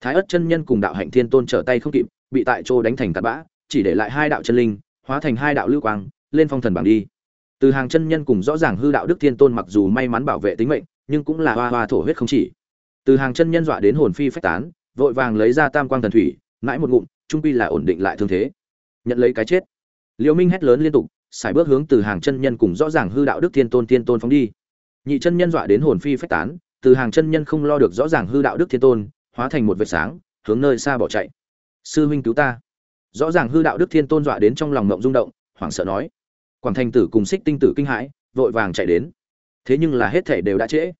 thái ất chân nhân cùng đạo hạnh thiên tôn trở tay không kịp, bị tại chỗ đánh thành tạt bã, chỉ để lại hai đạo chân linh, hóa thành hai đạo lưu quang, lên phong thần bảng đi. Từ hàng chân nhân cùng rõ ràng hư đạo đức thiên tôn mặc dù may mắn bảo vệ tính mệnh, nhưng cũng là hoa hoa thổ huyết không chỉ. Từ hàng chân nhân dọa đến hồn phi phách tán, vội vàng lấy ra tam quang thần thủy mãi một ngụm, trung pi là ổn định lại thương thế. Nhận lấy cái chết. Liễu minh hét lớn liên tục xài bước hướng từ hàng chân nhân cùng rõ ràng hư đạo đức thiên tôn thiên tôn phóng đi. Nhị chân nhân dọa đến hồn phi phách tán, từ hàng chân nhân không lo được rõ ràng hư đạo đức thiên tôn hóa thành một vệt sáng, hướng nơi xa bỏ chạy. Sư huynh cứu ta. Rõ ràng hư đạo đức thiên tôn dọa đến trong lòng ngộng rung động, hoảng sợ nói. Quảng thành tử cùng xích tinh tử kinh hãi, vội vàng chạy đến. Thế nhưng là hết thể đều đã trễ.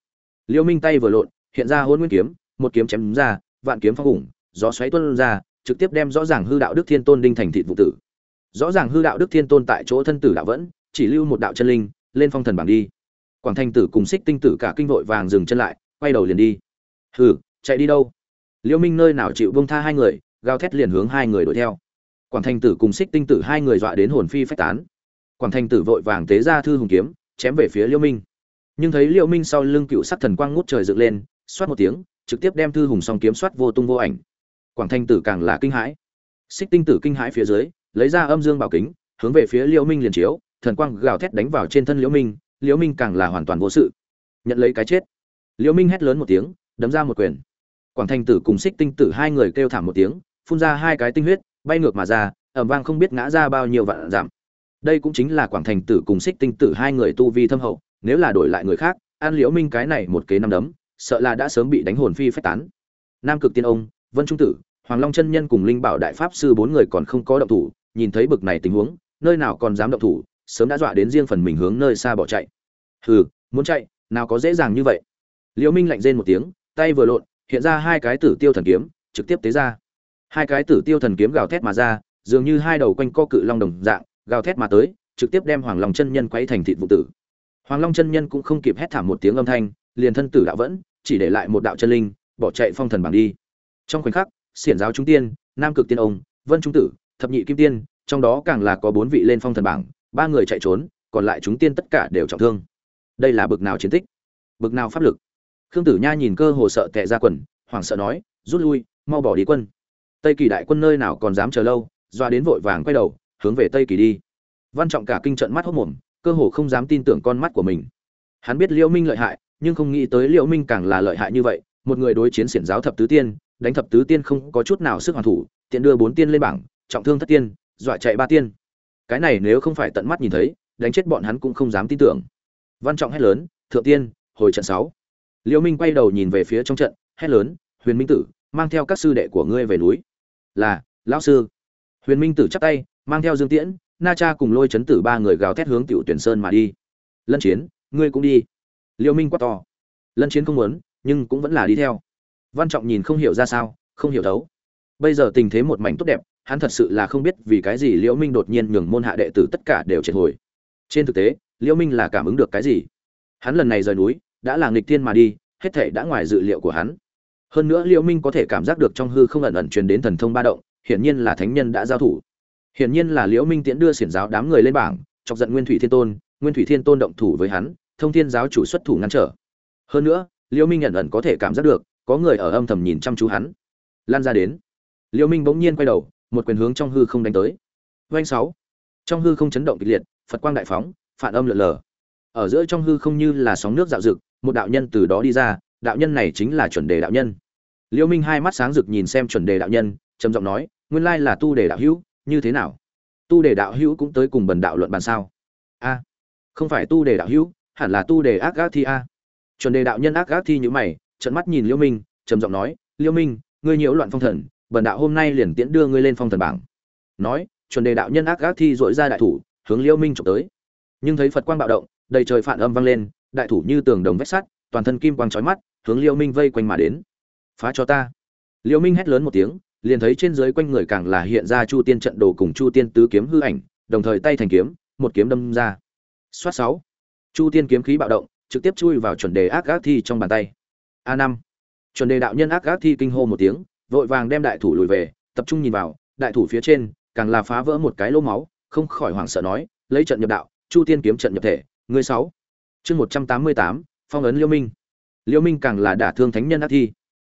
Liêu minh tay vừa lộn, hiện ra hôn nguyên kiếm, một kiếm chém ra, vạn kiếm phong hùng, gió xoáy tuân ra, trực tiếp đem rõ ràng hư đạo đức thiên tôn đinh thành thịt vụ tử. Rõ ràng hư đạo đức thiên tôn tại chỗ thân tử đạo vẫn, chỉ lưu một đạo chân linh, lên phong thần bảng đi. Quảng thành tử cùng xích tinh tử cả kinh vội vàng dừng chân lại, quay đầu liền đi. Hừ, chạy đi đâu? Liêu minh nơi nào chịu bông tha hai người, gào thét liền hướng hai người đuổi theo. Quảng thành tử cùng xích tinh tử hai người dọa đến hồn phi phách tán. Quảng thành tử vội vàng tế ra thư hùng kiếm, chém về phía liêu minh. Nhưng thấy liêu minh sau lưng cựu sắc thần quang ngút trời dựng lên, xoát một tiếng, trực tiếp đem thư hùng song kiếm xoát vô tung vô ảnh. Quảng thành tử càng là kinh hãi. Xích tinh tử kinh hãi phía dưới, lấy ra âm dương bảo kính, hướng về phía liêu minh liền chiếu, thần quang gào thét đánh vào trên thân liêu minh liêu minh càng là hoàn toàn vô sự. Nhận lấy cái chết. Liêu minh hét lớn một tiếng, đấm ra một quyền quảng thành tử cùng xích tinh tử hai người kêu thảm một tiếng, phun ra hai cái tinh huyết, bay ngược mà ra ẩm vang không biết ngã ra bao nhiêu vạn giảm đây cũng chính là quảng thành tử cùng xích tinh tử hai người tu vi thâm hậu, nếu là đổi lại người khác, an liễu minh cái này một kế năm đấm, sợ là đã sớm bị đánh hồn phi phách tán. Nam cực tiên ông, vân trung tử, hoàng long chân nhân cùng linh bảo đại pháp sư bốn người còn không có động thủ, nhìn thấy bực này tình huống, nơi nào còn dám động thủ, sớm đã dọa đến riêng phần mình hướng nơi xa bỏ chạy. Hừ, muốn chạy, nào có dễ dàng như vậy. Liễu minh lạnh rên một tiếng, tay vừa lộn hiện ra hai cái tử tiêu thần kiếm, trực tiếp tế ra. Hai cái tử tiêu thần kiếm gào thét mà ra, dường như hai đầu quanh co cự long đồng dạng, gào thét mà tới, trực tiếp đem hoàng long chân nhân quấy thành thịt vụ tử. Hoàng long chân nhân cũng không kịp hét thảm một tiếng âm thanh, liền thân tử đạo vẫn, chỉ để lại một đạo chân linh, bỏ chạy phong thần bảng đi. Trong khoảnh khắc, xiển giáo trung tiên, nam cực tiên ông, vân trung tử, thập nhị kim tiên, trong đó càng là có bốn vị lên phong thần bảng, ba người chạy trốn, còn lại chúng tiên tất cả đều trọng thương. Đây là bực nào chiến tích? Bực nào pháp lực? Khương tử nha nhìn cơ hồ sợ tệ ra quần, hoảng sợ nói, rút lui, mau bỏ đi quân. Tây kỳ đại quân nơi nào còn dám chờ lâu, doa đến vội vàng quay đầu, hướng về tây kỳ đi. Văn trọng cả kinh trận mắt hốc mồm, cơ hồ không dám tin tưởng con mắt của mình. Hắn biết liễu minh lợi hại, nhưng không nghĩ tới liễu minh càng là lợi hại như vậy, một người đối chiến xiển giáo thập tứ tiên, đánh thập tứ tiên không có chút nào sức hoàn thủ, tiện đưa bốn tiên lên bảng, trọng thương thất tiên, dọa chạy ba tiên. Cái này nếu không phải tận mắt nhìn thấy, đánh chết bọn hắn cũng không dám tin tưởng. Văn trọng hét lớn, thượng tiên, hồi trận sáu liễu minh quay đầu nhìn về phía trong trận, hét lớn, huyền minh tử, mang theo các sư đệ của ngươi về núi. Là, lão sư. Huyền minh tử chắp tay, mang theo dương tiễn, na cha cùng lôi chấn tử ba người gào thét hướng tiểu tuyển sơn mà đi. Lân chiến, ngươi cũng đi. Liêu minh quát to. Lân chiến không muốn, nhưng cũng vẫn là đi theo. Văn trọng nhìn không hiểu ra sao, không hiểu thấu. Bây giờ tình thế một mảnh tốt đẹp, hắn thật sự là không biết vì cái gì liễu minh đột nhiên nhường môn hạ đệ tử tất cả đều triệt hồi. Trên thực tế, liễu minh là cảm ứng được cái gì? Hắn lần này rời núi đã là nghịch thiên mà đi, hết thảy đã ngoài dự liệu của hắn. Hơn nữa liễu minh có thể cảm giác được trong hư không ẩn ẩn truyền đến thần thông ba động, hiển nhiên là thánh nhân đã giao thủ. Hiển nhiên là liễu minh tiễn đưa xiển giáo đám người lên bảng, chọc giận nguyên thủy thiên tôn, nguyên thủy thiên tôn động thủ với hắn, thông thiên giáo chủ xuất thủ ngăn trở. Hơn nữa, liễu minh ẩn ẩn có thể cảm giác được, có người ở âm thầm nhìn chăm chú hắn. Lan ra đến. Liễu minh bỗng nhiên quay đầu, một quyền hướng trong hư không đánh tới. Oanh sáu. Trong hư không chấn động kịch liệt, phật quang đại phóng, phản âm lượn lờ. Ở giữa trong hư không như là sóng nước dạo dực một đạo nhân từ đó đi ra, đạo nhân này chính là chuẩn đề đạo nhân. Liễu minh hai mắt sáng rực nhìn xem chuẩn đề đạo nhân, trầm giọng nói, nguyên lai là tu đề đạo hữu, như thế nào? Tu đề đạo hữu cũng tới cùng bần đạo luận bàn sao? A, không phải tu đề đạo hữu, hẳn là tu đề ác gác thi a. Chuẩn đề đạo nhân ác gác thi như mày trận mắt nhìn liễu minh, trầm giọng nói liễu minh, ngươi nhiễu loạn phong thần, bần đạo hôm nay liền tiễn đưa ngươi lên phong thần bảng. Nói, chuẩn đề đạo nhân ác gác thi dội ra đại thủ, hướng liễu minh chụp tới. Nhưng thấy phật quang bạo động, đầy trời phản âm vang lên đại thủ như tường đồng vách sắt, toàn thân kim quang chói mắt, hướng liêu minh vây quanh mà đến. Phá cho ta. Liêu minh hét lớn một tiếng, liền thấy trên dưới quanh người càng là hiện ra chu tiên trận đồ cùng chu tiên tứ kiếm hư ảnh, đồng thời tay thành kiếm, một kiếm đâm ra. Xoát sáu. Chu tiên kiếm khí bạo động, trực tiếp chui vào chuẩn đề ác ác thi trong bàn tay. A năm. Chuẩn đề đạo nhân ác ác thi kinh hô một tiếng, vội vàng đem đại thủ lùi về, tập trung nhìn vào, đại thủ phía trên, càng là phá vỡ một cái lỗ máu, không khỏi hoảng sợ nói, lấy trận nhập đạo, chu tiên kiếm trận nhập thể người sáu chương một trăm tám mươi tám, phong ấn liêu minh. Liêu minh càng là đả thương thánh nhân ác thi.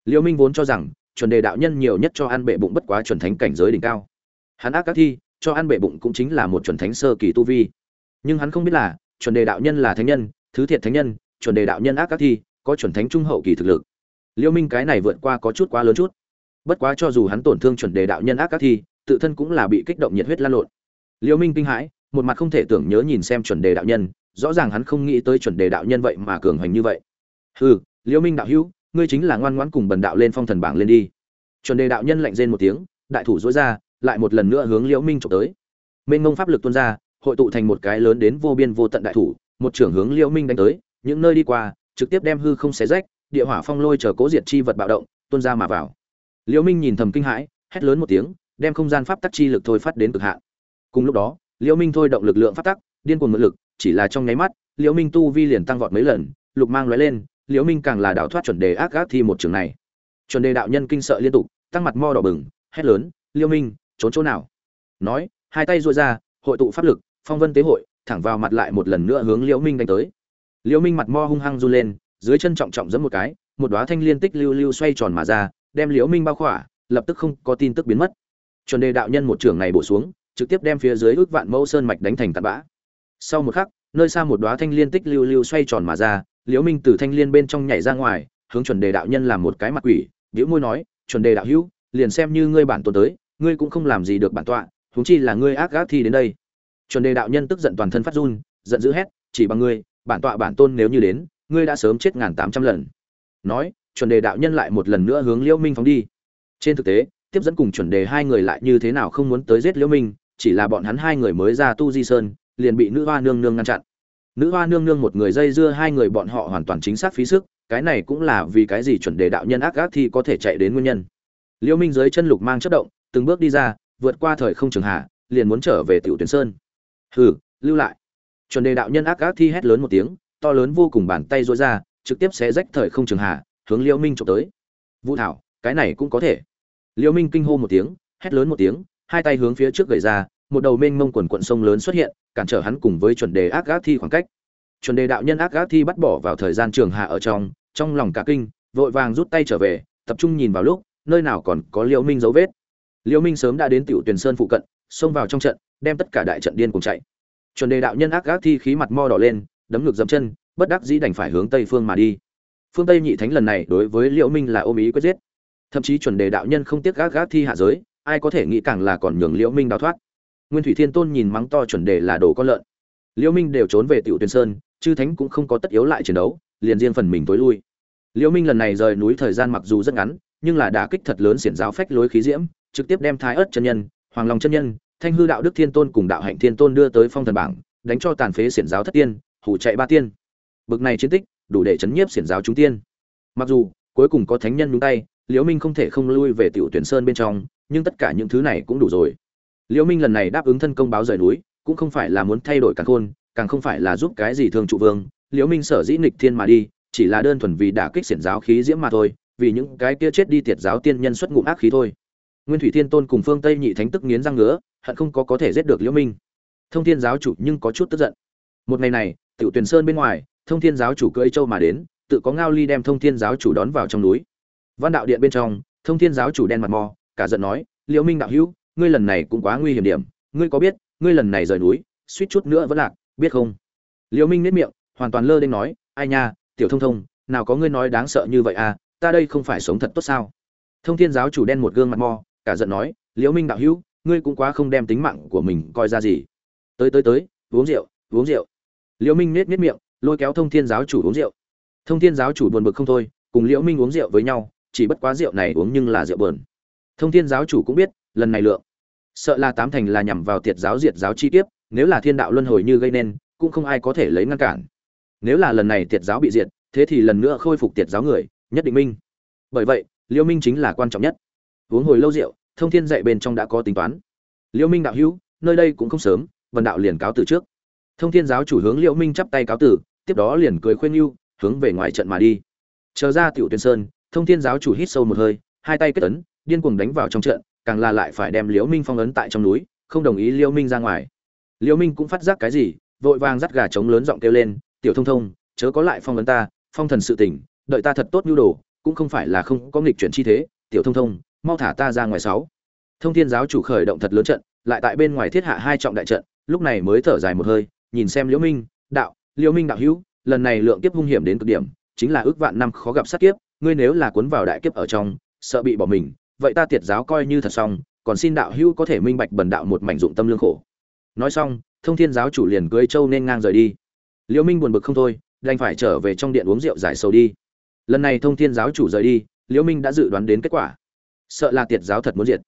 Liêu minh vốn cho rằng, chuẩn đề đạo nhân nhiều nhất cho ăn bệ bụng bất quá chuẩn thánh cảnh giới đỉnh cao. Hắn ác các thi, cho ăn bệ bụng cũng chính là một chuẩn thánh sơ kỳ tu vi. Nhưng hắn không biết là, chuẩn đề đạo nhân là thánh nhân, thứ thiệt thánh nhân, chuẩn đề đạo nhân ác các thi, có chuẩn thánh trung hậu kỳ thực lực. Liêu minh cái này vượt qua có chút quá lớn chút. Bất quá cho dù hắn tổn thương chuẩn đề đạo nhân ác các thi, tự thân cũng là bị kích động nhiệt huyết lan lộn. Liêu minh kinh hãi, một mặt không thể tưởng nhớ nhìn xem chuẩn đề đạo nhân rõ ràng hắn không nghĩ tới chuẩn đề đạo nhân vậy mà cường hành như vậy. Hừ liễu minh đạo hữu, ngươi chính là ngoan ngoãn cùng bần đạo lên phong thần bảng lên đi. Chuẩn đề đạo nhân lạnh rên một tiếng, đại thủ dối ra, lại một lần nữa hướng liễu minh trộm tới. Mênh mông pháp lực tuôn ra, hội tụ thành một cái lớn đến vô biên vô tận đại thủ, một trưởng hướng liễu minh đánh tới, những nơi đi qua, trực tiếp đem hư không xé rách, địa hỏa phong lôi chờ cố diệt chi vật bạo động, tuôn ra mà vào. Liễu minh nhìn thầm kinh hãi, hét lớn một tiếng, đem không gian pháp tắc chi lực thôi phát đến cực hạn. Cùng lúc đó liễu minh thôi động lực lượng pháp tắc, điên cuồng mượn lực chỉ là trong nháy mắt, liễu minh tu vi liền tăng vọt mấy lần, lục mang lóe lên, liễu minh càng là đảo thoát chuẩn đề ác ác thi một trường này. Chuẩn đề đạo nhân kinh sợ liên tục, tăng mặt mo đỏ bừng, hét lớn, liễu minh, trốn chỗ nào? Nói, hai tay duỗi ra, hội tụ pháp lực, phong vân tế hội, thẳng vào mặt lại một lần nữa hướng liễu minh đánh tới. Liễu minh mặt mo hung hăng run lên, dưới chân trọng trọng giẫm một cái, một đóa thanh liên tích lưu lưu xoay tròn mà ra, đem liễu minh bao khỏa, lập tức không có tin tức biến mất. Chuẩn đề đạo nhân một trường này bổ xuống, trực tiếp đem phía dưới ước vạn mẫu sơn mạch đánh thành tạt bã sau một khắc, nơi xa một đóa thanh liên tích lưu lưu xoay tròn mà ra, liễu minh từ thanh liên bên trong nhảy ra ngoài, hướng chuẩn đề đạo nhân làm một cái mặt quỷ liễu môi nói, chuẩn đề đạo hữu, liền xem như ngươi bản tôn tới, ngươi cũng không làm gì được bản tọa, huống chi là ngươi ác gác thi đến đây. Chuẩn đề đạo nhân tức giận toàn thân phát run, giận dữ hét, chỉ bằng ngươi, bản tọa bản tôn nếu như đến, ngươi đã sớm chết ngàn tám trăm lần. Nói, chuẩn đề đạo nhân lại một lần nữa hướng liễu minh phóng đi. Trên thực tế, tiếp dẫn cùng chuẩn đề hai người lại như thế nào không muốn tới giết liễu minh, chỉ là bọn hắn hai người mới ra tu di sơn liền bị nữ hoa nương nương ngăn chặn. Nữ hoa nương nương một người dây dưa, hai người bọn họ hoàn toàn chính xác phí sức, cái này cũng là vì cái gì chuẩn đề đạo nhân ác ác thì có thể chạy đến nguyên nhân. Liễu minh dưới chân lục mang chất động, từng bước đi ra, vượt qua thời không trường hạ, liền muốn trở về tiểu tuyển sơn. Hừ, lưu lại. Chuẩn đề đạo nhân ác ác thi hét lớn một tiếng, to lớn vô cùng bàn tay rối ra, trực tiếp xé rách thời không trường hạ, hướng liễu minh trộm tới. Vũ thảo, cái này cũng có thể. Liễu minh kinh hô một tiếng, hét lớn một tiếng, hai tay hướng phía trước gầy ra một đầu mênh mông quần quận sông lớn xuất hiện, cản trở hắn cùng với chuẩn đề ác gác thi khoảng cách. Chuẩn đề đạo nhân ác gác thi bắt bỏ vào thời gian trường hạ ở trong trong lòng cả kinh, vội vàng rút tay trở về, tập trung nhìn vào lúc, nơi nào còn có liễu minh dấu vết. Liễu minh sớm đã đến tiểu tuyển sơn phụ cận, xông vào trong trận, đem tất cả đại trận điên cùng chạy. Chuẩn đề đạo nhân ác gác thi khí mặt mo đỏ lên, đấm ngực dậm chân, bất đắc dĩ đành phải hướng tây phương mà đi. Phương tây nhị thánh lần này đối với liễu minh là ôm ý quyết giết. Thậm chí chuẩn đề đạo nhân không tiếc gác gác thi hạ giới, ai có thể nghĩ càng là còn nhường liễu minh đào thoát nguyên thủy thiên tôn nhìn mắng to chuẩn đề là đồ con lợn. Liễu minh đều trốn về tiểu Tuyền sơn, chư thánh cũng không có tất yếu lại chiến đấu, liền riêng phần mình tối lui. Liễu minh lần này rời núi thời gian mặc dù rất ngắn, nhưng là đả kích thật lớn xiển giáo phách lối khí diễm, trực tiếp đem thái ớt chân nhân, hoàng long chân nhân, thanh hư đạo đức thiên tôn cùng đạo hạnh thiên tôn đưa tới phong thần bảng, đánh cho tàn phế xiển giáo thất tiên, hủ chạy ba tiên. Bực này chiến tích, đủ để chấn nhiếp xiển giáo chúng tiên. Mặc dù, cuối cùng có thánh nhân nhúng tay liễu minh không thể không lui về tiểu tuyển sơn bên trong, nhưng tất cả những thứ này cũng đủ rồi liễu minh lần này đáp ứng thân công báo rời núi, cũng không phải là muốn thay đổi cả khôn càng không phải là giúp cái gì thường trụ vương. Liễu minh sở dĩ nghịch thiên mà đi, chỉ là đơn thuần vì đả kích xiển giáo khí diễm mà thôi, vì những cái kia chết đi tiệt giáo tiên nhân xuất ngụm ác khí thôi. Nguyên thủy thiên tôn cùng phương tây nhị thánh tức nghiến răng ngứa, hận không có có thể giết được liễu minh. Thông thiên giáo chủ nhưng có chút tức giận. Một ngày này, tiểu tuyển sơn bên ngoài, thông thiên giáo chủ cưỡi châu mà đến, tự có ngao ly đem thông thiên giáo chủ đón vào trong núi. Văn đạo điện bên trong, thông thiên giáo chủ đen mặt mò, cả giận nói, liễu minh đạo hữu ngươi lần này cũng quá nguy hiểm điểm, ngươi có biết, ngươi lần này rời núi, suýt chút nữa vẫn lạc, biết không? Liễu minh nết miệng, hoàn toàn lơ đến nói, ai nha, tiểu thông thông, nào có ngươi nói đáng sợ như vậy à ta đây không phải sống thật tốt sao? Thông thiên giáo chủ đen một gương mặt mò cả giận nói, liễu minh đạo hữu, ngươi cũng quá không đem tính mạng của mình coi ra gì. Tới tới tới, uống rượu uống rượu. Liễu minh nết nết miệng, lôi kéo thông thiên giáo chủ uống rượu. Thông thiên giáo chủ buồn bực không thôi, cùng liễu minh uống rượu với nhau, chỉ bất quá rượu này uống nhưng là rượu buồn. thông thiên giáo chủ cũng biết, lần này lượng sợ là tám thành là nhằm vào tiệt giáo diệt giáo chi tiết nếu là thiên đạo luân hồi như gây nên, cũng không ai có thể lấy ngăn cản. Nếu là lần này tiệt giáo bị diệt, thế thì lần nữa khôi phục tiệt giáo người, nhất định minh. Bởi vậy, liêu minh chính là quan trọng nhất. Uống hồi lâu rượu, thông thiên dạy bên trong đã có tính toán. Liêu minh đạo hữu, nơi đây cũng không sớm, vần đạo liền cáo từ trước. Thông thiên giáo chủ hướng liêu minh chắp tay cáo từ, tiếp đó liền cười khuyên yêu hướng về ngoài trận mà đi. Chờ ra tiểu tuyên sơn, thông thiên giáo chủ hít sâu một hơi, hai tay kết ấn, điên cuồng đánh vào trong trận càng là lại phải đem liễu minh phong ấn tại trong núi, không đồng ý liễu minh ra ngoài. Liễu minh cũng phát giác cái gì, vội vàng dắt gà trống lớn giọng kêu lên, tiểu thông thông, chớ có lại phong ấn ta, phong thần sự tỉnh đợi ta thật tốt nhu đồ, cũng không phải là không có nghịch chuyển chi thế, tiểu thông thông, mau thả ta ra ngoài sáu. Thông thiên giáo chủ khởi động thật lớn trận, lại tại bên ngoài thiết hạ hai trọng đại trận, lúc này mới thở dài một hơi, nhìn xem liễu minh, đạo, liễu minh đạo hữu, lần này lượng kiếp hung hiểm đến cực điểm, chính là ước vạn năm khó gặp sát kiếp, ngươi nếu là cuốn vào đại kiếp ở trong, sợ bị bỏ mình vậy ta tiệt giáo coi như thật xong, còn xin đạo hữu có thể minh bạch bần đạo một mảnh dụng tâm lương khổ. Nói xong, thông thiên giáo chủ liền cưới châu nên ngang rời đi. Liễu minh buồn bực không thôi, đành phải trở về trong điện uống rượu giải sầu đi. Lần này thông thiên giáo chủ rời đi, liễu minh đã dự đoán đến kết quả. Sợ là tiệt giáo thật muốn diệt.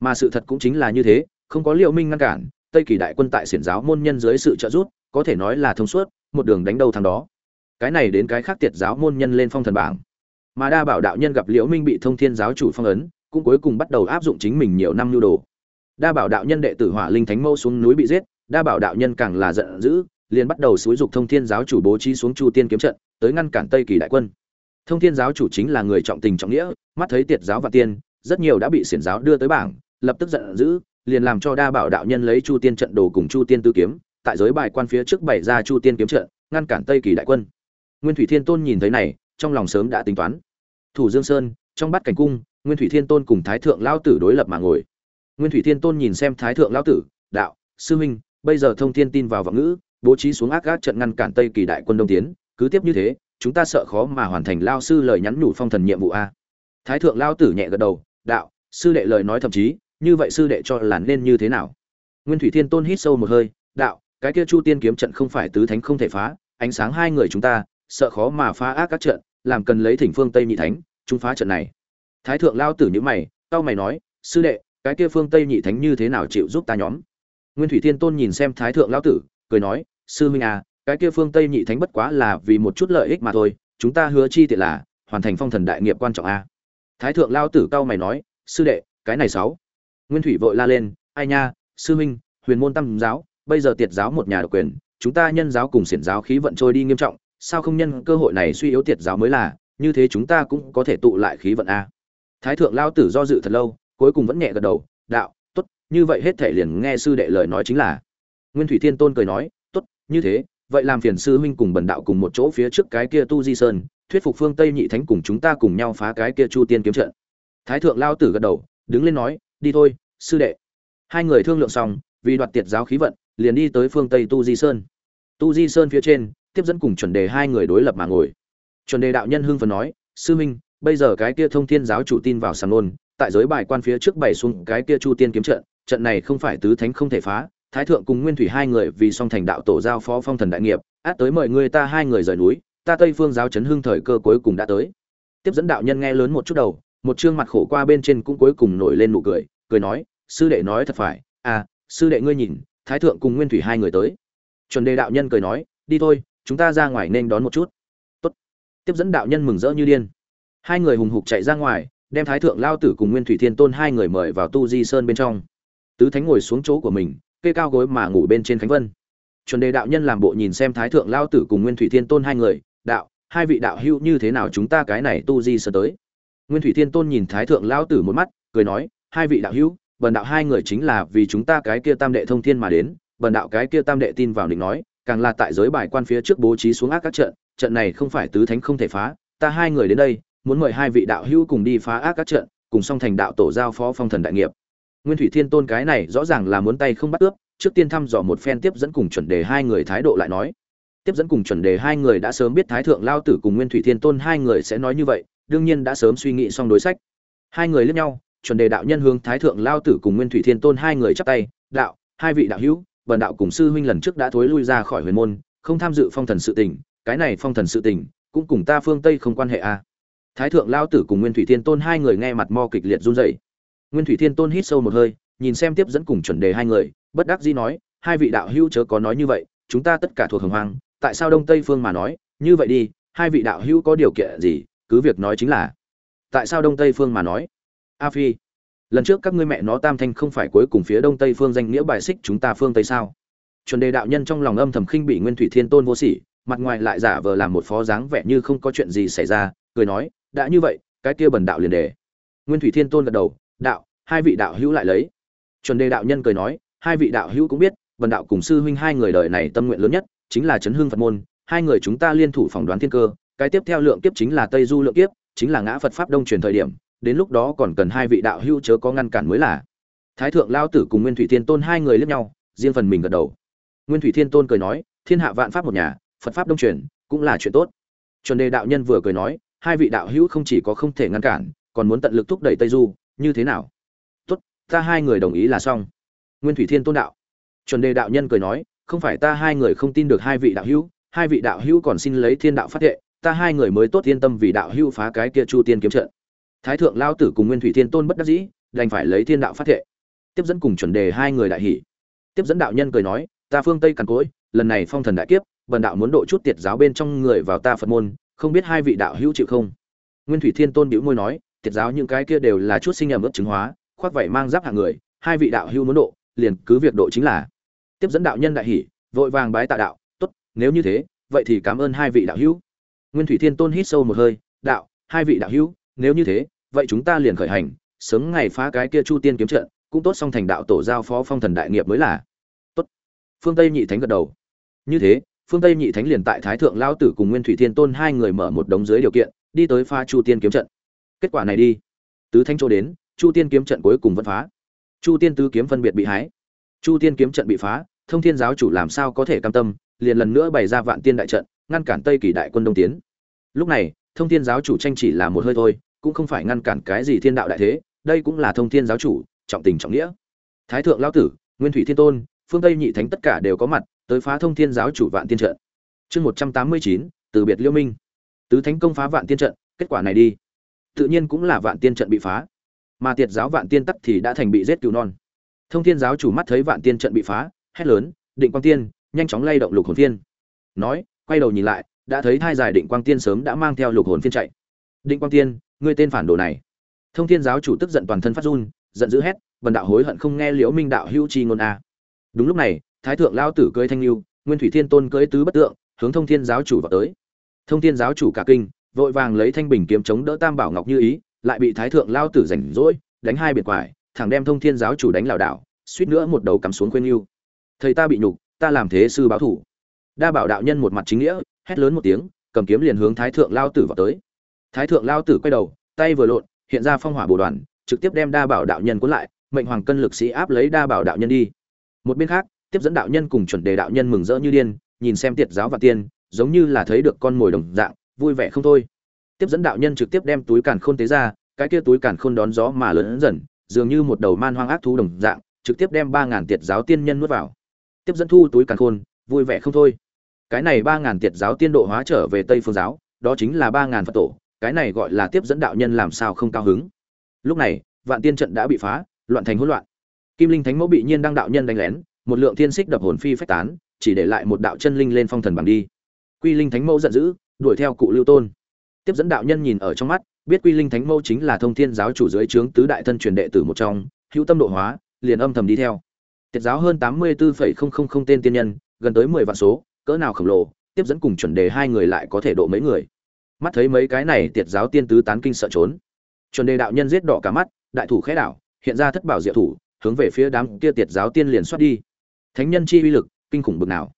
Mà sự thật cũng chính là như thế, không có liễu minh ngăn cản, tây kỳ đại quân tại xiển giáo môn nhân dưới sự trợ giúp, có thể nói là thông suốt, một đường đánh đầu thằng đó. Cái này đến cái khác tiệt giáo môn nhân lên phong thần bảng. Mà đa bảo đạo nhân gặp liễu minh bị thông thiên giáo chủ phong ấn cũng cuối cùng bắt đầu áp dụng chính mình nhiều năm nhu đồ. Đa bảo đạo nhân đệ tử hỏa linh thánh mâu xuống núi bị giết, đa bảo đạo nhân càng là giận dữ, liền bắt đầu xúi dục thông thiên giáo chủ bố trí xuống chu tiên kiếm trận, tới ngăn cản tây kỳ đại quân. Thông thiên giáo chủ chính là người trọng tình trọng nghĩa, mắt thấy tiệt giáo và tiên, rất nhiều đã bị xiển giáo đưa tới bảng, lập tức giận dữ, liền làm cho đa bảo đạo nhân lấy chu tiên trận đồ cùng chu tiên tư kiếm, tại giới bài quan phía trước bày ra chu tiên kiếm trận, ngăn cản tây kỳ đại quân. Nguyên thủy thiên tôn nhìn thấy này, trong lòng sớm đã tính toán. Thủ dương sơn, trong bát cảnh cung nguyên thủy thiên tôn cùng thái thượng lao tử đối lập mà ngồi. Nguyên thủy thiên tôn nhìn xem thái thượng lao tử, đạo, sư huynh, bây giờ thông thiên tin vào vọng ngữ, bố trí xuống ác gác trận ngăn cản tây kỳ đại quân đông tiến, cứ tiếp như thế, chúng ta sợ khó mà hoàn thành lao sư lời nhắn nhủ phong thần nhiệm vụ a. Thái thượng lao tử nhẹ gật đầu, đạo, sư đệ lời nói thậm chí, như vậy sư đệ cho là nên như thế nào? Nguyên thủy thiên tôn hít sâu một hơi, đạo, cái kia chu tiên kiếm trận không phải tứ thánh không thể phá, ánh sáng hai người chúng ta, sợ khó mà phá ác các trận, làm cần lấy thỉnh phương tây nhị thánh, chúng phá trận này thái thượng lao tử nhữ mày tao mày nói, sư đệ, cái kia phương tây nhị thánh như thế nào chịu giúp ta nhóm? Nguyên thủy thiên tôn nhìn xem thái thượng lao tử, cười nói, sư huynh à cái kia phương tây nhị thánh bất quá là vì một chút lợi ích mà thôi, chúng ta hứa chi tiện là hoàn thành phong thần đại nghiệp quan trọng a. À. thái thượng lao tử cao mày nói, sư đệ, cái này sáu. Nguyên thủy vội la lên, ai nha, sư huynh, huyền môn tam giáo, bây giờ tiệt giáo một nhà độc quyền, chúng ta nhân giáo cùng xiển giáo khí vận trôi đi nghiêm trọng, sao không nhân cơ hội này suy yếu tiệt giáo mới là, như thế chúng ta cũng có thể tụ lại khí vận a thái thượng lao tử do dự thật lâu, cuối cùng vẫn nhẹ gật đầu, đạo, tốt, như vậy hết thể liền nghe sư đệ lời nói chính là. Nguyên thủy thiên tôn cười nói, tốt, như thế, vậy làm phiền sư huynh cùng bần đạo cùng một chỗ phía trước cái kia tu di sơn, thuyết phục phương tây nhị thánh cùng chúng ta cùng nhau phá cái kia chu tiên kiếm trận. Thái thượng lao tử gật đầu, đứng lên nói, đi thôi, sư đệ. Hai người thương lượng xong, vì đoạt tiệt giáo khí vận, liền đi tới phương tây tu di sơn. Tu di sơn phía trên, tiếp dẫn cùng chuẩn đề hai người đối lập mà ngồi. Chuẩn đề đạo nhân hưng phần nói, sư minh bây giờ cái kia thông thiên giáo chủ tin vào sàn nôn tại giới bài quan phía trước bày xuống cái kia chu tiên kiếm trận trận này không phải tứ thánh không thể phá, thái thượng cùng nguyên thủy hai người vì song thành đạo tổ giao phó phong thần đại nghiệp, át tới mời người ta hai người rời núi, ta tây phương giáo chấn hưng thời cơ cuối cùng đã tới. Tiếp dẫn đạo nhân nghe lớn một chút đầu, một trương mặt khổ qua bên trên cũng cuối cùng nổi lên nụ cười cười nói, sư đệ nói thật phải à sư đệ ngươi nhìn, thái thượng cùng nguyên thủy hai người tới. Chuẩn đề đạo nhân cười nói, đi thôi, chúng ta ra ngoài nên đón một chút. Tốt. tiếp dẫn đạo nhân mừng rỡ như điên hai người hùng hục chạy ra ngoài, đem thái thượng lao tử cùng nguyên thủy thiên tôn hai người mời vào tu di sơn bên trong. Tứ thánh ngồi xuống chỗ của mình, kê cao gối mà ngủ bên trên khánh vân. Chuẩn đề đạo nhân làm bộ nhìn xem thái thượng lao tử cùng nguyên thủy thiên tôn hai người, đạo, hai vị đạo hữu như thế nào chúng ta cái này tu di sơn tới? Nguyên thủy thiên tôn nhìn thái thượng lao tử một mắt, cười nói, hai vị đạo hữu, bần đạo hai người chính là vì chúng ta cái kia tam đệ thông thiên mà đến, bần đạo cái kia tam đệ tin vào định nói, càng là tại giới bài quan phía trước bố trí xuống ác các trận trận này không phải tứ thánh không thể phá, ta hai người đến đây muốn mời hai vị đạo hữu cùng đi phá ác các trận, cùng song thành đạo tổ giao phó phong thần đại nghiệp. Nguyên thủy thiên tôn cái này rõ ràng là muốn tay không bắt ướp, trước tiên thăm dò một phen tiếp dẫn cùng chuẩn đề hai người thái độ lại nói. Tiếp dẫn cùng chuẩn đề hai người đã sớm biết thái thượng lao tử cùng nguyên thủy thiên tôn hai người sẽ nói như vậy, đương nhiên đã sớm suy nghĩ xong đối sách. Hai người liếc nhau, chuẩn đề đạo nhân hướng thái thượng lao tử cùng nguyên thủy thiên tôn hai người chắp tay, đạo, hai vị đạo hữu, bần đạo cùng sư huynh lần trước đã thối lui ra khỏi huyền môn, không tham dự phong thần sự tình, cái này phong thần sự tình, cũng cùng ta phương tây không quan hệ a à thái thượng lao tử cùng nguyên thủy thiên tôn hai người nghe mặt mo kịch liệt run rẩy. Nguyên thủy thiên tôn hít sâu một hơi, nhìn xem tiếp dẫn cùng chuẩn đề hai người, bất đắc dĩ nói, hai vị đạo hữu chớ có nói như vậy, chúng ta tất cả thuộc hồng hoang, tại sao đông tây phương mà nói, như vậy đi, hai vị đạo hữu có điều kiện gì, cứ việc nói chính là, tại sao đông tây phương mà nói? A phi, lần trước các ngươi mẹ nó tam thanh không phải cuối cùng phía đông tây phương danh nghĩa bài xích chúng ta phương tây sao? Chuẩn đề đạo nhân trong lòng âm thầm khinh bị nguyên thủy thiên tôn vô sỉ, mặt ngoài lại giả vờ làm một phó dáng vẻ như không có chuyện gì xảy ra, cười nói đã như vậy, cái kia bần đạo liền đề. Nguyên thủy thiên tôn gật đầu, đạo, hai vị đạo hữu lại lấy. Chuẩn đề đạo nhân cười nói, hai vị đạo hữu cũng biết, bần đạo cùng sư huynh hai người đời này tâm nguyện lớn nhất, chính là chấn hương phật môn, hai người chúng ta liên thủ phỏng đoán thiên cơ, cái tiếp theo lượng kiếp chính là tây du lượng kiếp, chính là ngã phật pháp đông truyền thời điểm, đến lúc đó còn cần hai vị đạo hữu chớ có ngăn cản mới là. Thái thượng lao tử cùng nguyên thủy thiên tôn hai người lướt nhau, riêng phần mình gật đầu. Nguyên thủy thiên tôn cười nói, thiên hạ vạn pháp một nhà, phật pháp đông truyền, cũng là chuyện tốt. Chuẩn đề đạo nhân vừa cười nói hai vị đạo hữu không chỉ có không thể ngăn cản, còn muốn tận lực thúc đẩy tây du, như thế nào? Tốt, ta hai người đồng ý là xong. Nguyên thủy thiên tôn đạo. Chuẩn đề đạo nhân cười nói, không phải ta hai người không tin được hai vị đạo hữu, hai vị đạo hữu còn xin lấy thiên đạo phát thệ, ta hai người mới tốt yên tâm vì đạo hữu phá cái kia chu tiên kiếm trận. Thái thượng lao tử cùng nguyên thủy thiên tôn bất đắc dĩ, đành phải lấy thiên đạo phát thệ. Tiếp dẫn cùng chuẩn đề hai người đại hỷ tiếp dẫn đạo nhân cười nói, ta phương tây càn cối lần này phong thần đại kiếp, bần đạo muốn độ chút tiệt giáo bên trong người vào ta phật môn không biết hai vị đạo hữu chịu không? Nguyên thủy thiên tôn bĩu môi nói thiệt giáo những cái kia đều là chút sinh nhầm ướt chứng hóa, khoác vảy mang giáp hạng người, hai vị đạo hữu muốn độ, liền cứ việc độ chính là. Tiếp dẫn đạo nhân đại hỷ vội vàng bái tạ đạo, tốt, nếu như thế, vậy thì cảm ơn hai vị đạo hữu. Nguyên thủy thiên tôn hít sâu một hơi, đạo, hai vị đạo hữu, nếu như thế, vậy chúng ta liền khởi hành, sớm ngày phá cái kia chu tiên kiếm trận, cũng tốt xong thành đạo tổ giao phó phong thần đại nghiệp mới là. Tốt. Phương tây nhị thánh gật đầu. Như thế phương tây nhị thánh liền tại thái thượng lao tử cùng nguyên thủy thiên tôn hai người mở một đống dưới điều kiện, đi tới pha chu tiên kiếm trận. Kết quả này đi. Tứ thanh chỗ đến, chu tiên kiếm trận cuối cùng vẫn phá. Chu tiên tứ kiếm phân biệt bị hái. Chu tiên kiếm trận bị phá, thông thiên giáo chủ làm sao có thể cam tâm, liền lần nữa bày ra vạn tiên đại trận, ngăn cản tây kỳ đại quân đông tiến. Lúc này, thông thiên giáo chủ tranh chỉ là một hơi thôi, cũng không phải ngăn cản cái gì thiên đạo đại thế, đây cũng là thông thiên giáo chủ trọng tình trọng nghĩa. Thái thượng lão tử, nguyên thủy thiên tôn, phương tây nhị thánh tất cả đều có mặt tới phá thông thiên giáo chủ vạn tiên trận. Chương một trăm tám mươi chín, từ biệt liêu minh. Tứ thánh công phá vạn tiên trận, kết quả này đi. Tự nhiên cũng là vạn tiên trận bị phá. Mà tiệt giáo vạn tiên tắc thì đã thành bị giết cứu non. Thông thiên giáo chủ mắt thấy vạn tiên trận bị phá, hét lớn, định quang tiên, nhanh chóng lay động lục hồn tiên nói, quay đầu nhìn lại, đã thấy thai dài định quang tiên sớm đã mang theo lục hồn phiên chạy. Định quang tiên, ngươi tên phản đồ này. Thông thiên giáo chủ tức giận toàn thân phát run, giận dữ hét vần đạo hối hận không nghe liễu minh đạo hữu chi ngôn a. Đúng lúc này thái thượng lao tử cưới thanh lưu nguyên thủy thiên tôn cưới tứ bất tượng, hướng thông thiên giáo chủ vào tới. Thông thiên giáo chủ cả kinh, vội vàng lấy thanh bình kiếm chống đỡ tam bảo ngọc như ý, lại bị thái thượng lao tử rảnh rỗi, đánh hai biệt quải, thẳng đem thông thiên giáo chủ đánh lảo đảo, suýt nữa một đầu cắm xuống khuyên lưu thầy ta bị nhục, ta làm thế sư báo thủ. Đa bảo đạo nhân một mặt chính nghĩa, hét lớn một tiếng, cầm kiếm liền hướng thái thượng lao tử vào tới. Thái thượng lao tử quay đầu, tay vừa lộn, hiện ra phong hỏa bồ đoàn, trực tiếp đem đa bảo đạo nhân cuốn lại, mệnh hoàng cân lực sĩ áp lấy đa bảo đạo nhân đi. Một bên khác tiếp dẫn đạo nhân cùng chuẩn đề đạo nhân mừng rỡ như điên, nhìn xem tiệt giáo và tiên, giống như là thấy được con mồi đồng dạng, vui vẻ không thôi. Tiếp dẫn đạo nhân trực tiếp đem túi càn khôn tế ra, cái kia túi càn khôn đón gió mà lớn dần, dường như một đầu man hoang ác thú đồng dạng, trực tiếp đem ba ngàn tiệt giáo tiên nhân nuốt vào. Tiếp dẫn thu túi càn khôn, vui vẻ không thôi. Cái này ba ngàn tiệt giáo tiên độ hóa trở về tây phương giáo, đó chính là ba ngàn phật tổ, cái này gọi là tiếp dẫn đạo nhân làm sao không cao hứng. Lúc này, vạn tiên trận đã bị phá, loạn thành hỗn loạn. Kim linh thánh mẫu bị nhiên đăng đạo nhân đánh lén một lượng thiên xích đập hồn phi phách tán, chỉ để lại một đạo chân linh lên phong thần bằng đi. Quy linh thánh mẫu giận dữ, đuổi theo cụ lưu tôn. Tiếp dẫn đạo nhân nhìn ở trong mắt, biết quy linh thánh mẫu chính là thông thiên giáo chủ dưới trướng tứ đại thân truyền đệ tử một trong, hữu tâm độ hóa, liền âm thầm đi theo. Tiết giáo hơn tám mươi bốn tên tiên nhân, gần tới mười vạn số, cỡ nào khổng lồ, tiếp dẫn cùng chuẩn đề hai người lại có thể độ mấy người. Mắt thấy mấy cái này tiệt giáo tiên tứ tán kinh sợ trốn. Chuẩn đề đạo nhân giết đỏ cả mắt, đại thủ khẽ đảo, hiện ra thất bảo diệu thủ, hướng về phía đám kia tiệt giáo tiên liền xoát đi thánh nhân chi uy lực, kinh khủng bực nào.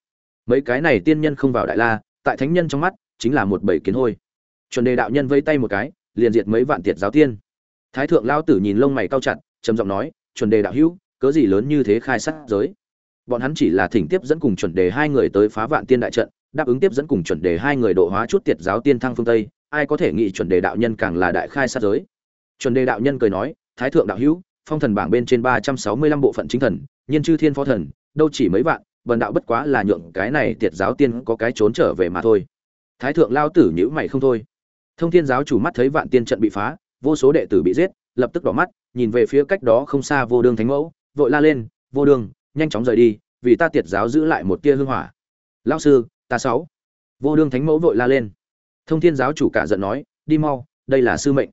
Mấy cái này tiên nhân không vào đại la, tại thánh nhân trong mắt, chính là một bầy kiến hôi. Chuẩn đề đạo nhân vây tay một cái, liền diệt mấy vạn tiệt giáo tiên. Thái thượng lao tử nhìn lông mày cao chặt, trầm giọng nói, chuẩn đề đạo hữu, cớ gì lớn như thế khai sát giới? Bọn hắn chỉ là thỉnh tiếp dẫn cùng chuẩn đề hai người tới phá vạn tiên đại trận, đáp ứng tiếp dẫn cùng chuẩn đề hai người độ hóa chút tiệt giáo tiên thăng phương tây, ai có thể nghĩ chuẩn đề đạo nhân càng là đại khai sát giới. Chuẩn đề đạo nhân cười nói, thái thượng đạo hữu, phong thần bảng bên trên ba trăm sáu mươi lăm bộ phận chính thần nhân chư thiên phó thần đâu chỉ mấy vạn, vần đạo bất quá là nhượng cái này tiệt giáo tiên có cái trốn trở về mà thôi. Thái thượng lao tử nhữ mày không thôi. Thông thiên giáo chủ mắt thấy vạn tiên trận bị phá, vô số đệ tử bị giết, lập tức đỏ mắt, nhìn về phía cách đó không xa vô đương thánh mẫu, vội la lên, vô đương nhanh chóng rời đi, vì ta tiệt giáo giữ lại một tia hương hỏa. Lao sư, ta sáu. Vô đương thánh mẫu vội la lên. Thông thiên giáo chủ cả giận nói, đi mau, đây là sư mệnh.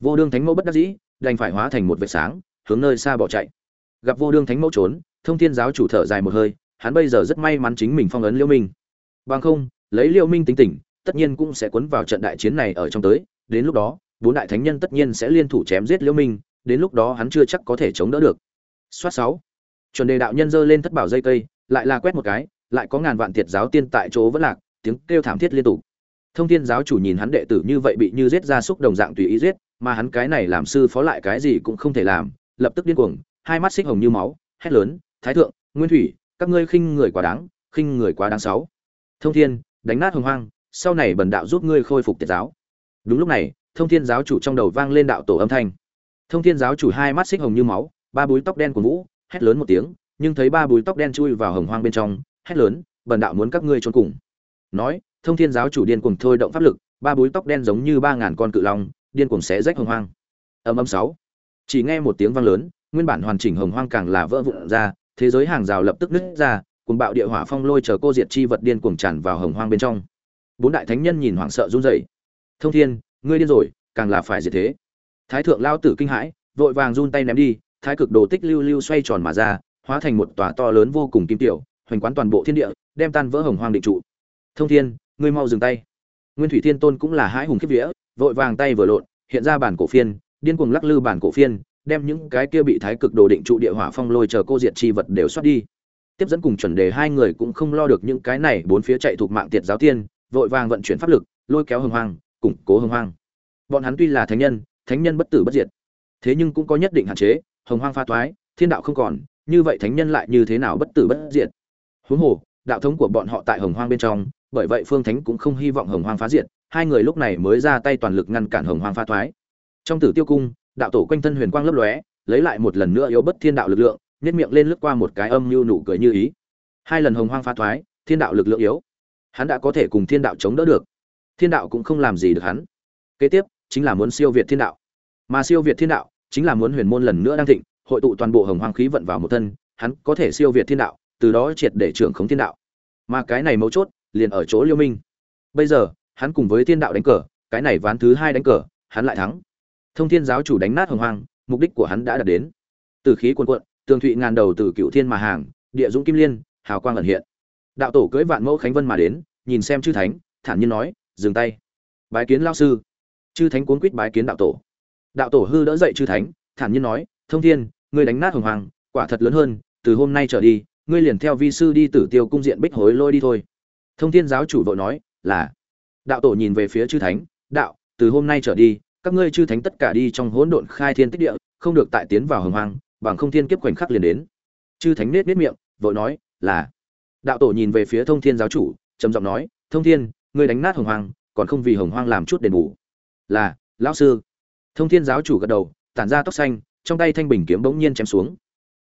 Vô đương thánh mẫu bất đắc dĩ, đành phải hóa thành một vệt sáng, hướng nơi xa bỏ chạy. Gặp vô đương thánh mẫu trốn thông thiên giáo chủ thở dài một hơi, hắn bây giờ rất may mắn chính mình phong ấn liêu minh. Bằng không, lấy liêu minh tính tình, tất nhiên cũng sẽ cuốn vào trận đại chiến này ở trong tới, đến lúc đó, bốn đại thánh nhân tất nhiên sẽ liên thủ chém giết liêu minh, đến lúc đó hắn chưa chắc có thể chống đỡ được. Soát sáu. Chuẩn đề đạo nhân giơ lên thất bảo dây cây, lại là quét một cái, lại có ngàn vạn thiệt giáo tiên tại chỗ vẫn lạc, tiếng kêu thảm thiết liên tục. Thông thiên giáo chủ nhìn hắn đệ tử như vậy bị như giết ra xúc đồng dạng tùy ý giết, mà hắn cái này làm sư phó lại cái gì cũng không thể làm, lập tức điên cuồng, hai mắt xích hồng như máu, hét lớn thái thượng, nguyên thủy, các ngươi khinh người quá đáng, khinh người quá đáng sáu. Thông thiên, đánh nát hồng hoang, sau này bần đạo giúp ngươi khôi phục tiệt giáo. Đúng lúc này, thông thiên giáo chủ trong đầu vang lên đạo tổ âm thanh. Thông thiên giáo chủ hai mắt xích hồng như máu, ba búi tóc đen của vũ hét lớn một tiếng, nhưng thấy ba búi tóc đen chui vào hồng hoang bên trong, hét lớn, bần đạo muốn các ngươi trốn cùng. Nói, thông thiên giáo chủ điên cuồng thôi động pháp lực, ba búi tóc đen giống như ba ngàn con cự long, điên cuồng xé rách hồng hoang. Âm âm sáu. Chỉ nghe một tiếng vang lớn, nguyên bản hoàn chỉnh hồng hoang càng là vỡ vụn ra thế giới hàng rào lập tức nứt ra cùng bạo địa hỏa phong lôi chờ cô diệt chi vật điên cuồng tràn vào hồng hoang bên trong. Bốn đại thánh nhân nhìn hoảng sợ run rẩy. Thông thiên, ngươi điên rồi, càng là phải diệt thế. Thái thượng lao tử kinh hãi, vội vàng run tay ném đi, thái cực đồ tích lưu lưu xoay tròn mà ra, hóa thành một tòa to lớn vô cùng kim tiểu, hoành quán toàn bộ thiên địa, đem tan vỡ hồng hoang định trụ. Thông thiên, ngươi mau dừng tay. Nguyên thủy thiên tôn cũng là hãi hùng khiếp vía, vội vàng tay vừa lộn, hiện ra bản cổ phiên, điên cuồng lắc lư bản cổ phiên đem những cái kia bị thái cực đồ định trụ địa hỏa phong lôi chờ cô diệt chi vật đều xoát đi. Tiếp dẫn cùng chuẩn đề hai người cũng không lo được những cái này, bốn phía chạy thuộc mạng tiệt giáo tiên, vội vàng vận chuyển pháp lực, lôi kéo hưng hoang, củng cố hưng hoang. Bọn hắn tuy là thánh nhân thánh nhân bất tử bất diệt, thế nhưng cũng có nhất định hạn chế, hồng hoang pha toái, thiên đạo không còn, như vậy thánh nhân lại như thế nào bất tử bất diệt? Huống hồ, đạo thống của bọn họ tại hồng hoang bên trong, bởi vậy phương thánh cũng không hy vọng hồng hoang phá diệt, hai người lúc này mới ra tay toàn lực ngăn cản hồng hoang pha toái. Trong tử tiêu cung đạo tổ quanh thân huyền quang lấp lóe, lấy lại một lần nữa yếu bất thiên đạo lực lượng nhét miệng lên lướt qua một cái âm như nụ cười như ý. Hai lần hồng hoang pha thoái, thiên đạo lực lượng yếu. Hắn đã có thể cùng thiên đạo chống đỡ được. Thiên đạo cũng không làm gì được hắn. Kế tiếp, chính là muốn siêu việt thiên đạo. Mà siêu việt thiên đạo, chính là muốn huyền môn lần nữa đang thịnh, hội tụ toàn bộ hồng hoang khí vận vào một thân, hắn có thể siêu việt thiên đạo, từ đó triệt để trưởng khống thiên đạo. Mà cái này mấu chốt, liền ở chỗ liêu minh. Bây giờ, hắn cùng với thiên đạo đánh cờ, cái này ván thứ hai đánh cờ, hắn lại thắng thông thiên giáo chủ đánh nát hồng hoang, mục đích của hắn đã đạt đến. Từ khí quần quận tường thụy ngàn đầu từ cựu thiên mà hàng, địa dũng kim liên, hào quang ẩn hiện. Đạo tổ cưỡi vạn mẫu khánh vân mà đến, nhìn xem chư thánh, thản nhiên nói, dừng tay. Bái kiến lao sư. Chư thánh cuốn quýt bái kiến đạo tổ. Đạo tổ hư đỡ dậy chư thánh, thản nhiên nói, thông thiên, ngươi đánh nát hồng hoàng quả thật lớn hơn, từ hôm nay trở đi, ngươi liền theo vi sư đi tử tiêu cung diện bích hối lôi đi thôi. Thông thiên giáo chủ vội nói, là. Đạo tổ nhìn về phía chư thánh, đạo, từ hôm nay trở đi các ngươi chư thánh tất cả đi trong hỗn độn khai thiên tích địa, không được tại tiến vào hồng hoàng bằng không thiên kiếp khoảnh khắc liền đến. Chư thánh nết nết miệng, vội nói, là. Đạo tổ nhìn về phía thông thiên giáo chủ, trầm giọng nói, thông thiên, ngươi đánh nát hồng hoàng còn không vì hồng hoang làm chút đền bù? Là, lão sư. Thông thiên giáo chủ gật đầu, tản ra tóc xanh, trong tay thanh bình kiếm bỗng nhiên chém xuống.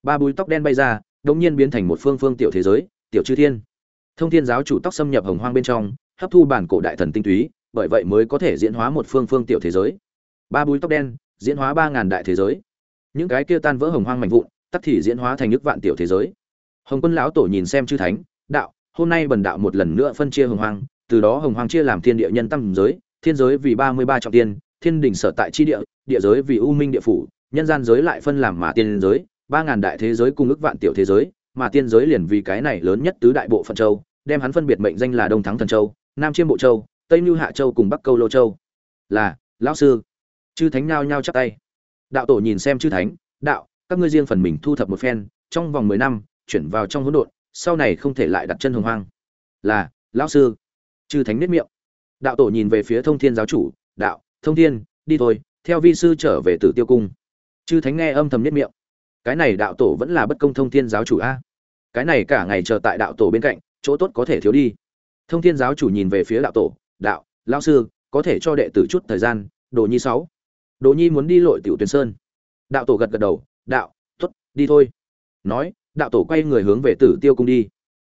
Ba búi tóc đen bay ra, bỗng nhiên biến thành một phương phương tiểu thế giới, tiểu chư thiên. Thông thiên giáo chủ tóc xâm nhập hồng hoang bên trong, hấp thu bản cổ đại thần tinh túy, bởi vậy mới có thể diễn hóa một phương phương tiểu thế giới ba búi tóc đen, diễn hóa ba ngàn đại thế giới. Những cái kia tan vỡ hồng hoang mạnh vụn tắc thì diễn hóa thành nước vạn tiểu thế giới. Hồng quân lão tổ nhìn xem chư thánh, đạo, hôm nay bần đạo một lần nữa phân chia hồng hoang, từ đó hồng hoang chia làm thiên địa nhân tâm giới, thiên giới vì ba mươi ba trọng tiên, thiên đỉnh sở tại chi địa địa giới vì u minh địa phủ, nhân gian giới lại phân làm mà tiên giới, ba ngàn đại thế giới cùng ước vạn tiểu thế giới, mà tiên giới liền vì cái này lớn nhất tứ đại bộ phận châu, đem hắn phân biệt mệnh danh là đông thắng thần châu, nam chiêm bộ châu, tây mưu hạ châu cùng bắc câu lô châu. Là, lão sư chư thánh nhao nhao chắp tay. Đạo tổ nhìn xem chư thánh, đạo, các ngươi riêng phần mình thu thập một phen, trong vòng mười năm, chuyển vào trong hỗn độn, sau này không thể lại đặt chân hồng hoang. Là, lão sư. Chư thánh nết miệng. Đạo tổ nhìn về phía thông thiên giáo chủ, đạo, thông thiên, đi thôi, theo vi sư trở về tử tiêu cung. Chư thánh nghe âm thầm nết miệng. Cái này đạo tổ vẫn là bất công thông thiên giáo chủ a. Cái này cả ngày chờ tại đạo tổ bên cạnh, chỗ tốt có thể thiếu đi. Thông thiên giáo chủ nhìn về phía đạo tổ, đạo, lão sư, có thể cho đệ tử chút thời gian, đồ nhi sáu. Đỗ nhi muốn đi lội tiểu tuyển sơn. Đạo tổ gật gật đầu đạo tốt, đi thôi. Nói đạo tổ quay người hướng về tử tiêu cung đi.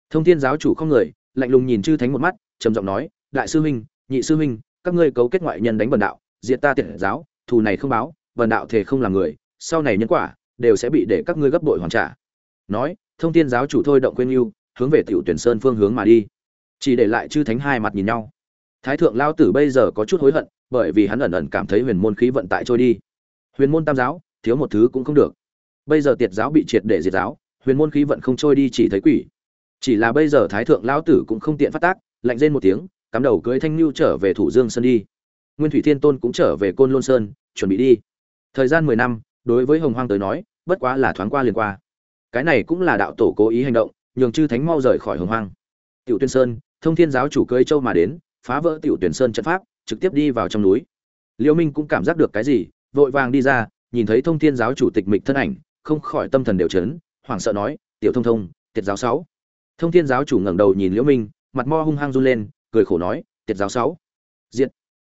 Thông thiên giáo chủ không người lạnh lùng nhìn chư thánh một mắt trầm giọng nói đại sư huynh nhị sư huynh các ngươi cấu kết ngoại nhân đánh bần đạo diệt ta tiện giáo thù này không báo bần đạo thể không làm người sau này nhân quả đều sẽ bị để các ngươi gấp bội hoàn trả. Nói thông thiên giáo chủ thôi động quên yêu hướng về tiểu tuyển sơn phương hướng mà đi. Chỉ để lại chư thánh hai mặt nhìn nhau. Thái thượng lao tử bây giờ có chút hối hận bởi vì hắn ẩn ẩn cảm thấy huyền môn khí vận tại trôi đi. Huyền môn tam giáo, thiếu một thứ cũng không được. Bây giờ tiệt giáo bị triệt để diệt giáo, huyền môn khí vận không trôi đi chỉ thấy quỷ. Chỉ là bây giờ thái thượng lão tử cũng không tiện phát tác, lạnh rên một tiếng, cắm đầu cưới thanh lưu trở về thủ dương sơn đi. Nguyên thủy thiên tôn cũng trở về côn lôn sơn, chuẩn bị đi. Thời gian mười năm, đối với hồng hoang tới nói, bất quá là thoáng qua liền qua. Cái này cũng là đạo tổ cố ý hành động, nhường chư thánh mau rời khỏi hồng hoang. Tiểu tuyên sơn, thông thiên giáo chủ cưới châu mà đến, phá vỡ tiểu tuyển sơn trận pháp trực tiếp đi vào trong núi. Liễu minh cũng cảm giác được cái gì, vội vàng đi ra, nhìn thấy thông thiên giáo chủ tịch mịch thân ảnh, không khỏi tâm thần đều chấn, hoảng sợ nói, tiểu thông thông, tiệt giáo sáu. Thông thiên giáo chủ ngẩng đầu nhìn liễu minh, mặt mo hung hăng run lên, cười khổ nói, tiệt giáo sáu. Diệt.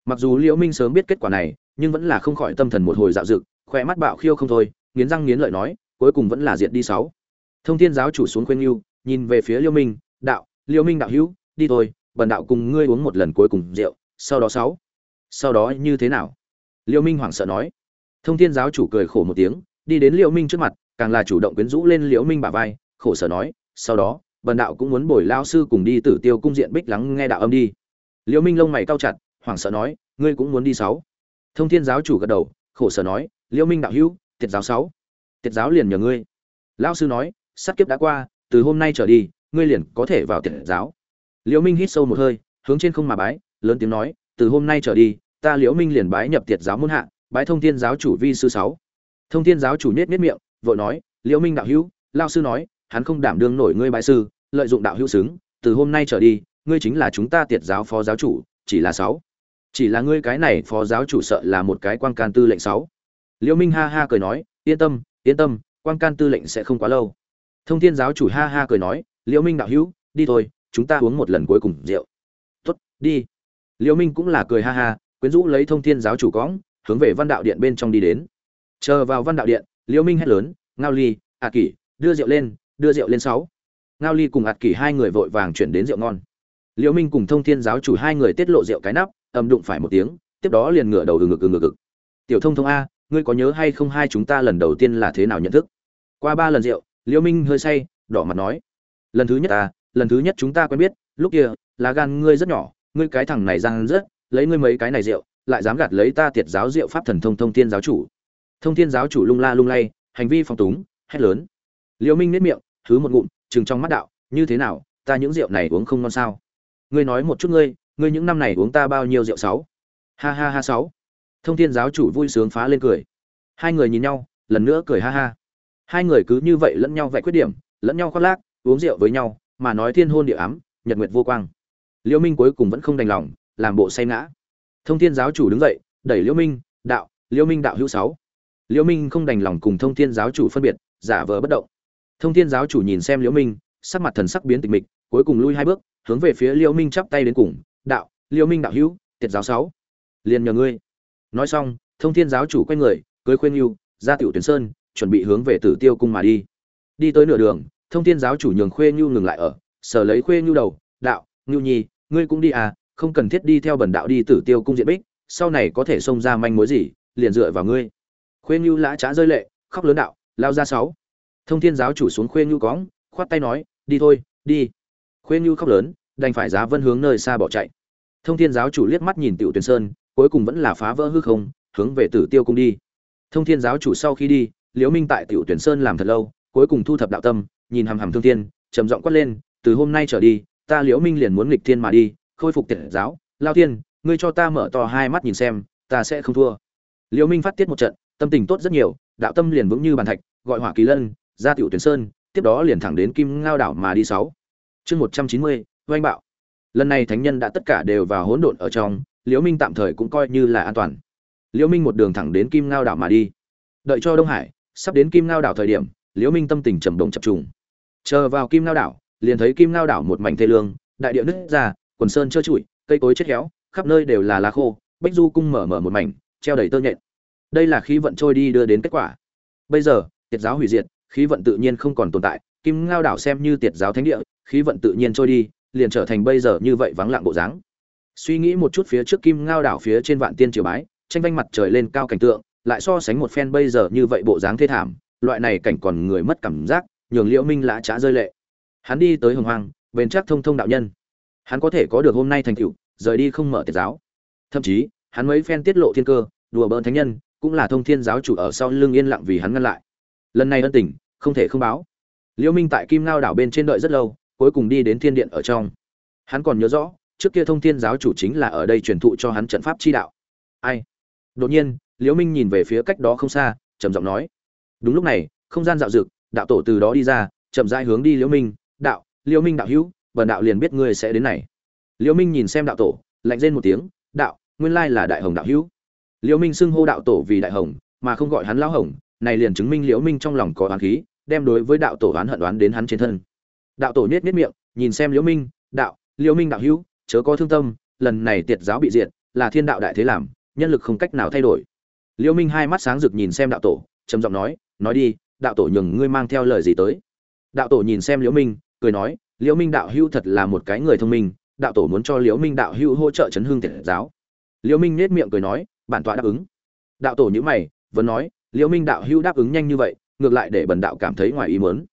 Mặc dù liễu minh sớm biết kết quả này, nhưng vẫn là không khỏi tâm thần một hồi dạo dực khỏe mắt bạo khiêu không thôi, nghiến răng nghiến lợi nói, cuối cùng vẫn là diệt đi sáu. Thông thiên giáo chủ xuống khuyên yêu nhìn về phía liễu minh, đạo liễu minh đạo hữu, đi thôi, bần đạo cùng ngươi uống một lần cuối cùng rượu sau đó sáu. Sau đó như thế nào? Liễu minh hoảng sợ nói. Thông thiên giáo chủ cười khổ một tiếng, đi đến liễu minh trước mặt, càng là chủ động quyến rũ lên liễu minh bả vai, khổ sở nói, sau đó bần đạo cũng muốn bồi lao sư cùng đi tử tiêu cung diện bích lắng nghe đạo âm đi. Liễu minh lông mày cau chặt, hoảng sợ nói, ngươi cũng muốn đi sáu. Thông thiên giáo chủ gật đầu, khổ sở nói liễu minh đạo hữu, tiệt giáo sáu. Tiệt giáo liền nhờ ngươi. Lão sư nói sát kiếp đã qua, từ hôm nay trở đi, ngươi liền có thể vào tiệt giáo. Liễu minh hít sâu một hơi, hướng trên không mà bái lớn tiếng nói, từ hôm nay trở đi, ta liễu minh liền bái nhập tiệt giáo môn hạ, bái thông thiên giáo chủ vi sư sáu. Thông thiên giáo chủ nết nết miệng, vội nói, liễu minh đạo hữu, lão sư nói, hắn không đảm đương nổi ngươi bái sư, lợi dụng đạo hữu xứng, từ hôm nay trở đi, ngươi chính là chúng ta tiệt giáo phó giáo chủ, chỉ là sáu. Chỉ là ngươi cái này phó giáo chủ sợ là một cái quan can tư lệnh sáu. Liễu minh ha ha cười nói, yên tâm yên tâm, quan can tư lệnh sẽ không quá lâu. Thông thiên giáo chủ ha ha cười nói, liễu minh đạo hữu, đi thôi, chúng ta uống một lần cuối cùng rượu. Tốt, đi liễu minh cũng là cười ha ha quyến rũ lấy thông thiên giáo chủ cõng hướng về văn đạo điện bên trong đi đến. Chờ vào văn đạo điện liễu minh hét lớn ngao ly a kỷ đưa rượu lên đưa rượu lên sáu. Ngao ly cùng ạt kỷ hai người vội vàng chuyển đến rượu ngon. Liễu minh cùng thông thiên giáo chủ hai người tiết lộ rượu cái nắp ầm đụng phải một tiếng tiếp đó liền ngửa đầu từ ngực từ ngực, ngực. Tiểu thông thông a ngươi có nhớ hay không hai chúng ta lần đầu tiên là thế nào nhận thức? Qua ba lần rượu liễu minh hơi say đỏ mặt nói lần thứ nhất ta lần thứ nhất chúng ta quen biết lúc kia lá gan ngươi rất nhỏ ngươi cái thằng này răng rất lấy ngươi mấy cái này rượu, lại dám gạt lấy ta tiệt giáo rượu pháp thần thông thông thiên giáo chủ. Thông thiên giáo chủ lung la lung lay, hành vi phong túng, hét lớn. Liễu minh nét miệng thứ một ngụm chừng trong mắt đạo, như thế nào, ta những rượu này uống không ngon sao? Ngươi nói một chút ngươi ngươi những năm này uống ta bao nhiêu rượu sáu? Ha ha ha sáu. Thông thiên giáo chủ vui sướng phá lên cười. Hai người nhìn nhau, lần nữa cười ha ha. Hai người cứ như vậy lẫn nhau vạch khuyết điểm, lẫn nhau khoác lác, uống rượu với nhau, mà nói thiên hôn địa ám, nhật nguyệt vô quang liễu minh cuối cùng vẫn không đành lòng, làm bộ say ngã. Thông thiên giáo chủ đứng dậy, đẩy liễu minh, đạo, liễu minh đạo hữu sáu. Liễu minh không đành lòng cùng thông thiên giáo chủ phân biệt, giả vờ bất động. Thông thiên giáo chủ nhìn xem liễu minh, sắc mặt thần sắc biến tịch mịch, cuối cùng lui hai bước, hướng về phía liễu minh chắp tay đến cùng, đạo, liễu minh đạo hữu, tiệt giáo sáu. Liền nhờ ngươi. Nói xong, thông thiên giáo chủ quay người, cưới khuyên yêu ra tiểu tuyển sơn, chuẩn bị hướng về tử tiêu cung mà đi. Đi tới nửa đường, thông thiên giáo chủ nhường khuê nhu ngừng lại ở sở lấy khuê nhu đầu, đạo, nhu nhi ngươi cũng đi à không cần thiết đi theo bần đạo đi tử tiêu cung diện bích, sau này có thể xông ra manh mối gì, liền dựa vào ngươi. Khuê nhu lã trá rơi lệ, khóc lớn đạo, lao ra sáu. Thông thiên giáo chủ xuống khuê nhu cóng khoát tay nói, đi thôi, đi. Khuê nhu khóc lớn, đành phải giá vân hướng nơi xa bỏ chạy. Thông thiên giáo chủ liếc mắt nhìn tiểu tuyền sơn, cuối cùng vẫn là phá vỡ hư không, hướng về tử tiêu cung đi. Thông thiên giáo chủ sau khi đi, liễu minh tại tiểu tuyển sơn làm thật lâu, cuối cùng thu thập đạo tâm, nhìn hằm hằm thương thiên, trầm giọng quát lên, từ hôm nay trở đi ta liễu minh liền muốn nghịch thiên mà đi, khôi phục tiệt giáo. Lao thiên, ngươi cho ta mở to hai mắt nhìn xem, ta sẽ không thua. Liễu minh phát tiết một trận, tâm tình tốt rất nhiều, đạo tâm liền vững như bàn thạch, gọi hỏa kỳ lân, ra tiểu tuyển sơn, tiếp đó liền thẳng đến kim ngao đảo mà đi sáu. Chương một trăm chín mươi, oanh bạo. Lần này thánh nhân đã tất cả đều vào hỗn độn ở trong, liễu minh tạm thời cũng coi như là an toàn. Liễu minh một đường thẳng đến kim ngao đảo mà đi. Đợi cho đông hải, sắp đến kim ngao đảo thời điểm, liễu minh tâm tình trầm động chập trùng. Chờ vào kim ngao đảo liền thấy kim ngao đảo một mảnh thê lương, đại địa nứt ra, quần sơn trơ trụi, cây cối chết héo, khắp nơi đều là lá khô, bách du cung mở mở một mảnh, treo đầy tơ nhện. Đây là khí vận trôi đi đưa đến kết quả. Bây giờ, tiệt giáo hủy diệt, khí vận tự nhiên không còn tồn tại, kim ngao đảo xem như tiệt giáo thánh địa, khí vận tự nhiên trôi đi, liền trở thành bây giờ như vậy vắng lặng bộ dáng. Suy nghĩ một chút phía trước kim ngao đảo phía trên vạn tiên triều bái, tranh vanh mặt trời lên cao cảnh tượng, lại so sánh một phen bây giờ như vậy bộ dáng thê thảm, loại này cảnh còn người mất cảm giác, nhường liễu minh lã trá rơi lệ hắn đi tới hồng hoang, bền chắc thông thông đạo nhân. Hắn có thể có được hôm nay thành tựu, rời đi không mở tiệt giáo. Thậm chí, hắn mấy phen tiết lộ thiên cơ, đùa bỡn thánh nhân, cũng là thông thiên giáo chủ ở sau lưng yên lặng vì hắn ngăn lại. Lần này ân tình, không thể không báo. Liễu minh tại kim ngao đảo bên trên đợi rất lâu, cuối cùng đi đến thiên điện ở trong. Hắn còn nhớ rõ, trước kia thông thiên giáo chủ chính là ở đây truyền thụ cho hắn trận pháp chi đạo. Ai? Đột nhiên, liễu minh nhìn về phía cách đó không xa, trầm giọng nói. Đúng lúc này, không gian dạo dực, đạo tổ từ đó đi ra, chậm rãi hướng đi liễu minh đạo liễu minh đạo hữu, bần đạo liền biết ngươi sẽ đến này. Liễu minh nhìn xem đạo tổ, lạnh rên một tiếng, đạo, nguyên lai là đại hồng đạo hữu. Liễu minh xưng hô đạo tổ vì đại hồng, mà không gọi hắn lão hồng, này liền chứng minh liễu minh trong lòng có oán khí, đem đối với đạo tổ oán hận đoán đến hắn trên thân. Đạo tổ nhếch nhếch miệng, nhìn xem liễu minh, đạo liễu minh đạo hữu, chớ có thương tâm, lần này tiệt giáo bị diệt, là thiên đạo đại thế làm, nhân lực không cách nào thay đổi. Liễu minh hai mắt sáng rực nhìn xem đạo tổ, trầm giọng nói nói đi, đạo tổ nhường ngươi mang theo lời gì tới? Đạo tổ nhìn xem liễu minh cười nói, liễu minh đạo hữu thật là một cái người thông minh, đạo tổ muốn cho liễu minh đạo hữu hỗ trợ chấn hương tiệt giáo. Liễu minh nết miệng cười nói, bản tọa đáp ứng. Đạo tổ nhíu mày, vẫn nói, liễu minh đạo hữu đáp ứng nhanh như vậy, ngược lại để bần đạo cảm thấy ngoài ý muốn.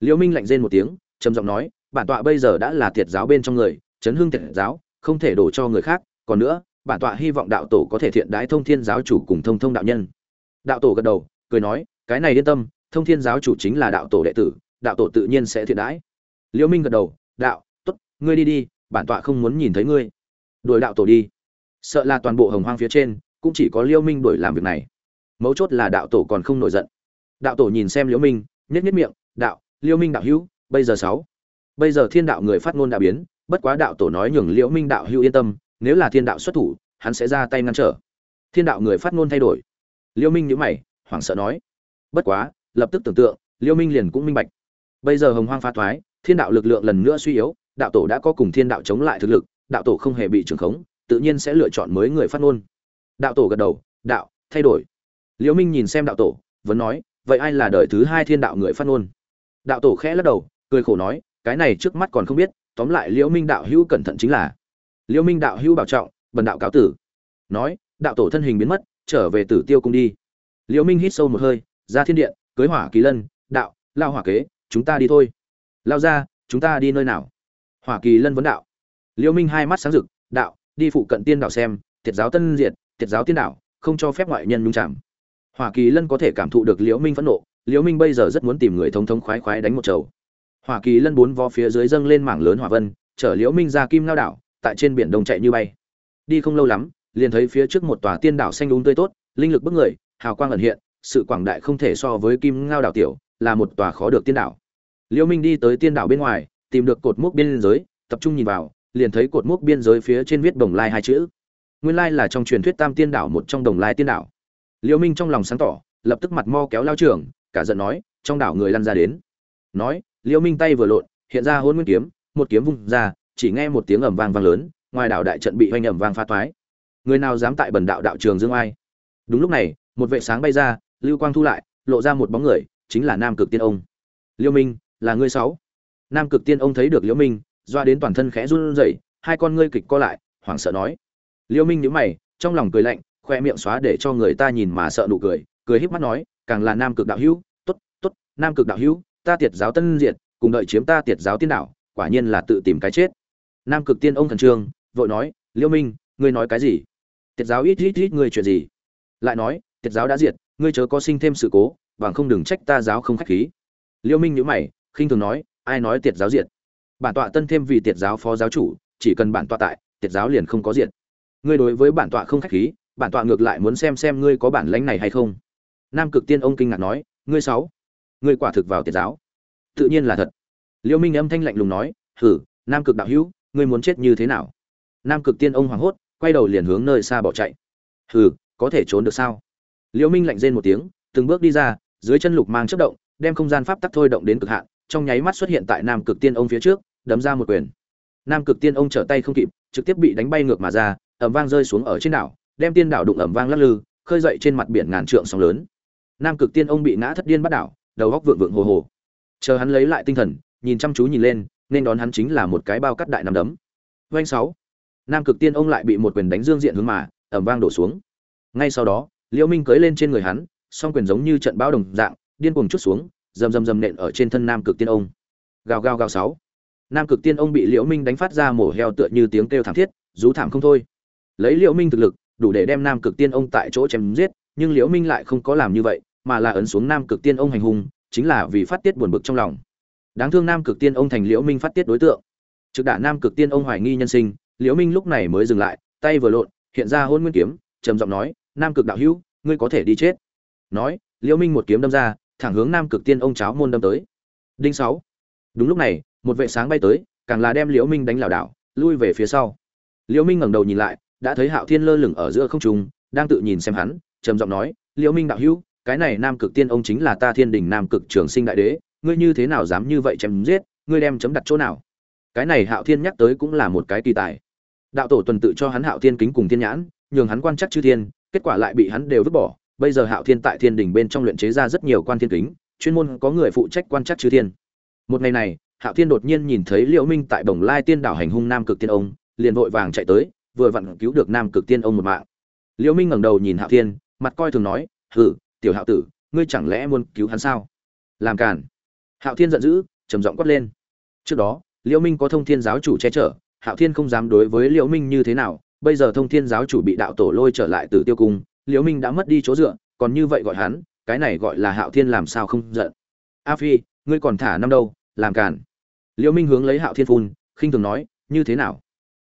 Liễu minh lạnh rên một tiếng, trầm giọng nói, bản tọa bây giờ đã là tiệt giáo bên trong người, chấn hương tiệt giáo, không thể đổ cho người khác, còn nữa, bản tọa hy vọng đạo tổ có thể thiện đái thông thiên giáo chủ cùng thông thông đạo nhân. Đạo tổ gật đầu, cười nói, cái này yên tâm, thông thiên giáo chủ chính là đạo tổ đệ tử, đạo tổ tự nhiên sẽ thiện đái liễu minh gật đầu, đạo, tốt, ngươi đi đi, bản tọa không muốn nhìn thấy ngươi. Đuổi đạo tổ đi. Sợ là toàn bộ hồng hoang phía trên, cũng chỉ có liễu minh đuổi làm việc này. Mấu chốt là đạo tổ còn không nổi giận. Đạo tổ nhìn xem liễu minh nhất nhất miệng, đạo, liễu minh đạo hữu, bây giờ sáu. Bây giờ thiên đạo người phát ngôn đã biến, bất quá đạo tổ nói nhường liễu minh đạo hữu yên tâm, nếu là thiên đạo xuất thủ, hắn sẽ ra tay ngăn trở. Thiên đạo người phát ngôn thay đổi. Liễu minh nhíu mày, hoảng sợ nói, bất quá, lập tức tưởng tượng, liễu minh liền cũng minh bạch. Bây giờ hồng hoang phá thoái thiên đạo lực lượng lần nữa suy yếu, đạo tổ đã có cùng thiên đạo chống lại thực lực, đạo tổ không hề bị trưởng khống, tự nhiên sẽ lựa chọn mới người phát ngôn. Đạo tổ gật đầu, đạo, thay đổi. Liễu minh nhìn xem đạo tổ, vẫn nói, vậy ai là đời thứ hai thiên đạo người phát ngôn? Đạo tổ khẽ lắc đầu, cười khổ nói, cái này trước mắt còn không biết, tóm lại liễu minh đạo hữu cẩn thận chính là. Liễu minh đạo hữu bảo trọng, bần đạo cáo tử. Nói, đạo tổ thân hình biến mất, trở về tử tiêu cung đi. Liễu minh hít sâu một hơi, ra thiên điện, cưới hỏa kỳ lân, đạo, lao hỏa kế, chúng ta đi thôi lao ra, chúng ta đi nơi nào? Hoa kỳ lân vấn đạo. Liễu minh hai mắt sáng rực, đạo, đi phụ cận tiên đảo xem, tiệt giáo tân diệt, tiệt giáo tiên đảo, không cho phép ngoại nhân nhung chạm Hoa kỳ lân có thể cảm thụ được liễu minh phẫn nộ, liễu minh bây giờ rất muốn tìm người thống thống khoái khoái đánh một chầu. Hoa kỳ lân bốn vó phía dưới dâng lên mảng lớn hỏa vân, chở liễu minh ra kim lao đảo, tại trên biển đông chạy như bay. Đi không lâu lắm, liền thấy phía trước một tòa tiên đảo xanh đúng tươi tốt, linh lực bức người, hào quang ẩn hiện, sự quảng đại không thể so với kim ngao đảo tiểu, là một tòa khó được tiên đảo liễu minh đi tới tiên đảo bên ngoài, tìm được cột mốc biên giới, tập trung nhìn vào, liền thấy cột mốc biên giới phía trên viết đồng lai hai chữ. Nguyên lai là trong truyền thuyết tam tiên đảo một trong đồng lai tiên đảo. Liễu minh trong lòng sáng tỏ, lập tức mặt mo kéo lao trưởng, cả giận nói, trong đảo người lăn ra đến. Nói liễu minh tay vừa lộn, hiện ra hôn nguyên kiếm, một kiếm vung ra, chỉ nghe một tiếng ầm vang vang lớn, ngoài đảo đại trận bị hoành ầm vang phá toái. Người nào dám tại bần đạo đạo trường dương ai? Đúng lúc này, một vệ sáng bay ra, lưu quang thu lại, lộ ra một bóng người, chính là nam cực tiên ông. Liễu minh là ngươi sáu. Nam cực tiên ông thấy được liễu minh, doa đến toàn thân khẽ run rẩy, hai con ngươi kịch co lại, hoảng sợ nói. Liễu minh nhíu mày, trong lòng cười lạnh, khoe miệng xóa để cho người ta nhìn mà sợ nụ cười cười híp mắt nói, càng là nam cực đạo hữu, tốt tốt, nam cực đạo hữu, ta tiệt giáo tân diệt, cùng đợi chiếm ta tiệt giáo tiên đạo, quả nhiên là tự tìm cái chết. Nam cực tiên ông thần trương, vội nói, liễu minh, ngươi nói cái gì? Tiệt giáo ít ít ít ngươi chuyện gì? Lại nói, tiệt giáo đã diệt, ngươi chớ có sinh thêm sự cố, bằng không đừng trách ta giáo không khách khí. Liễu minh nhíu mày khinh thường nói, ai nói tiệt giáo diệt? Bản tọa tân thêm vì tiệt giáo phó giáo chủ, chỉ cần bản tọa tại, tiệt giáo liền không có diệt. Ngươi đối với bản tọa không khách khí, bản tọa ngược lại muốn xem xem ngươi có bản lãnh này hay không. Nam cực tiên ông kinh ngạc nói, ngươi sáu, ngươi quả thực vào tiệt giáo. Tự nhiên là thật. Liêu minh âm thanh lạnh lùng nói, hử, nam cực đạo hữu, ngươi muốn chết như thế nào? Nam cực tiên ông hoảng hốt, quay đầu liền hướng nơi xa bỏ chạy. Hừ có thể trốn được sao? Liêu minh lạnh rên một tiếng, từng bước đi ra, dưới chân lục mang chất động, đem không gian pháp tắc thôi động đến cực hạn trong nháy mắt xuất hiện tại nam cực tiên ông phía trước, đấm ra một quyền. Nam cực tiên ông trở tay không kịp, trực tiếp bị đánh bay ngược mà ra ẩm vang rơi xuống ở trên đảo, đem tiên đảo đụng ẩm vang lắc lư, khơi dậy trên mặt biển ngàn trượng sóng lớn. Nam cực tiên ông bị ngã thất điên bắt đảo, đầu góc vượng vượng hồ hồ. Chờ hắn lấy lại tinh thần, nhìn chăm chú nhìn lên, nên đón hắn chính là một cái bao cắt đại nằm đấm. Doanh sáu. Nam cực tiên ông lại bị một quyền đánh dương diện hướng mà ẩm vang đổ xuống. Ngay sau đó, liễu minh cưỡi lên trên người hắn, song quyền giống như trận bão đồng dạng, điên cuồng chút xuống rầm rầm rầm nện ở trên thân nam cực tiên ông. Gào gào gào sáu. Nam cực tiên ông bị liễu minh đánh phát ra mổ heo tựa như tiếng kêu thảm thiết, rú thảm không thôi. Lấy liễu minh thực lực, đủ để đem nam cực tiên ông tại chỗ chém giết, nhưng liễu minh lại không có làm như vậy, mà là ấn xuống nam cực tiên ông hành hung, chính là vì phát tiết buồn bực trong lòng. Đáng thương nam cực tiên ông thành liễu minh phát tiết đối tượng. Trực đả nam cực tiên ông hoài nghi nhân sinh, liễu minh lúc này mới dừng lại, tay vừa lộn, hiện ra hôn nguyên kiếm, trầm giọng nói, nam cực đạo hữu, ngươi có thể đi chết. Nói, liễu minh một kiếm đâm ra thẳng hướng nam cực tiên ông cháo môn đâm tới. Đinh sáu. Đúng lúc này, một vệ sáng bay tới, càng là đem liễu minh đánh lảo đảo, lui về phía sau. Liễu minh ngẩng đầu nhìn lại, đã thấy hạo thiên lơ lửng ở giữa không trung, đang tự nhìn xem hắn, trầm giọng nói, liễu minh đạo hữu, cái này nam cực tiên ông chính là ta thiên đình nam cực trường sinh đại đế, ngươi như thế nào dám như vậy chém giết, ngươi đem chấm đặt chỗ nào? Cái này hạo thiên nhắc tới cũng là một cái kỳ tài. Đạo tổ tuần tự cho hắn hạo thiên kính cùng thiên nhãn, nhường hắn quan chắc chư thiên, kết quả lại bị hắn đều vứt bỏ bây giờ hạo thiên tại thiên đình bên trong luyện chế ra rất nhiều quan thiên kính, chuyên môn có người phụ trách quan chắc chư thiên. Một ngày này, hạo thiên đột nhiên nhìn thấy liễu minh tại bồng lai tiên đảo hành hung nam cực tiên ông, liền vội vàng chạy tới, vừa vặn cứu được nam cực tiên ông một mạng. Liễu minh ngẩng đầu nhìn hạo thiên, mặt coi thường nói, hừ, tiểu hạo tử, ngươi chẳng lẽ muốn cứu hắn sao? Làm cản hạo thiên giận dữ, trầm giọng quát lên. Trước đó, liễu minh có thông thiên giáo chủ che chở, hạo thiên không dám đối với liễu minh như thế nào, bây giờ thông thiên giáo chủ bị đạo tổ lôi trở lại từ tiêu cung liễu minh đã mất đi chỗ dựa, còn như vậy gọi hắn, cái này gọi là hạo thiên làm sao không giận? A phi, ngươi còn thả năm đâu, làm cản liễu minh hướng lấy hạo thiên phun, khinh thường nói, như thế nào?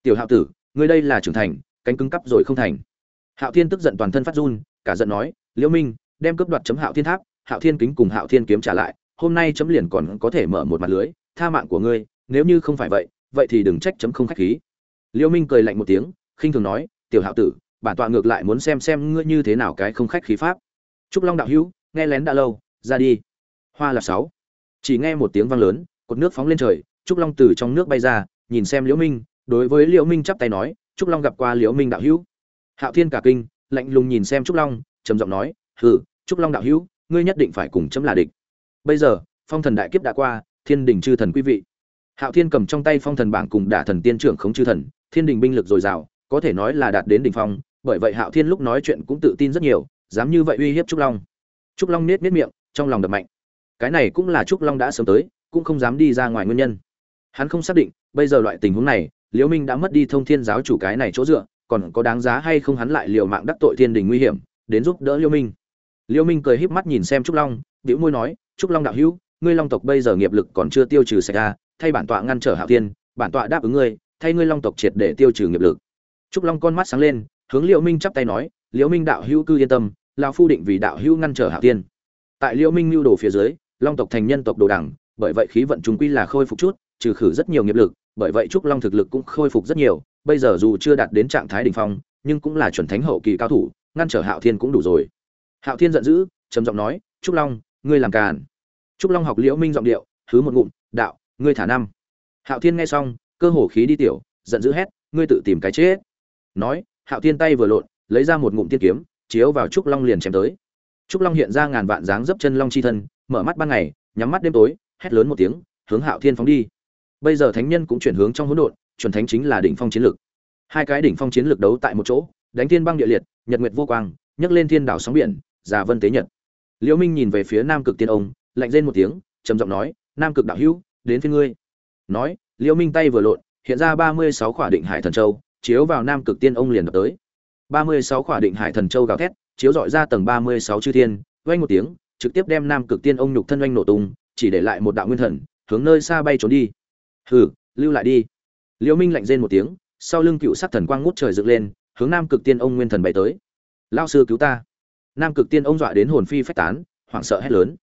Tiểu hạo tử, ngươi đây là trưởng thành, cánh cứng cắp rồi không thành. Hạo thiên tức giận toàn thân phát run, cả giận nói, liễu minh, đem cướp đoạt chấm hạo thiên tháp, hạo thiên kính cùng hạo thiên kiếm trả lại, hôm nay chấm liền còn có thể mở một mặt lưới, tha mạng của ngươi, nếu như không phải vậy vậy thì đừng trách chấm không khách khí. Liễu minh cười lạnh một tiếng, khinh thường nói, tiểu hạo tử bản tọa ngược lại muốn xem xem ngươi như thế nào cái không khách khí pháp. Trúc long đạo hữu, nghe lén đã lâu, ra đi. Hoa là sáu. Chỉ nghe một tiếng vang lớn, cột nước phóng lên trời trúc long từ trong nước bay ra, nhìn xem liễu minh, đối với liễu minh chắp tay nói trúc long gặp qua liễu minh đạo hữu. Hạo thiên cả kinh, lạnh lùng nhìn xem trúc long, trầm giọng nói, hừ trúc long đạo hữu, ngươi nhất định phải cùng chấm là địch. Bây giờ, phong thần đại kiếp đã qua, thiên đình chư thần quý vị. Hạo thiên cầm trong tay phong thần bảng cùng đả thần tiên trưởng khống chư thần, thiên đình binh lực dồi dào, có thể nói là đạt đến đỉnh phong bởi vậy hạo thiên lúc nói chuyện cũng tự tin rất nhiều, dám như vậy uy hiếp trúc long. Trúc long nết nết miệng, trong lòng đập mạnh. Cái này cũng là trúc long đã sớm tới, cũng không dám đi ra ngoài nguyên nhân. Hắn không xác định, bây giờ loại tình huống này, liễu minh đã mất đi thông thiên giáo chủ cái này chỗ dựa, còn có đáng giá hay không hắn lại liều mạng đắc tội thiên đình nguy hiểm, đến giúp đỡ liễu minh. Liễu minh cười híp mắt nhìn xem trúc long, bĩu môi nói, trúc long đạo hữu, ngươi long tộc bây giờ nghiệp lực còn chưa tiêu trừ sạch ra thay bản tọa ngăn trở hạo thiên, bản tọa đáp ứng ngươi, thay ngươi long tộc triệt để tiêu trừ nghiệp lực. Trúc long con mắt sáng lên hướng liễu minh chắp tay nói, liễu minh đạo hữu cư yên tâm, lão phu định vì đạo hữu ngăn trở hạo thiên. Tại liễu minh lưu đồ phía dưới, long tộc thành nhân tộc đồ đẳng bởi vậy khí vận chúng quy là khôi phục chút, trừ khử rất nhiều nghiệp lực, bởi vậy trúc long thực lực cũng khôi phục rất nhiều, bây giờ dù chưa đạt đến trạng thái đỉnh phong, nhưng cũng là chuẩn thánh hậu kỳ cao thủ, ngăn trở hạo thiên cũng đủ rồi. Hạo thiên giận dữ, trầm giọng nói, trúc long, ngươi làm càn. Trúc long học liễu minh giọng điệu thứ một ngụm, đạo, ngươi thả năm. Hạo thiên nghe xong, cơ hồ khí đi tiểu, giận dữ hét, ngươi tự tìm cái chết. Nói hạo thiên tay vừa lộn, lấy ra một ngụm tiên kiếm, chiếu vào trúc long liền chém tới. Trúc long hiện ra ngàn vạn dáng dấp chân long chi thân, mở mắt ban ngày, nhắm mắt đêm tối, hét lớn một tiếng, hướng hạo thiên phóng đi. Bây giờ thánh nhân cũng chuyển hướng trong hỗn độn, chuẩn thánh chính là đỉnh phong chiến lực. Hai cái đỉnh phong chiến lực đấu tại một chỗ, đánh thiên băng địa liệt, nhật nguyệt vô quang, nhấc lên thiên đảo sóng biển, già vân tế nhật. Liễu minh nhìn về phía nam cực tiên ông, lạnh rên một tiếng, trầm giọng nói, nam cực đạo hữu, đến phía ngươi. Nói, liễu minh tay vừa lộn, hiện ra ba mươi sáu khỏa định hải thần châu chiếu vào nam cực tiên ông liền đập tới. Ba mươi sáu khỏa định hải thần châu gào thét, chiếu dọi ra tầng ba mươi sáu chư thiên, vang một tiếng, trực tiếp đem nam cực tiên ông nhục thân oanh nổ tung, chỉ để lại một đạo nguyên thần, hướng nơi xa bay trốn đi. Hừ, lưu lại đi. Liễu minh lạnh rên một tiếng, sau lưng cựu sắc thần quang ngút trời dựng lên, hướng nam cực tiên ông nguyên thần bay tới. Lao sư cứu ta. Nam cực tiên ông dọa đến hồn phi phách tán, hoảng sợ hét lớn.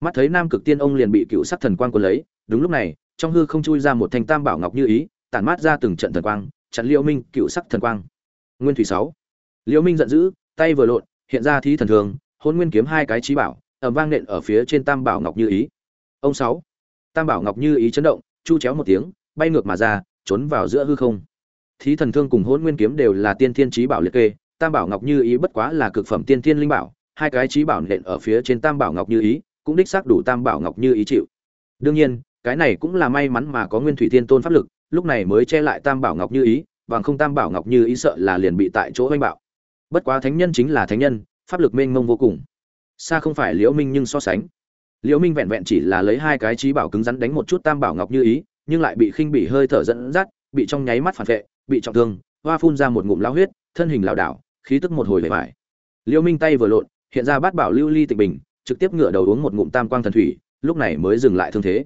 Mắt thấy nam cực tiên ông liền bị cựu sắc thần quang quân lấy, đúng lúc này, trong hư không chui ra một thanh tam bảo ngọc như ý, tản mát ra từng trận thần quang chặn liễu minh cựu sắc thần quang. Nguyên thủy sáu. Liễu minh giận dữ, tay vừa lộn, hiện ra thí thần thường, hôn nguyên kiếm hai cái trí bảo ẩm vang nện ở phía trên tam bảo ngọc như ý. Ông sáu. Tam bảo ngọc như ý chấn động, chu chéo một tiếng, bay ngược mà ra, trốn vào giữa hư không. Thí thần thương cùng hôn nguyên kiếm đều là tiên thiên trí bảo liệt kê, tam bảo ngọc như ý bất quá là cực phẩm tiên thiên linh bảo, hai cái trí bảo nện ở phía trên tam bảo ngọc như ý, cũng đích xác đủ tam bảo ngọc như ý chịu. Đương nhiên, cái này cũng là may mắn mà có nguyên thủy thiên tôn pháp lực lúc này mới che lại tam bảo ngọc như ý, bằng không tam bảo ngọc như ý sợ là liền bị tại chỗ oanh bạo. Bất quá thánh nhân chính là thánh nhân, pháp lực mênh mông vô cùng. Xa không phải liễu minh nhưng so sánh. Liễu minh vẹn vẹn chỉ là lấy hai cái trí bảo cứng rắn đánh một chút tam bảo ngọc như ý, nhưng lại bị khinh bỉ hơi thở dẫn dắt, bị trong nháy mắt phản vệ, bị trọng thương, hoa phun ra một ngụm lao huyết, thân hình lảo đảo, khí tức một hồi lệ vải liễu minh tay vừa lộn, hiện ra bát bảo lưu ly tịch bình, trực tiếp ngửa đầu uống một ngụm tam quang thần thủy, lúc này mới dừng lại thương thế.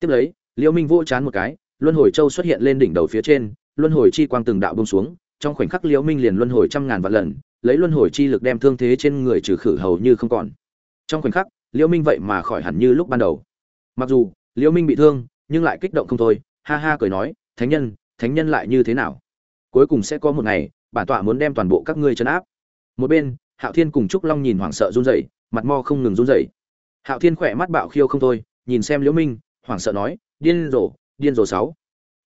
Tiếp lấy, liễu minh vỗ chán một cái luân hồi châu xuất hiện lên đỉnh đầu phía trên, luân hồi chi quang từng đạo buông xuống, trong khoảnh khắc liễu minh liền luân hồi trăm ngàn vạn lần, lấy luân hồi chi lực đem thương thế trên người trừ khử hầu như không còn. Trong khoảnh khắc, liễu minh vậy mà khỏi hẳn như lúc ban đầu. Mặc dù, liễu minh bị thương, nhưng lại kích động không thôi, ha ha cười nói, thánh nhân thánh nhân lại như thế nào? Cuối cùng sẽ có một ngày, bản tọa muốn đem toàn bộ các ngươi chấn áp. Một bên, hạo thiên cùng trúc long nhìn hoảng sợ run rẩy, mặt mo không ngừng run rẩy. Hạo thiên khỏe mắt bạo khiêu không thôi, nhìn xem liễu minh, hoảng sợ nói, điên rồ điên rồ sáu.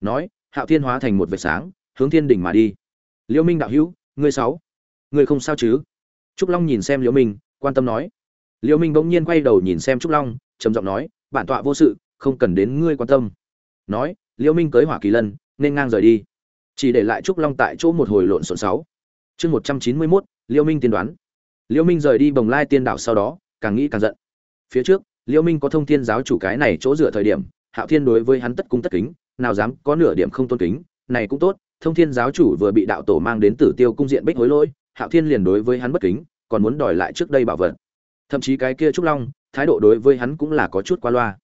Nói hạo thiên hóa thành một vệt sáng hướng thiên đỉnh mà đi. Liễu minh đạo hữu ngươi sáu. Ngươi không sao chứ? Trúc long nhìn xem liễu minh quan tâm nói. Liễu minh bỗng nhiên quay đầu nhìn xem trúc long trầm giọng nói bản tọa vô sự không cần đến ngươi quan tâm. Nói liễu minh cưới hỏa kỳ lân nên ngang rời đi. Chỉ để lại trúc long tại chỗ một hồi lộn xộn sáu. Chương một trăm chín mươi 191, liễu minh tiên đoán. Liễu minh rời đi bồng lai tiên đảo sau đó càng nghĩ càng giận. Phía trước liễu minh có thông thiên giáo chủ cái này chỗ dựa thời điểm hạo thiên đối với hắn tất cung tất kính, nào dám có nửa điểm không tôn kính, này cũng tốt, thông thiên giáo chủ vừa bị đạo tổ mang đến tử tiêu cung diện bích hối lỗi, hạo thiên liền đối với hắn bất kính, còn muốn đòi lại trước đây bảo vật. Thậm chí cái kia trúc long, thái độ đối với hắn cũng là có chút qua loa.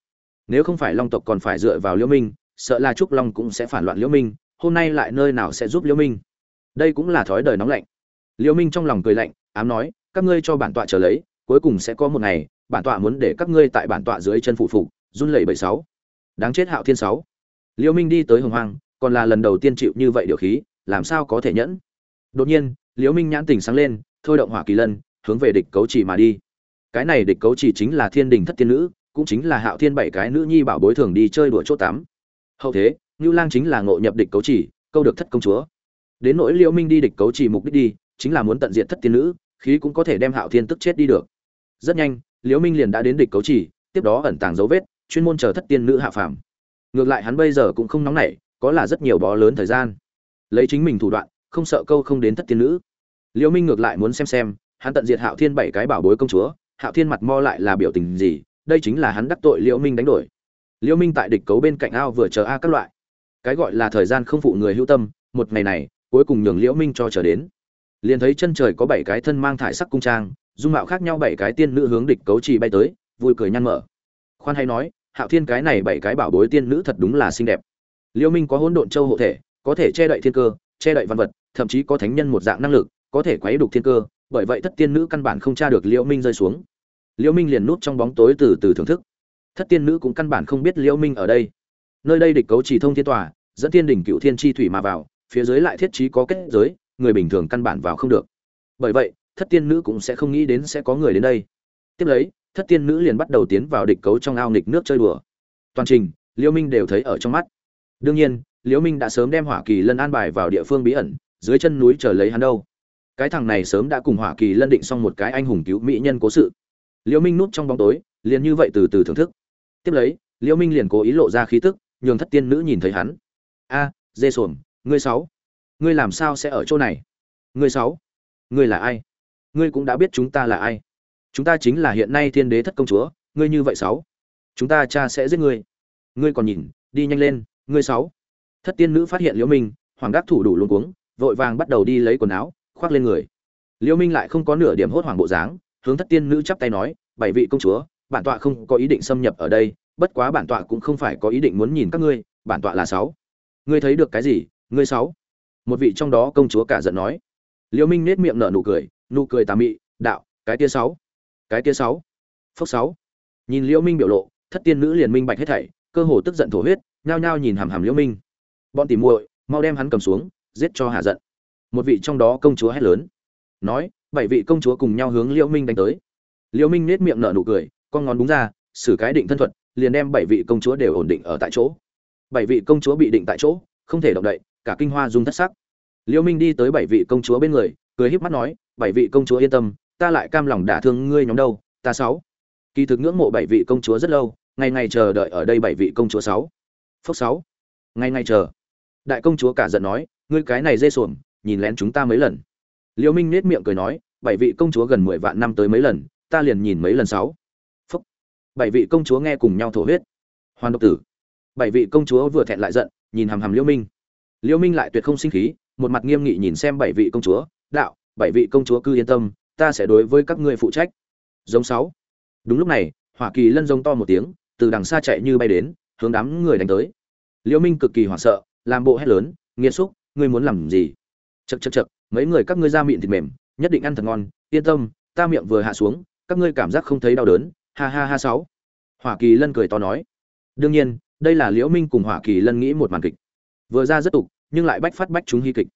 Nếu không phải long tộc còn phải dựa vào liễu minh, sợ là trúc long cũng sẽ phản loạn liễu minh, hôm nay lại nơi nào sẽ giúp liễu minh? Đây cũng là thói đời nóng lạnh. Liễu minh trong lòng cười lạnh, ám nói, các ngươi cho bản tọa chờ lấy, cuối cùng sẽ có một ngày, bản tọa muốn để các ngươi tại bản tọa dưới chân phụ phục, run lẩy bảy sáu đáng chết hạo thiên sáu. Liễu minh đi tới hồng hoang, còn là lần đầu tiên chịu như vậy điều khí, làm sao có thể nhẫn? Đột nhiên liễu minh nhãn tình sáng lên, thôi động hỏa kỳ lân, hướng về địch cấu chỉ mà đi. Cái này địch cấu chỉ chính là thiên đình thất tiên nữ, cũng chính là hạo thiên bảy cái nữ nhi bảo bối thường đi chơi đùa chỗ tắm. Hậu thế, ngưu lang chính là ngộ nhập địch cấu chỉ câu được thất công chúa. Đến nỗi liễu minh đi địch cấu chỉ mục đích đi, chính là muốn tận diện thất tiên nữ, khí cũng có thể đem hạo thiên tức chết đi được. Rất nhanh liễu minh liền đã đến địch cấu chỉ tiếp đó ẩn tàng dấu vết chuyên môn chờ thất tiên nữ hạ phàm. Ngược lại hắn bây giờ cũng không nóng nảy, có là rất nhiều bó lớn thời gian. Lấy chính mình thủ đoạn, không sợ câu không đến thất tiên nữ. Liễu minh ngược lại muốn xem xem, hắn tận diệt hạo thiên bảy cái bảo bối công chúa, hạo thiên mặt mo lại là biểu tình gì, đây chính là hắn đắc tội liễu minh đánh đổi. Liễu minh tại địch cấu bên cạnh ao vừa chờ a các loại. Cái gọi là thời gian không phụ người hữu tâm, một ngày này, cuối cùng nhường liễu minh cho chờ đến. Liền thấy chân trời có bảy cái thân mang thải sắc cung trang, dung mạo khác nhau bảy cái tiên nữ hướng địch cấu trì bay tới, vui cười nhăn mở khoan hay nói, hạo thiên cái này bảy cái bảo bối tiên nữ thật đúng là xinh đẹp. Liễu minh có hỗn độn châu hộ thể, có thể che đậy thiên cơ, che đậy văn vật, thậm chí có thánh nhân một dạng năng lực, có thể quấy đục thiên cơ, bởi vậy thất tiên nữ căn bản không tra được liễu minh rơi xuống. Liễu minh liền núp trong bóng tối từ từ thưởng thức. Thất tiên nữ cũng căn bản không biết liễu minh ở đây. Nơi đây địch cấu chỉ thông thiên tòa, dẫn tiên đỉnh cựu thiên chi thủy mà vào, phía dưới lại thiết trí có kết giới, người bình thường căn bản vào không được. Bởi vậy, thất tiên nữ cũng sẽ không nghĩ đến sẽ có người đến đây. Tiếp lấy thất tiên nữ liền bắt đầu tiến vào địch cấu trong ao nghịch nước chơi đùa. Toàn trình liễu minh đều thấy ở trong mắt. Đương nhiên liễu minh đã sớm đem hỏa kỳ lân an bài vào địa phương bí ẩn, dưới chân núi chờ lấy hắn đâu. Cái thằng này sớm đã cùng hỏa kỳ lân định xong một cái anh hùng cứu mỹ nhân cố sự. Liễu minh núp trong bóng tối, liền như vậy từ từ thưởng thức. Tiếp lấy liễu minh liền cố ý lộ ra khí tức, nhường thất tiên nữ nhìn thấy hắn. A, dê sồn ngươi sáu, ngươi làm sao sẽ ở chỗ này? Ngươi sáu, ngươi là ai? Ngươi cũng đã biết chúng ta là ai chúng ta chính là hiện nay thiên đế thất công chúa, ngươi như vậy sáu. Chúng ta cha sẽ giết ngươi. Ngươi còn nhìn, đi nhanh lên, ngươi sáu. Thất tiên nữ phát hiện liễu minh, hoàng đắc thủ đủ luống cuống, vội vàng bắt đầu đi lấy quần áo, khoác lên người. Liễu minh lại không có nửa điểm hốt hoảng bộ dáng, hướng thất tiên nữ chắp tay nói, bảy vị công chúa, bản tọa không có ý định xâm nhập ở đây, bất quá bản tọa cũng không phải có ý định muốn nhìn các ngươi, bản tọa là sáu. Ngươi thấy được cái gì, ngươi sáu? Một vị trong đó công chúa cả giận nói. Liễu minh nét miệng nở nụ cười nụ cười tà mị, đạo, cái tia sáu cái kia sáu. Phốc sáu. Nhìn liễu minh biểu lộ, thất tiên nữ liền minh bạch hết thảy, cơ hồ tức giận thổ huyết, nhao nhao nhìn hàm hàm liễu minh. Bọn tỉ muội, mau đem hắn cầm xuống, giết cho hạ giận. Một vị trong đó công chúa hét lớn. Nói, bảy vị công chúa cùng nhau hướng liễu minh đánh tới. Liễu minh nét miệng nở nụ cười, con ngón đúng ra, xử cái định thân thuật, liền đem bảy vị công chúa đều ổn định ở tại chỗ. Bảy vị công chúa bị định tại chỗ, không thể động đậy, cả kinh hoa dung thất sắc. Liễu minh đi tới bảy vị công chúa bên người, cười híp mắt nói, bảy vị công chúa yên tâm ta lại cam lòng đả thương ngươi nhóm đâu, ta sáu. Kỳ thực ngưỡng mộ bảy vị công chúa rất lâu, ngày ngày chờ đợi ở đây bảy vị công chúa sáu. Phúc sáu. Ngày ngày chờ. Đại công chúa cả giận nói, ngươi cái này dê xuồng, nhìn lén chúng ta mấy lần. Liễu minh nết miệng cười nói, bảy vị công chúa gần mười vạn năm tới mấy lần, ta liền nhìn mấy lần sáu. Phúc. Bảy vị công chúa nghe cùng nhau thổ huyết. Hoàn độc tử. Bảy vị công chúa vừa thẹn lại giận, nhìn hàm hàm liễu minh. Liễu minh lại tuyệt không sinh khí, một mặt nghiêm nghị nhìn xem bảy vị công chúa, đạo, bảy vị công chúa cứ yên tâm ta sẽ đối với các ngươi phụ trách. Giống sáu. Đúng lúc này, hỏa kỳ lân giống to một tiếng, từ đằng xa chạy như bay đến, hướng đám người đánh tới. Liễu minh cực kỳ hoảng sợ, làm bộ hét lớn, nghiệt xúc, ngươi muốn làm gì? Chật chật chật mấy người các ngươi ra miệng thịt mềm, nhất định ăn thật ngon, yên tâm, ta miệng vừa hạ xuống, các ngươi cảm giác không thấy đau đớn. Ha ha ha, sáu. Hỏa kỳ lân cười to nói. Đương nhiên, đây là liễu minh cùng hỏa kỳ lân nghĩ một màn kịch. Vừa ra rất tục, nhưng lại bách phát bách chúng hy kịch.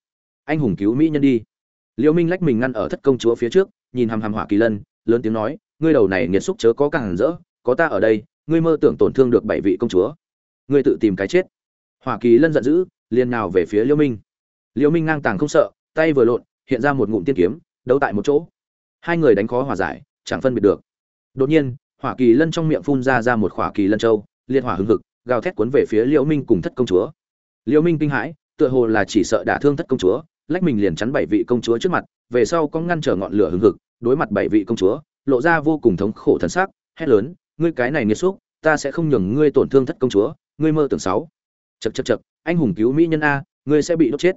Anh hùng cứu mỹ nhân đi liễu minh lách mình ngăn ở thất công chúa phía trước, nhìn hàm hàm hỏa kỳ lân, lớn tiếng nói, ngươi đầu này nghiệt xúc chớ có càng rỡ, có ta ở đây, ngươi mơ tưởng tổn thương được bảy vị công chúa. Ngươi tự tìm cái chết. Hỏa kỳ lân giận dữ, liền nào về phía liễu minh. Liễu minh ngang tàng không sợ, tay vừa lộn, hiện ra một ngụm tiên kiếm, đấu tại một chỗ. Hai người đánh khó hòa giải, chẳng phân biệt được. Đột nhiên, hỏa kỳ lân trong miệng phun ra ra một hỏa kỳ lân châu liên hỏa hưng hực, gào thét cuốn về phía liễu minh cùng thất công chúa. Liễu minh kinh hãi, tựa hồ là chỉ sợ đả thương thất công chúa lách mình liền chắn bảy vị công chúa trước mặt, về sau có ngăn trở ngọn lửa hừng hực, đối mặt bảy vị công chúa, lộ ra vô cùng thống khổ thần sắc, hét lớn, ngươi cái này nghiệt xúc, ta sẽ không nhường ngươi tổn thương thất công chúa, ngươi mơ tưởng sáu. Chật chật chật anh hùng cứu mỹ nhân a, ngươi sẽ bị đốt chết.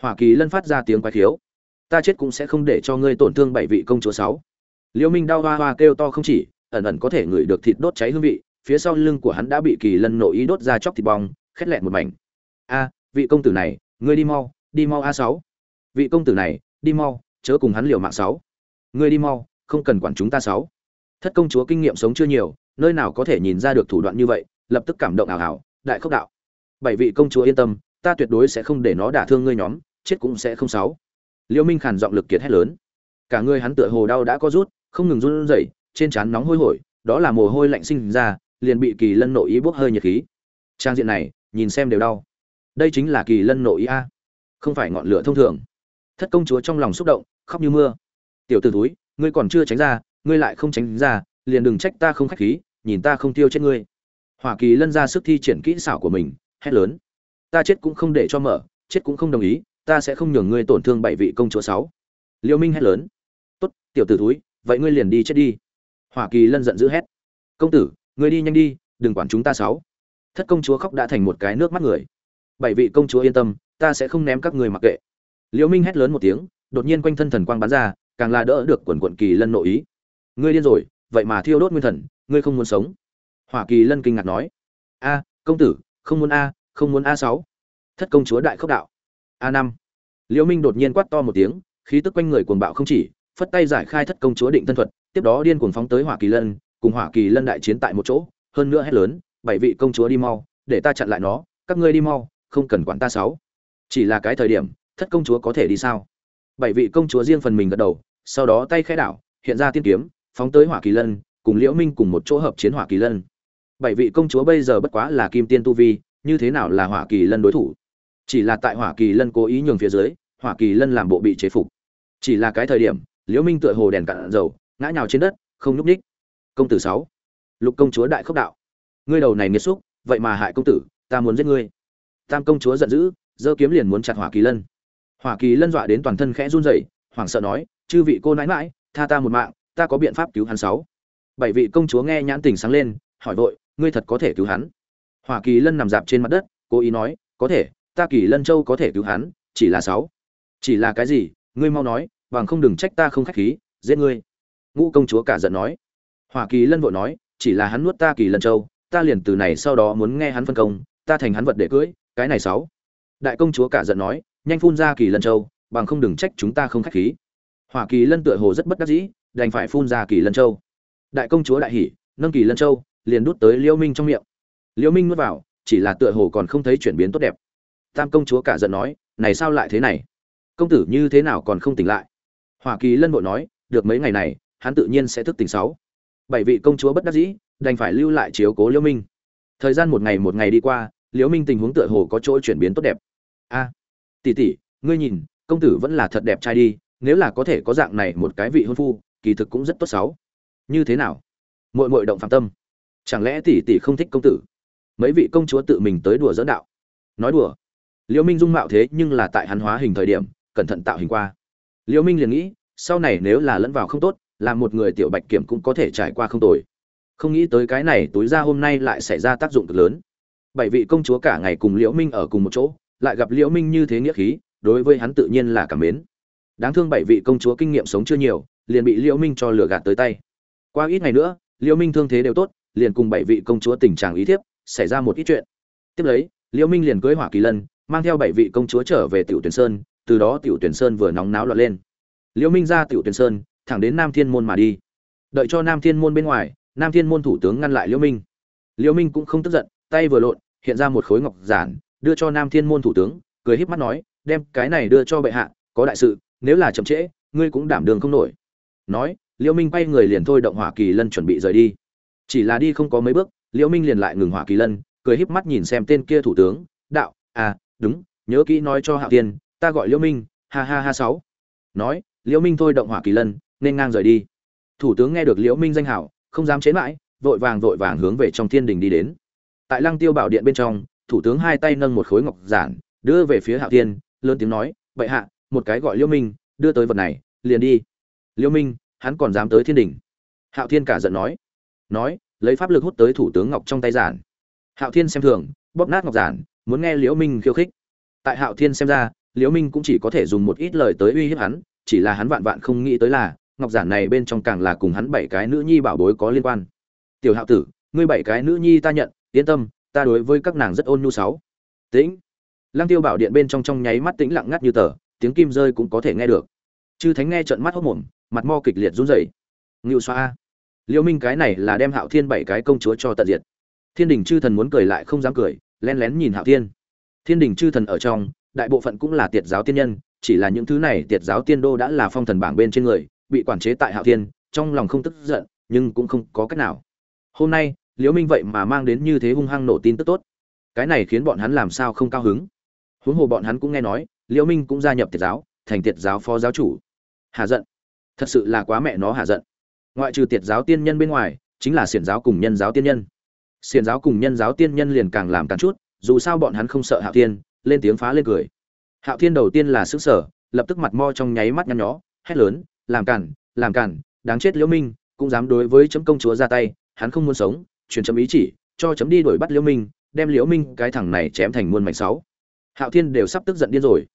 Hỏa kỳ lân phát ra tiếng quái khiếu, ta chết cũng sẽ không để cho ngươi tổn thương bảy vị công chúa sáu. Liễu minh đau hoa hoa kêu to không chỉ, ẩn ẩn có thể ngửi được thịt đốt cháy hương vị, phía sau lưng của hắn đã bị kỳ lân nội ý đốt ra chóc thịt bong, khét lẹn một mảnh. A, vị công tử này, ngươi đi mau đi mau a sáu. Vị công tử này, đi mau, chớ cùng hắn liều mạng sáu. Ngươi đi mau, không cần quản chúng ta sáu. Thất công chúa kinh nghiệm sống chưa nhiều, nơi nào có thể nhìn ra được thủ đoạn như vậy, lập tức cảm động ảo ảo, đại khốc đạo. Bảy vị công chúa yên tâm, ta tuyệt đối sẽ không để nó đả thương ngươi nhóm, chết cũng sẽ không sáu. Liêu minh khàn giọng lực kiệt hét lớn. Cả người hắn tựa hồ đau đã có rút, không ngừng run rẩy, trên trán nóng hôi hổi, đó là mồ hôi lạnh sinh ra, liền bị kỳ lân nội ý bốc hơi nhiệt khí. Trang diện này, nhìn xem đều đau. Đây chính là kỳ lân nội ý a không phải ngọn lửa thông thường. Thất công chúa trong lòng xúc động, khóc như mưa. Tiểu t ử túi ngươi còn chưa tránh ra, ngươi lại không tránh ra, liền đừng trách ta không khách khí, nhìn ta không tiêu chết ngươi. Hoa kỳ lân ra sức thi triển kỹ xảo của mình, hét lớn. Ta chết cũng không để cho mở, chết cũng không đồng ý, ta sẽ không nhường ngươi tổn thương bảy vị công chúa sáu. Liêu minh hét lớn. Tốt, tiểu tử túi vậy ngươi liền đi chết đi. Hoa kỳ lân giận dữ hét. Công tử, ngươi đi nhanh đi, đừng quản chúng ta sáu. Thất công chúa khóc đã thành một cái nước mắt người. Bảy vị công chúa yên tâm ta sẽ không ném các người mặc kệ. Liễu minh hét lớn một tiếng, đột nhiên quanh thân thần quang bắn ra, càng là đỡ được quần quận kỳ lân nội ý. Ngươi điên rồi, vậy mà thiêu đốt nguyên thần, ngươi không muốn sống. Hỏa kỳ lân kinh ngạc nói. A, công tử, không muốn a, không muốn a sáu. Thất công chúa đại khốc đạo. A năm. Liễu minh đột nhiên quát to một tiếng, khí tức quanh người cuồng bạo không chỉ, phất tay giải khai thất công chúa định thân thuật, tiếp đó điên cuồng phóng tới hỏa kỳ lân, cùng hỏa kỳ lân đại chiến tại một chỗ, hơn nữa hét lớn, bảy vị công chúa đi mau, để ta chặn lại nó, các ngươi đi mau, không cần quản ta sáu chỉ là cái thời điểm, thất công chúa có thể đi sao? Bảy vị công chúa riêng phần mình gật đầu, sau đó tay khẽ đảo, hiện ra tiên kiếm, phóng tới hỏa kỳ lân, cùng liễu minh cùng một chỗ hợp chiến hỏa kỳ lân. Bảy vị công chúa bây giờ bất quá là kim tiên tu vi, như thế nào là hỏa kỳ lân đối thủ? Chỉ là tại hỏa kỳ lân cố ý nhường phía dưới, hỏa kỳ lân làm bộ bị chế phục. Chỉ là cái thời điểm, liễu minh tựa hồ đèn cạn dầu, ngã nhào trên đất, không nhúc ních công tử sáu. Lục công chúa đại khốc đạo. Ngươi đầu này nghiệt xúc, vậy mà hại công tử, ta muốn giết ngươi. Tam công chúa giận dữ giơ kiếm liền muốn chặt hỏa kỳ lân. Hỏa kỳ lân dọa đến toàn thân khẽ run rẩy, hoảng sợ nói, chư vị cô nãi mãi tha ta một mạng, ta có biện pháp cứu hắn sáu. Bảy vị công chúa nghe nhãn tình sáng lên, hỏi vội, ngươi thật có thể cứu hắn? Hỏa kỳ lân nằm dạp trên mặt đất, cố ý nói, có thể, ta kỳ lân châu có thể cứu hắn, chỉ là sáu. Chỉ là cái gì? Ngươi mau nói, bằng không đừng trách ta không khách khí, giết ngươi. Ngũ công chúa cả giận nói. Hỏa kỳ lân vội nói, chỉ là hắn nuốt ta kỳ lân châu, ta liền từ này sau đó muốn nghe hắn phân công, ta thành hắn vật để cưỡi cái này sáu đại công chúa cả giận nói, nhanh phun ra kỳ lân châu, bằng không đừng trách chúng ta không khách khí. Hỏa kỳ lân tựa hồ rất bất đắc dĩ, đành phải phun ra kỳ lân châu. Đại công chúa đại hỉ, nâng kỳ lân châu, liền đút tới liễu minh trong miệng. Liễu minh nuốt vào, chỉ là tựa hồ còn không thấy chuyển biến tốt đẹp. Tam công chúa cả giận nói, này sao lại thế này? Công tử như thế nào còn không tỉnh lại? Hỏa kỳ lân vội nói, được mấy ngày này, hắn tự nhiên sẽ thức tỉnh sáu. Bảy vị công chúa bất đắc dĩ, đành phải lưu lại chiếu cố liễu minh. Thời gian một ngày một ngày đi qua liễu minh tình huống tựa hồ có chỗ chuyển biến tốt đẹp. A, tỷ tỷ, ngươi nhìn, công tử vẫn là thật đẹp trai đi, nếu là có thể có dạng này một cái vị hôn phu, kỳ thực cũng rất tốt xấu. Như thế nào? Muội muội động phạm tâm. Chẳng lẽ tỷ tỷ không thích công tử? Mấy vị công chúa tự mình tới đùa dẫn đạo. Nói đùa. Liễu minh dung mạo thế nhưng là tại hắn hóa hình thời điểm, cẩn thận tạo hình qua. Liễu minh liền nghĩ, sau này nếu là lẫn vào không tốt, làm một người tiểu bạch kiểm cũng có thể trải qua không tồi. Không nghĩ tới cái này túi ra hôm nay lại xảy ra tác dụng cực lớn bảy vị công chúa cả ngày cùng liễu minh ở cùng một chỗ, lại gặp liễu minh như thế nghĩa khí, đối với hắn tự nhiên là cảm mến. Đáng thương bảy vị công chúa kinh nghiệm sống chưa nhiều, liền bị liễu minh cho lừa gạt tới tay. Qua ít ngày nữa, liễu minh thương thế đều tốt, liền cùng bảy vị công chúa tình trạng ý thiếp, xảy ra một ít chuyện. Tiếp lấy, liễu minh liền cưới hỏa kỳ lân, mang theo bảy vị công chúa trở về tiểu tuyển sơn, từ đó tiểu tuyển sơn vừa nóng náo loạn lên. Liễu minh ra tiểu tuyển sơn, thẳng đến nam thiên môn mà đi. Đợi cho nam thiên môn bên ngoài, nam thiên môn thủ tướng ngăn lại liễu minh. Liễu minh cũng không tức giận, tay vừa lộn hiện ra một khối ngọc giản, đưa cho nam thiên môn thủ tướng, cười híp mắt nói, đem cái này đưa cho bệ hạ, có đại sự, nếu là chậm trễ, ngươi cũng đảm đường không nổi. Nói, liễu minh quay người liền thôi động hỏa kỳ lân chuẩn bị rời đi. Chỉ là đi không có mấy bước, liễu minh liền lại ngừng hỏa kỳ lân, cười híp mắt nhìn xem tên kia thủ tướng, đạo à đúng, nhớ kỹ nói cho hạo tiên ta gọi liễu minh, ha ha ha sáu. Nói, liễu minh thôi động hỏa kỳ lân, nên ngang rời đi. Thủ tướng nghe được liễu minh danh hảo, không dám chế mãi, vội vàng vội vàng hướng về trong thiên đình đi đến tại lăng tiêu bảo điện bên trong, thủ tướng hai tay nâng một khối ngọc giản, đưa về phía hạo thiên, lớn tiếng nói vậy hạ, một cái gọi liễu minh, đưa tới vật này, liền đi. Liễu minh, hắn còn dám tới thiên đình? Hạo thiên cả giận nói. Nói, lấy pháp lực hút tới thủ tướng ngọc trong tay giản. Hạo thiên xem thường, bóp nát ngọc giản, muốn nghe liễu minh khiêu khích. Tại hạo thiên xem ra liễu minh cũng chỉ có thể dùng một ít lời tới uy hiếp hắn, chỉ là hắn vạn vạn không nghĩ tới là, ngọc giản này bên trong càng là cùng hắn bảy cái nữ nhi bảo bối có liên quan. Tiểu hạo tử, ngươi bảy cái nữ nhi ta nhận yên tâm, ta đối với các nàng rất ôn nhu sáu. Tĩnh. Lăng tiêu bảo điện bên trong trong nháy mắt tĩnh lặng ngắt như tờ, tiếng kim rơi cũng có thể nghe được. Chư thánh nghe trận mắt hốc mồm, mặt mo kịch liệt run rẩy. Ngưu xoa. Liễu minh cái này là đem hạo thiên bảy cái công chúa cho tận diệt. Thiên đình chư thần muốn cười lại không dám cười, lén lén nhìn hạo thiên. Thiên đình chư thần ở trong, đại bộ phận cũng là tiệt giáo tiên nhân, chỉ là những thứ này tiệt giáo tiên đô đã là phong thần bảng bên trên người, bị quản chế tại hạo thiên, trong lòng không tức giận, nhưng cũng không có cách nào. Hôm nay liễu minh vậy mà mang đến như thế hung hăng nổ tin tức tốt. Cái này khiến bọn hắn làm sao không cao hứng? Huống hồ bọn hắn cũng nghe nói, liễu minh cũng gia nhập tiệt giáo, thành tiệt giáo phó giáo chủ. Hà giận. Thật sự là quá mẹ nó hà giận. Ngoại trừ tiệt giáo tiên nhân bên ngoài, chính là xiển giáo cùng nhân giáo tiên nhân. Xiển giáo cùng nhân giáo tiên nhân liền càng làm càng chút, dù sao bọn hắn không sợ hạo thiên, lên tiếng phá lên cười. Hạo thiên đầu tiên là sức sở lập tức mặt mo trong nháy mắt nhăn nhó, hét lớn, làm cản làm cản, đáng chết liễu minh, cũng dám đối với chấm công chúa ra tay, hắn không muốn sống truyền chấm ý chỉ, cho chấm đi đuổi bắt liễu minh, đem liễu minh cái thằng này chém thành muôn mảnh sáu. Hạo thiên đều sắp tức giận điên rồi.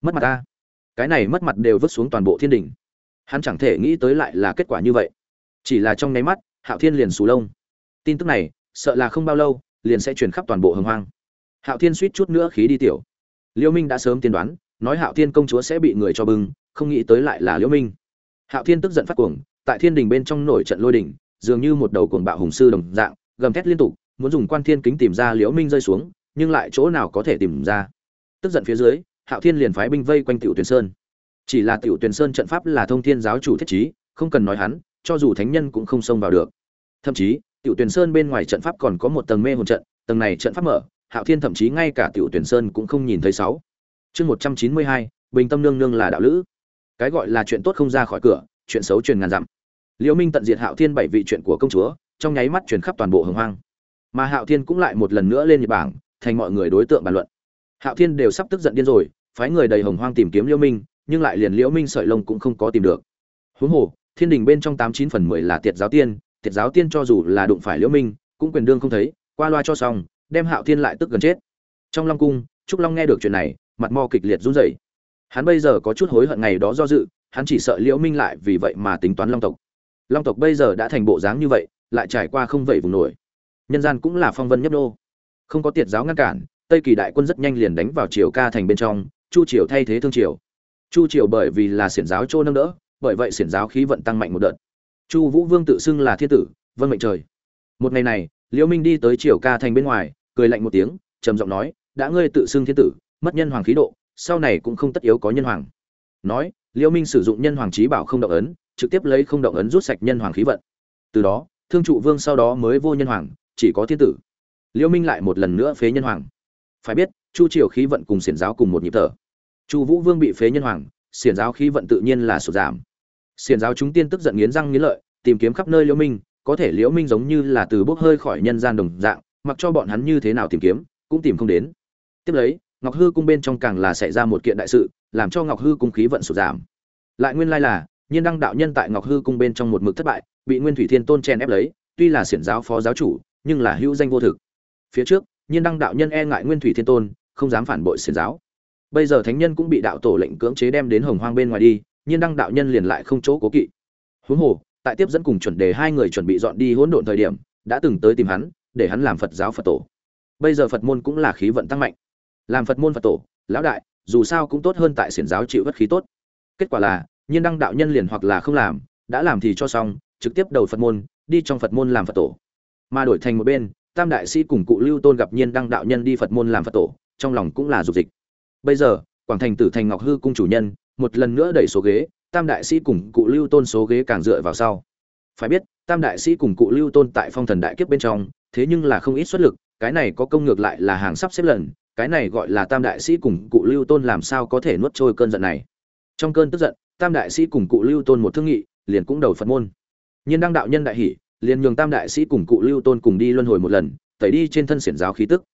Mất mặt ta. Cái này mất mặt đều vứt xuống toàn bộ thiên đình. Hắn chẳng thể nghĩ tới lại là kết quả như vậy. Chỉ là trong nháy mắt, hạo thiên liền sù lông. Tin tức này, sợ là không bao lâu, liền sẽ truyền khắp toàn bộ hồng hoang. Hạo thiên suýt chút nữa khí đi tiểu. Liễu minh đã sớm tiên đoán, nói hạo thiên công chúa sẽ bị người cho bưng, không nghĩ tới lại là liễu minh. Hạo thiên tức giận phát cuồng, tại thiên đình bên trong nổi trận lôi đình dường như một đầu cuồng bạo hùng sư đồng dạng, gầm thét liên tục, muốn dùng quan thiên kính tìm ra liễu minh rơi xuống, nhưng lại chỗ nào có thể tìm ra. Tức giận phía dưới, hạo thiên liền phái binh vây quanh tiểu tuyền sơn. Chỉ là tiểu tuyền sơn trận pháp là thông thiên giáo chủ thiết trí, không cần nói hắn, cho dù thánh nhân cũng không xông vào được. Thậm chí, tiểu tuyền sơn bên ngoài trận pháp còn có một tầng mê hồn trận, tầng này trận pháp mở, hạo thiên thậm chí ngay cả tiểu tuyền sơn cũng không nhìn thấy sáu. Chương một trăm chín mươi hai, bình tâm nương nương là đạo lữ. Cái gọi là chuyện tốt không ra khỏi cửa, chuyện xấu truyền ngàn dặm liễu minh tận diệt hạo thiên bảy vị chuyện của công chúa, trong nháy mắt truyền khắp toàn bộ hồng hoang. Mà hạo thiên cũng lại một lần nữa lên nhật bảng thành mọi người đối tượng bàn luận. Hạo thiên đều sắp tức giận điên rồi, phái người đầy hồng hoang tìm kiếm liễu minh, nhưng lại liền liễu minh sợi lông cũng không có tìm được. Huống hồ, thiên đình bên trong tám chín phần mười là tiệt giáo tiên, tiệt giáo tiên cho dù là đụng phải liễu minh, cũng quyền đương không thấy, qua loa cho xong, đem hạo thiên lại tức gần chết. Trong long cung, trúc long nghe được chuyện này, mặt mo kịch liệt run rẩy. Hắn bây giờ có chút hối hận ngày đó do dự, hắn chỉ sợ liễu minh lại vì vậy mà tính toán long tộc long tộc bây giờ đã thành bộ dáng như vậy, lại trải qua không vậy vùng nổi. Nhân gian cũng là phong vân nhấp đô không có tiệt giáo ngăn cản, tây kỳ đại quân rất nhanh liền đánh vào triều ca thành bên trong, chu triều thay thế thương triều. Chu triều bởi vì là xiển giáo trô nâng đỡ, bởi vậy xiển giáo khí vận tăng mạnh một đợt. Chu vũ vương tự xưng là thiên tử, vân mệnh trời. Một ngày này, liễu minh đi tới triều ca thành bên ngoài, cười lạnh một tiếng, trầm giọng nói, đã ngươi tự xưng thiên tử, mất nhân hoàng khí độ, sau này cũng không tất yếu có nhân hoàng. Nói, liễu minh sử dụng nhân hoàng trí bảo không động ấn trực tiếp lấy không động ấn rút sạch nhân hoàng khí vận. Từ đó, thương trụ vương sau đó mới vô nhân hoàng, chỉ có thiên tử. Liễu minh lại một lần nữa phế nhân hoàng. Phải biết, chu triều khí vận cùng xiển giáo cùng một nhịp thở. Chu vũ vương bị phế nhân hoàng, xiển giáo khí vận tự nhiên là sụt giảm. Xiển giáo chúng tiên tức giận nghiến răng nghiến lợi, tìm kiếm khắp nơi liễu minh, có thể liễu minh giống như là từ bốc hơi khỏi nhân gian đồng dạng, mặc cho bọn hắn như thế nào tìm kiếm, cũng tìm không đến. Tiếp lấy, ngọc hư cung bên trong càng là xảy ra một kiện đại sự, làm cho ngọc hư cung khí vận sụt giảm. Lại nguyên lai là nhiên đăng đạo nhân tại ngọc hư cung bên trong một mực thất bại, bị nguyên thủy thiên tôn chen ép lấy, tuy là xiển giáo phó giáo chủ, nhưng là hữu danh vô thực. Phía trước, nhiên đăng đạo nhân e ngại nguyên thủy thiên tôn, không dám phản bội xiển giáo. Bây giờ thánh nhân cũng bị đạo tổ lệnh cưỡng chế đem đến hồng hoang bên ngoài đi, nhiên đăng đạo nhân liền lại không chỗ cố kỵ. Huống hồ, tại tiếp dẫn cùng chuẩn đề hai người chuẩn bị dọn đi hỗn độn thời điểm, đã từng tới tìm hắn, để hắn làm phật giáo phật tổ. Bây giờ phật môn cũng là khí vận tăng mạnh. Làm phật môn phật tổ, lão đại, dù sao cũng tốt hơn tại xiển giáo chịu bất khí tốt. Kết quả là nhiên đăng đạo nhân liền hoặc là không làm, đã làm thì cho xong, trực tiếp đầu phật môn, đi trong phật môn làm phật tổ. Mà đổi thành một bên, tam đại sĩ cùng cụ lưu tôn gặp nhiên đăng đạo nhân đi phật môn làm phật tổ, trong lòng cũng là dục dịch. Bây giờ, quảng thành tử thành ngọc hư cung chủ nhân, một lần nữa đẩy số ghế, tam đại sĩ cùng cụ lưu tôn số ghế càng dựa vào sau. Phải biết, tam đại sĩ cùng cụ lưu tôn tại phong thần đại kiếp bên trong, thế nhưng là không ít xuất lực, cái này có công ngược lại là hàng sắp xếp lần, cái này gọi là tam đại sĩ cùng cụ lưu tôn làm sao có thể nuốt trôi cơn giận này. Trong cơn tức giận tam đại sĩ cùng cụ lưu tôn một thương nghị, liền cũng đầu phật môn. Nhiên đăng đạo nhân đại hỷ, liền nhường tam đại sĩ cùng cụ lưu tôn cùng đi luân hồi một lần, tẩy đi trên thân xiển giáo khí tức.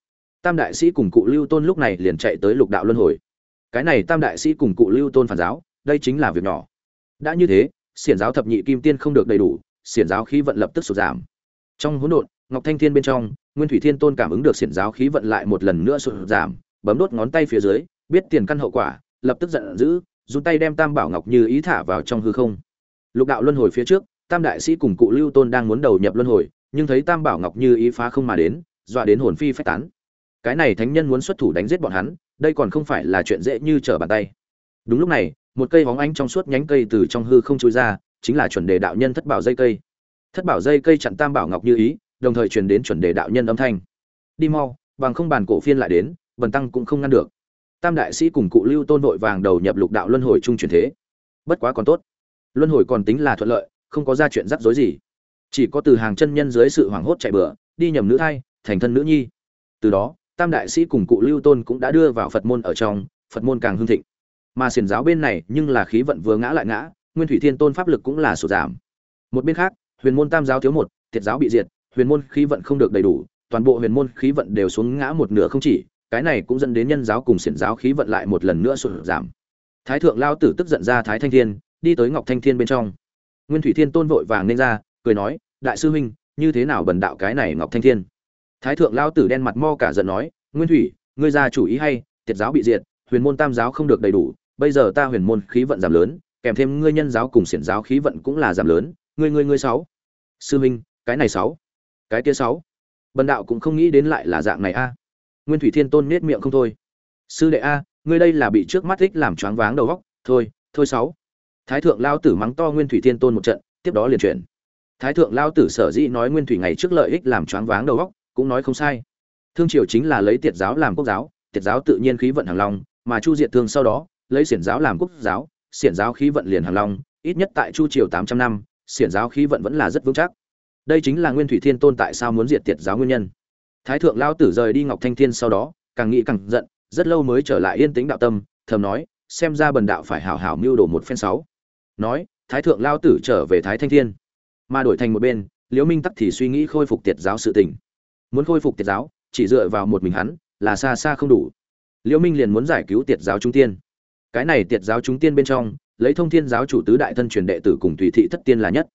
Tam đại sĩ cùng cụ lưu tôn lúc này liền chạy tới lục đạo luân hồi. Cái này tam đại sĩ cùng cụ lưu tôn phản giáo, đây chính là việc nhỏ. Đã như thế, xiển giáo thập nhị kim tiên không được đầy đủ, xiển giáo khí vận lập tức sụt giảm. Trong hỗn độn, ngọc thanh thiên bên trong, nguyên thủy thiên tôn cảm ứng được xiển giáo khí vận lại một lần nữa sụt giảm, bấm đốt ngón tay phía dưới, biết tiền căn hậu quả, lập tức giận dữ run tay đem tam bảo ngọc như ý thả vào trong hư không. Lục đạo luân hồi phía trước, tam đại sĩ cùng cụ lưu tôn đang muốn đầu nhập luân hồi, nhưng thấy tam bảo ngọc như ý phá không mà đến, dọa đến hồn phi phách tán. Cái này thánh nhân muốn xuất thủ đánh giết bọn hắn, đây còn không phải là chuyện dễ như trở bàn tay. Đúng lúc này, một cây hóng ánh trong suốt nhánh cây từ trong hư không chui ra, chính là chuẩn đề đạo nhân thất bảo dây cây. Thất bảo dây cây chặn tam bảo ngọc như ý, đồng thời truyền đến chuẩn đề đạo nhân âm thanh. Đi mau, bằng không bàn cổ phiên lại đến, bần tăng cũng không ngăn được tam đại sĩ cùng cụ lưu tôn vội vàng đầu nhập lục đạo luân hồi trung truyền thế. Bất quá còn tốt. Luân hồi còn tính là thuận lợi, không có ra chuyện rắc rối gì. Chỉ có từ hàng chân nhân dưới sự hoảng hốt chạy bừa, đi nhầm nữ thai, thành thân nữ nhi. Từ đó, tam đại sĩ cùng cụ lưu tôn cũng đã đưa vào phật môn ở trong, phật môn càng hưng thịnh. Mà xiển giáo bên này, nhưng là khí vận vừa ngã lại ngã, nguyên thủy thiên tôn pháp lực cũng là sụt giảm. Một bên khác, huyền môn tam giáo thiếu một, thiệt giáo bị diệt, huyền môn khí vận không được đầy đủ, toàn bộ huyền môn khí vận đều xuống ngã một nửa không chỉ cái này cũng dẫn đến nhân giáo cùng xiển giáo khí vận lại một lần nữa sụt giảm. Thái thượng lao tử tức giận ra thái thanh thiên, đi tới ngọc thanh thiên bên trong. Nguyên thủy thiên tôn vội vàng nên ra, cười nói, đại sư huynh, như thế nào bần đạo cái này ngọc thanh thiên? Thái thượng lao tử đen mặt mo cả giận nói, nguyên thủy, ngươi ra chủ ý hay, tiệt giáo bị diệt, huyền môn tam giáo không được đầy đủ, bây giờ ta huyền môn khí vận giảm lớn, kèm thêm ngươi nhân giáo cùng xiển giáo khí vận cũng là giảm lớn, ngươi ngươi ngươi sáu. Sư huynh, cái này sáu. Cái kia sáu. Bần đạo cũng không nghĩ đến lại là dạng này a nguyên thủy thiên tôn nết miệng không thôi. Sư đệ a, ngươi đây là bị trước mắt thích làm choáng váng đầu góc. Thôi thôi sáu. Thái thượng lao tử mắng to nguyên thủy thiên tôn một trận, tiếp đó liền chuyển. Thái thượng lao tử sở dĩ nói nguyên thủy ngày trước lợi ích làm choáng váng đầu góc, cũng nói không sai. Thương triều chính là lấy tiệt giáo làm quốc giáo, tiệt giáo tự nhiên khí vận hàng long, mà chu diệt thương sau đó, lấy xiển giáo làm quốc giáo, xiển giáo khí vận liền hàng long, ít nhất tại chu triều tám trăm năm, xiển giáo khí vận vẫn là rất vững chắc. Đây chính là nguyên thủy thiên tôn tại sao muốn diệt tiệt giáo nguyên nhân thái thượng lao tử rời đi ngọc thanh thiên sau đó, càng nghĩ càng giận, rất lâu mới trở lại yên tĩnh đạo tâm, thầm nói, xem ra bần đạo phải hảo hảo mưu đồ một phen sáu. Nói, thái thượng lao tử trở về thái thanh thiên. Mà đổi thành một bên, liễu minh tắc thì suy nghĩ khôi phục tiệt giáo sự tình. Muốn khôi phục tiệt giáo, chỉ dựa vào một mình hắn, là xa xa không đủ. Liễu minh liền muốn giải cứu tiệt giáo trung tiên. Cái này tiệt giáo trung tiên bên trong, lấy thông thiên giáo chủ tứ đại thân truyền đệ tử cùng tùy thị thất tiên là nhất.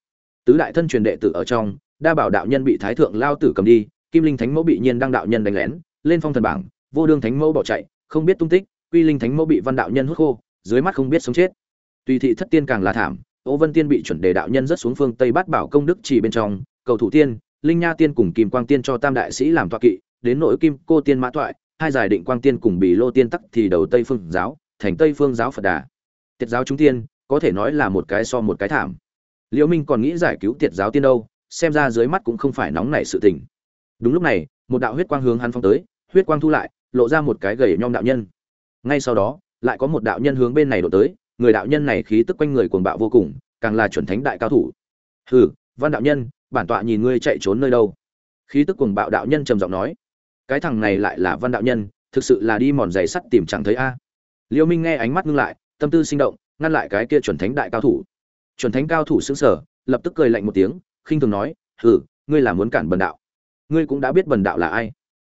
Tứ đại thân truyền đệ tử ở trong, đa bảo đạo nhân bị thái thượng lao tử cầm đi kim linh thánh mẫu bị nhiên đăng đạo nhân đánh lén, lên phong thần bảng, vô đương thánh mẫu bỏ chạy, không biết tung tích, quy linh thánh mẫu bị văn đạo nhân hút khô, dưới mắt không biết sống chết. Tùy thị thất tiên càng là thảm, ô vân tiên bị chuẩn đề đạo nhân rất xuống phương tây bát bảo công đức chỉ bên trong, cầu thủ tiên, linh nha tiên cùng kim quang tiên cho tam đại sĩ làm toạ kỵ, đến nội kim cô tiên mã thoại, hai giải định quang tiên cùng bì lô tiên tắc thì đầu tây phương giáo, thành tây phương giáo phật đà. Tiệt giáo chúng tiên, có thể nói là một cái so một cái thảm. Liễu minh còn nghĩ giải cứu tiệt giáo tiên đâu, xem ra dưới mắt cũng không phải nóng nảy sự tình đúng lúc này, một đạo huyết quang hướng hắn phong tới, huyết quang thu lại, lộ ra một cái gầy nhom đạo nhân. Ngay sau đó, lại có một đạo nhân hướng bên này đổ tới, người đạo nhân này khí tức quanh người cuồng bạo vô cùng, càng là chuẩn thánh đại cao thủ. Hừ, văn đạo nhân, bản tọa nhìn ngươi chạy trốn nơi đâu? Khí tức cuồng bạo đạo nhân trầm giọng nói. Cái thằng này lại là văn đạo nhân, thực sự là đi mòn giày sắt tìm chẳng thấy a. Liêu minh nghe ánh mắt ngưng lại, tâm tư sinh động, ngăn lại cái kia chuẩn thánh đại cao thủ. Chuẩn thánh cao thủ xứng sở lập tức cười lạnh một tiếng, khinh thường nói, hừ, ngươi là muốn cản bần đạo ngươi cũng đã biết bần đạo là ai.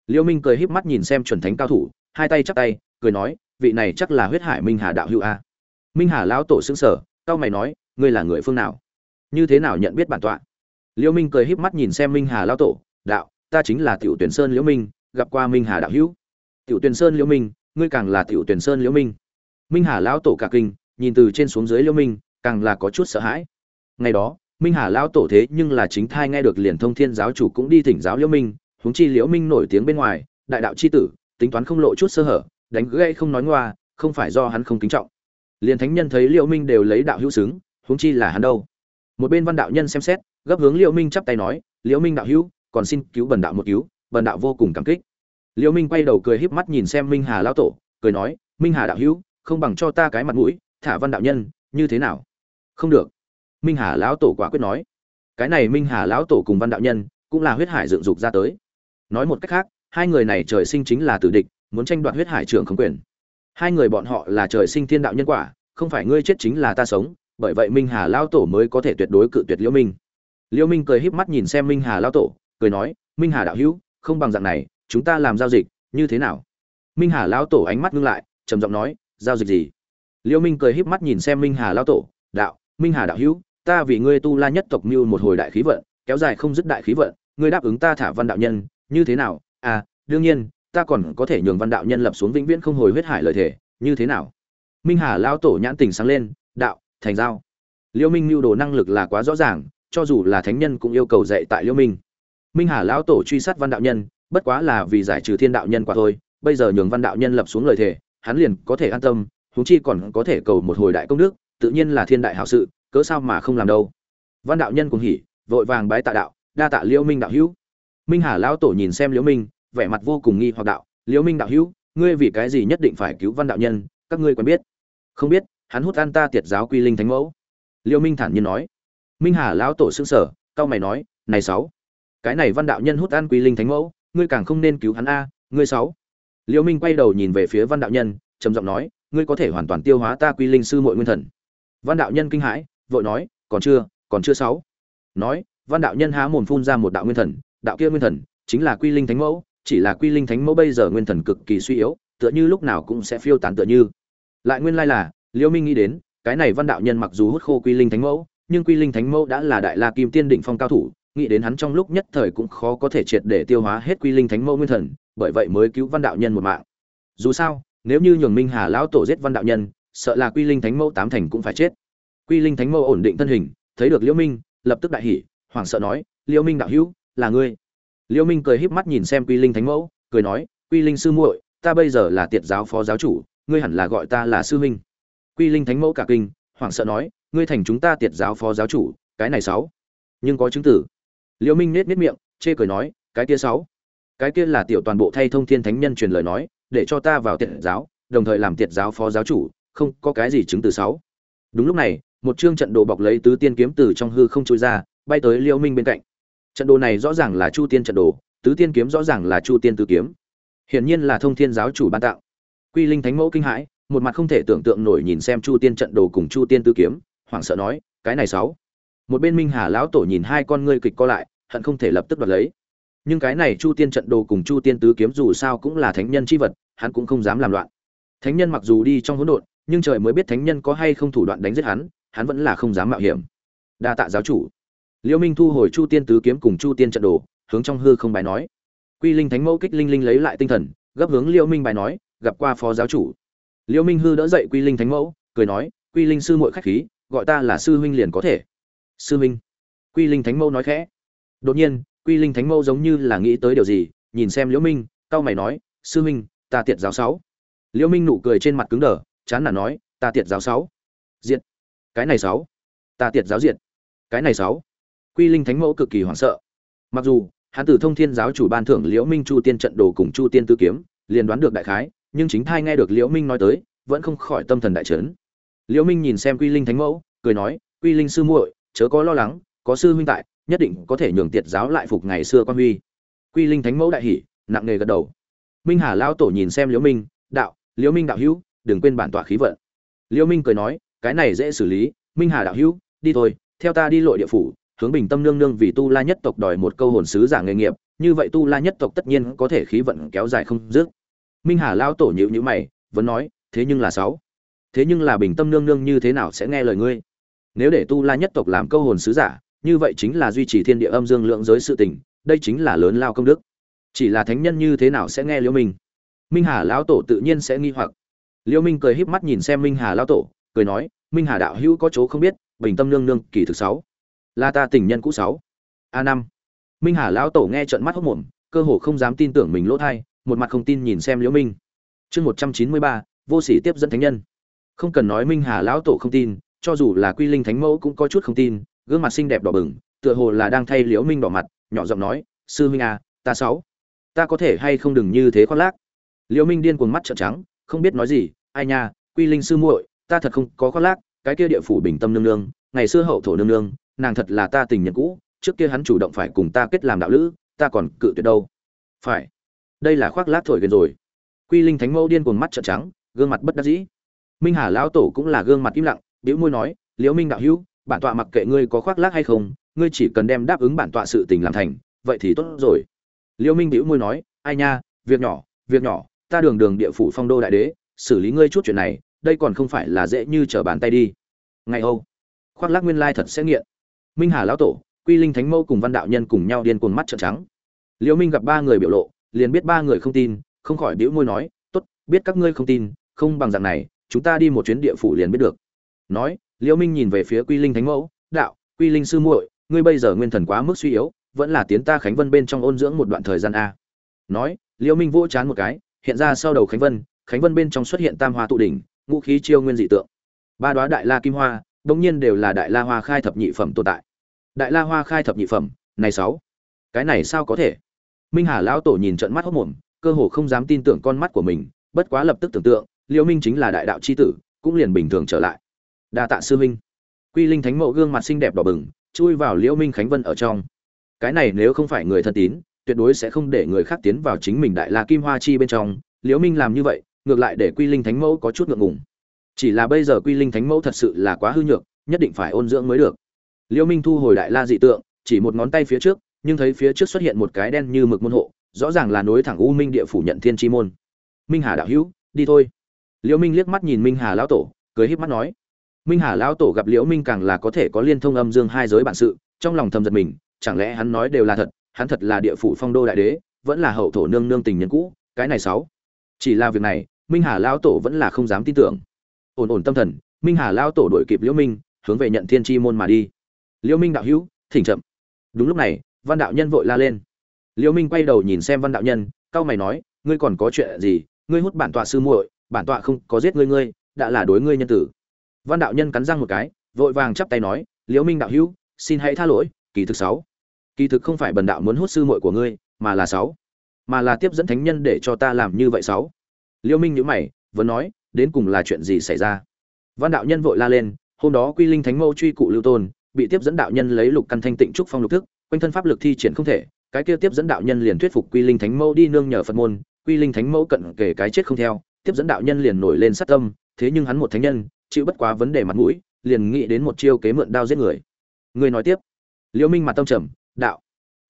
Liêu minh cười híp mắt nhìn xem chuẩn thánh cao thủ, hai tay chắp tay, cười nói, vị này chắc là huyết hải minh hà đạo hữu a. Minh hà lão tổ xứng sở cao mày nói, ngươi là người phương nào? Như thế nào nhận biết bản tọa? Liêu minh cười híp mắt nhìn xem minh hà lão tổ, đạo, ta chính là tiểu tuyển sơn liễu minh, gặp qua minh hà đạo hữu. Tiểu tuyển sơn liễu minh, ngươi càng là tiểu tuyển sơn liễu minh. Minh hà lão tổ cả kinh, nhìn từ trên xuống dưới liễu minh, càng là có chút sợ hãi. Ngày đó minh hà lão tổ thế nhưng là chính thai nghe được liền thông thiên giáo chủ cũng đi thỉnh giáo liễu minh, huống chi liễu minh nổi tiếng bên ngoài, đại đạo chi tử, tính toán không lộ chút sơ hở, đánh gãy không nói ngoa, không phải do hắn không kính trọng. Liền thánh nhân thấy liễu minh đều lấy đạo hữu xứng, huống chi là hắn đâu. Một bên văn đạo nhân xem xét, gấp hướng liễu minh chắp tay nói, liễu minh đạo hữu, còn xin cứu bần đạo một cứu, bần đạo vô cùng cảm kích. Liễu minh quay đầu cười híp mắt nhìn xem minh hà lão tổ, cười nói, minh hà đạo hữu, không bằng cho ta cái mặt mũi, thả văn đạo nhân, như thế nào? Không được minh hà lão tổ quả quyết nói. Cái này minh hà lão tổ cùng văn đạo nhân cũng là huyết hải dựng dục ra tới. Nói một cách khác, hai người này trời sinh chính là tử địch, muốn tranh đoạt huyết hải trưởng không quyền. Hai người bọn họ là trời sinh thiên đạo nhân quả, không phải ngươi chết chính là ta sống, bởi vậy minh hà lão tổ mới có thể tuyệt đối cự tuyệt liễu minh. Liễu minh cười híp mắt nhìn xem minh hà lão tổ, cười nói, minh hà đạo hữu, không bằng dạng này, chúng ta làm giao dịch, như thế nào? Minh hà lão tổ ánh mắt ngưng lại, trầm giọng nói, giao dịch gì? Liễu minh cười híp mắt nhìn xem minh hà lão tổ, đạo, minh hà đạo hữu ta vì ngươi tu la nhất tộc mưu một hồi đại khí vận, kéo dài không dứt đại khí vận, ngươi đáp ứng ta thả văn đạo nhân, như thế nào? À đương nhiên, ta còn có thể nhường văn đạo nhân lập xuống vĩnh viễn không hồi huyết hải lời thể như thế nào? Minh hà lão tổ nhãn tình sáng lên, đạo, thành giao. Liêu minh mưu đồ năng lực là quá rõ ràng, cho dù là thánh nhân cũng yêu cầu dạy tại Liêu minh. Minh hà lão tổ truy sát văn đạo nhân, bất quá là vì giải trừ thiên đạo nhân quả thôi, bây giờ nhường văn đạo nhân lập xuống lời thề, hắn liền có thể an tâm, huống chi còn có thể cầu một hồi đại công đức, tự nhiên là thiên đại hảo sự cớ sao mà không làm đâu? Văn đạo nhân cùng hỉ, vội vàng bái tạ đạo, đa tạ liễu minh đạo hữu. Minh hà lão tổ nhìn xem liễu minh, vẻ mặt vô cùng nghi hoặc đạo, liễu minh đạo hữu, ngươi vì cái gì nhất định phải cứu văn đạo nhân, các ngươi quen biết? Không biết, hắn hút ăn ta tiệt giáo quy linh thánh mẫu. Liễu minh thản nhiên nói. Minh hà lão tổ sững sờ cao mày nói, này sáu, cái này văn đạo nhân hút ăn quy linh thánh mẫu, ngươi càng không nên cứu hắn a, ngươi sáu. Liễu minh quay đầu nhìn về phía văn đạo nhân, trầm giọng nói, ngươi có thể hoàn toàn tiêu hóa ta quy linh sư muội nguyên thần. Văn đạo nhân kinh hãi vội nói, còn chưa còn chưa sáu. Nói, văn đạo nhân há mồm phun ra một đạo nguyên thần, đạo kia nguyên thần chính là quy linh thánh mẫu, chỉ là quy linh thánh mẫu bây giờ nguyên thần cực kỳ suy yếu, tựa như lúc nào cũng sẽ phiêu tán tựa như. Lại nguyên lai là liễu minh nghĩ đến, cái này văn đạo nhân mặc dù hút khô quy linh thánh mẫu, nhưng quy linh thánh mẫu đã là đại la kim tiên đỉnh phong cao thủ, nghĩ đến hắn trong lúc nhất thời cũng khó có thể triệt để tiêu hóa hết quy linh thánh mẫu nguyên thần, bởi vậy mới cứu văn đạo nhân một mạng. Dù sao, nếu như nhường minh hà lão tổ giết văn đạo nhân, sợ là quy linh thánh mẫu tám thành cũng phải chết quy linh thánh mẫu ổn định thân hình, thấy được liễu minh, lập tức đại hỉ, hoảng sợ nói, liễu minh đạo hữu, là ngươi? Liễu minh cười híp mắt nhìn xem quy linh thánh mẫu, cười nói, quy linh sư muội, ta bây giờ là tiệt giáo phó giáo chủ, ngươi hẳn là gọi ta là sư huynh. Quy linh thánh mẫu cả kinh, hoảng sợ nói, ngươi thành chúng ta tiệt giáo phó giáo chủ, cái này sáu, nhưng có chứng tử. Liễu minh nết nết miệng, chê cười nói, cái kia sáu, cái kia là tiểu toàn bộ thay thông thiên thánh nhân truyền lời nói, để cho ta vào tiệt giáo, đồng thời làm tiệt giáo phó giáo chủ, không có cái gì chứng từ sáu. Đúng lúc này một chương trận đồ bọc lấy tứ tiên kiếm từ trong hư không trôi ra, bay tới liễu minh bên cạnh. Trận đồ này rõ ràng là chu tiên trận đồ, tứ tiên kiếm rõ ràng là chu tiên tứ kiếm. Hiển nhiên là thông thiên giáo chủ ban tặng quy linh thánh mẫu kinh hãi, một mặt không thể tưởng tượng nổi nhìn xem chu tiên trận đồ cùng chu tiên tứ kiếm, hoảng sợ nói, cái này sáu. Một bên minh hà lão tổ nhìn hai con ngươi kịch co lại, hận không thể lập tức đoạt lấy. Nhưng cái này chu tiên trận đồ cùng chu tiên tứ kiếm dù sao cũng là thánh nhân chi vật, hắn cũng không dám làm loạn. Thánh nhân mặc dù đi trong hỗn độn, nhưng trời mới biết thánh nhân có hay không thủ đoạn đánh giết hắn hắn vẫn là không dám mạo hiểm. Đa tạ giáo chủ. Liễu minh thu hồi chu tiên tứ kiếm cùng chu tiên trận đồ, hướng trong hư không bài nói. Quy linh thánh mẫu kích linh linh lấy lại tinh thần, gấp hướng liễu minh bài nói, gặp qua phó giáo chủ. Liễu minh hư đỡ dậy quy linh thánh mẫu, cười nói, quy linh sư muội khách khí, gọi ta là sư huynh liền có thể. Sư huynh? Quy linh thánh mẫu nói khẽ. Đột nhiên, quy linh thánh mẫu giống như là nghĩ tới điều gì, nhìn xem liễu minh cao mày nói, sư huynh, ta tiệt giáo sáu. Liễu minh nụ cười trên mặt cứng đờ, chán nản nói, ta tiệt giáo sáu. Diệt cái này sáu. Ta tiệt giáo diệt. Cái này sáu. Quy linh thánh mẫu cực kỳ hoảng sợ. Mặc dù, hắn tử thông thiên giáo chủ ban thưởng liễu minh chu tiên trận đồ cùng chu tiên tư kiếm, liền đoán được đại khái, nhưng chính thai nghe được liễu minh nói tới, vẫn không khỏi tâm thần đại chấn. Liễu minh nhìn xem quy linh thánh mẫu, cười nói, quy linh sư muội, chớ có lo lắng, có sư huynh tại, nhất định có thể nhường tiệt giáo lại phục ngày xưa quan huy. Quy linh thánh mẫu đại hỉ, nặng nề gật đầu. Minh hà lao tổ nhìn xem liễu minh, đạo, liễu minh đạo hữu, đừng quên bản tỏa khí vận. Liễu minh cười nói cái này dễ xử lý, minh hà đạo hữu, đi thôi, theo ta đi lội địa phủ, hướng bình tâm nương nương vì tu la nhất tộc đòi một câu hồn sứ giả nghề nghiệp, như vậy tu la nhất tộc tất nhiên có thể khí vận kéo dài không dứt. Minh hà lao tổ nhịu nhữ mày, vẫn nói, thế nhưng là sáu. Thế nhưng là bình tâm nương nương như thế nào sẽ nghe lời ngươi? Nếu để tu la nhất tộc làm câu hồn sứ giả, như vậy chính là duy trì thiên địa âm dương lượng giới sự tình, đây chính là lớn lao công đức. Chỉ là thánh nhân như thế nào sẽ nghe liễu minh? Minh hà lão tổ tự nhiên sẽ nghi hoặc. Liễu minh cười híp mắt nhìn xem minh hà lão tổ cười nói, minh hà đạo hữu có chỗ không biết, bình tâm nương nương kỳ thực sáu. Là ta tình nhân cũ sáu. A năm. Minh hà lão tổ nghe trợn mắt hốc mồm cơ hồ không dám tin tưởng mình lỗ thay một mặt không tin nhìn xem liễu minh. Chương một trăm chín mươi ba, vô sĩ tiếp dẫn thánh nhân. Không cần nói minh hà lão tổ không tin, cho dù là quy linh thánh mẫu cũng có chút không tin, gương mặt xinh đẹp đỏ bừng, tựa hồ là đang thay liễu minh đỏ mặt, nhỏ giọng nói, sư minh à ta sáu. Ta có thể hay không đừng như thế khoác lác? Liễu minh điên cuồng mắt trợn trắng, không biết nói gì, ai nha, quy linh sư muội ta thật không có khoác lác, cái kia địa phủ bình tâm nương nương, ngày xưa hậu thổ nương nương, nàng thật là ta tình nhân cũ, trước kia hắn chủ động phải cùng ta kết làm đạo lữ, ta còn cự tuyệt đâu. Phải. Đây là khoác lác thổi gần rồi. Quy linh thánh mẫu điên cuồng mắt trợn trắng, gương mặt bất đắc dĩ. Minh hà lão tổ cũng là gương mặt im lặng, bĩu môi nói, liễu minh đạo hữu, bản tọa mặc kệ ngươi có khoác lác hay không, ngươi chỉ cần đem đáp ứng bản tọa sự tình làm thành, vậy thì tốt rồi. Liễu minh bĩu môi nói, ai nha, việc nhỏ việc nhỏ, ta đường đường địa phủ phong đô đại đế, xử lý ngươi chút chuyện này đây còn không phải là dễ như trở bàn tay đi. Ngày âu khoác lác nguyên lai thật sẽ nghiện. Minh hà lão tổ, quy linh thánh mẫu cùng văn đạo nhân cùng nhau điên cuồng mắt trợn trắng. Liễu minh gặp ba người biểu lộ, liền biết ba người không tin, không khỏi bĩu môi nói, tốt, biết các ngươi không tin, không bằng dạng này, chúng ta đi một chuyến địa phủ liền biết được. Nói, liễu minh nhìn về phía quy linh thánh mẫu, đạo, quy linh sư muội, ngươi bây giờ nguyên thần quá mức suy yếu, vẫn là tiến ta khánh vân bên trong ôn dưỡng một đoạn thời gian a. Nói, liễu minh vỗ chán một cái, hiện ra sau đầu khánh vân khánh vân bên trong xuất hiện tam hoa tụ đỉnh ngũ khí chiêu nguyên dị tượng. Ba đoá đại la kim hoa, đống nhiên đều là đại la hoa khai thập nhị phẩm tồn tại. Đại la hoa khai thập nhị phẩm, này sáu. Cái này sao có thể? Minh hà lão tổ nhìn trận mắt hốc mồm, cơ hồ không dám tin tưởng con mắt của mình, bất quá lập tức tưởng tượng liễu minh chính là đại đạo chi tử, cũng liền bình thường trở lại. Đa tạ sư minh quy linh thánh mẫu gương mặt xinh đẹp đỏ bừng, chui vào liễu minh khánh vân ở trong. Cái này nếu không phải người thân tín, tuyệt đối sẽ không để người khác tiến vào chính mình đại la kim hoa chi bên trong. Liễu minh làm như vậy ngược lại để quy linh thánh mẫu có chút ngượng ngùng. Chỉ là bây giờ quy linh thánh mẫu thật sự là quá hư nhược, nhất định phải ôn dưỡng mới được. Liễu minh thu hồi đại la dị tượng, chỉ một ngón tay phía trước, nhưng thấy phía trước xuất hiện một cái đen như mực môn hộ, rõ ràng là nối thẳng u minh địa phủ nhận thiên chi môn. Minh hà đạo hữu, đi thôi. Liễu minh liếc mắt nhìn minh hà lão tổ, cười híp mắt nói. Minh hà lão tổ gặp liễu minh càng là có thể có liên thông âm dương hai giới bản sự, trong lòng thầm giật mình, chẳng lẽ hắn nói đều là thật, hắn thật là địa phủ phong đô đại đế, vẫn là hậu thổ nương nương tình nhân cũ, cái này sáu chỉ là việc này, minh hà lão tổ vẫn là không dám tin tưởng. Ổn ổn tâm thần, minh hà lão tổ đuổi kịp liễu minh, hướng về nhận thiên chi môn mà đi. Liễu minh đạo hữu, thỉnh chậm. Đúng lúc này, văn đạo nhân vội la lên. Liễu minh quay đầu nhìn xem văn đạo nhân cao mày nói, ngươi còn có chuyện gì? Ngươi hút bản tọa sư muội, bản tọa không có giết ngươi ngươi, đã là đối ngươi nhân tử. Văn đạo nhân cắn răng một cái, vội vàng chắp tay nói, liễu minh đạo hữu, xin hãy tha lỗi, kỳ thực sáu. Kỳ thực không phải bần đạo muốn hút sư muội của ngươi, mà là sáu mà là tiếp dẫn thánh nhân để cho ta làm như vậy sáu. Liêu minh nhíu mày vẫn nói, đến cùng là chuyện gì xảy ra? Văn đạo nhân vội la lên, hôm đó quy linh thánh mâu truy cụ lưu tôn, bị tiếp dẫn đạo nhân lấy lục căn thanh tịnh trúc phong lục thức, quanh thân pháp lực thi triển không thể, cái kia tiếp dẫn đạo nhân liền thuyết phục quy linh thánh mẫu đi nương nhờ phật môn, quy linh thánh mẫu cận kể cái chết không theo, tiếp dẫn đạo nhân liền nổi lên sát tâm, thế nhưng hắn một thánh nhân, chịu bất quá vấn đề mặt mũi, liền nghĩ đến một chiêu kế mượn đao giết người. Người nói tiếp. Liễu minh mặt tâm trầm, đạo.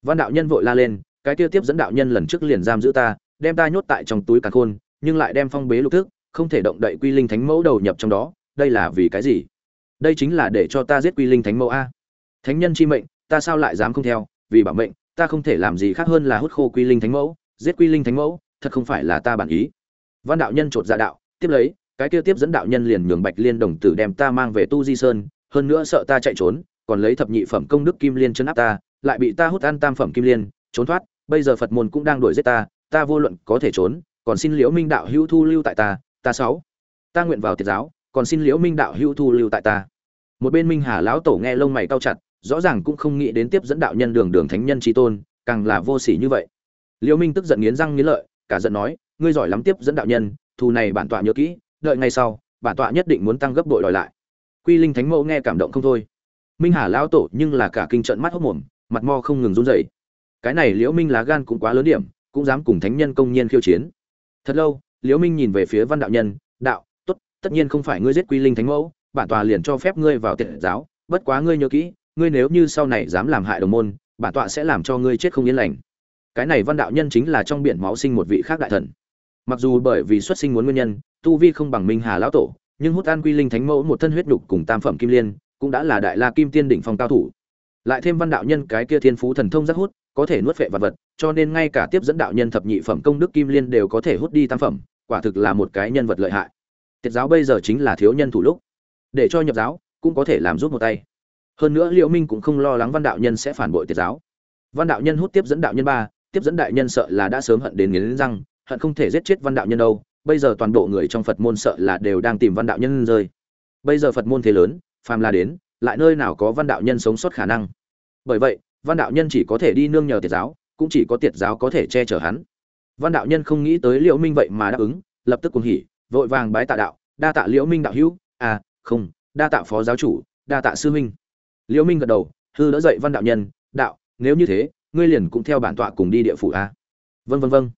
Văn đạo nhân vội la lên cái kia tiếp dẫn đạo nhân lần trước liền giam giữ ta, đem ta nhốt tại trong túi càn khôn, nhưng lại đem phong bế lục thức, không thể động đậy quy linh thánh mẫu đầu nhập trong đó, đây là vì cái gì? Đây chính là để cho ta giết quy linh thánh mẫu a. Thánh nhân chi mệnh, ta sao lại dám không theo? Vì bảo mệnh, ta không thể làm gì khác hơn là hút khô quy linh thánh mẫu, giết quy linh thánh mẫu, thật không phải là ta bản ý. Văn đạo nhân chột ra dạ đạo, tiếp lấy, cái kia tiếp dẫn đạo nhân liền nhường bạch liên đồng tử đem ta mang về tu di sơn, hơn nữa sợ ta chạy trốn, còn lấy thập nhị phẩm công đức kim liên chân áp ta, lại bị ta hút ăn tam phẩm kim liên trốn thoát, bây giờ phật môn cũng đang đuổi giết ta ta vô luận có thể trốn, còn xin liễu minh đạo hữu thu lưu tại ta ta sáu. Ta nguyện vào tiệt giáo, còn xin liễu minh đạo hữu thu lưu tại ta. Một bên minh hà lão tổ nghe lông mày cau chặt, rõ ràng cũng không nghĩ đến tiếp dẫn đạo nhân đường đường thánh nhân tri tôn, càng là vô sỉ như vậy. Liễu minh tức giận nghiến răng nghiến lợi, cả giận nói, ngươi giỏi lắm tiếp dẫn đạo nhân, thù này bản tọa nhớ kỹ, đợi ngày sau, bản tọa nhất định muốn tăng gấp đội đòi lại. Quy linh thánh mẫu nghe cảm động không thôi. Minh hà lão tổ nhưng là cả kinh trận mắt hốc mồm, mặt mo không ngừng run rẩy cái này liễu minh lá gan cũng quá lớn điểm, cũng dám cùng thánh nhân công nhiên khiêu chiến. Thật lâu, liễu minh nhìn về phía văn đạo nhân, đạo, tốt, tất nhiên không phải ngươi giết quy linh thánh mẫu, bản tọa liền cho phép ngươi vào tiện giáo, bất quá ngươi nhớ kỹ, ngươi nếu như sau này dám làm hại đồng môn, bản tọa sẽ làm cho ngươi chết không yên lành. Cái này văn đạo nhân chính là trong biển máu sinh một vị khác đại thần. Mặc dù bởi vì xuất sinh muốn nguyên nhân, tu vi không bằng minh hà lão tổ, nhưng hút an quy linh thánh mẫu một thân huyết đục cùng tam phẩm kim liên, cũng đã là đại la kim tiên đỉnh phong cao thủ. Lại thêm văn đạo nhân cái kia thiên phú thần thông rất hút có thể nuốt phệ vật vật, cho nên ngay cả tiếp dẫn đạo nhân thập nhị phẩm công đức kim liên đều có thể hút đi tam phẩm, quả thực là một cái nhân vật lợi hại. Tiết giáo bây giờ chính là thiếu nhân thủ lúc. Để cho nhập giáo, cũng có thể làm rút một tay. Hơn nữa liễu minh cũng không lo lắng văn đạo nhân sẽ phản bội tiết giáo. Văn đạo nhân hút tiếp dẫn đạo nhân ba, tiếp dẫn đại nhân sợ là đã sớm hận đến nghiến răng, hận không thể giết chết văn đạo nhân đâu. Bây giờ toàn bộ người trong phật môn sợ là đều đang tìm văn đạo nhân rơi. Bây giờ phật môn thế lớn, phàm là đến, lại nơi nào có văn đạo nhân sống sót khả năng? Bởi vậy văn đạo nhân chỉ có thể đi nương nhờ tiệt giáo, cũng chỉ có tiệt giáo có thể che chở hắn. Văn đạo nhân không nghĩ tới liễu minh vậy mà đáp ứng, lập tức cuồng hỉ, vội vàng bái tạ đạo, đa tạ liễu minh đạo hữu. À không, đa tạ phó giáo chủ, đa tạ sư minh. liễu minh gật đầu, hư đỡ dậy văn đạo nhân, đạo, nếu như thế, ngươi liền cũng theo bản tọa cùng đi địa phủ a. Vân vân vân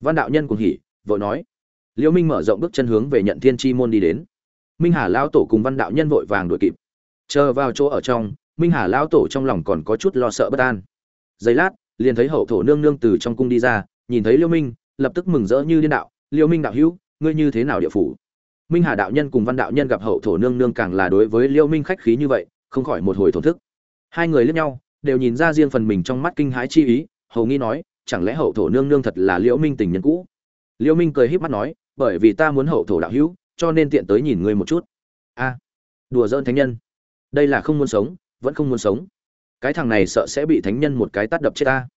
văn đạo nhân cuồng hỉ, vội nói. Liễu minh mở rộng bước chân hướng về nhận thiên chi môn đi đến. Minh hà lão tổ cùng văn đạo nhân vội vàng đuổi kịp. Chờ vào chỗ ở trong minh hà lão tổ trong lòng còn có chút lo sợ bất an. Giây lát, liền thấy hậu thổ nương nương từ trong cung đi ra, nhìn thấy liêu minh, lập tức mừng rỡ như điên đạo, liêu minh đạo hữu, ngươi như thế nào địa phủ? Minh hà đạo nhân cùng văn đạo nhân gặp hậu thổ nương nương càng là đối với liêu minh khách khí như vậy, không khỏi một hồi thổn thức. Hai người liếc nhau, đều nhìn ra riêng phần mình trong mắt kinh hãi chi ý, hầu nghi nói, chẳng lẽ hậu thổ nương nương thật là liễu minh tình nhân cũ? Liễu minh cười híp mắt nói, bởi vì ta muốn hậu thổ đạo hữu, cho nên tiện tới nhìn ngươi một chút. A, đùa giỡn thánh nhân, đây là không muốn sống vẫn không muốn sống. Cái thằng này sợ sẽ bị thánh nhân một cái tát đập chết ta.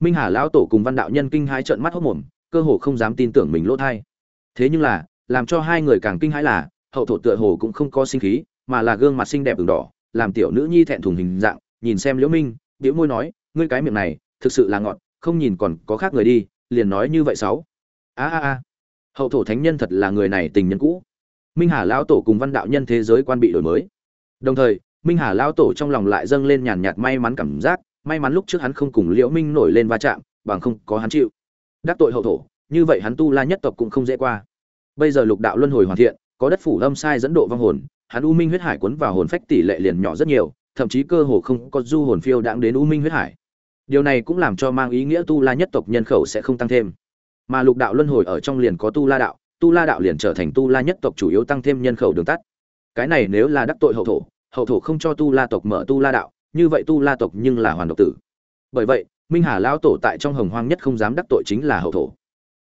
Minh hà lão tổ cùng văn đạo nhân kinh hãi trợn mắt hốc mồm, cơ hồ không dám tin tưởng mình lỗ thai. Thế nhưng là, làm cho hai người càng kinh hãi là, hậu thổ tựa hồ cũng không có sinh khí, mà là gương mặt xinh đẹp ửng đỏ, làm tiểu nữ nhi thẹn thùng hình dạng, nhìn xem liễu minh liễu môi nói, ngươi cái miệng này, thực sự là ngọn không nhìn còn có khác người đi, liền nói như vậy sáu a a a. Hậu thổ thánh nhân thật là người này tình nhân cũ. Minh hà lão tổ cùng văn đạo nhân thế giới quan bị đổi mới. Đồng thời minh hà lão tổ trong lòng lại dâng lên nhàn nhạt may mắn cảm giác, may mắn lúc trước hắn không cùng liễu minh nổi lên va chạm, bằng không có hắn chịu. Đắc tội hậu thổ, như vậy hắn tu la nhất tộc cũng không dễ qua. Bây giờ lục đạo luân hồi hoàn thiện, có đất phủ âm sai dẫn độ vong hồn, hắn u minh huyết hải cuốn vào hồn phách tỷ lệ liền nhỏ rất nhiều, thậm chí cơ hồ không có du hồn phiêu đãng đến u minh huyết hải. Điều này cũng làm cho mang ý nghĩa tu la nhất tộc nhân khẩu sẽ không tăng thêm. Mà lục đạo luân hồi ở trong liền có tu la đạo, tu la đạo liền trở thành tu la nhất tộc chủ yếu tăng thêm nhân khẩu đường tắt. Cái này nếu là đắc tội hậu thổ hậu thổ không cho tu la tộc mở tu la đạo, như vậy tu la tộc nhưng là hoàn độc tử. Bởi vậy, minh hà lão tổ tại trong hồng hoang nhất không dám đắc tội chính là hậu thổ.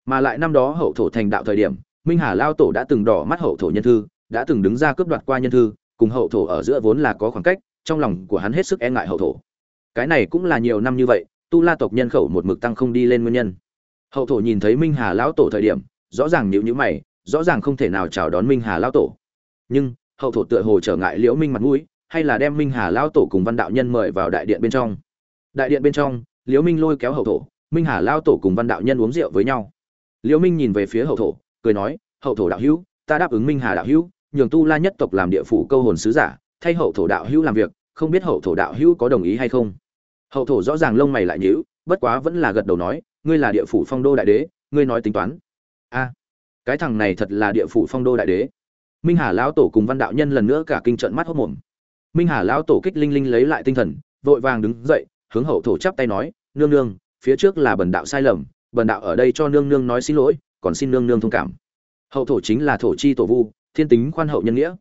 Mà lại năm đó hậu thổ thành đạo thời điểm, minh hà lao tổ đã từng đỏ mắt hậu thổ nhân thư, đã từng đứng ra cướp đoạt qua nhân thư, cùng hậu thổ ở giữa vốn là có khoảng cách, trong lòng của hắn hết sức e ngại hậu thổ. Cái này cũng là nhiều năm như vậy, tu la tộc nhân khẩu một mực tăng không đi lên nguyên nhân. Hậu thổ nhìn thấy minh hà lão tổ thời điểm, rõ ràng nhịu nhữ mày, rõ ràng không thể nào chào đón minh hà lão tổ. Nhưng hậu thổ tựa hồ trở ngại liễu minh mặt mũi, hay là đem minh hà lão tổ cùng văn đạo nhân mời vào đại điện bên trong? Đại điện bên trong, liễu minh lôi kéo hậu thổ, minh hà lão tổ cùng văn đạo nhân uống rượu với nhau. Liễu minh nhìn về phía hậu thổ, cười nói, hậu thổ đạo hữu, ta đáp ứng minh hà đạo hữu, nhường tu la nhất tộc làm địa phủ câu hồn sứ giả, thay hậu thổ đạo hữu làm việc, không biết hậu thổ đạo hữu có đồng ý hay không? Hậu thổ rõ ràng lông mày lại nhíu, bất quá vẫn là gật đầu nói, ngươi là địa phủ phong đô đại đế, ngươi nói tính toán. A, cái thằng này thật là địa phủ phong đô đại đế minh hà lão tổ cùng văn đạo nhân lần nữa cả kinh trận mắt hốt mồm. Minh hà lão tổ kích linh linh lấy lại tinh thần, vội vàng đứng dậy, hướng hậu thổ chắp tay nói, nương nương, phía trước là bần đạo sai lầm, bần đạo ở đây cho nương nương nói xin lỗi, còn xin nương nương thông cảm. Hậu thổ chính là thổ chi tổ vu, thiên tính khoan hậu nhân nghĩa.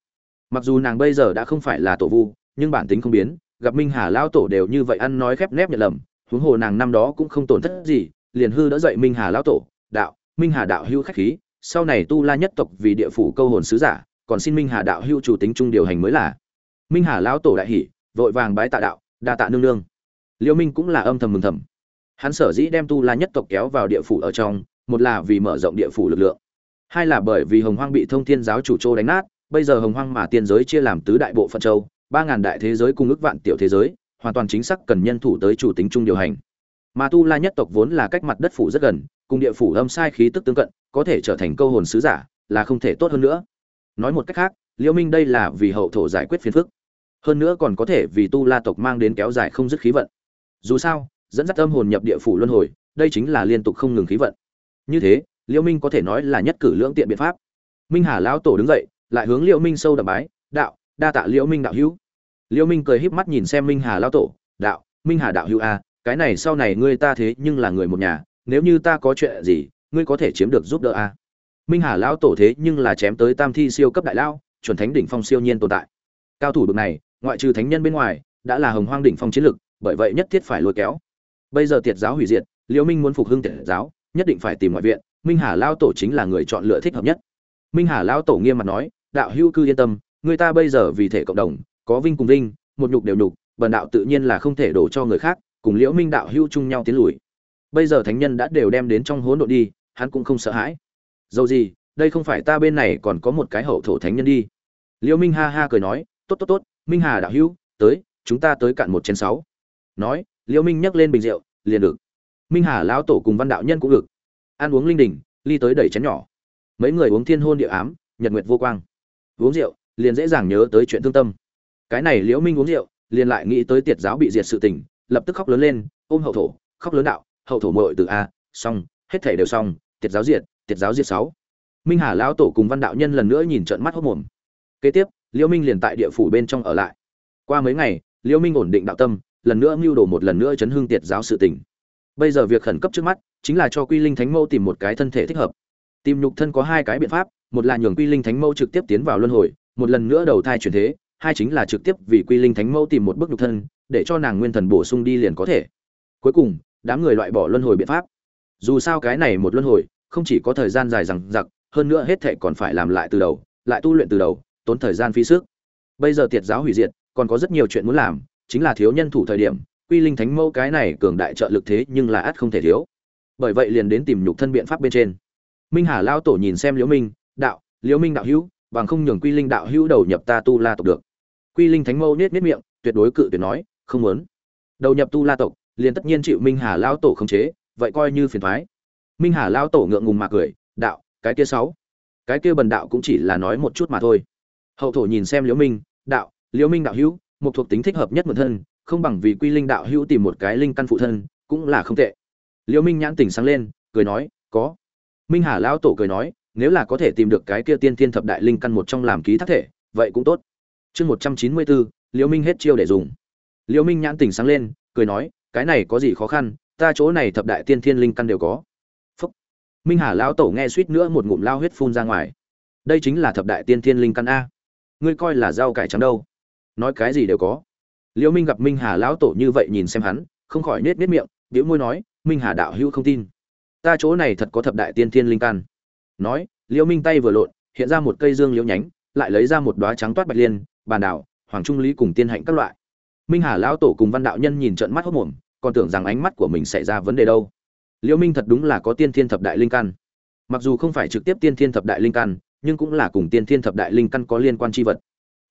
Mặc dù nàng bây giờ đã không phải là tổ vu, nhưng bản tính không biến, gặp minh hà lão tổ đều như vậy ăn nói khép nép nhận lầm, huống hồ nàng năm đó cũng không tổn thất gì, liền hư đỡ dậy minh hà lão tổ, đạo, minh hà đạo hữu khách khí, sau này tu la nhất tộc vì địa phủ câu hồn sứ giả còn xin minh hà đạo hữu chủ tính trung điều hành mới là. Minh hà lão tổ đại hỷ vội vàng bái tạ đạo, đa tạ nương nương. Liêu minh cũng là âm thầm mừng thầm. Hắn sở dĩ đem tu la nhất tộc kéo vào địa phủ ở trong, một là vì mở rộng địa phủ lực lượng, hai là bởi vì hồng hoang bị thông thiên giáo chủ châu đánh nát, bây giờ hồng hoang mà tiên giới chia làm tứ đại bộ phận châu, ba ngàn đại thế giới cùng ước vạn tiểu thế giới, hoàn toàn chính xác cần nhân thủ tới chủ tính trung điều hành. Mà tu la nhất tộc vốn là cách mặt đất phủ rất gần, cùng địa phủ âm sai khí tức tương cận, có thể trở thành câu hồn sứ giả, là không thể tốt hơn nữa nói một cách khác liễu minh đây là vì hậu thổ giải quyết phiền phức. Hơn nữa còn có thể vì tu la tộc mang đến kéo dài không dứt khí vận. Dù sao dẫn dắt âm hồn nhập địa phủ luân hồi đây chính là liên tục không ngừng khí vận. Như thế liễu minh có thể nói là nhất cử lưỡng tiện biện pháp. Minh hà lão tổ đứng dậy lại hướng liễu minh sâu đậm bái đạo đa tạ liễu minh đạo hữu. Liễu minh cười híp mắt nhìn xem minh hà lão tổ đạo minh hà đạo hữu a à, cái này sau này ngươi ta thế nhưng là người một nhà nếu như ta có chuyện gì ngươi có thể chiếm được giúp đỡ a à? Minh hà lão tổ thế nhưng là chém tới tam thi siêu cấp đại lao chuẩn thánh đỉnh phong siêu nhiên tồn tại. Cao thủ được này, ngoại trừ thánh nhân bên ngoài, đã là hồng hoang đỉnh phong chiến lực, bởi vậy nhất thiết phải lôi kéo. Bây giờ tiệt giáo hủy diệt, liễu minh muốn phục hưng tiệt giáo, nhất định phải tìm ngoại viện, minh hà lão tổ chính là người chọn lựa thích hợp nhất. Minh hà lão tổ nghiêm mặt nói, đạo hữu cư yên tâm, người ta bây giờ vì thể cộng đồng, có vinh cùng vinh, một nhục đều nhục, bần đạo tự nhiên là không thể đổ cho người khác, cùng liễu minh đạo hữu chung nhau tiến lùi. Bây giờ thánh nhân đã đều đem đến trong hỗn độn đi, hắn cũng không sợ hãi dầu gì, đây không phải ta bên này còn có một cái hậu thổ thánh nhân đi. Liêu minh ha ha cười nói, tốt tốt tốt, minh hà đạo hữu, tới, chúng ta tới cạn một chén sáu. Nói, liêu minh nhấc lên bình rượu, liền được. Minh hà lão tổ cùng văn đạo nhân cũng được. Ăn uống linh đình, ly tới đẩy chén nhỏ. Mấy người uống thiên hôn địa ám, nhật nguyệt vô quang. Uống rượu, liền dễ dàng nhớ tới chuyện thương tâm. Cái này liễu minh uống rượu, liền lại nghĩ tới tiệt giáo bị diệt sự tình, lập tức khóc lớn lên, ôm hậu thổ, khóc lớn đạo, hậu thổ muội từ a, xong, hết thể đều xong, tiệt giáo diệt tiệt giáo diệt sáu. Minh hà lão tổ cùng văn đạo nhân lần nữa nhìn trợn mắt hốt mồm. Kế tiếp liễu minh liền tại địa phủ bên trong ở lại. Qua mấy ngày liễu minh ổn định đạo tâm, lần nữa mưu đồ một lần nữa chấn hương tiệt giáo sự tình. Bây giờ việc khẩn cấp trước mắt, chính là cho quy linh thánh Mẫu tìm một cái thân thể thích hợp. Tìm nhục thân có hai cái biện pháp, một là nhường quy linh thánh Mẫu trực tiếp tiến vào luân hồi, một lần nữa đầu thai chuyển thế, hai chính là trực tiếp vì quy linh thánh Mẫu tìm một bức nhục thân, để cho nàng nguyên thần bổ sung đi liền có thể. Cuối cùng, đám người loại bỏ luân hồi biện pháp. Dù sao cái này một luân hồi không chỉ có thời gian dài rằng giặc hơn nữa hết thệ còn phải làm lại từ đầu, lại tu luyện từ đầu, tốn thời gian phí sức. Bây giờ tiệt giáo hủy diệt, còn có rất nhiều chuyện muốn làm, chính là thiếu nhân thủ thời điểm, quy linh thánh mẫu cái này cường đại trợ lực thế nhưng là ắt không thể thiếu. Bởi vậy liền đến tìm nhục thân biện pháp bên trên. Minh hà lao tổ nhìn xem liễu minh, đạo, liễu minh đạo hữu, bằng không nhường quy linh đạo hữu đầu nhập ta tu la tộc được. Quy linh thánh mẫu nết nết miệng, tuyệt đối cự tuyệt nói, không muốn. Đầu nhập tu la tộc, liền tất nhiên chịu minh hà lao tổ khống chế, vậy coi như phiền thoái minh hà lao tổ ngượng ngùng mà cười, đạo, cái kia sáu, cái kia bần đạo cũng chỉ là nói một chút mà thôi. Hậu thổ nhìn xem liễu minh, đạo, liễu minh đạo hữu, một thuộc tính thích hợp nhất một thân, không bằng vì quy linh đạo hữu tìm một cái linh căn phụ thân, cũng là không tệ. Liễu minh nhãn tỉnh sáng lên, cười nói, có. Minh hà lão tổ cười nói, nếu là có thể tìm được cái kia tiên thiên thập đại linh căn một trong làm ký thác thể, vậy cũng tốt. Chương một trăm chín mươi bốn, liễu minh hết chiêu để dùng. Liễu minh nhãn tỉnh sáng lên, cười nói, cái này có gì khó khăn, ta chỗ này thập đại tiên thiên linh căn đều có minh hà lão tổ nghe suýt nữa một ngụm lao huyết phun ra ngoài. Đây chính là thập đại tiên thiên linh căn a. Ngươi coi là rau cải trắng đâu? Nói cái gì đều có. Liễu minh gặp minh hà lão tổ như vậy nhìn xem hắn, không khỏi nết nết miệng, bĩu môi nói, minh hà đạo hữu không tin. Ta chỗ này thật có thập đại tiên thiên linh căn. Nói liễu minh tay vừa lộn, hiện ra một cây dương liễu nhánh, lại lấy ra một đóa trắng toát bạch liên, bàn đảo, hoàng trung lý cùng tiên hạnh các loại. Minh hà lão tổ cùng văn đạo nhân nhìn trợn mắt hốt mồm, còn tưởng rằng ánh mắt của mình xảy ra vấn đề đâu liễu minh thật đúng là có tiên thiên thập đại linh căn. Mặc dù không phải trực tiếp tiên thiên thập đại linh căn, nhưng cũng là cùng tiên thiên thập đại linh căn có liên quan chi vật.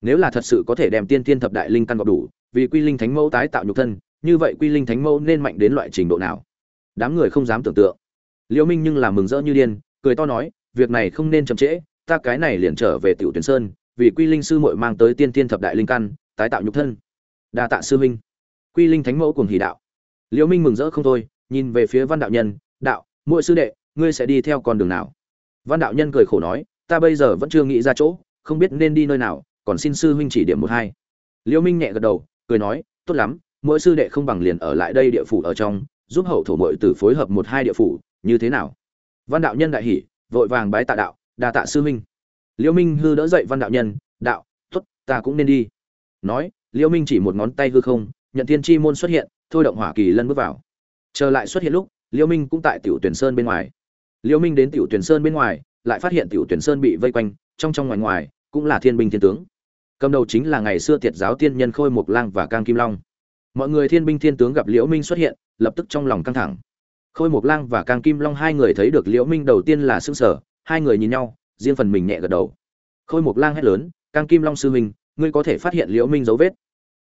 Nếu là thật sự có thể đem tiên thiên thập đại linh căn gọp đủ, vì quy linh thánh mẫu tái tạo nhục thân, như vậy quy linh thánh mẫu nên mạnh đến loại trình độ nào? Đám người không dám tưởng tượng. Liễu minh nhưng là mừng rỡ như điên, cười to nói, việc này không nên chậm trễ, ta cái này liền trở về tiểu tuyển sơn, vì quy linh sư muội mang tới tiên Thiên thập đại linh căn, tái tạo nhục thân. Đa tạ sư minh quy linh thánh mẫu cùng hỷ đạo. Liễu minh mừng rỡ không thôi nhìn về phía văn đạo nhân, đạo, muội sư đệ, ngươi sẽ đi theo con đường nào? Văn đạo nhân cười khổ nói, ta bây giờ vẫn chưa nghĩ ra chỗ, không biết nên đi nơi nào, còn xin sư huynh chỉ điểm một hai. Liêu minh nhẹ gật đầu, cười nói, tốt lắm mỗi sư đệ không bằng liền ở lại đây địa phủ ở trong, giúp hậu thổ muội tử phối hợp một hai địa phủ, như thế nào? Văn đạo nhân đại hỉ, vội vàng bái tạ đạo, đa tạ sư huynh. Liêu minh hư đỡ dậy văn đạo nhân, đạo, tốt, ta cũng nên đi. Nói, liêu minh chỉ một ngón tay hư không, nhận thiên chi môn xuất hiện, thôi động hỏa kỳ lân bước vào trở lại xuất hiện lúc liễu minh cũng tại tiểu tuyển sơn bên ngoài. Liễu minh đến tiểu tuyển sơn bên ngoài, lại phát hiện tiểu tuyển sơn bị vây quanh, trong trong ngoài ngoài, cũng là thiên binh thiên tướng. Cầm đầu chính là ngày xưa tiệt giáo tiên nhân khôi mục lang và cang kim long. Mọi người thiên binh thiên tướng gặp liễu minh xuất hiện, lập tức trong lòng căng thẳng. Khôi mục lang và cang kim long hai người thấy được liễu minh đầu tiên là sững sờ, hai người nhìn nhau, riêng phần mình nhẹ gật đầu. Khôi mục lang hét lớn, cang kim long sư minh ngươi có thể phát hiện liễu minh dấu vết.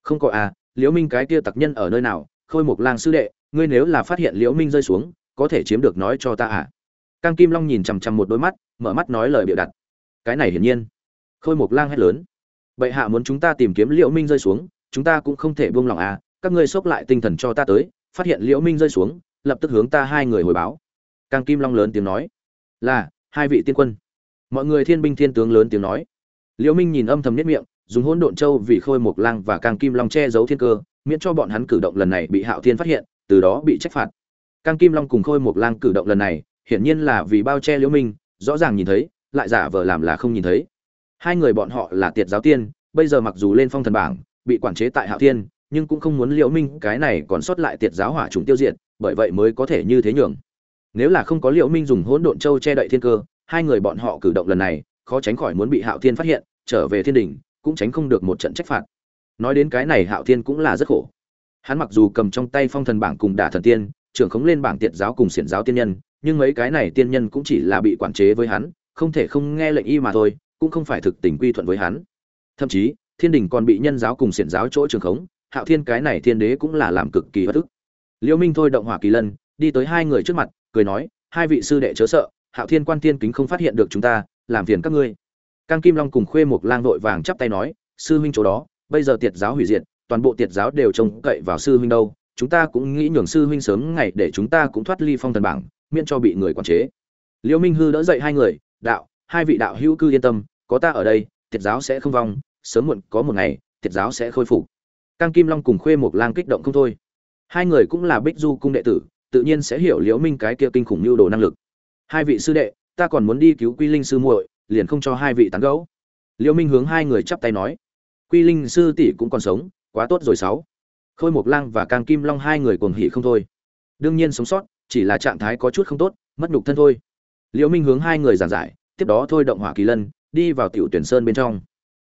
Không có à liễu minh cái kia tặc nhân ở nơi nào? Khôi mục lang sư đệ, ngươi nếu là phát hiện liễu minh rơi xuống, có thể chiếm được nói cho ta à? Cang kim long nhìn chằm chằm một đôi mắt, mở mắt nói lời biểu đặt cái này hiển nhiên. Khôi mục lang hét lớn. Bệ hạ muốn chúng ta tìm kiếm liễu minh rơi xuống, chúng ta cũng không thể buông lòng à? Các ngươi xốc lại tinh thần cho ta tới, phát hiện liễu minh rơi xuống, lập tức hướng ta hai người hồi báo. Cang kim long lớn tiếng nói. Là, hai vị tiên quân. Mọi người thiên binh thiên tướng lớn tiếng nói. Liễu minh nhìn âm thầm nhất miệng, dùng hỗn độn châu vì khôi mục lang và càng kim long che giấu thiên cơ miễn cho bọn hắn cử động lần này bị hạo thiên phát hiện, từ đó bị trách phạt. Cang kim long cùng khôi mục lang cử động lần này, hiển nhiên là vì bao che liễu minh, rõ ràng nhìn thấy, lại giả vờ làm là không nhìn thấy. Hai người bọn họ là tiệt giáo tiên, bây giờ mặc dù lên phong thần bảng, bị quản chế tại hạo thiên, nhưng cũng không muốn liễu minh cái này còn sót lại tiệt giáo hỏa trùng tiêu diệt, bởi vậy mới có thể như thế nhường nếu là không có liễu minh dùng hỗn độn châu che đậy thiên cơ, hai người bọn họ cử động lần này, khó tránh khỏi muốn bị hạo thiên phát hiện, trở về thiên đình cũng tránh không được một trận trách phạt nói đến cái này hạo thiên cũng là rất khổ. Hắn mặc dù cầm trong tay phong thần bảng cùng đả thần tiên trưởng khống lên bảng tiện giáo cùng xiển giáo tiên nhân nhưng mấy cái này tiên nhân cũng chỉ là bị quản chế với hắn không thể không nghe lệnh y mà thôi cũng không phải thực tình quy thuận với hắn. Thậm chí thiên đình còn bị nhân giáo cùng xiển giáo chỗ trường khống hạo thiên cái này thiên đế cũng là làm cực kỳ bất ức. Liêu minh thôi động hỏa kỳ lân đi tới hai người trước mặt cười nói hai vị sư đệ chớ sợ hạo thiên quan tiên kính không phát hiện được chúng ta làm phiền các ngươi. Cang Kim Long cùng Khuê Mộc Lang vội vàng chắp tay nói, sư huynh chỗ đó, bây giờ tiệt giáo hủy diệt, toàn bộ tiệt giáo đều trông cậy vào sư huynh đâu, chúng ta cũng nghĩ nhường sư huynh sớm ngày để chúng ta cũng thoát ly phong thần bảng, miễn cho bị người quản chế. Liễu Minh Hư đỡ dậy hai người, đạo, hai vị đạo hữu cư yên tâm, có ta ở đây, tiệt giáo sẽ không vong, sớm muộn có một ngày, tiệt giáo sẽ khôi phục. Cang Kim Long cùng Khuê một Lang kích động không thôi. Hai người cũng là Bích Du cung đệ tử, tự nhiên sẽ hiểu Liễu Minh cái kia kinh khủng lưu đồ năng lực. Hai vị sư đệ, ta còn muốn đi cứu Quy Linh sư muội, liền không cho hai vị tán gẫu. Liễu Minh hướng hai người chắp tay nói, Quy Linh sư tỷ cũng còn sống, quá tốt rồi sáu. Khôi Mộc Lang và Cang Kim Long hai người cuồng hỉ không thôi. Đương nhiên sống sót, chỉ là trạng thái có chút không tốt, mất nhục thân thôi. Liễu Minh hướng hai người giảng giải, tiếp đó thôi động hỏa kỳ lân, đi vào tiểu tuyển sơn bên trong.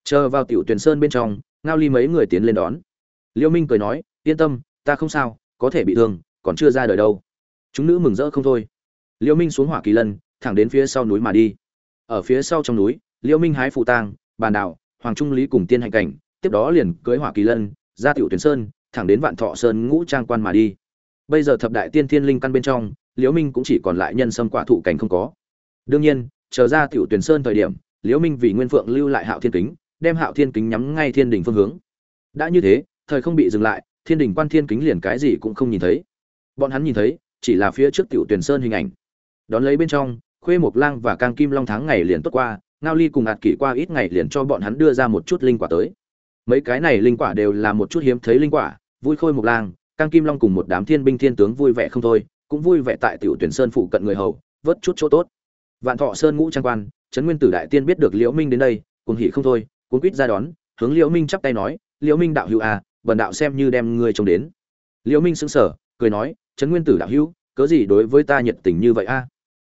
Chờ vào tiểu tuyển sơn bên trong, Ngao Ly mấy người tiến lên đón. Liễu Minh cười nói, yên tâm, ta không sao, có thể bị thương, còn chưa ra đời đâu. Chúng nữ mừng rỡ không thôi. Liễu Minh xuống hỏa kỳ lân, thẳng đến phía sau núi mà đi. Ở phía sau trong núi, Liễu Minh hái phù tang, bàn đảo, hoàng trung lý cùng tiên hành cảnh, tiếp đó liền cưỡi hỏa kỳ lân, ra tiểu tuyển sơn, thẳng đến vạn thọ sơn ngũ trang quan mà đi. Bây giờ thập đại tiên thiên linh căn bên trong, Liễu Minh cũng chỉ còn lại nhân sâm quả thụ cảnh không có. Đương nhiên, chờ ra tiểu tuyển sơn thời điểm, Liễu Minh vì Nguyên Phượng lưu lại Hạo Thiên Kính, đem Hạo Thiên Kính nhắm ngay thiên đỉnh phương hướng. Đã như thế, thời không bị dừng lại, thiên đỉnh quan thiên kính liền cái gì cũng không nhìn thấy. Bọn hắn nhìn thấy, chỉ là phía trước tiểu tuyển sơn hình ảnh. Đón lấy bên trong, Khuê Mộc Lang và Cang Kim Long tháng ngày liền tốt qua, Ngao Ly cùng ạt kỷ qua ít ngày liền cho bọn hắn đưa ra một chút linh quả tới. Mấy cái này linh quả đều là một chút hiếm thấy linh quả, vui Khôi Mộc Lang, Cang Kim Long cùng một đám thiên binh thiên tướng vui vẻ không thôi, cũng vui vẻ tại tiểu tuyển sơn phụ cận người hầu, vớt chút chỗ tốt. Vạn Thọ Sơn ngũ trang quan, Trấn Nguyên Tử đại tiên biết được Liễu Minh đến đây, cuồng hỉ không thôi, cuốn quýt ra đón, hướng Liễu Minh chắp tay nói, "Liễu Minh đạo hữu à, bần đạo xem như đem ngươi trông đến." Liễu Minh sững sờ, cười nói, "Trấn Nguyên Tử đạo hữu, cớ gì đối với ta nhiệt tình như vậy a?"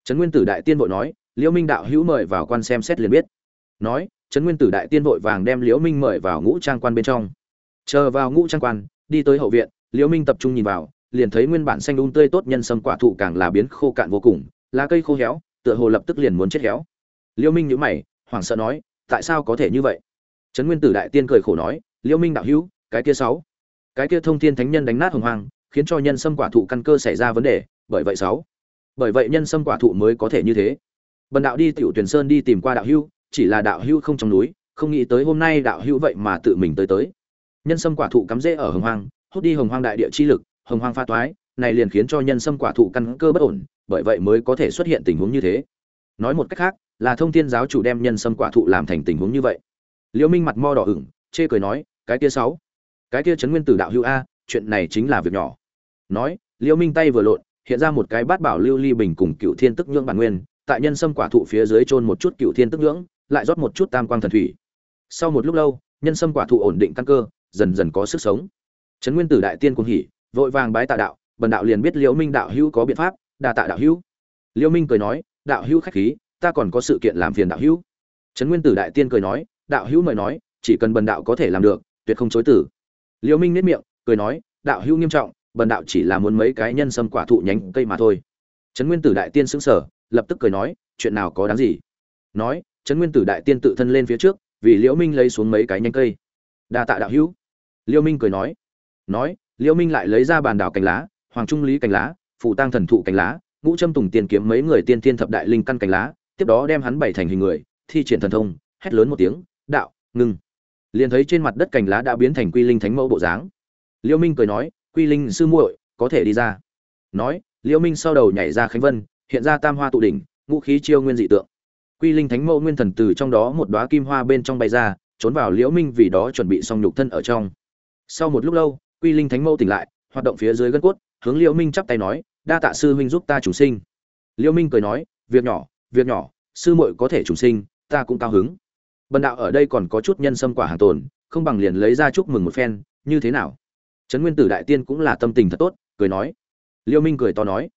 Trấn Nguyên Tử đại tiên vội nói, "Liễu Minh đạo hữu mời vào quan xem xét liền biết." Nói, Trấn Nguyên Tử đại tiên vội vàng đem Liễu Minh mời vào ngũ trang quan bên trong. Chờ vào ngũ trang quan, đi tới hậu viện, Liễu Minh tập trung nhìn vào, liền thấy nguyên bản xanh um tươi tốt nhân sâm quả thụ càng là biến khô cạn vô cùng, lá cây khô héo, tựa hồ lập tức liền muốn chết héo. Liễu Minh nhíu mày, hoảng sợ nói, tại sao có thể như vậy? Trấn Nguyên Tử đại tiên cười khổ nói, Liễu Minh đạo hữu, cái kia sáu, cái kia thông thiên thánh nhân đánh nát hồng hoang, khiến cho nhân sâm quả thụ căn cơ xảy ra vấn đề, bởi vậy sáu, bởi vậy nhân sâm quả thụ mới có thể như thế. Bần đạo đi tiểu tuyển sơn đi tìm qua đạo hưu, chỉ là đạo hưu không trong núi, không nghĩ tới hôm nay đạo hưu vậy mà tự mình tới tới. Nhân sâm quả thụ cắm rễ ở hồng hoang, hút đi hồng hoang đại địa chi lực, hồng hoang pha toái, này liền khiến cho nhân sâm quả thụ căn cơ bất ổn, bởi vậy mới có thể xuất hiện tình huống như thế. Nói một cách khác, là thông thiên giáo chủ đem nhân sâm quả thụ làm thành tình huống như vậy. Liễu Minh mặt mo đỏ ửng, chê cười nói, cái kia sáu, cái kia chấn nguyên tử đạo hữu a, chuyện này chính là việc nhỏ. Nói, Liễu Minh tay vừa lộn, hiện ra một cái bát bảo lưu ly bình cùng cựu thiên tức nhượng bản nguyên, tại nhân sâm quả thụ phía dưới chôn một chút cựu thiên tức ngưỡng lại rót một chút tam quang thần thủy. Sau một lúc lâu, nhân sâm quả thụ ổn định căn cơ, dần dần có sức sống. Trấn Nguyên Tử đại tiên cuồng hỉ, vội vàng bái tạ đạo, bần đạo liền biết Liễu Minh đạo hữu có biện pháp, đa tạ đạo hữu. Liễu Minh cười nói, đạo hữu khách khí, ta còn có sự kiện làm phiền đạo hữu. Trấn Nguyên Tử đại tiên cười nói, đạo hữu mời nói, chỉ cần bần đạo có thể làm được, tuyệt không chối từ. Liễu Minh nhếch miệng, cười nói, đạo hữu nghiêm trọng, bần đạo chỉ là muốn mấy cái nhân sâm quả thụ nhánh cây mà thôi. Trấn Nguyên Tử đại tiên sững sờ, lập tức cười nói, chuyện nào có đáng gì? Nói, Trấn Nguyên Tử đại tiên tự thân lên phía trước, vì Liễu Minh lấy xuống mấy cái nhánh cây. Đa tạ đạo hữu. Liễu Minh cười nói, nói, Liễu Minh lại lấy ra bàn đảo cành lá, hoàng trung lý cành lá, phù tang thần thụ cành lá, ngũ châm tùng tiền kiếm mấy người tiên tiên thập đại linh căn cành lá, tiếp đó đem hắn bày thành hình người, thi triển thần thông, hét lớn một tiếng, đạo, ngưng. Liền thấy trên mặt đất cành lá đã biến thành quy linh thánh mẫu bộ dáng. Liễu Minh cười nói, quy linh sư muội, có thể đi ra. Nói, Liễu Minh sau đầu nhảy ra khánh vân, hiện ra tam hoa tụ đỉnh, ngũ khí chiêu nguyên dị tượng. Quy linh thánh mẫu nguyên thần từ trong đó một đóa kim hoa bên trong bay ra, trốn vào Liễu Minh vì đó chuẩn bị xong nhục thân ở trong. Sau một lúc lâu, Quy linh thánh mẫu tỉnh lại, hoạt động phía dưới gân cốt, hướng Liễu Minh chắp tay nói, đa tạ sư huynh giúp ta chủ sinh. Liễu Minh cười nói, việc nhỏ, việc nhỏ, sư muội có thể chủ sinh, ta cũng cao hứng. Bần đạo ở đây còn có chút nhân sâm quả hàng tồn, không bằng liền lấy ra chúc mừng một phen, như thế nào? Trấn Nguyên Tử đại tiên cũng là tâm tình thật tốt, cười nói. Liễu Minh cười to nói,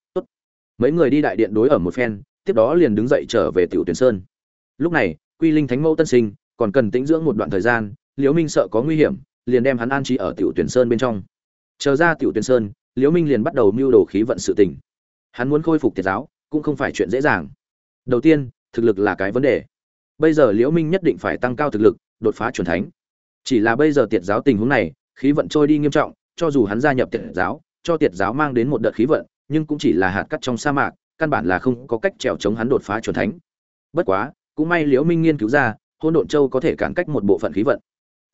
Mấy người đi đại điện đối ở một phen, tiếp đó liền đứng dậy trở về Tiểu Tuyển Sơn. Lúc này, Quy Linh Thánh Mẫu tân sinh, còn cần tĩnh dưỡng một đoạn thời gian, Liễu Minh sợ có nguy hiểm, liền đem hắn an trí ở Tiểu Tuyển Sơn bên trong. Chờ ra Tiểu Tuyển Sơn, Liễu Minh liền bắt đầu mưu đồ khí vận sự tình. Hắn muốn khôi phục thiệt giáo, cũng không phải chuyện dễ dàng. Đầu tiên, thực lực là cái vấn đề. Bây giờ Liễu Minh nhất định phải tăng cao thực lực, đột phá chuẩn thánh. Chỉ là bây giờ tiệt giáo tình huống này, khí vận trôi đi nghiêm trọng, cho dù hắn gia nhập tiệt giáo, cho tiệt giáo mang đến một đợt khí vận, nhưng cũng chỉ là hạt cát trong sa mạc, căn bản là không có cách trèo chống hắn đột phá chuẩn thánh. Bất quá, cũng may Liễu Minh nghiên cứu ra, hỗn độn châu có thể cản cách một bộ phận khí vận.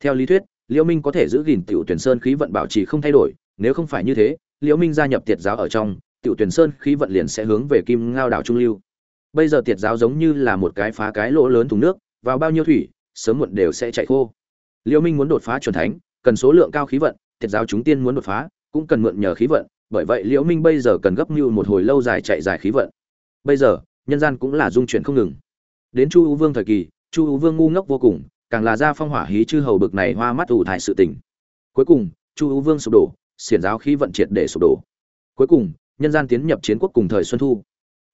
Theo lý thuyết liễu minh có thể giữ gìn tiểu tuyển sơn khí vận bảo trì không thay đổi nếu không phải như thế liễu minh gia nhập tiệt giáo ở trong tiểu tuyển sơn khí vận liền sẽ hướng về kim ngao đảo trung lưu. Bây giờ tiệt giáo giống như là một cái phá cái lỗ lớn thùng nước vào bao nhiêu thủy sớm muộn đều sẽ chạy khô. Liễu minh muốn đột phá chuẩn thánh cần số lượng cao khí vận tiệt giáo chúng tiên muốn đột phá cũng cần mượn nhờ khí vận bởi vậy liễu minh bây giờ cần gấp như một hồi lâu dài chạy dài khí vận. Bây giờ, nhân gian cũng là dung chuyển không ngừng. Đến chu u vương thời kỳ, chu u vương ngu ngốc vô cùng, càng là ra phong hỏa hí chư hầu bực này hoa mắt ủ thải sự tình. Cuối cùng, chu u vương sụp đổ, xiển giáo khí vận triệt để sụp đổ. Cuối cùng, nhân gian tiến nhập chiến quốc cùng thời xuân thu.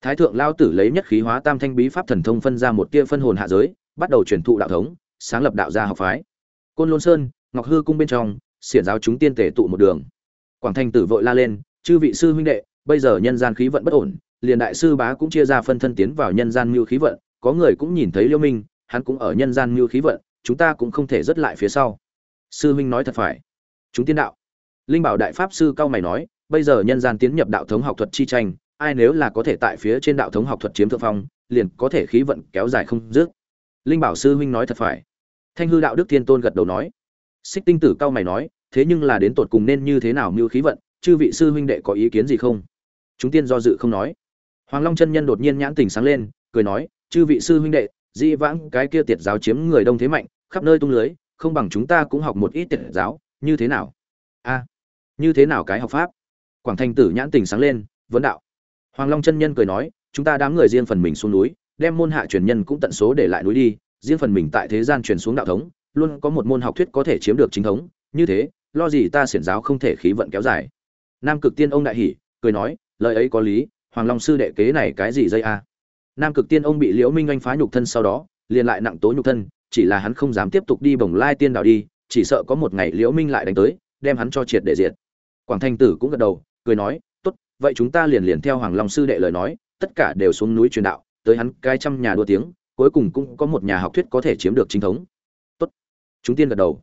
Thái thượng lao tử lấy nhất khí hóa tam thanh bí pháp thần thông phân ra một tia phân hồn hạ giới, bắt đầu truyền thụ đạo thống, sáng lập đạo gia học phái. Côn lôn sơn, ngọc hư cung bên trong, xiển giáo chúng tiên tể tụ một đường quảng thanh tử vội la lên, chư vị sư huynh đệ, bây giờ nhân gian khí vận bất ổn, liền đại sư bá cũng chia ra phân thân tiến vào nhân gian mưu khí vận, có người cũng nhìn thấy liêu minh, hắn cũng ở nhân gian mưu khí vận, chúng ta cũng không thể rớt lại phía sau. Sư huynh nói thật phải. Chúng tiên đạo. Linh bảo đại pháp sư cao mày nói, bây giờ nhân gian tiến nhập đạo thống học thuật chi tranh, ai nếu là có thể tại phía trên đạo thống học thuật chiếm thượng phong, liền có thể khí vận kéo dài không dứt. Linh bảo sư huynh nói thật phải. Thanh hư đạo đức thiên tôn gật đầu nói. Xích tinh tử cao mày nói thế nhưng là đến tột cùng nên như thế nào mưu khí vận, chư vị sư huynh đệ có ý kiến gì không? Chúng tiên do dự không nói. Hoàng long chân nhân đột nhiên nhãn tình sáng lên, cười nói, chư vị sư huynh đệ, di vãng cái kia tiệt giáo chiếm người đông thế mạnh, khắp nơi tung lưới, không bằng chúng ta cũng học một ít tiệt giáo, như thế nào? A, như thế nào cái học pháp? Quảng thanh tử nhãn tình sáng lên, vấn đạo. Hoàng long chân nhân cười nói, chúng ta đám người riêng phần mình xuống núi, đem môn hạ truyền nhân cũng tận số để lại núi đi, riêng phần mình tại thế gian truyền xuống đạo thống, luôn có một môn học thuyết có thể chiếm được chính thống, như thế lo gì ta xiển giáo không thể khí vận kéo dài. Nam cực tiên ông đại hỉ, cười nói, lời ấy có lý, hoàng long sư đệ kế này cái gì dây a? Nam cực tiên ông bị liễu minh anh phá nhục thân sau đó, liền lại nặng tố nhục thân, chỉ là hắn không dám tiếp tục đi bồng lai tiên đảo đi, chỉ sợ có một ngày liễu minh lại đánh tới, đem hắn cho triệt để diệt. Quảng thanh tử cũng gật đầu, cười nói, tốt, vậy chúng ta liền liền theo hoàng long sư đệ lời nói, tất cả đều xuống núi truyền đạo, tới hắn cái trăm nhà đua tiếng, cuối cùng cũng có một nhà học thuyết có thể chiếm được chính thống. Tốt. Chúng tiên gật đầu.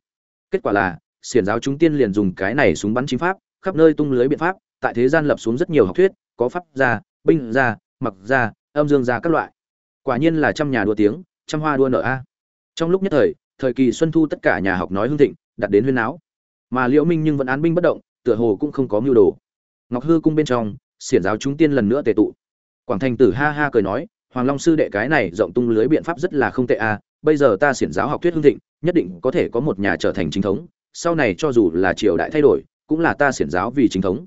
Kết quả là xiển giáo chúng tiên liền dùng cái này súng bắn chính pháp, khắp nơi tung lưới biện pháp, tại thế gian lập xuống rất nhiều học thuyết, có pháp gia, binh gia, mặc gia, âm dương gia các loại. Quả nhiên là trăm nhà đua tiếng, trăm hoa đua nở a. Trong lúc nhất thời thời kỳ xuân thu tất cả nhà học nói hương thịnh, đặt đến huyên áo mà liễu minh nhưng vẫn án binh bất động, tựa hồ cũng không có mưu đồ. Ngọc hư cung bên trong, xiển giáo chúng tiên lần nữa tề tụ. Quảng thành tử ha ha cười nói, hoàng long sư đệ cái này rộng tung lưới biện pháp rất là không tệ a, bây giờ ta xiển giáo học thuyết hương thịnh, nhất định có thể có một nhà trở thành chính thống sau này cho dù là triều đại thay đổi, cũng là ta xiển giáo vì chính thống.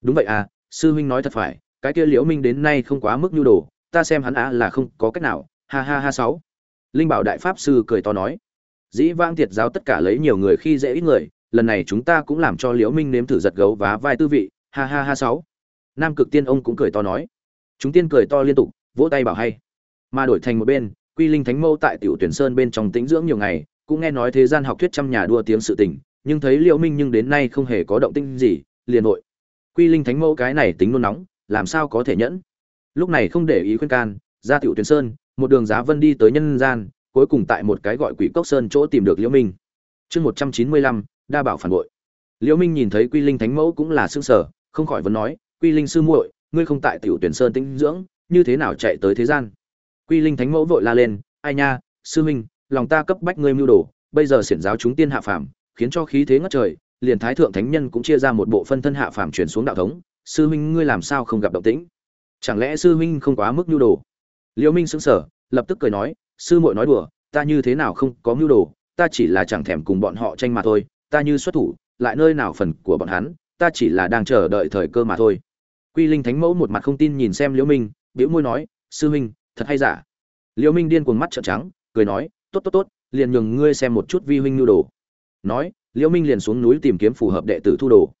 Đúng vậy à sư huynh nói thật phải, cái kia liễu minh đến nay không quá mức nhu đồ, ta xem hắn á là không có cách nào. Ha ha ha sáu. Linh bảo đại pháp sư cười to nói. Dĩ vang thiệt giáo tất cả lấy nhiều người khi dễ ít người, lần này chúng ta cũng làm cho liễu minh nếm thử giật gấu và vai tư vị. Ha ha ha sáu. Nam cực tiên ông cũng cười to nói. Chúng tiên cười to liên tục, vỗ tay bảo hay. Mà đổi thành một bên, quy linh thánh mâu tại tiểu tuyển sơn bên trong tĩnh dưỡng nhiều ngày cũng nghe nói thế gian học thuyết trăm nhà đua tiếng sự tình, nhưng thấy liễu minh nhưng đến nay không hề có động tĩnh gì, liền hội quy linh thánh mẫu cái này tính nôn nóng, làm sao có thể nhẫn? Lúc này không để ý khuyên can, ra tiểu tuyển sơn, một đường giá vân đi tới nhân gian, cuối cùng tại một cái gọi quỷ cốc sơn chỗ tìm được liễu minh. Chương một trăm chín mươi lăm, đa bảo phản bội. Liễu minh nhìn thấy quy linh thánh mẫu cũng là xương sở không khỏi vấn nói, quy linh sư muội, ngươi không tại tiểu tuyển sơn tĩnh dưỡng, như thế nào chạy tới thế gian? Quy linh thánh mẫu vội la lên, ai nha, sư huynh lòng ta cấp bách ngươi mưu đồ, bây giờ xiển giáo chúng tiên hạ phàm, khiến cho khí thế ngất trời, liền thái thượng thánh nhân cũng chia ra một bộ phân thân hạ phàm chuyển xuống đạo thống. Sư huynh ngươi làm sao không gặp động tĩnh? Chẳng lẽ sư huynh không quá mức mưu đồ? Liễu minh sững sờ, lập tức cười nói, sư muội nói đùa, ta như thế nào không có mưu đồ? Ta chỉ là chẳng thèm cùng bọn họ tranh mà thôi, ta như xuất thủ, lại nơi nào phần của bọn hắn, ta chỉ là đang chờ đợi thời cơ mà thôi. Quy linh thánh mẫu một mặt không tin nhìn xem liễu minh, bĩu môi nói, sư huynh thật hay giả? Liễu minh điên cuồng mắt trợn trắng, cười nói tốt tốt tốt, liền nhường ngươi xem một chút vi huynh nhu đồ. Nói, liễu minh liền xuống núi tìm kiếm phù hợp đệ tử thu đồ.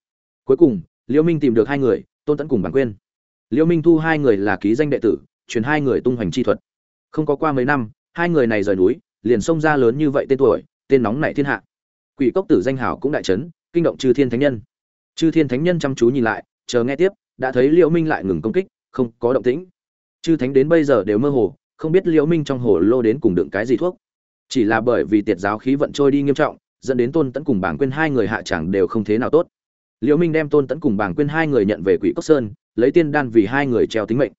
Cuối cùng, liễu minh tìm được hai người, tôn tẫn cùng bản quyên. Liễu minh thu hai người là ký danh đệ tử, truyền hai người tung hoành chi thuật. Không có qua mấy năm, hai người này rời núi, liền xông ra lớn như vậy tên tuổi, tên nóng nảy thiên hạ. Quỷ cốc tử danh hảo cũng đại chấn, kinh động chư thiên thánh nhân. Chư thiên thánh nhân chăm chú nhìn lại, chờ nghe tiếp, đã thấy liễu minh lại ngừng công kích, không có động tĩnh. Chư thánh đến bây giờ đều mơ hồ, không biết liễu minh trong hồ lô đến cùng đựng cái gì thuốc chỉ là bởi vì tiệt giáo khí vận trôi đi nghiêm trọng, dẫn đến tôn tẫn cùng bảng quên hai người hạ chẳng đều không thế nào tốt. Liễu minh đem tôn tẫn cùng bảng quên hai người nhận về quỷ cốc sơn, lấy tiên đan vì hai người treo tính mệnh.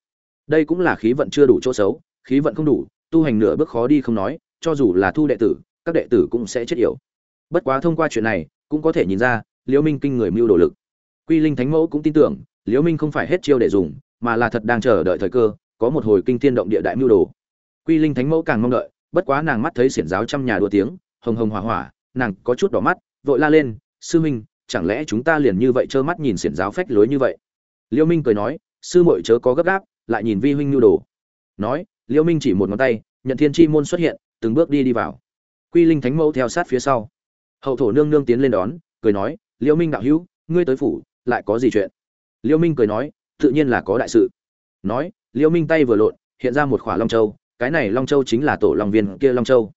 Đây cũng là khí vận chưa đủ chỗ xấu, khí vận không đủ, tu hành nửa bước khó đi không nói, cho dù là thu đệ tử, các đệ tử cũng sẽ chết yểu. Bất quá thông qua chuyện này, cũng có thể nhìn ra, liễu minh kinh người mưu đồ lực. Quy linh thánh mẫu cũng tin tưởng, liễu minh không phải hết chiêu để dùng, mà là thật đang chờ đợi thời cơ, có một hồi kinh thiên động địa đại mưu đồ. Quy linh thánh mẫu càng mong đợi bất quá nàng mắt thấy xiển giáo trăm nhà đua tiếng, hồng hồng hỏa hỏa, nàng có chút đỏ mắt, vội la lên, sư minh, chẳng lẽ chúng ta liền như vậy trơ mắt nhìn xiển giáo phách lối như vậy? Liêu minh cười nói, sư muội chớ có gấp gáp, lại nhìn vi huynh nhu đồ. Nói, liêu minh chỉ một ngón tay, nhận thiên chi môn xuất hiện, từng bước đi đi vào. Quy linh thánh mẫu theo sát phía sau. Hậu thổ nương nương tiến lên đón, cười nói, liêu minh đạo hữu, ngươi tới phủ, lại có gì chuyện? Liêu minh cười nói, tự nhiên là có đại sự. Nói, liêu minh tay vừa lộn, hiện ra một khỏa long châu cái này long châu chính là tổ long viên kia long châu.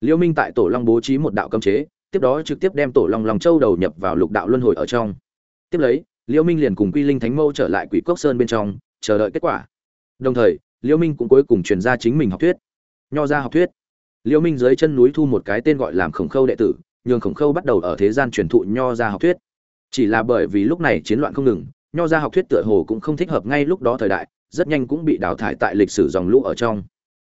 Liễu minh tại tổ long bố trí một đạo cấm chế, tiếp đó trực tiếp đem tổ long long châu đầu nhập vào lục đạo luân hồi ở trong. Tiếp lấy liễu minh liền cùng quy linh thánh mâu trở lại quỷ cốc sơn bên trong, chờ đợi kết quả. Đồng thời liễu minh cũng cuối cùng truyền ra chính mình học thuyết. Nho ra học thuyết. Liễu minh dưới chân núi thu một cái tên gọi làm khổng khâu đệ tử, nhường khổng khâu bắt đầu ở thế gian truyền thụ nho ra học thuyết. Chỉ là bởi vì lúc này chiến loạn không ngừng, nho ra học thuyết tựa hồ cũng không thích hợp ngay lúc đó thời đại, rất nhanh cũng bị đào thải tại lịch sử dòng lũ ở trong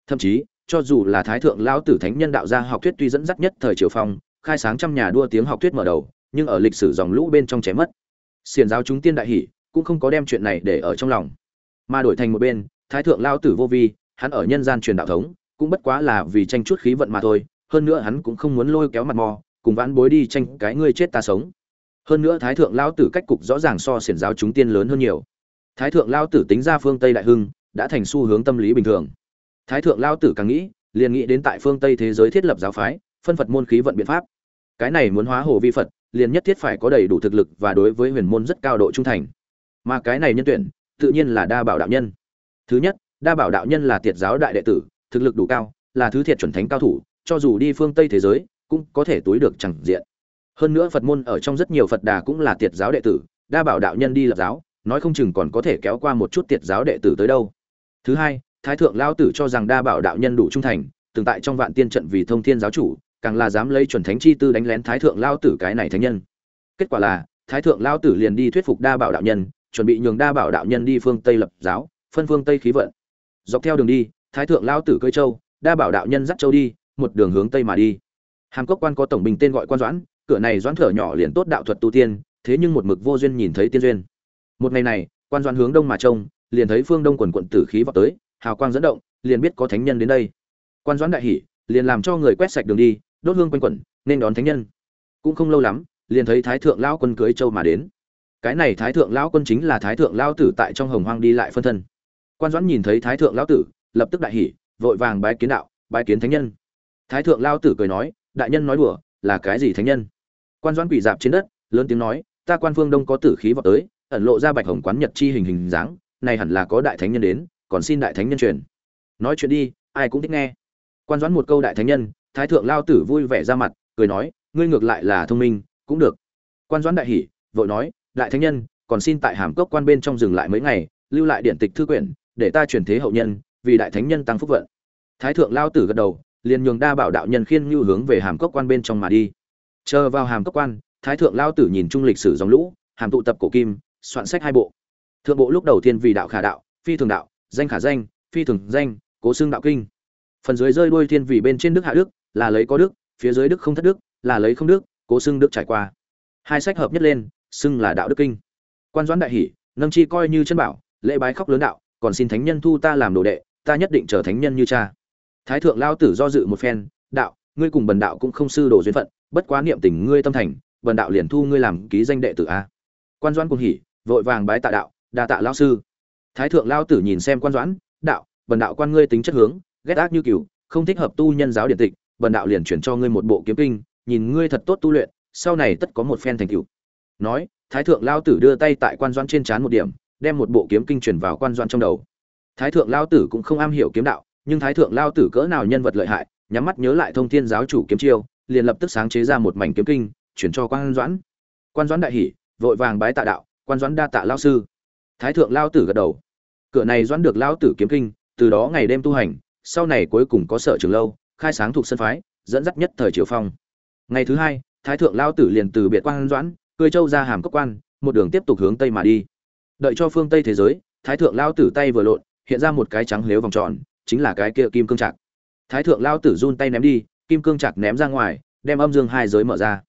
thậm chí, cho dù là thái thượng lão tử thánh nhân đạo gia học thuyết tuy dẫn dắt nhất thời triều phong, khai sáng trăm nhà đua tiếng học thuyết mở đầu, nhưng ở lịch sử dòng lũ bên trong chém mất. Xiền giáo chúng tiên đại hỷ cũng không có đem chuyện này để ở trong lòng. Mà đổi thành một bên, thái thượng lão tử vô vi, hắn ở nhân gian truyền đạo thống, cũng bất quá là vì tranh chút khí vận mà thôi, hơn nữa hắn cũng không muốn lôi kéo mặt mò, cùng vãn bối đi tranh cái ngươi chết ta sống. Hơn nữa thái thượng lão tử cách cục rõ ràng so xiển giáo chúng tiên lớn hơn nhiều. Thái thượng lão tử tính ra phương tây đại hưng, đã thành xu hướng tâm lý bình thường thái thượng lao tử càng nghĩ, liền nghĩ đến tại phương tây thế giới thiết lập giáo phái, phân phật môn khí vận biện pháp. Cái này muốn hóa hồ vi phật, liền nhất thiết phải có đầy đủ thực lực và đối với huyền môn rất cao độ trung thành. Mà cái này nhân tuyển, tự nhiên là đa bảo đạo nhân. Thứ nhất, đa bảo đạo nhân là tiệt giáo đại đệ tử, thực lực đủ cao, là thứ thiệt chuẩn thánh cao thủ, cho dù đi phương tây thế giới, cũng có thể túi được chẳng diện. Hơn nữa phật môn ở trong rất nhiều phật đà cũng là tiệt giáo đệ tử, đa bảo đạo nhân đi lập giáo, nói không chừng còn có thể kéo qua một chút tiệt giáo đệ tử tới đâu. Thứ hai thái thượng lao tử cho rằng đa bảo đạo nhân đủ trung thành từng tại trong vạn tiên trận vì thông thiên giáo chủ, càng là dám lấy chuẩn thánh chi tư đánh lén thái thượng lao tử cái này thánh nhân. Kết quả là, thái thượng lao tử liền đi thuyết phục đa bảo đạo nhân, chuẩn bị nhường đa bảo đạo nhân đi phương tây lập giáo, phân phương tây khí vận. Dọc theo đường đi, thái thượng lao tử cơi châu, đa bảo đạo nhân dắt châu đi, một đường hướng tây mà đi. Hàm cốc quan có tổng bình tên gọi quan doãn, cửa này doãn thở nhỏ liền tốt đạo thuật tu tiên, thế nhưng một mực vô duyên nhìn thấy tiên duyên. Một ngày này, quan doãn hướng đông mà trông, liền thấy phương đông quần quận tử khí vào tới hào quang dẫn động, liền biết có thánh nhân đến đây. Quan doãn đại hỉ liền làm cho người quét sạch đường đi, đốt hương quanh quẩn, nên đón thánh nhân. Cũng không lâu lắm, liền thấy thái thượng lão quân cưới châu mà đến. Cái này thái thượng lão quân chính là thái thượng lão tử tại trong hồng hoang đi lại phân thân. Quan doãn nhìn thấy thái thượng lão tử, lập tức đại hỉ, vội vàng bái kiến đạo, bái kiến thánh nhân. Thái thượng lão tử cười nói, đại nhân nói đùa, là cái gì thánh nhân? Quan doãn quỳ dạp trên đất, lớn tiếng nói, ta quan phương đông có tử khí vọt tới, ẩn lộ ra bạch hồng quán nhật chi hình hình dáng, này hẳn là có đại thánh nhân đến còn xin đại thánh nhân truyền. Nói chuyện đi, ai cũng thích nghe. Quan doãn một câu đại thánh nhân, thái thượng lao tử vui vẻ ra mặt, cười nói, ngươi ngược lại là thông minh, cũng được. Quan doãn đại hỉ, vội nói, đại thánh nhân, còn xin tại hàm cốc quan bên trong dừng lại mấy ngày, lưu lại điện tịch thư quyển, để ta chuyển thế hậu nhân, vì đại thánh nhân tăng phúc vận. Thái thượng lao tử gật đầu, liền nhường đa bảo đạo nhân khiên như hướng về hàm cốc quan bên trong mà đi. Chờ vào hàm cốc quan, thái thượng lao tử nhìn chung lịch sử dòng lũ, hàm tụ tập cổ kim, soạn sách hai bộ. Thượng bộ lúc đầu tiên vì đạo khả đạo, phi thường đạo danh khả danh, phi thường danh, cố xương đạo kinh. Phần dưới rơi đuôi thiên vị bên trên đức hạ đức, là lấy có đức, phía dưới đức không thất đức, là lấy không đức, cố xưng đức trải qua. Hai sách hợp nhất lên, xưng là đạo đức kinh. Quan doãn đại hỷ, nâng chi coi như chân bảo, lễ bái khóc lớn đạo, còn xin thánh nhân thu ta làm đồ đệ, ta nhất định trở thánh nhân như cha. Thái thượng lao tử do dự một phen, đạo, ngươi cùng bần đạo cũng không sư đồ duyên phận, bất quá niệm tình ngươi tâm thành, bần đạo liền thu ngươi làm ký danh đệ tử a. Quan doãn cùng hỉ vội vàng bái tạ đạo, đa tạ lao sư thái thượng lao tử nhìn xem quan doãn, đạo, bần đạo quan ngươi tính chất hướng, ghét ác như cừu, không thích hợp tu nhân giáo điện tịch, bần đạo liền chuyển cho ngươi một bộ kiếm kinh, nhìn ngươi thật tốt tu luyện, sau này tất có một phen thành cựu nói, thái thượng lao tử đưa tay tại quan doãn trên trán một điểm, đem một bộ kiếm kinh chuyển vào quan doãn trong đầu. Thái thượng lao tử cũng không am hiểu kiếm đạo, nhưng thái thượng lao tử cỡ nào nhân vật lợi hại, nhắm mắt nhớ lại thông thiên giáo chủ kiếm chiêu, liền lập tức sáng chế ra một mảnh kiếm kinh, chuyển cho quan doãn. Quan doãn đại hỉ, vội vàng bái tạ đạo, quan doãn đa tạ lao sư. Thái thượng lao tử gật đầu cửa này doãn được lao tử kiếm kinh, từ đó ngày đêm tu hành, sau này cuối cùng có sở trường lâu, khai sáng thuộc sân phái, dẫn dắt nhất thời triều phong. Ngày thứ hai, thái thượng lao tử liền từ biệt quan doãn cười châu ra hàm cốc quan, một đường tiếp tục hướng tây mà đi. Đợi cho phương tây thế giới, thái thượng lao tử tay vừa lộn, hiện ra một cái trắng lếu vòng tròn, chính là cái kia kim cương trạc. Thái thượng lao tử run tay ném đi, kim cương chặt ném ra ngoài, đem âm dương hai giới mở ra.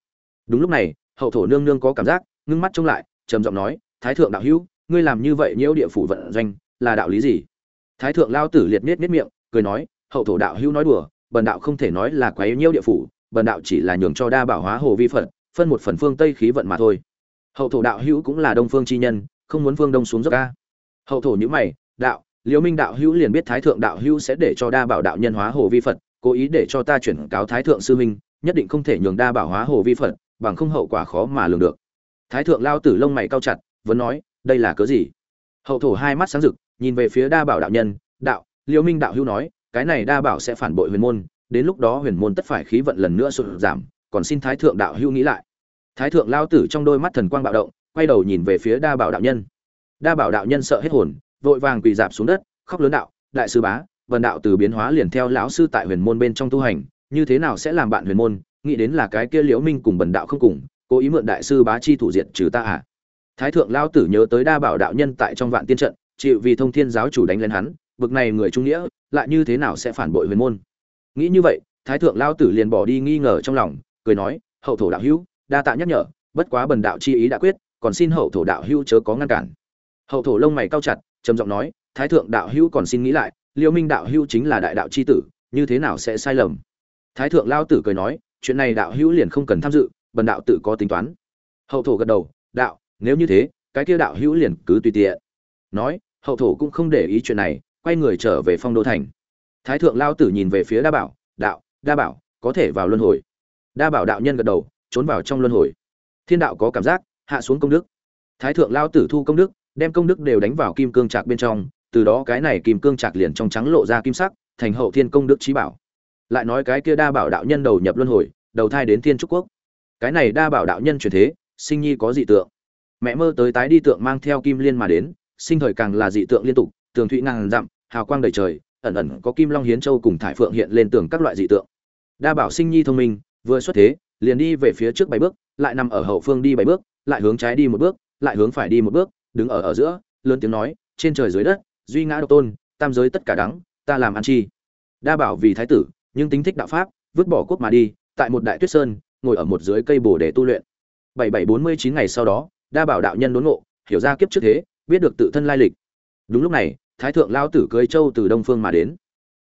Đúng lúc này, hậu thổ nương nương có cảm giác, ngưng mắt trông lại, trầm giọng nói, thái thượng đạo hữu, ngươi làm như vậy nhiễu địa phủ vận doanh là đạo lý gì? Thái thượng lao tử liệt miết miết miệng, cười nói, hậu thổ đạo hữu nói đùa, bần đạo không thể nói là quấy nhiễu địa phủ, bần đạo chỉ là nhường cho đa bảo hóa hồ vi phật, phân một phần phương tây khí vận mà thôi. Hậu thổ đạo hữu cũng là đông phương chi nhân, không muốn phương đông xuống dốc ca hậu thổ nhữ mày, đạo liễu minh đạo hữu liền biết thái thượng đạo hữu sẽ để cho đa bảo đạo nhân hóa hồ vi phật, cố ý để cho ta chuyển cáo thái thượng sư minh nhất định không thể nhường đa bảo hóa hồ vi phật, bằng không hậu quả khó mà lường được. Thái thượng lao tử lông mày cao chặt, vẫn nói, đây là cớ gì? Hậu thổ hai mắt sáng rực nhìn về phía đa bảo đạo nhân, đạo liễu minh đạo hữu nói, cái này đa bảo sẽ phản bội huyền môn, đến lúc đó huyền môn tất phải khí vận lần nữa sụt giảm, còn xin thái thượng đạo hữu nghĩ lại. Thái thượng lao tử trong đôi mắt thần quang bạo động, quay đầu nhìn về phía đa bảo đạo nhân. Đa bảo đạo nhân sợ hết hồn, vội vàng quỳ dạp xuống đất, khóc lớn đạo, đại sư bá, vần đạo từ biến hóa liền theo lão sư tại huyền môn bên trong tu hành, như thế nào sẽ làm bạn huyền môn, nghĩ đến là cái kia liễu minh cùng bần đạo không cùng, cố ý mượn đại sư bá chi thủ diện trừ ta à? Thái thượng lao tử nhớ tới đa bảo đạo nhân tại trong vạn tiên trận chịu vì thông thiên giáo chủ đánh lên hắn, bực này người trung nghĩa, lại như thế nào sẽ phản bội huyền môn? Nghĩ như vậy, thái thượng lao tử liền bỏ đi nghi ngờ trong lòng, cười nói, hậu thổ đạo hữu, đa tạ nhắc nhở, bất quá bần đạo chi ý đã quyết, còn xin hậu thổ đạo hữu chớ có ngăn cản. Hậu thổ lông mày cao chặt, trầm giọng nói, thái thượng đạo hữu còn xin nghĩ lại, liêu minh đạo hữu chính là đại đạo chi tử, như thế nào sẽ sai lầm? Thái thượng lao tử cười nói, chuyện này đạo hữu liền không cần tham dự, bần đạo tự có tính toán. Hậu thổ gật đầu, đạo, nếu như thế, cái kia đạo hữu liền cứ tùy tiện. Nói hậu thổ cũng không để ý chuyện này, quay người trở về phong đô thành. Thái thượng lao tử nhìn về phía đa bảo, đạo, đa bảo, có thể vào luân hồi? Đa bảo đạo nhân gật đầu, trốn vào trong luân hồi. Thiên đạo có cảm giác, hạ xuống công đức. Thái thượng lao tử thu công đức, đem công đức đều đánh vào kim cương trạc bên trong, từ đó cái này kim cương trạc liền trong trắng lộ ra kim sắc, thành hậu thiên công đức trí bảo. Lại nói cái kia đa bảo đạo nhân đầu nhập luân hồi, đầu thai đến thiên trúc quốc. Cái này đa bảo đạo nhân truyền thế, sinh nhi có dị tượng. Mẹ mơ tới tái đi tượng mang theo kim liên mà đến sinh thời càng là dị tượng liên tục, tường thụy ngàn dặm, hào quang đầy trời, ẩn ẩn có kim long hiến châu cùng thải phượng hiện lên tường các loại dị tượng. Đa bảo sinh nhi thông minh, vừa xuất thế, liền đi về phía trước bảy bước, lại nằm ở hậu phương đi bảy bước, lại hướng trái đi một bước, lại hướng phải đi một bước, đứng ở ở giữa, lớn tiếng nói, trên trời dưới đất, duy ngã độc tôn, tam giới tất cả đắng, ta làm ăn chi. Đa bảo vì thái tử, nhưng tính thích đạo pháp, vứt bỏ quốc mà đi, tại một đại tuyết sơn, ngồi ở một dưới cây bồ để tu luyện. Bảy bảy bốn mươi chín ngày sau đó, đa bảo đạo nhân đốn ngộ, hiểu ra kiếp trước thế biết được tự thân lai lịch. Đúng lúc này, thái thượng lao tử cưới châu từ đông phương mà đến.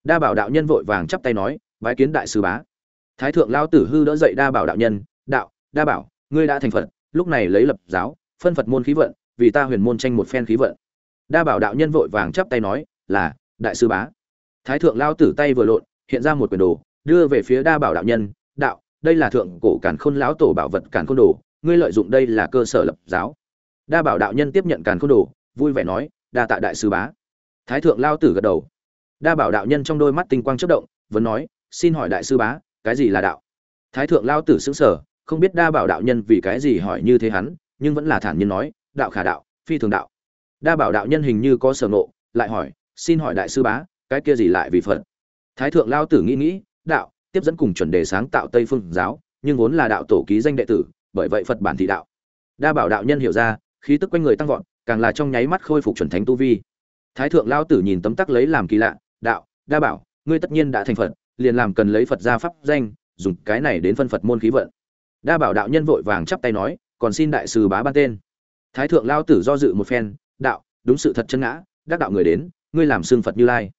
Đa bảo đạo nhân vội vàng chắp tay nói, bái kiến đại sư bá. Thái thượng lao tử hư đỡ dậy đa bảo đạo nhân, đạo, đa bảo, ngươi đã thành phật, lúc này lấy lập giáo, phân phật môn khí vận, vì ta huyền môn tranh một phen khí vận. Đa bảo đạo nhân vội vàng chắp tay nói, là, đại sư bá. Thái thượng lao tử tay vừa lộn, hiện ra một quyển đồ, đưa về phía đa bảo đạo nhân, đạo, đây là thượng cổ càn khôn lão tổ bảo vật càn khôn đồ, ngươi lợi dụng đây là cơ sở lập giáo đa bảo đạo nhân tiếp nhận càn khôn đồ, vui vẻ nói, đa tạ đại sư bá. Thái thượng lao tử gật đầu. Đa bảo đạo nhân trong đôi mắt tinh quang chớp động, vẫn nói, xin hỏi đại sư bá, cái gì là đạo? Thái thượng lao tử xứng sở không biết đa bảo đạo nhân vì cái gì hỏi như thế hắn, nhưng vẫn là thản nhiên nói, đạo khả đạo, phi thường đạo. Đa bảo đạo nhân hình như có sở nộ lại hỏi, xin hỏi đại sư bá, cái kia gì lại vì phật? Thái thượng lao tử nghĩ nghĩ, đạo, tiếp dẫn cùng chuẩn đề sáng tạo tây phương giáo, nhưng vốn là đạo tổ ký danh đệ tử, bởi vậy phật bản thị đạo. Đa bảo đạo nhân hiểu ra khí tức quanh người tăng vọt, càng là trong nháy mắt khôi phục chuẩn thánh tu vi. Thái thượng lao tử nhìn tấm tắc lấy làm kỳ lạ, đạo, đa bảo, ngươi tất nhiên đã thành phật, liền làm cần lấy phật ra pháp danh, dùng cái này đến phân phật môn khí vận. Đa bảo đạo nhân vội vàng chắp tay nói, còn xin đại sư bá ban tên. Thái thượng lao tử do dự một phen, đạo, đúng sự thật chân ngã, đắc đạo người đến, ngươi làm xương phật như lai.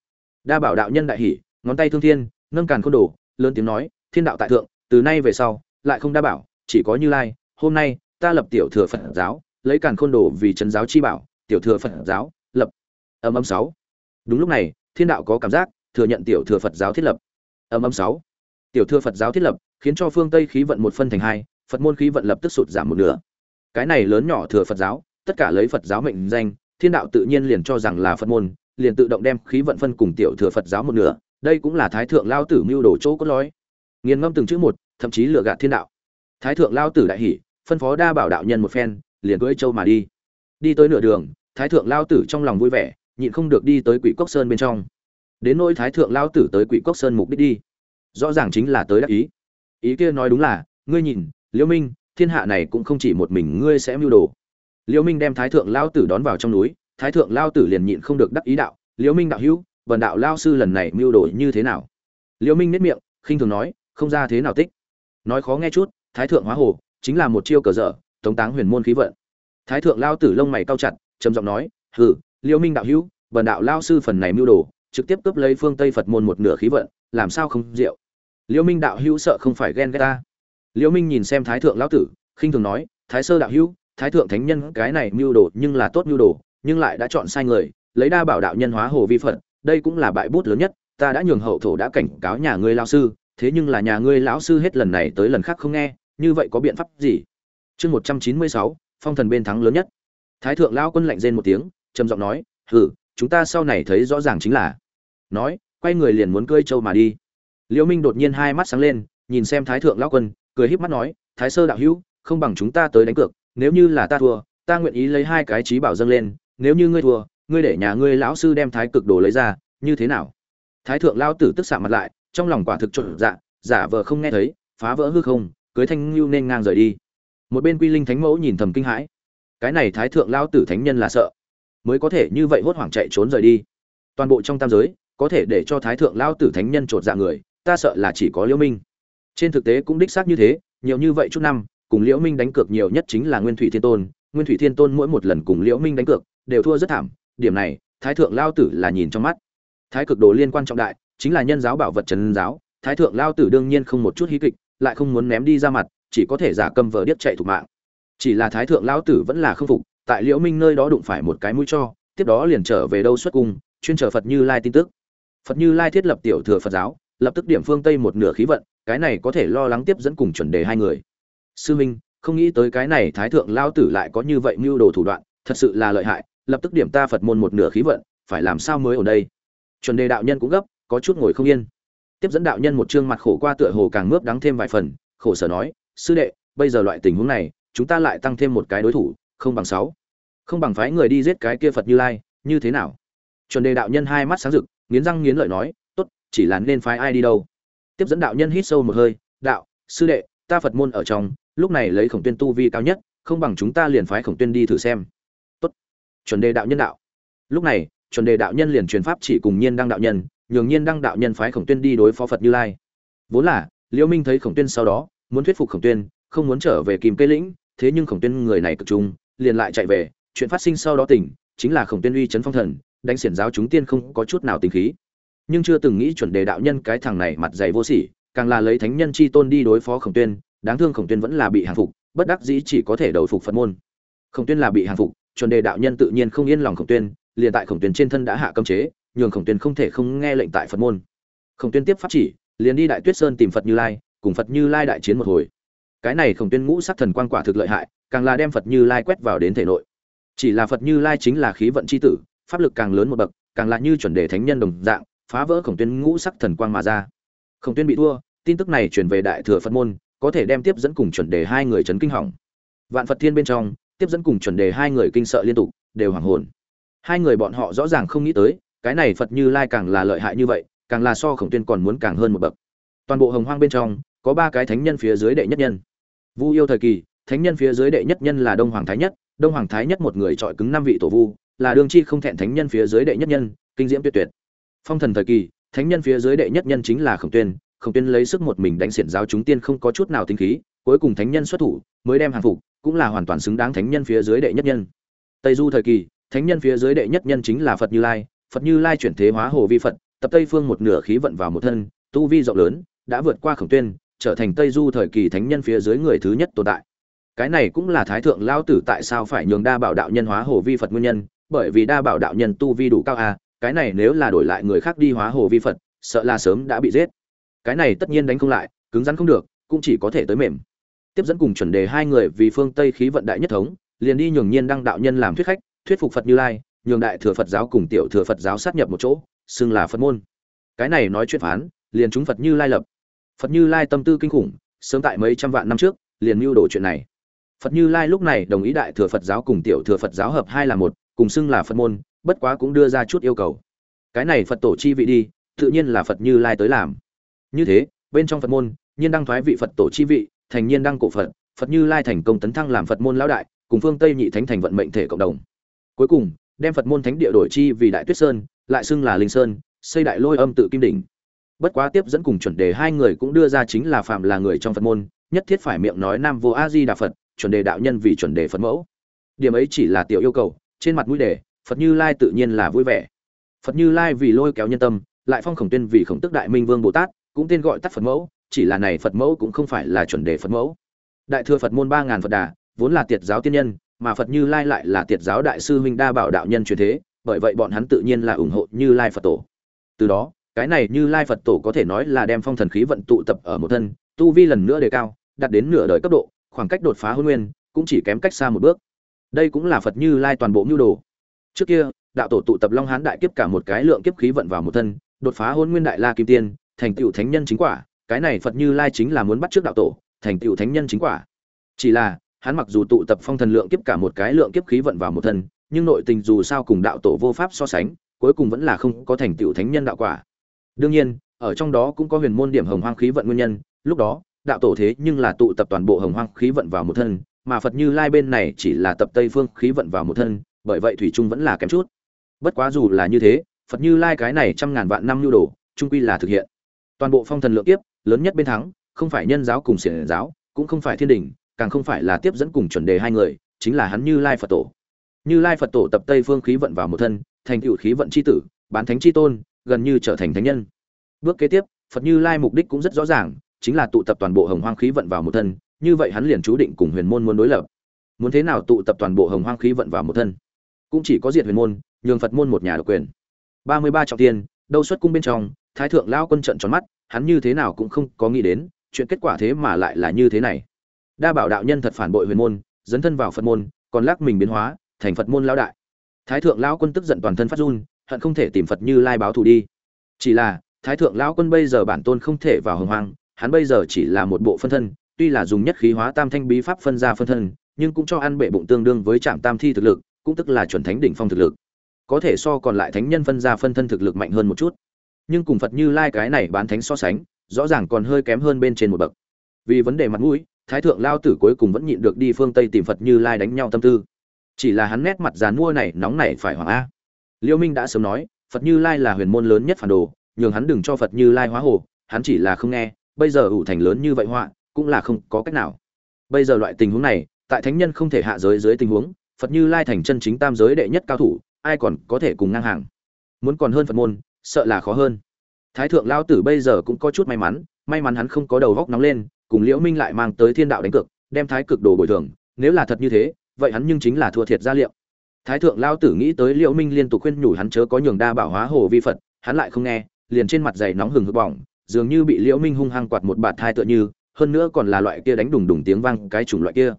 Đa bảo đạo nhân đại hỉ, ngón tay thương thiên, nâng càn khôn đồ, lớn tiếng nói, thiên đạo tại thượng, từ nay về sau, lại không đa bảo, chỉ có như lai, hôm nay ta lập tiểu thừa phật giáo lấy càn khôn đồ vì trấn giáo chi bảo, tiểu thừa phật giáo, lập. Âm âm sáu. Đúng lúc này, thiên đạo có cảm giác, thừa nhận tiểu thừa phật giáo thiết lập. Âm âm sáu. Tiểu thừa phật giáo thiết lập, khiến cho phương tây khí vận một phân thành hai, phật môn khí vận lập tức sụt giảm một nửa. Cái này lớn nhỏ thừa phật giáo, tất cả lấy phật giáo mệnh danh, thiên đạo tự nhiên liền cho rằng là phật môn, liền tự động đem khí vận phân cùng tiểu thừa phật giáo một nửa, đây cũng là thái thượng lao tử mưu đồ chỗ cốt lõi. Nghiền ngâm từng chữ một, thậm chí lừa gạt thiên đạo. Thái thượng lao tử đại hỷ phân phó đa bảo đạo nhân một phen liền cưỡi châu mà đi. Đi tới nửa đường, thái thượng lao tử trong lòng vui vẻ, nhịn không được đi tới quỷ cốc sơn bên trong. Đến nỗi thái thượng lao tử tới quỷ cốc sơn mục đích đi, rõ ràng chính là tới đắc ý. Ý kia nói đúng là, ngươi nhìn liễu minh, thiên hạ này cũng không chỉ một mình ngươi sẽ mưu đồ. Liễu minh đem thái thượng lao tử đón vào trong núi, thái thượng lao tử liền nhịn không được đắc ý đạo liễu minh đạo hữu vần đạo lao sư lần này mưu đồ như thế nào? Liễu minh nét miệng, khinh thường nói, không ra thế nào tích. Nói khó nghe chút, thái thượng hóa hồ chính là một chiêu cờ dở tống táng huyền môn khí vận. Thái thượng lao tử lông mày cao chặt, trầm giọng nói, hừ, Liêu minh đạo hữu, bần đạo lao sư phần này mưu đồ, trực tiếp cướp lấy phương tây phật môn một nửa khí vận, làm sao không diệu Liêu minh đạo hữu sợ không phải ghen ghét ta. Liêu minh nhìn xem thái thượng lão tử, khinh thường nói, thái sơ đạo hữu, thái thượng thánh nhân cái này mưu đồ nhưng là tốt mưu đồ, nhưng lại đã chọn sai người, lấy đa bảo đạo nhân hóa hồ vi phật, đây cũng là bại bút lớn nhất, ta đã nhường hậu thổ đã cảnh cáo nhà ngươi lão sư, thế nhưng là nhà ngươi lão sư hết lần này tới lần khác không nghe, như vậy có biện pháp gì? Chương một trăm chín mươi sáu, phong thần bên thắng lớn nhất. Thái thượng lão quân lạnh rên một tiếng, trầm giọng nói, hừ, chúng ta sau này thấy rõ ràng chính là. Nói, quay người liền muốn cưỡi châu mà đi. Liễu minh đột nhiên hai mắt sáng lên, nhìn xem thái thượng lão quân, cười híp mắt nói, thái sơ đạo hữu, không bằng chúng ta tới đánh cược, nếu như là ta thua, ta nguyện ý lấy hai cái trí bảo dâng lên, nếu như ngươi thua, ngươi để nhà ngươi lão sư đem thái cực đồ lấy ra, như thế nào? Thái thượng lão tử tức xạ mặt lại, trong lòng quả thực trộn dạ giả vờ không nghe thấy, phá vỡ hư không, cưới thanh lưu nên ngang rời đi một bên quy linh thánh mẫu nhìn thầm kinh hãi. Cái này thái thượng lao tử thánh nhân là sợ. Mới có thể như vậy hốt hoảng chạy trốn rời đi. Toàn bộ trong tam giới, có thể để cho thái thượng lao tử thánh nhân trột dạ người, ta sợ là chỉ có liễu minh. Trên thực tế cũng đích xác như thế, nhiều như vậy chút năm, cùng liễu minh đánh cược nhiều nhất chính là nguyên thủy thiên tôn. Nguyên thủy thiên tôn mỗi một lần cùng liễu minh đánh cược, đều thua rất thảm. Điểm này, thái thượng lao tử là nhìn trong mắt. Thái cực đồ liên quan trọng đại, chính là nhân giáo bảo vật trần giáo. Thái thượng lao tử đương nhiên không một chút hí kịch, lại không muốn ném đi ra mặt chỉ có thể giả cầm vợ điếc chạy thủ mạng. Chỉ là thái thượng lao tử vẫn là không phục, tại liễu minh nơi đó đụng phải một cái mũi cho, tiếp đó liền trở về đâu xuất cung, chuyên chờ phật như lai tin tức. Phật như lai thiết lập tiểu thừa phật giáo, lập tức điểm phương tây một nửa khí vận, cái này có thể lo lắng tiếp dẫn cùng chuẩn đề hai người. Sư minh, không nghĩ tới cái này thái thượng lao tử lại có như vậy mưu đồ thủ đoạn, thật sự là lợi hại, lập tức điểm ta phật môn một nửa khí vận, phải làm sao mới ở đây? Chuẩn đề đạo nhân cũng gấp, có chút ngồi không yên. Tiếp dẫn đạo nhân một trương mặt khổ qua tựa hồ càng mướp đắng thêm vài phần, khổ sở nói sư đệ, bây giờ loại tình huống này, chúng ta lại tăng thêm một cái đối thủ, không bằng sáu. Không bằng phái người đi giết cái kia phật như lai, như thế nào? Chuẩn đề đạo nhân hai mắt sáng rực, nghiến răng nghiến lợi nói, tốt, chỉ là nên phái ai đi đâu? Tiếp dẫn đạo nhân hít sâu một hơi, đạo, sư đệ, ta phật môn ở trong, lúc này lấy khổng tuyên tu vi cao nhất, không bằng chúng ta liền phái khổng tuyên đi thử xem. Tốt. Chuẩn đề đạo nhân đạo. Lúc này, chuẩn đề đạo nhân liền truyền pháp chỉ cùng nhiên đăng đạo nhân, nhường nhiên đăng đạo nhân phái khổng tuyên đi đối phó phật như lai. Vốn là, liễu minh thấy khổng tuyên sau đó muốn thuyết phục khổng tuyên, không muốn trở về kìm cây lĩnh, thế nhưng khổng tuyên người này cực trung, liền lại chạy về, chuyện phát sinh sau đó tỉnh, chính là khổng tuyên uy chấn phong thần, đánh xiển giáo chúng tiên không có chút nào tình khí. Nhưng chưa từng nghĩ chuẩn đề đạo nhân cái thằng này mặt dày vô sỉ, càng là lấy thánh nhân chi tôn đi đối phó khổng tuyên, đáng thương khổng tuyên vẫn là bị hàng phục, bất đắc dĩ chỉ có thể đầu phục phật môn. Khổng tuyên là bị hàng phục, chuẩn đề đạo nhân tự nhiên không yên lòng khổng tuyên, liền tại khổng tuyên trên thân đã hạ cấm chế, nhường khổng tuyên không thể không nghe lệnh tại phật môn. Khổng tuyên tiếp pháp chỉ, liền đi đại tuyết sơn tìm phật như lai cùng phật như lai đại chiến một hồi. Cái này khổng tuyên ngũ sắc thần quang quả thực lợi hại, càng là đem phật như lai quét vào đến thể nội. Chỉ là phật như lai chính là khí vận c h i tử, pháp lực càng lớn một bậc, càng là như chuẩn đề thánh nhân đồng dạng, phá vỡ khổng tuyên ngũ sắc thần quang mà ra. Khổng tuyên bị thua, tin tức này truyền về đại thừa phật môn, có thể đem tiếp dẫn cùng chuẩn đề hai người chấn kinh hỏng. Vạn phật thiên bên trong, tiếp dẫn cùng chuẩn đề hai người kinh sợ liên tục, đều hoàng hồn. Hai người bọn họ rõ ràng không nghĩ tới, cái này phật như lai càng là lợi hại như vậy, càng là so khổng tuyên còn muốn càng hơn một bậc. Toàn bộ hồng hoang bên trong có ba cái thánh nhân phía dưới đệ nhất nhân. Vu yêu thời kỳ, thánh nhân phía dưới đệ nhất nhân là đông hoàng thái nhất, đông hoàng thái nhất một người trọi cứng năm vị tổ vu, là đương chi không thẹn thánh nhân phía dưới đệ nhất nhân, kinh diễm tuyệt tuyệt. Phong thần thời kỳ, thánh nhân phía dưới đệ nhất nhân chính là khổng tuyên khổng tuyên lấy sức một mình đánh xiển giáo chúng tiên không có chút nào tính khí, cuối cùng thánh nhân xuất thủ, mới đem hàng phục, cũng là hoàn toàn xứng đáng thánh nhân phía dưới đệ nhất nhân. Tây du thời kỳ, thánh nhân phía dưới đệ nhất nhân chính là phật như lai, phật như lai chuyển thế hóa hồ vi phật, tập tây phương một nửa khí vận vào một thân, tu vi rộng lớn, đã vượt qua khổng tuyên trở thành tây du thời kỳ thánh nhân phía dưới người thứ nhất tồn tại. Cái này cũng là thái thượng lao tử tại sao phải nhường đa bảo đạo nhân hóa hồ vi phật nguyên nhân, bởi vì đa bảo đạo nhân tu vi đủ cao a cái này nếu là đổi lại người khác đi hóa hồ vi phật, sợ là sớm đã bị giết. Cái này tất nhiên đánh không lại, cứng rắn không được, cũng chỉ có thể tới mềm. Tiếp dẫn cùng chuẩn đề hai người vì phương tây khí vận đại nhất thống, liền đi nhường nhiên đăng đạo nhân làm thuyết khách, thuyết phục phật như lai, nhường đại thừa phật giáo cùng tiểu thừa phật giáo sát nhập một chỗ, xưng là phật môn. Cái này nói chuyện phán, liền chúng phật như lai lập phật như lai tâm tư kinh khủng, sớm tại mấy trăm vạn năm trước, liền mưu đồ chuyện này. Phật như lai lúc này đồng ý đại thừa phật giáo cùng tiểu thừa phật giáo hợp hai là một, cùng xưng là phật môn, bất quá cũng đưa ra chút yêu cầu. Cái này phật tổ chi vị đi, tự nhiên là phật như lai tới làm. Như thế, bên trong phật môn, nhiên đăng thoái vị phật tổ chi vị, thành nhiên đăng cổ phật phật như lai thành công tấn thăng làm phật môn lão đại, cùng phương tây nhị thánh thành vận mệnh thể cộng đồng. Cuối cùng, đem phật môn thánh địa đổi chi vì đại tuyết sơn, lại xưng là linh sơn, xây đại lôi âm tự kim đỉnh bất quá tiếp dẫn cùng chuẩn đề hai người cũng đưa ra chính là phạm là người trong phật môn, nhất thiết phải miệng nói nam vô a di đà phật, chuẩn đề đạo nhân vì chuẩn đề phật mẫu. Điểm ấy chỉ là tiểu yêu cầu, trên mặt mũi đề, phật như lai tự nhiên là vui vẻ. Phật như lai vì lôi kéo nhân tâm, lại phong khổng tuyên vì khổng tức đại minh vương bồ tát, cũng tên gọi tắt phật mẫu, chỉ là này phật mẫu cũng không phải là chuẩn đề phật mẫu. Đại thừa phật môn ba ngàn phật đà, vốn là tiệt giáo tiên nhân, mà phật như lai lại là tiệt giáo đại sư huynh đa bảo đạo nhân truyền thế, bởi vậy bọn hắn tự nhiên là ủng hộ như lai phật tổ. Từ đó cái này như lai phật tổ có thể nói là đem phong thần khí vận tụ tập ở một thân, tu vi lần nữa đề cao, đạt đến nửa đời cấp độ, khoảng cách đột phá hôn nguyên, cũng chỉ kém cách xa một bước. Đây cũng là phật như lai toàn bộ mưu đồ. Trước kia, đạo tổ tụ tập long hán đại kiếp cả một cái lượng kiếp khí vận vào một thân, đột phá hôn nguyên đại la kim tiên, thành tựu thánh nhân chính quả, cái này phật như lai chính là muốn bắt trước đạo tổ, thành tựu thánh nhân chính quả. Chỉ là, hắn mặc dù tụ tập phong thần lượng kiếp cả một cái lượng kiếp khí vận vào một thân, nhưng nội tình dù sao cùng đạo tổ vô pháp so sánh, cuối cùng vẫn là không có thành tựu thánh nhân đạo quả đương nhiên, ở trong đó cũng có huyền môn điểm hồng hoang khí vận nguyên nhân, lúc đó, đạo tổ thế nhưng là tụ tập toàn bộ hồng hoang khí vận vào một thân, mà phật như lai bên này chỉ là tập tây phương khí vận vào một thân, bởi vậy thủy trung vẫn là kém chút. Bất quá dù là như thế, phật như lai cái này trăm ngàn vạn năm nhu đồ trung quy là thực hiện. Toàn bộ phong thần lượng tiếp lớn nhất bên thắng, không phải nhân giáo cùng xiển giáo, cũng không phải thiên đình, càng không phải là tiếp dẫn cùng chuẩn đề hai người, chính là hắn như lai phật tổ. Như lai phật tổ tập tây phương khí vận vào một thân, thành tựu khí vận c h i tử, bán thánh c h i tôn gần như trở thành thánh nhân. Bước kế tiếp, phật như lai mục đích cũng rất rõ ràng, chính là tụ tập toàn bộ hồng hoang khí vận vào một thân, như vậy hắn liền chú định cùng huyền môn muốn đối lập. Muốn thế nào tụ tập toàn bộ hồng hoang khí vận vào một thân? Cũng chỉ có diệt huyền môn, nhường phật môn một nhà độc quyền. Ba mươi ba trọng tiên, đâu xuất cung bên trong, thái thượng lao quân trận tròn mắt, hắn như thế nào cũng không có nghĩ đến, chuyện kết quả thế mà lại là như thế này. Đa bảo đạo nhân thật phản bội huyền môn, dấn thân vào phật môn, còn lắc mình biến hóa, thành phật môn lao đại. Thái thượng lão quân tức giận toàn thân phát run hận không thể tìm phật như lai báo thù đi. Chỉ là, thái thượng lão quân bây giờ bản tôn không thể vào hồng hoang, hắn bây giờ chỉ là một bộ phân thân, tuy là dùng nhất khí hóa tam thanh bí pháp phân ra phân thân, nhưng cũng cho ăn bệ bụng tương đương với trạm tam thi thực lực, cũng tức là chuẩn thánh đỉnh phong thực lực. Có thể so còn lại thánh nhân phân ra phân thân thực lực mạnh hơn một chút. Nhưng cùng phật như lai cái này bán thánh so sánh, rõ ràng còn hơi kém hơn bên trên một bậc. Vì vấn đề mặt mũi, thái thượng lao tử cuối cùng vẫn nhịn được đi phương tây tìm phật như lai đánh nhau tâm tư. Chỉ là hắn nét mặt dàn mua này nóng này phải hoàng a liêu minh đã sớm nói phật như lai là huyền môn lớn nhất phản đồ nhường hắn đừng cho phật như lai hóa hồ hắn chỉ là không nghe bây giờ ủ thành lớn như vậy họa cũng là không có cách nào. Bây giờ loại tình huống này tại thánh nhân không thể hạ giới dưới tình huống phật như lai thành chân chính tam giới đệ nhất cao thủ ai còn có thể cùng ngang hàng? Muốn còn hơn phật môn sợ là khó hơn. Thái thượng lao tử bây giờ cũng có chút may mắn may mắn hắn không có đầu góc nóng lên cùng liễu minh lại mang tới thiên đạo đánh Cực, đem thái cực đồ bồi thường nếu là thật như thế vậy hắn nhưng chính là thua thiệt gia liệu thái thượng lao tử nghĩ tới liễu minh liên tục khuyên nhủ hắn chớ có nhường đa bảo hóa hồ vi phật, hắn lại không nghe, liền trên mặt dày nóng hừng hực bỏng, dường như bị liễu minh hung hăng quạt một bạt thai tựa như, hơn nữa còn là loại kia đánh đùng đùng tiếng vang cái chủng loại kia.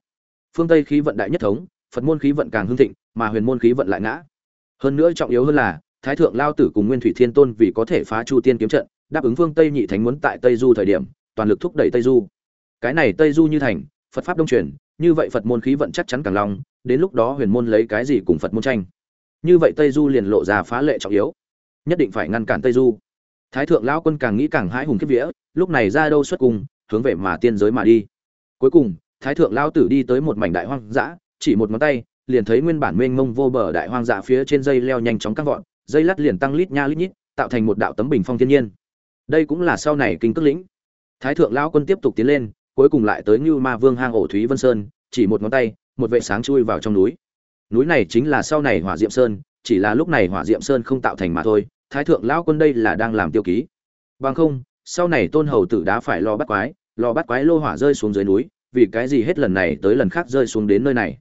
Phương tây khí vận đại nhất thống, phật môn khí vận càng hưng thịnh, mà huyền môn khí vận lại ngã. Hơn nữa trọng yếu hơn là, thái thượng lao tử cùng nguyên thủy thiên tôn vì có thể phá chu tiên kiếm trận, đáp ứng phương tây nhị thánh muốn tại tây du thời điểm, toàn lực thúc đẩy tây du. Cái này tây du như thành, phật pháp đông truyền như vậy phật môn khí vận chắc chắn càng long, đến lúc đó huyền môn lấy cái gì cùng phật môn tranh? Như vậy tây du liền lộ ra phá lệ trọng yếu. Nhất định phải ngăn cản tây du. Thái thượng lão quân càng nghĩ càng hãi hùng kiếp vía, lúc này ra đâu xuất cùng hướng về mà tiên giới mà đi. Cuối cùng, thái thượng lão tử đi tới một mảnh đại hoang dã, chỉ một ngón tay, liền thấy nguyên bản mênh mông vô bờ đại hoang dã phía trên dây leo nhanh chóng căng vọt, dây lắt liền tăng lít nha lít nhít, tạo thành một đạo tấm bình phong thiên nhiên. Đây cũng là sau này kinh cước lĩnh. Thái thượng lão quân tiếp tục tiến lên cuối cùng lại tới như ma vương hang ổ thúy vân sơn, chỉ một ngón tay, một vệ sáng chui vào trong núi. Núi này chính là sau này hỏa diệm sơn, chỉ là lúc này hỏa diệm sơn không tạo thành mà thôi, thái thượng lão quân đây là đang làm tiêu ký. Bằng không, sau này tôn hầu tử đã phải lo bắt quái, lo bắt quái lô hỏa rơi xuống dưới núi, vì cái gì hết lần này tới lần khác rơi xuống đến nơi này?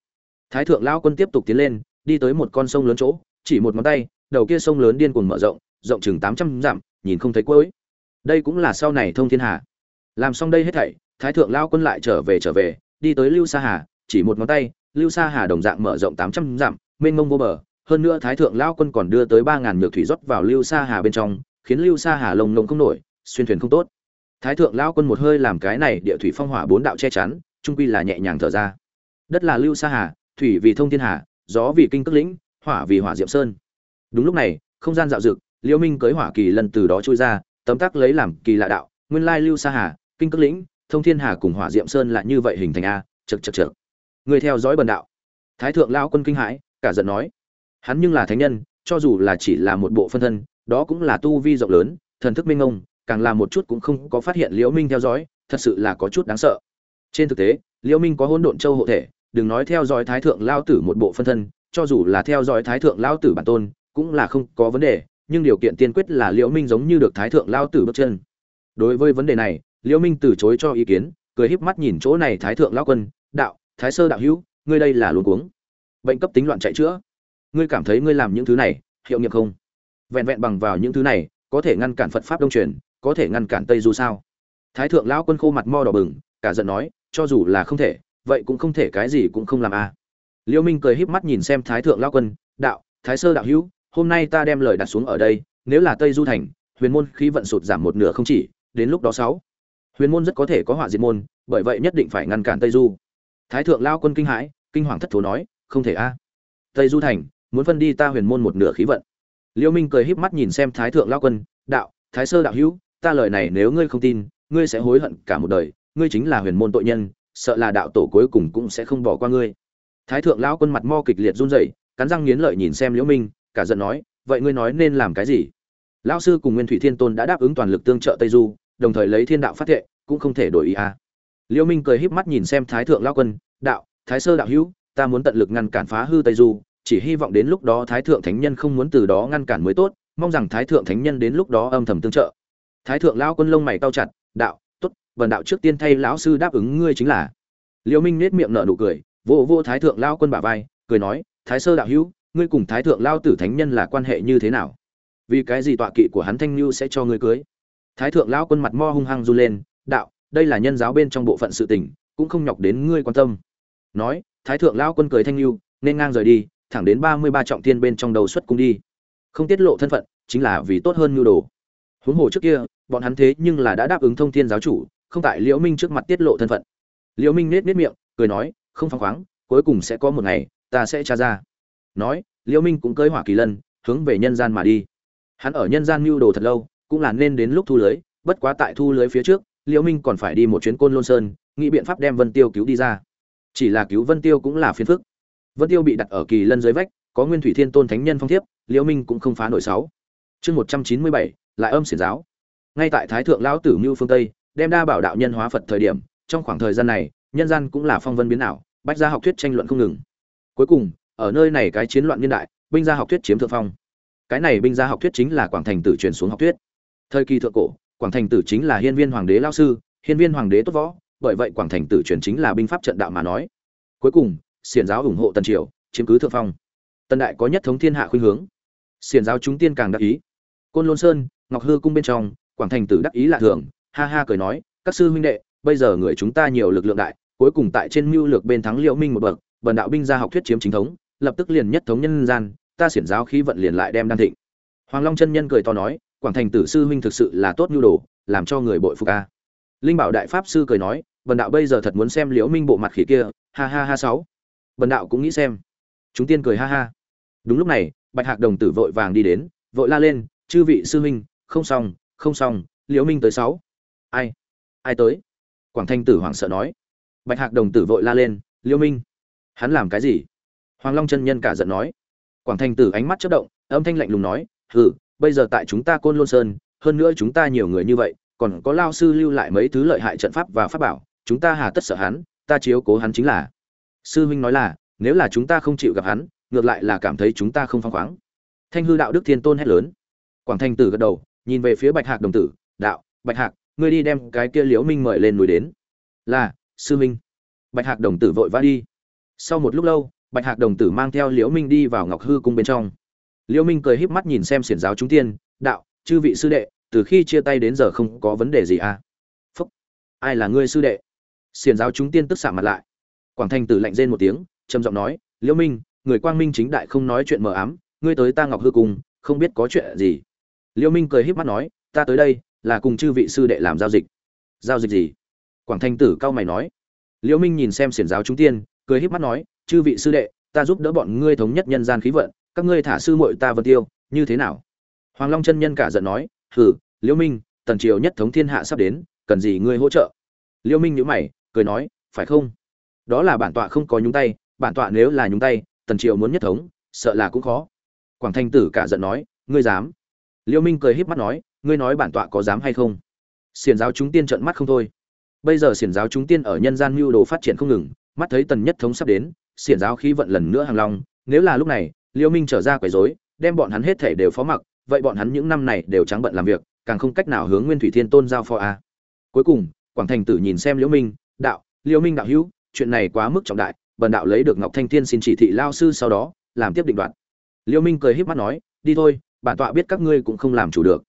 Thái thượng lão quân tiếp tục tiến lên, đi tới một con sông lớn chỗ, chỉ một ngón tay, đầu kia sông lớn điên cuồng mở rộng rộng chừng tám trăm dặm, nhìn không thấy cuối. Đây cũng là sau này thông thiên hà. Làm xong đây hết thảy thái thượng lao quân lại trở về trở về, đi tới lưu sa hà, chỉ một ngón tay, lưu sa hà đồng dạng mở rộng tám trăm dặm, mênh mông vô bờ. Hơn nữa thái thượng lao quân còn đưa tới ba ngàn nhược thủy rót vào lưu sa hà bên trong, khiến lưu sa hà lồng lồng không nổi, xuyên thuyền không tốt. Thái thượng lao quân một hơi làm cái này địa thủy phong hỏa bốn đạo che chắn, trung quy là nhẹ nhàng thở ra. Đất là lưu sa hà, thủy vì thông thiên hà, gió vì kinh cước lĩnh, hỏa vì hỏa diệm sơn. Đúng lúc này, không gian dạo dực liễu minh cưới hỏa kỳ lần từ đó trôi ra, tấm tắc lấy làm kỳ lạ đạo, nguyên lai lưu sa hà, kinh cước lĩnh thông thiên hà cùng hỏa diệm sơn lại như vậy hình thành a chật chật chật người theo dõi bần đạo. Thái thượng lao quân kinh hãi, cả giận nói. Hắn nhưng là thánh nhân, cho dù là chỉ là một bộ phân thân, đó cũng là tu vi rộng lớn, thần thức minh ngông, càng là một chút cũng không có phát hiện liễu minh theo dõi, thật sự là có chút đáng sợ. Trên thực tế, liễu minh có hỗn độn châu hộ thể, đừng nói theo dõi thái thượng lao tử một bộ phân thân, cho dù là theo dõi thái thượng lao tử bản tôn, cũng là không có vấn đề, nhưng điều kiện tiên quyết là liễu minh giống như được thái thượng lao tử bước chân. Đối với vấn đề này liễu minh từ chối cho ý kiến, cười híp mắt nhìn chỗ này thái thượng lão quân, đạo, thái sơ đạo hữu, ngươi đây là luống cuống. Bệnh cấp tính loạn chạy chữa. Ngươi cảm thấy ngươi làm những thứ này, hiệu nghiệm không? Vẹn vẹn bằng vào những thứ này, có thể ngăn cản phật pháp đông truyền, có thể ngăn cản tây du sao? Thái thượng lão quân khô mặt mo đỏ bừng, cả giận nói, cho dù là không thể, vậy cũng không thể cái gì cũng không làm a à. liêu minh cười híp mắt nhìn xem thái thượng lão quân, đạo, thái sơ đạo hữu, hôm nay ta đem lời đặt xuống ở đây, nếu là tây du thành, huyền môn khí vận sụt giảm một nửa không chỉ, đến lúc đó sáu huyền môn rất có thể có họa diệt môn, bởi vậy nhất định phải ngăn cản tây du. Thái thượng lao quân kinh hãi, kinh hoàng thất thố nói, không thể a. Tây du thành, muốn phân đi ta huyền môn một nửa khí vận. Liêu minh cười híp mắt nhìn xem thái thượng lao quân, đạo, thái sơ đạo hữu, ta lời này nếu ngươi không tin, ngươi sẽ hối hận cả một đời, ngươi chính là huyền môn tội nhân, sợ là đạo tổ cuối cùng cũng sẽ không bỏ qua ngươi. Thái thượng lao quân mặt mo kịch liệt run rẩy, cắn răng nghiến lợi nhìn xem liễu minh, cả giận nói, vậy ngươi nói nên làm cái gì? Lão sư cùng nguyên thủy thiên tôn đã đáp ứng toàn lực tương trợ tây du đồng thời lấy thiên đạo phát thệ, cũng không thể đổi ý a à. liễu minh cười híp mắt nhìn xem thái thượng lao quân, đạo, thái sơ đạo hữu, ta muốn tận lực ngăn cản phá hư tây du, chỉ hy vọng đến lúc đó thái thượng thánh nhân không muốn từ đó ngăn cản mới tốt, mong rằng thái thượng thánh nhân đến lúc đó âm thầm tương trợ. Thái thượng lão quân lông mày cau chặt, đạo, tốt vần đạo trước tiên thay lão sư đáp ứng ngươi chính là. Liễu minh nét miệng nở nụ cười vô vô thái thượng lão quân bả vai, cười nói, thái sơ đạo hữu, ngươi cùng thái thượng lao tử thánh nhân là quan hệ như thế nào? Vì cái gì tọa kỵ của hắn thanh lưu sẽ cho ngươi cưới? Thái thượng lão quân mặt mo hung hăng run lên, đạo, đây là nhân giáo bên trong bộ phận sự tình, cũng không nhọc đến ngươi quan tâm. Nói, thái thượng lão quân cười thanh lưu, nên ngang rời đi, thẳng đến ba mươi ba trọng thiên bên trong đầu xuất cung đi. Không tiết lộ thân phận, chính là vì tốt hơn nhu đồ. Huống hồ trước kia, bọn hắn thế nhưng là đã đáp ứng thông thiên giáo chủ, không tại liễu minh trước mặt tiết lộ thân phận. Liễu minh nết nết miệng, cười nói, không phăng khoáng, cuối cùng sẽ có một ngày, ta sẽ tra ra. Nói, liễu minh cũng cưới hỏa kỳ lân, hướng về nhân gian mà đi. Hắn ở nhân gian mưu đồ thật lâu cũng là nên đến lúc thu lưới, bất quá tại thu lưới phía trước, liễu minh còn phải đi một chuyến côn lôn sơn, nghĩ biện pháp đem vân tiêu cứu đi ra. Chỉ là cứu vân tiêu cũng là phiền phức. Vân tiêu bị đặt ở kỳ lân dưới vách, có nguyên thủy thiên tôn thánh nhân phong thiếp, liễu minh cũng không phá nổi sáu. Chương một trăm chín mươi bảy, lại âm xiển giáo. Ngay tại thái thượng lão tử mưu phương tây, đem đa bảo đạo nhân hóa phật thời điểm, trong khoảng thời gian này, nhân gian cũng là phong vân biến ảo, bách gia học thuyết tranh luận không ngừng. Cuối cùng, ở nơi này cái chiến loạn niên đại, binh gia học thuyết chiếm thượng phong. Cái này binh gia học thuyết chính là quảng thành tử truyền xuống học thuyết thời kỳ thượng cổ, quảng thành tử chính là hiên viên hoàng đế lao sư, hiên viên hoàng đế tốt võ, bởi vậy quảng thành tử truyền chính là binh pháp trận đạo mà nói. Cuối cùng, xiển giáo ủng hộ tần triều, chiếm cứ thượng phong. Tần đại có nhất thống thiên hạ khuynh hướng. Xiển giáo chúng tiên càng đắc ý. Côn lôn sơn, ngọc hư cung bên trong, quảng thành tử đắc ý lạ thường, ha ha cười nói, các sư huynh đệ, bây giờ người chúng ta nhiều lực lượng đại, cuối cùng tại trên mưu lược bên thắng liễu minh một bậc, bần đạo binh gia học thuyết chiếm chính thống, lập tức liền nhất thống nhân gian, ta xiển giáo khí vận liền lại đem đan thịnh. Hoàng long chân nhân cười to nói quảng thành tử sư huynh thực sự là tốt nhu đồ, làm cho người bội phục a. Linh bảo đại pháp sư cười nói, bần đạo bây giờ thật muốn xem liễu minh bộ mặt khỉ kia, ha ha ha sáu. Bần đạo cũng nghĩ xem. Chúng tiên cười ha ha. Đúng lúc này, bạch hạc đồng tử vội vàng đi đến, vội la lên, chư vị sư huynh, không xong không xong, liễu minh tới sáu. Ai ai tới? Quảng thanh tử hoảng sợ nói. Bạch hạc đồng tử vội la lên, liễu minh, hắn làm cái gì? Hoàng long chân nhân cả giận nói. Quảng thanh tử ánh mắt chớp động, âm thanh lạnh lùng nói, hừ bây giờ tại chúng ta côn lôn sơn, hơn nữa chúng ta nhiều người như vậy, còn có lao sư lưu lại mấy thứ lợi hại trận pháp và pháp bảo, chúng ta hà tất sợ hắn, ta chiếu cố hắn chính là. Sư huynh nói là, nếu là chúng ta không chịu gặp hắn, ngược lại là cảm thấy chúng ta không phăng khoáng. Thanh hư đạo đức thiên tôn hét lớn. Quảng thanh tử gật đầu, nhìn về phía bạch hạc đồng tử, đạo, bạch hạc, ngươi đi đem cái kia liễu minh mời lên núi đến. Là, sư minh. Bạch hạc đồng tử vội vã đi. Sau một lúc lâu, bạch hạc đồng tử mang theo liễu minh đi vào ngọc hư cung bên trong liễu minh cười híp mắt nhìn xem xiển giáo chúng tiên, đạo, chư vị sư đệ, từ khi chia tay đến giờ không có vấn đề gì à? Phúc, ai là ngươi sư đệ? Xiển giáo chúng tiên tức xạ mặt lại. Quảng thanh tử lạnh rên một tiếng, trầm giọng nói liễu minh, người quang minh chính đại không nói chuyện mờ ám, ngươi tới ta ngọc hư cung, không biết có chuyện gì. Liễu minh cười híp mắt nói, ta tới đây, là cùng chư vị sư đệ làm giao dịch. Giao dịch gì? Quảng thanh tử cao mày nói. Liễu minh nhìn xem xiển giáo chúng tiên, cười híp mắt nói, chư vị sư đệ, ta giúp đỡ bọn ngươi thống nhất nhân gian khí vận các ngươi thả sư muội ta vân tiêu, như thế nào? Hoàng long chân nhân cả giận nói, hừ, liễu minh, tần triều nhất thống thiên hạ sắp đến, cần gì ngươi hỗ trợ? Liễu minh nhíu mày, cười nói, phải không? Đó là bản tọa không có nhúng tay, bản tọa nếu là nhúng tay, tần triều muốn nhất thống, sợ là cũng khó. Quảng thanh tử cả giận nói, ngươi dám? Liễu minh cười híp mắt nói, ngươi nói bản tọa có dám hay không? Xiển giáo chúng tiên trợn mắt không thôi. Bây giờ xiển giáo chúng tiên ở nhân gian mưu đồ phát triển không ngừng, mắt thấy tần nhất thống sắp đến, xiển giáo khí vận lần nữa hàng long, nếu là lúc này liêu minh trở ra quấy rối, đem bọn hắn hết thể đều phó mặc, vậy bọn hắn những năm này đều trắng bận làm việc, càng không cách nào hướng nguyên thủy thiên tôn giao phó a. Cuối cùng, quảng thành tử nhìn xem liễu minh, đạo liễu minh đạo hữu, chuyện này quá mức trọng đại, bần đạo lấy được ngọc thanh thiên xin chỉ thị lao sư sau đó, làm tiếp định đoạn liễu minh cười híp mắt nói, đi thôi, bản tọa biết các ngươi cũng không làm chủ được.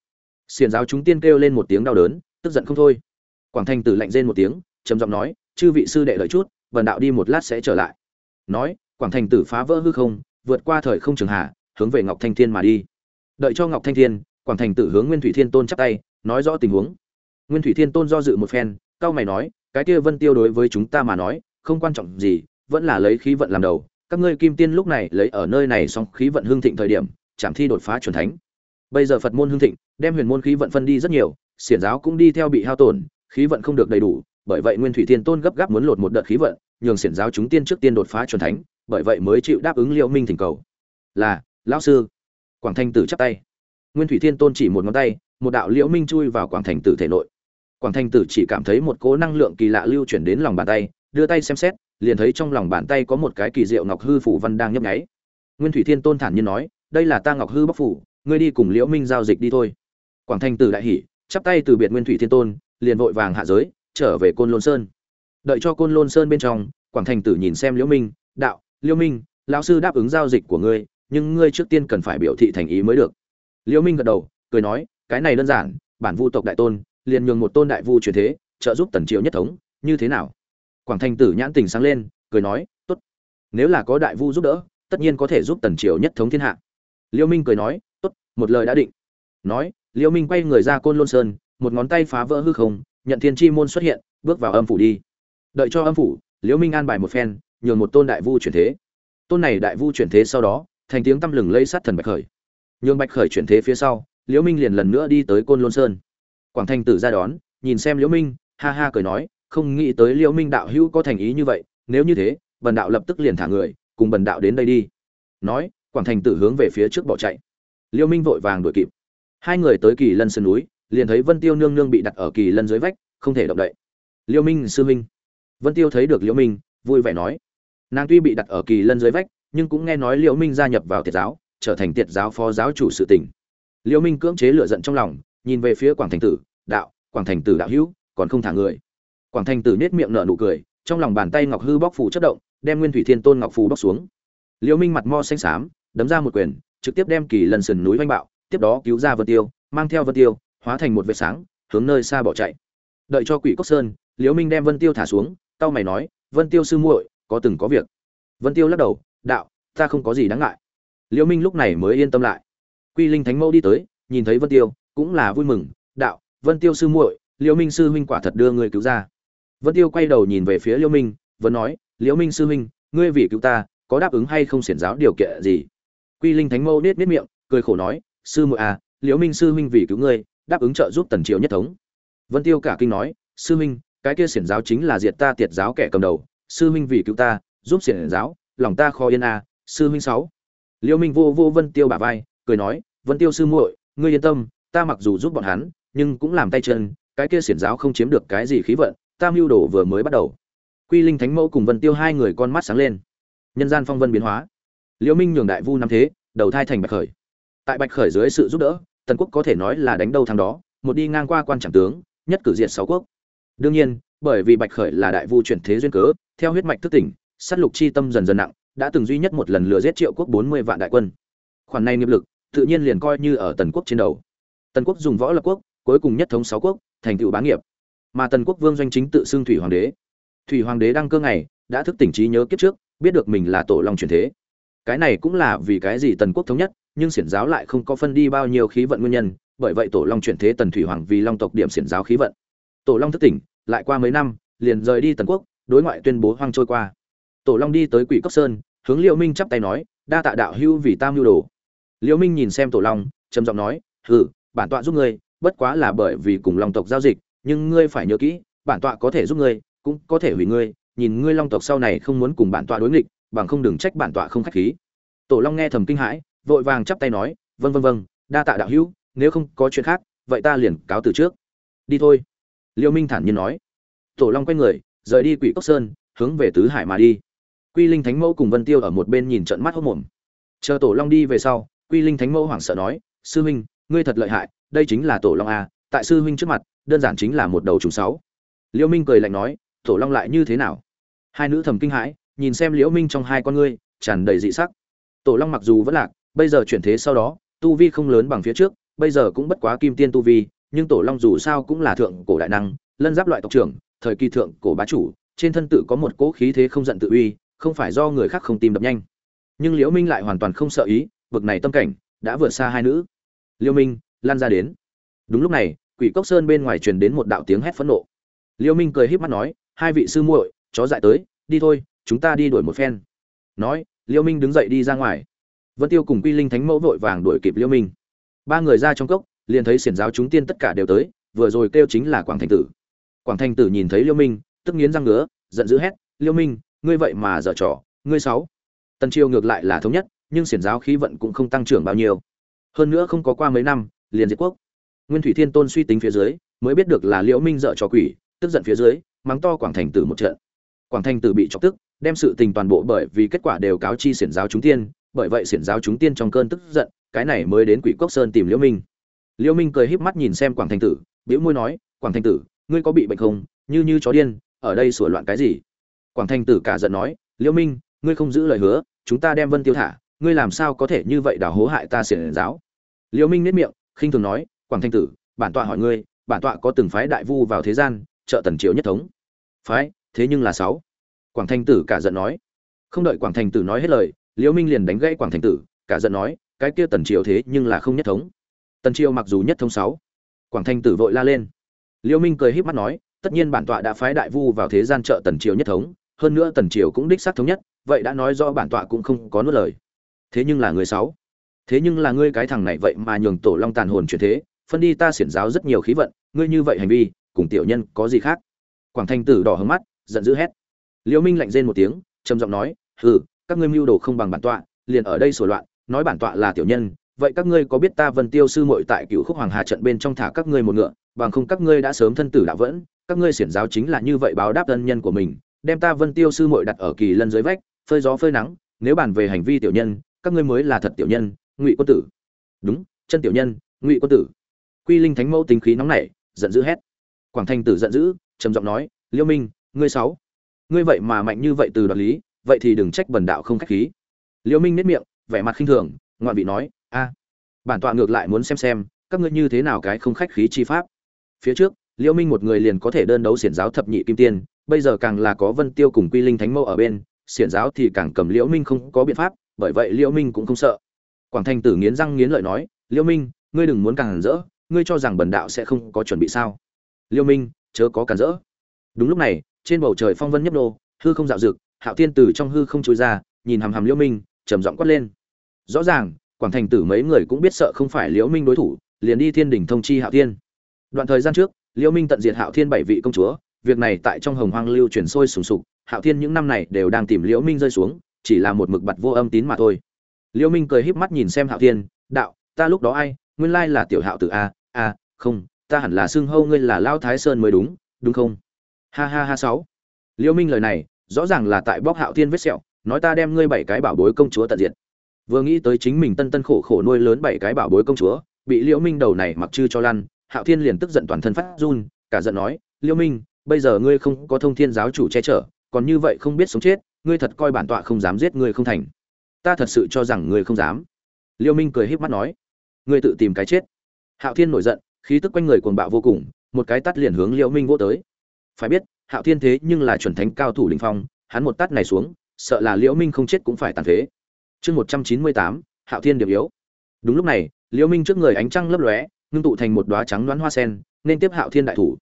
Xiển giáo chúng tiên kêu lên một tiếng đau đớn, tức giận không thôi. Quảng thành tử lạnh rên một tiếng, trầm giọng nói, chư vị sư đệ đợi chút, bần đạo đi một lát sẽ trở lại. Nói, quảng thành tử phá vỡ hư không vượt qua thời không trường hạ, hướng về ngọc thanh thiên mà đi. Đợi cho ngọc thanh thiên, quảng thành tử hướng nguyên thủy thiên tôn chắp tay, nói rõ tình huống. Nguyên thủy thiên tôn do dự một phen, cao mày nói, cái kia vân tiêu đối với chúng ta mà nói, không quan trọng gì, vẫn là lấy khí vận làm đầu. Các ngươi kim tiên lúc này lấy ở nơi này xong khí vận hương thịnh thời điểm, chạm thi đột phá chuẩn thánh. Bây giờ phật môn hương thịnh, đem huyền môn khí vận phân đi rất nhiều, xiển giáo cũng đi theo bị hao tổn, khí vận không được đầy đủ, bởi vậy nguyên thủy thiên tôn gấp gáp muốn lột một đợt khí vận, nhường xiển giáo chúng tiên trước tiên đột phá chuẩn thánh bởi vậy mới chịu đáp ứng liễu minh thỉnh cầu. Là, lão sư. Quảng thanh tử chắp tay. Nguyên thủy thiên tôn chỉ một ngón tay, một đạo liễu minh chui vào quảng thành tử thể nội. Quảng thành tử chỉ cảm thấy một cỗ năng lượng kỳ lạ lưu chuyển đến lòng bàn tay, đưa tay xem xét, liền thấy trong lòng bàn tay có một cái kỳ diệu ngọc hư phủ văn đang nhấp nháy. Nguyên thủy thiên tôn thản nhiên nói, đây là ta ngọc hư bắc phủ, ngươi đi cùng liễu minh giao dịch đi thôi. Quảng thành tử đại hỉ, chắp tay từ biệt nguyên thủy thiên tôn, liền vội vàng hạ giới, trở về côn lôn sơn. Đợi cho côn lôn sơn bên trong, quảng thành tử nhìn xem liễu minh, đạo Liêu minh, lão sư đáp ứng giao dịch của ngươi, nhưng ngươi trước tiên cần phải biểu thị thành ý mới được. Liêu minh gật đầu, cười nói, cái này đơn giản, bản vu tộc đại tôn, liền nhường một tôn đại vu truyền thế, trợ giúp tần Triệu nhất thống, như thế nào? Quảng thành tử nhãn tình sáng lên, cười nói, tốt. Nếu là có đại vu giúp đỡ, tất nhiên có thể giúp tần triều nhất thống thiên hạ. Liêu minh cười nói, tốt, một lời đã định. Nói, Liêu minh quay người ra côn lôn sơn, một ngón tay phá vỡ hư không, nhận thiên chi môn xuất hiện, bước vào âm phủ đi. Đợi cho âm phủ, Liêu minh an bài một phen nhường một tôn đại vu chuyển thế. Tôn này đại vu chuyển thế sau đó, thành tiếng tăm lừng lây sát thần bạch khởi. Nhường bạch khởi chuyển thế phía sau, liễu minh liền lần nữa đi tới côn lôn sơn. Quảng thanh tử ra đón, nhìn xem liễu minh, ha ha cười nói, không nghĩ tới liễu minh đạo hữu có thành ý như vậy, nếu như thế, bần đạo lập tức liền thả người, cùng bần đạo đến đây đi. Nói, quảng thành tử hướng về phía trước bỏ chạy. Liễu minh vội vàng đuổi kịp. Hai người tới kỳ lân sơn núi, liền thấy vân tiêu nương nương bị đặt ở kỳ lân dưới vách, không thể động đậy. Liễu minh sư minh vân tiêu thấy được liễu minh, vui vẻ nói nàng tuy bị đặt ở kỳ lân dưới vách, nhưng cũng nghe nói liễu minh gia nhập vào tiệt giáo, trở thành tiệt giáo phó giáo chủ sự tình liễu minh cưỡng chế lửa giận trong lòng, nhìn về phía quảng thành tử, đạo, quảng thành tử đạo hữu, còn không thả người. Quảng thành tử nết miệng nở nụ cười, trong lòng bàn tay ngọc hư bóc phủ chất động, đem nguyên thủy thiên tôn ngọc phù bóc xuống. Liễu minh mặt mo xanh xám, đấm ra một quyền, trực tiếp đem kỳ lân sườn núi vanh bạo, tiếp đó cứu ra vân tiêu, mang theo vân tiêu, hóa thành một vệt sáng, hướng nơi xa bỏ chạy. Đợi cho quỷ cốc sơn, liễu minh đem vân tiêu thả xuống tao mày nói, vân tiêu sư muội có từng có việc. Vân tiêu lắc đầu, đạo, ta không có gì đáng ngại. Liễu minh lúc này mới yên tâm lại. Quy linh thánh mẫu đi tới, nhìn thấy vân tiêu, cũng là vui mừng, đạo, vân tiêu sư muội, liễu minh sư huynh quả thật đưa người cứu ra. Vân tiêu quay đầu nhìn về phía liễu minh, vẫn nói, liễu minh sư huynh, ngươi vì cứu ta, có đáp ứng hay không xiển giáo điều kiện gì? Quy linh thánh mẫu nết nết miệng, cười khổ nói, sư muội à liễu minh sư huynh vì cứu ngươi, đáp ứng trợ giúp tần triều nhất thống. Vân tiêu cả kinh nói, sư huynh, cái kia xiển giáo chính là diệt ta tiệt giáo kẻ cầm đầu sư huynh vì cứu ta, giúp xiển giáo, lòng ta khó yên à sư huynh sáu. Liêu minh vô vô vân tiêu bả vai, cười nói, vân tiêu sư muội, ngươi yên tâm, ta mặc dù giúp bọn hắn, nhưng cũng làm tay chân, cái kia xiển giáo không chiếm được cái gì khí vận, ta mưu đồ vừa mới bắt đầu. Quy linh thánh mẫu cùng vân tiêu hai người con mắt sáng lên. Nhân gian phong vân biến hóa. Liêu minh nhường đại vu năm thế, đầu thai thành bạch khởi. Tại bạch khởi dưới sự giúp đỡ, tần quốc có thể nói là đánh đâu thắng đó, một đi ngang qua quan trọng tướng, nhất cử diệt sáu quốc. Đương nhiên, bởi vì bạch khởi là đại vu chuyển thế duyên cớ theo huyết mạch thức tỉnh, sát lục chi tâm dần dần nặng, đã từng duy nhất một lần lừa giết triệu quốc bốn mươi vạn đại quân. Khoản này nghiệp lực, tự nhiên liền coi như ở tần quốc trên đầu. Tần quốc dùng võ lập quốc, cuối cùng nhất thống sáu quốc, thành tựu bá nghiệp. Mà tần quốc vương doanh chính tự xưng thủy hoàng đế. Thủy hoàng đế đăng cơ ngày, đã thức tỉnh trí nhớ kiếp trước, biết được mình là tổ long truyền thế. Cái này cũng là vì cái gì tần quốc thống nhất, nhưng xiển giáo lại không có phân đi bao nhiêu khí vận nguyên nhân, bởi vậy tổ long chuyển thế tần thủy hoàng vì long tộc điểm xiển giáo khí vận. Tổ long thức tỉnh, lại qua mấy năm, liền rời đi tần quốc đối ngoại tuyên bố hoang trôi qua. Tổ long đi tới quỷ cốc sơn, hướng liễu minh chắp tay nói, đa tạ đạo hưu vì tam lưu đồ. Liễu minh nhìn xem tổ long, trầm giọng nói, hừ, bản tọa giúp ngươi, bất quá là bởi vì cùng long tộc giao dịch, nhưng ngươi phải nhớ kỹ, bản tọa có thể giúp ngươi, cũng có thể hủy ngươi, nhìn ngươi long tộc sau này không muốn cùng bản tọa đối nghịch, bằng không đừng trách bản tọa không khách khí. Tổ long nghe thầm kinh hãi, vội vàng chắp tay nói vâng vâng vâng đa tạ đạo hữu, nếu không có chuyện khác, vậy ta liền cáo từ trước. Đi thôi. Liêu minh thản nhiên nói. Tổ long quay người rời đi quỷ cốc sơn, hướng về tứ hải mà đi. Quy linh thánh mẫu cùng vân tiêu ở một bên nhìn trận mắt hốc mồm. Chờ tổ long đi về sau, quy linh thánh mẫu hoảng sợ nói, sư huynh, ngươi thật lợi hại, đây chính là tổ long a tại sư huynh trước mặt, đơn giản chính là một đầu trùng sáu. Liễu minh cười lạnh nói, tổ long lại như thế nào? Hai nữ thầm kinh hãi, nhìn xem liễu minh trong hai con ngươi, tràn đầy dị sắc. Tổ long mặc dù vẫn lạc, bây giờ chuyển thế sau đó, tu vi không lớn bằng phía trước, bây giờ cũng bất quá kim tiên tu vi, nhưng tổ long dù sao cũng là thượng cổ đại năng, lân giáp loại tộc trưởng thời kỳ thượng cổ bá chủ, trên thân tự có một cỗ khí thế không giận tự uy, không phải do người khác không tìm đập nhanh. Nhưng liễu minh lại hoàn toàn không sợ ý, bực này tâm cảnh, đã vượt xa hai nữ. Liễu minh, lan ra đến. Đúng lúc này, quỷ cốc sơn bên ngoài truyền đến một đạo tiếng hét phẫn nộ. Liễu minh cười híp mắt nói, hai vị sư muội, chó dại tới, đi thôi, chúng ta đi đuổi một phen. Nói liễu minh đứng dậy đi ra ngoài. Vân tiêu cùng quy linh thánh mẫu vội vàng đuổi kịp liễu minh. Ba người ra trong cốc, liền thấy xiển giáo chúng tiên tất cả đều tới, vừa rồi kêu chính là quảng thành tử quảng thành tử nhìn thấy Liêu minh, tức nghiến răng ngứa, giận dữ hét, Liêu minh, ngươi vậy mà dở trò, ngươi sáu. Tần triều ngược lại là thống nhất, nhưng xiển giáo khí vận cũng không tăng trưởng bao nhiêu. Hơn nữa không có qua mấy năm, liền diệt quốc. Nguyên thủy thiên tôn suy tính phía dưới, mới biết được là liễu minh dở trò quỷ, tức giận phía dưới, mắng to quảng thành tử một trận. Quảng thành tử bị chọc tức, đem sự tình toàn bộ bởi vì kết quả đều cáo chi xiển giáo chúng tiên, bởi vậy xiển giáo chúng tiên trong cơn tức giận, cái này mới đến quỷ cốc sơn tìm liễu minh. Liễu minh cười híp mắt nhìn xem quảng thành tử, bĩu môi nói, quảng thành tử ngươi có bị bệnh không? Như như chó điên, ở đây sủa loạn cái gì? Quảng Thanh tử cả giận nói liễu minh, ngươi không giữ lời hứa, chúng ta đem vân tiêu thả, ngươi làm sao có thể như vậy đào hố hại ta xiển giáo? Liễu minh nét miệng, khinh thường nói, quảng Thanh tử, bản tọa hỏi ngươi, bản tọa có từng phái đại vu vào thế gian, trợ tần triều nhất thống? Phái? Thế nhưng là sáu. Quảng Thanh tử cả giận nói. Không đợi quảng Thanh tử nói hết lời liễu minh liền đánh gãy quảng Thanh tử, cả giận nói, cái kia tần triều thế nhưng là không nhất thống. Tần triều mặc dù nhất thống sáu. Quảng Thanh tử vội la lên liễu minh cười híp mắt nói, tất nhiên bản tọa đã phái đại vu vào thế gian trợ tần triều nhất thống, hơn nữa tần triều cũng đích xác thống nhất, vậy đã nói rõ bản tọa cũng không có nuốt lời. Thế nhưng là người sáu. Thế nhưng là ngươi cái thằng này vậy mà nhường tổ long tàn hồn chuyển thế, phân đi ta xiển giáo rất nhiều khí vận, ngươi như vậy hành vi, cùng tiểu nhân có gì khác? Quảng thanh tử đỏ hứng mắt, giận dữ hét. Liễu minh lạnh rên một tiếng, trầm giọng nói, hừ, các ngươi mưu đồ không bằng bản tọa, liền ở đây sổ loạn, nói bản tọa là tiểu nhân, vậy các ngươi có biết ta vân tiêu sư muội tại cựu khúc hoàng hà trận bên trong thả các ngươi một ngựa bằng không các ngươi đã sớm thân tử đạo vẫn, các ngươi xiển giáo chính là như vậy báo đáp ân nhân của mình, đem ta vân tiêu sư muội đặt ở kỳ lân dưới vách, phơi gió phơi nắng, nếu bàn về hành vi tiểu nhân, các ngươi mới là thật tiểu nhân, ngụy quân tử. Đúng, chân tiểu nhân, ngụy quân tử. Quy linh thánh mẫu tính khí nóng nảy, giận dữ hét. Quảng thanh tử giận dữ, trầm giọng nói, liêu minh, ngươi sáu, ngươi vậy mà mạnh như vậy từ đoạt lý, vậy thì đừng trách bần đạo không khách khí. Liêu minh nết miệng, vẻ mặt khinh thường, ngoạn vị nói, a, bản tọa ngược lại muốn xem xem, các ngươi như thế nào cái không khách khí chi pháp phía trước, liễu minh một người liền có thể đơn đấu xiển giáo thập nhị kim tiên, bây giờ càng là có vân tiêu cùng quy linh thánh mẫu ở bên, xiển giáo thì càng cầm liễu minh không có biện pháp, bởi vậy liễu minh cũng không sợ. Quảng thanh tử nghiến răng nghiến lợi nói, liễu minh, ngươi đừng muốn càng rỡ, ngươi cho rằng bần đạo sẽ không có chuẩn bị sao? Liễu minh, chớ có càng rỡ. Đúng lúc này, trên bầu trời phong vân nhấp nô, hư không dạo dực, hạo thiên tử trong hư không trôi ra, nhìn hàm hàm liễu minh, trầm giọng quát lên. Rõ ràng, quảng thành tử mấy người cũng biết sợ không phải liễu minh đối thủ, liền đi thiên đỉnh thông chi hạo thiên đoạn thời gian trước, liễu minh tận diệt hạo thiên bảy vị công chúa, việc này tại trong hồng hoang lưu truyền sôi sùng sục, hạo thiên những năm này đều đang tìm liễu minh rơi xuống, chỉ là một mực bặt vô âm tín mà thôi. Liễu minh cười híp mắt nhìn xem hạo thiên, đạo, ta lúc đó ai? Nguyên lai là tiểu hạo tử a a, không, ta hẳn là xưng hâu ngươi là lao thái sơn mới đúng đúng không? Ha ha ha sáu. Liễu minh lời này, rõ ràng là tại bóc hạo thiên vết sẹo, nói ta đem ngươi bảy cái bảo bối công chúa tận diệt. Vừa nghĩ tới chính mình tân tân khổ khổ nuôi lớn bảy cái bảo bối công chúa, bị liễu minh đầu này mặc chư cho lăn hạo thiên liền tức giận toàn thân phát run, cả giận nói liễu minh, bây giờ ngươi không có thông thiên giáo chủ che chở, còn như vậy không biết sống chết, ngươi thật coi bản tọa không dám giết ngươi không thành. Ta thật sự cho rằng ngươi không dám. Liêu minh cười híp mắt nói, ngươi tự tìm cái chết. Hạo thiên nổi giận, khí tức quanh người cuồng bạo vô cùng, một cái tát liền hướng liêu minh vỗ tới. Phải biết, hạo thiên thế nhưng là chuẩn thánh cao thủ đình phong, hắn một tát này xuống, sợ là liễu minh không chết cũng phải tàn phế. Chương một trăm chín mươi tám, hạo thiên điểm yếu. Đúng lúc này liễu minh trước người ánh trăng lấp lóe ngưng tụ thành một đóa trắng đoán hoa sen, nên tiếp hạo thiên đại thủ.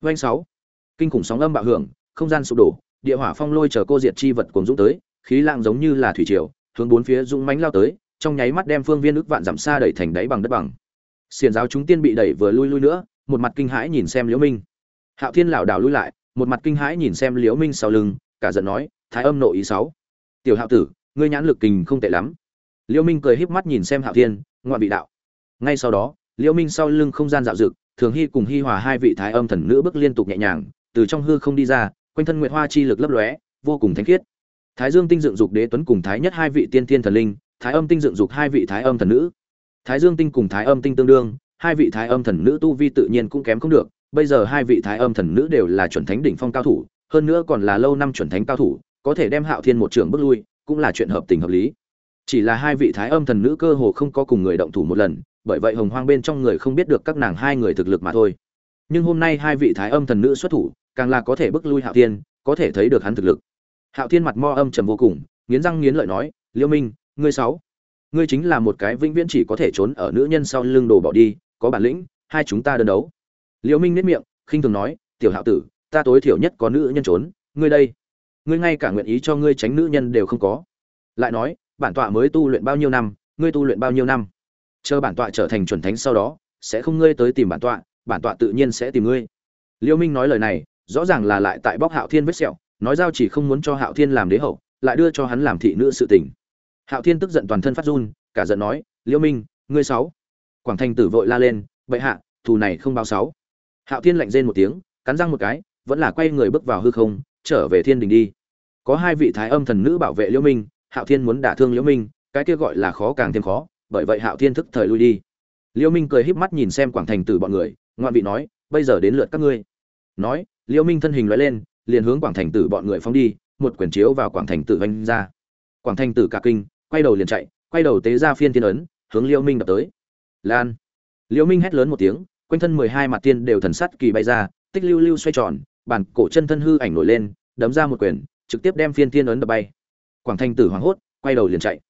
Doanh sáu. Kinh khủng sóng âm bạo hưởng, không gian sụp đổ, địa hỏa phong lôi chờ cô diệt chi vật cuồng dũng tới, khí lạng giống như là thủy triều, hướng bốn phía dũng mãnh lao tới, trong nháy mắt đem phương viên ước vạn giảm xa đẩy thành đáy bằng đất bằng. Xiền giáo chúng tiên bị đẩy vừa lui lui nữa, một mặt kinh hãi nhìn xem liễu minh. Hạo thiên lảo đảo lui lại, một mặt kinh hãi nhìn xem liễu minh sau lưng, cả giận nói, thái âm nội ý sáu. Tiểu hạo tử, ngươi nhãn lực kình không tệ lắm. Liễu minh cười híp mắt nhìn xem hạo thiên, ngoạn vị đạo. Ngay sau đó liễu minh sau lưng không gian dạo dực thường hy cùng hy hòa hai vị thái âm thần nữ bước liên tục nhẹ nhàng, từ trong hư không đi ra, quanh thân nguyệt hoa chi lực lấp lóe, vô cùng thánh khiết. Thái dương tinh dựng dục đế tuấn cùng thái nhất hai vị tiên thiên thần linh, thái âm tinh dựng dục hai vị thái âm thần nữ. Thái dương tinh cùng thái âm tinh tương đương, hai vị thái âm thần nữ tu vi tự nhiên cũng kém không được, bây giờ hai vị thái âm thần nữ đều là chuẩn thánh đỉnh phong cao thủ, hơn nữa còn là lâu năm chuẩn thánh cao thủ, có thể đem hạo thiên một trường bước lui, cũng là chuyện hợp tình hợp lý. Chỉ là hai vị thái âm thần nữ cơ hồ không có cùng người động thủ một lần bởi vậy hồng hoang bên trong người không biết được các nàng hai người thực lực mà thôi. Nhưng hôm nay hai vị thái âm thần nữ xuất thủ, càng là có thể bước lui hạo thiên, có thể thấy được hắn thực lực. Hạo thiên mặt mo âm trầm vô cùng, nghiến răng nghiến lợi nói, liêu minh, ngươi sáu, ngươi chính là một cái vĩnh viễn chỉ có thể trốn ở nữ nhân sau lưng đồ bỏ đi, có bản lĩnh, hai chúng ta đơn đấu. Liêu minh nếp miệng, khinh thường nói, tiểu hạo tử, ta tối thiểu nhất có nữ nhân trốn, ngươi đây, ngươi ngay cả nguyện ý cho ngươi tránh nữ nhân đều không có. Lại nói, bản tọa mới tu luyện bao nhiêu năm, ngươi tu luyện bao nhiêu năm? Chờ bản tọa trở thành chuẩn thánh sau đó, sẽ không ngươi tới tìm bản tọa bản tọa tự nhiên sẽ tìm ngươi. Liêu minh nói lời này, rõ ràng là lại tại bóc hạo thiên vết sẹo, nói giao chỉ không muốn cho hạo thiên làm đế hậu, lại đưa cho hắn làm thị nữ sự tình. Hạo thiên tức giận toàn thân phát run, cả giận nói, liêu minh, ngươi sáu. Quảng thanh tử vội la lên, bệ hạ, thù này không báo sáu. Hạo thiên lạnh rên một tiếng, cắn răng một cái, vẫn là quay người bước vào hư không, trở về thiên đình đi. Có hai vị thái âm thần nữ bảo vệ liêu minh, hạo thiên muốn đả thương liêu minh, cái kia gọi là khó càng thêm khó bởi vậy hạo thiên thức thời lui đi. Liêu minh cười híp mắt nhìn xem quảng thành tử bọn người ngoan vị nói, bây giờ đến lượt các ngươi. Nói, liêu minh thân hình lóe lên, liền hướng quảng thành tử bọn người phóng đi, một quyền chiếu vào quảng thành tử vánh ra. Quảng thành tử cả kinh, quay đầu liền chạy, quay đầu tế ra phiên tiên ấn, hướng liêu minh đập tới. Lan. Liêu minh hét lớn một tiếng, quanh thân mười hai mặt tiên đều thần sắt kỳ bay ra, tích lưu lưu xoay tròn, bản cổ chân thân hư ảnh nổi lên, đấm ra một quyền, trực tiếp đem phiên tiên ấn đập bay. Quảng thành tử hoảng hốt, quay đầu liền chạy.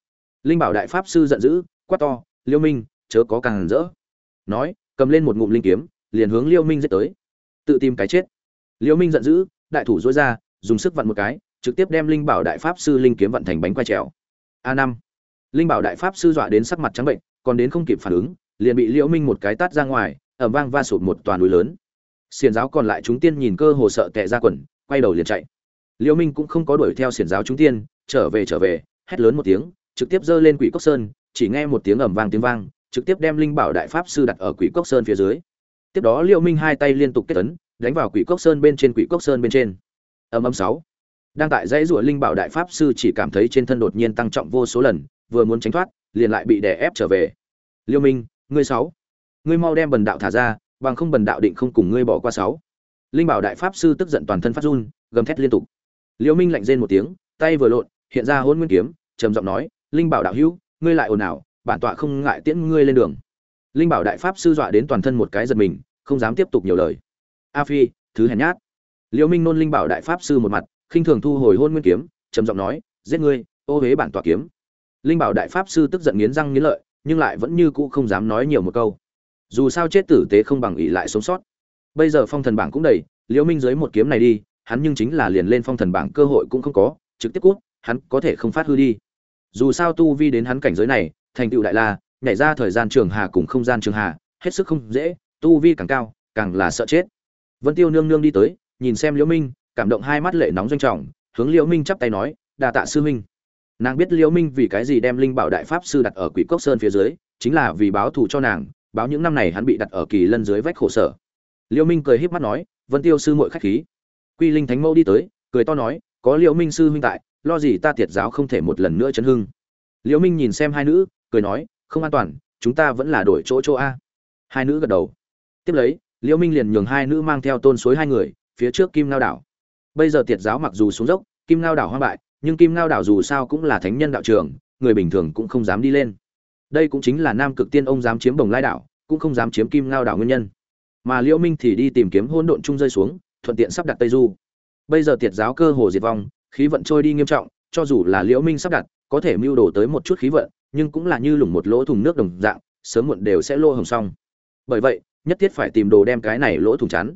Linh bảo đại pháp sư giận dữ quát to, liêu minh, chớ có càng rỡ. Nói, cầm lên một ngụm linh kiếm, liền hướng liêu minh giết tới. Tự tìm cái chết. Liêu minh giận dữ, đại thủ dối ra, dùng sức vặn một cái, trực tiếp đem linh bảo đại pháp sư linh kiếm vận thành bánh quay trèo. A năm. Linh bảo đại pháp sư dọa đến sắc mặt trắng bệnh, còn đến không kịp phản ứng, liền bị liễu minh một cái tát ra ngoài ẩm vang va sụt một toàn núi lớn. Xiền giáo còn lại chúng tiên nhìn cơ hồ sợ tệ ra quần, quay đầu liền chạy. Liễu minh cũng không có đuổi theo xiển giáo chúng tiên, trở về trở về, hét lớn một tiếng, trực tiếp giơ lên quỷ cốc sơn chỉ nghe một tiếng ầm vang tiếng vang, trực tiếp đem linh bảo đại pháp sư đặt ở quỷ cốc sơn phía dưới. Tiếp đó liễu minh hai tay liên tục kết ấn, đánh vào quỷ cốc sơn bên trên, quỷ cốc sơn bên trên. Ầm ầm sáu. Đang tại dãy rủa linh bảo đại pháp sư chỉ cảm thấy trên thân đột nhiên tăng trọng vô số lần, vừa muốn tránh thoát, liền lại bị đè ép trở về. Liêu minh, ngươi sáu. Ngươi mau đem bần đạo thả ra, bằng không bần đạo định không cùng ngươi bỏ qua sáu. Linh bảo đại pháp sư tức giận toàn thân phát run, gầm thét liên tục. Liêu minh lạnh rên một tiếng, tay vừa lộn, hiện ra hôn nguyên kiếm, trầm giọng nói, linh bảo đạo hữu ngươi lại ồn ào, bản tọa không ngại tiễn ngươi lên đường. Linh bảo đại pháp sư dọa đến toàn thân một cái giật mình, không dám tiếp tục nhiều lời. A phi, thứ hèn nhát. Liễu minh nôn linh bảo đại pháp sư một mặt, khinh thường thu hồi hôn nguyên kiếm, trầm giọng nói, giết ngươi, ô huế bản tọa kiếm. Linh bảo đại pháp sư tức giận nghiến răng nghiến lợi, nhưng lại vẫn như cũ không dám nói nhiều một câu. Dù sao chết tử tế không bằng ỷ lại sống sót. Bây giờ phong thần bảng cũng đầy liễu minh dưới một kiếm này đi, hắn nhưng chính là liền lên phong thần bảng cơ hội cũng không có, trực tiếp cút, hắn có thể không phát hư đi dù sao tu vi đến hắn cảnh giới này, thành tựu đại la, nhảy ra thời gian trường hà cùng không gian trường hà, hết sức không dễ, tu vi càng cao, càng là sợ chết. Vân tiêu nương nương đi tới, nhìn xem liễu minh, cảm động hai mắt lệ nóng doanh trọng, hướng liễu minh chắp tay nói, đa tạ sư minh nàng biết liễu minh vì cái gì đem linh bảo đại pháp sư đặt ở quỷ cốc sơn phía dưới, chính là vì báo thù cho nàng, báo những năm này hắn bị đặt ở kỳ lân dưới vách khổ sở. Liễu minh cười híp mắt nói, vân tiêu sư muội khách khí. Quy linh thánh mẫu đi tới, cười to nói, có liễu minh sư huynh tại lo gì ta tiệt giáo không thể một lần nữa chấn hưng. Liễu minh nhìn xem hai nữ, cười nói, không an toàn, chúng ta vẫn là đổi chỗ chỗ a. Hai nữ gật đầu. Tiếp lấy, liễu minh liền nhường hai nữ mang theo tôn suối hai người, phía trước kim lao đảo. Bây giờ tiệt giáo mặc dù xuống dốc, kim lao đảo hoang bại, nhưng kim lao đảo dù sao cũng là thánh nhân đạo trường, người bình thường cũng không dám đi lên. Đây cũng chính là nam cực tiên ông dám chiếm bồng lai đảo, cũng không dám chiếm kim lao đảo nguyên nhân. Mà liễu minh thì đi tìm kiếm hỗn độn trung rơi xuống, thuận tiện sắp đặt tây du. Bây giờ tiệt giáo cơ hồ diệt vong khí vận trôi đi nghiêm trọng, cho dù là liễu minh sắp đặt, có thể mưu đồ tới một chút khí vận, nhưng cũng là như lủng một lỗ thùng nước đồng dạng, sớm muộn đều sẽ lô hồng xong. Bởi vậy, nhất thiết phải tìm đồ đem cái này lỗ thủng chắn.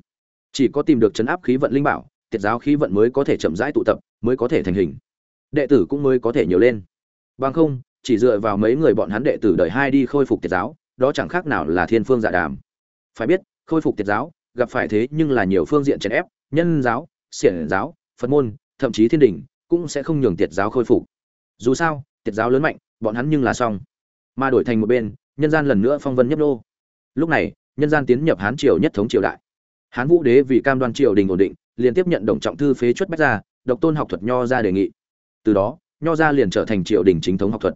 Chỉ có tìm được chấn áp khí vận linh bảo, tiệt giáo khí vận mới có thể chậm rãi tụ tập, mới có thể thành hình. Đệ tử cũng mới có thể nhiều lên. Bằng không, chỉ dựa vào mấy người bọn hắn đệ tử đời hai đi khôi phục tiệt giáo, đó chẳng khác nào là thiên phương dạ đàm. Phải biết, khôi phục tiệt giáo, gặp phải thế nhưng là nhiều phương diện chèn ép, nhân giáo, xiển giáo, phật môn thậm chí thiên đình cũng sẽ không nhường tiệt giáo khôi phục. Dù sao, tiệt giáo lớn mạnh, bọn hắn nhưng là xong. Mà đổi thành một bên, nhân gian lần nữa phong vân nhấp nô. Lúc này, nhân gian tiến nhập hán triều nhất thống triều đại. Hán vũ đế vì cam đoan triều đình ổn định, liền tiếp nhận đồng trọng thư phế chuất bách gia, độc tôn học thuật nho ra đề nghị. Từ đó, nho gia liền trở thành triều đình chính thống học thuật.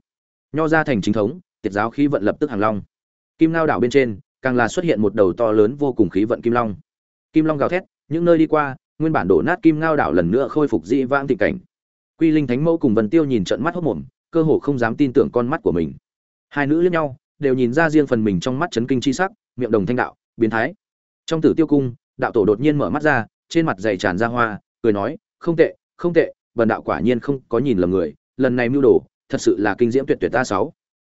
Nho gia thành chính thống, tiệt giáo khí vận lập tức hàng long. Kim lao đảo bên trên, càng là xuất hiện một đầu to lớn vô cùng khí vận kim long. Kim long gào thét, những nơi đi qua nguyên bản đổ nát kim ngao đảo lần nữa khôi phục dị vãng tình cảnh. Quy linh thánh mẫu cùng vân tiêu nhìn trận mắt hốc mồm, cơ hồ không dám tin tưởng con mắt của mình. Hai nữ liếc nhau, đều nhìn ra riêng phần mình trong mắt chấn kinh chi sắc, miệng đồng thanh đạo, biến thái. Trong tử tiêu cung, đạo tổ đột nhiên mở mắt ra, trên mặt dày tràn ra hoa, cười nói, không tệ không tệ, bần đạo quả nhiên không có nhìn lầm người, lần này mưu đồ, thật sự là kinh diễm tuyệt tuyệt ta sáu.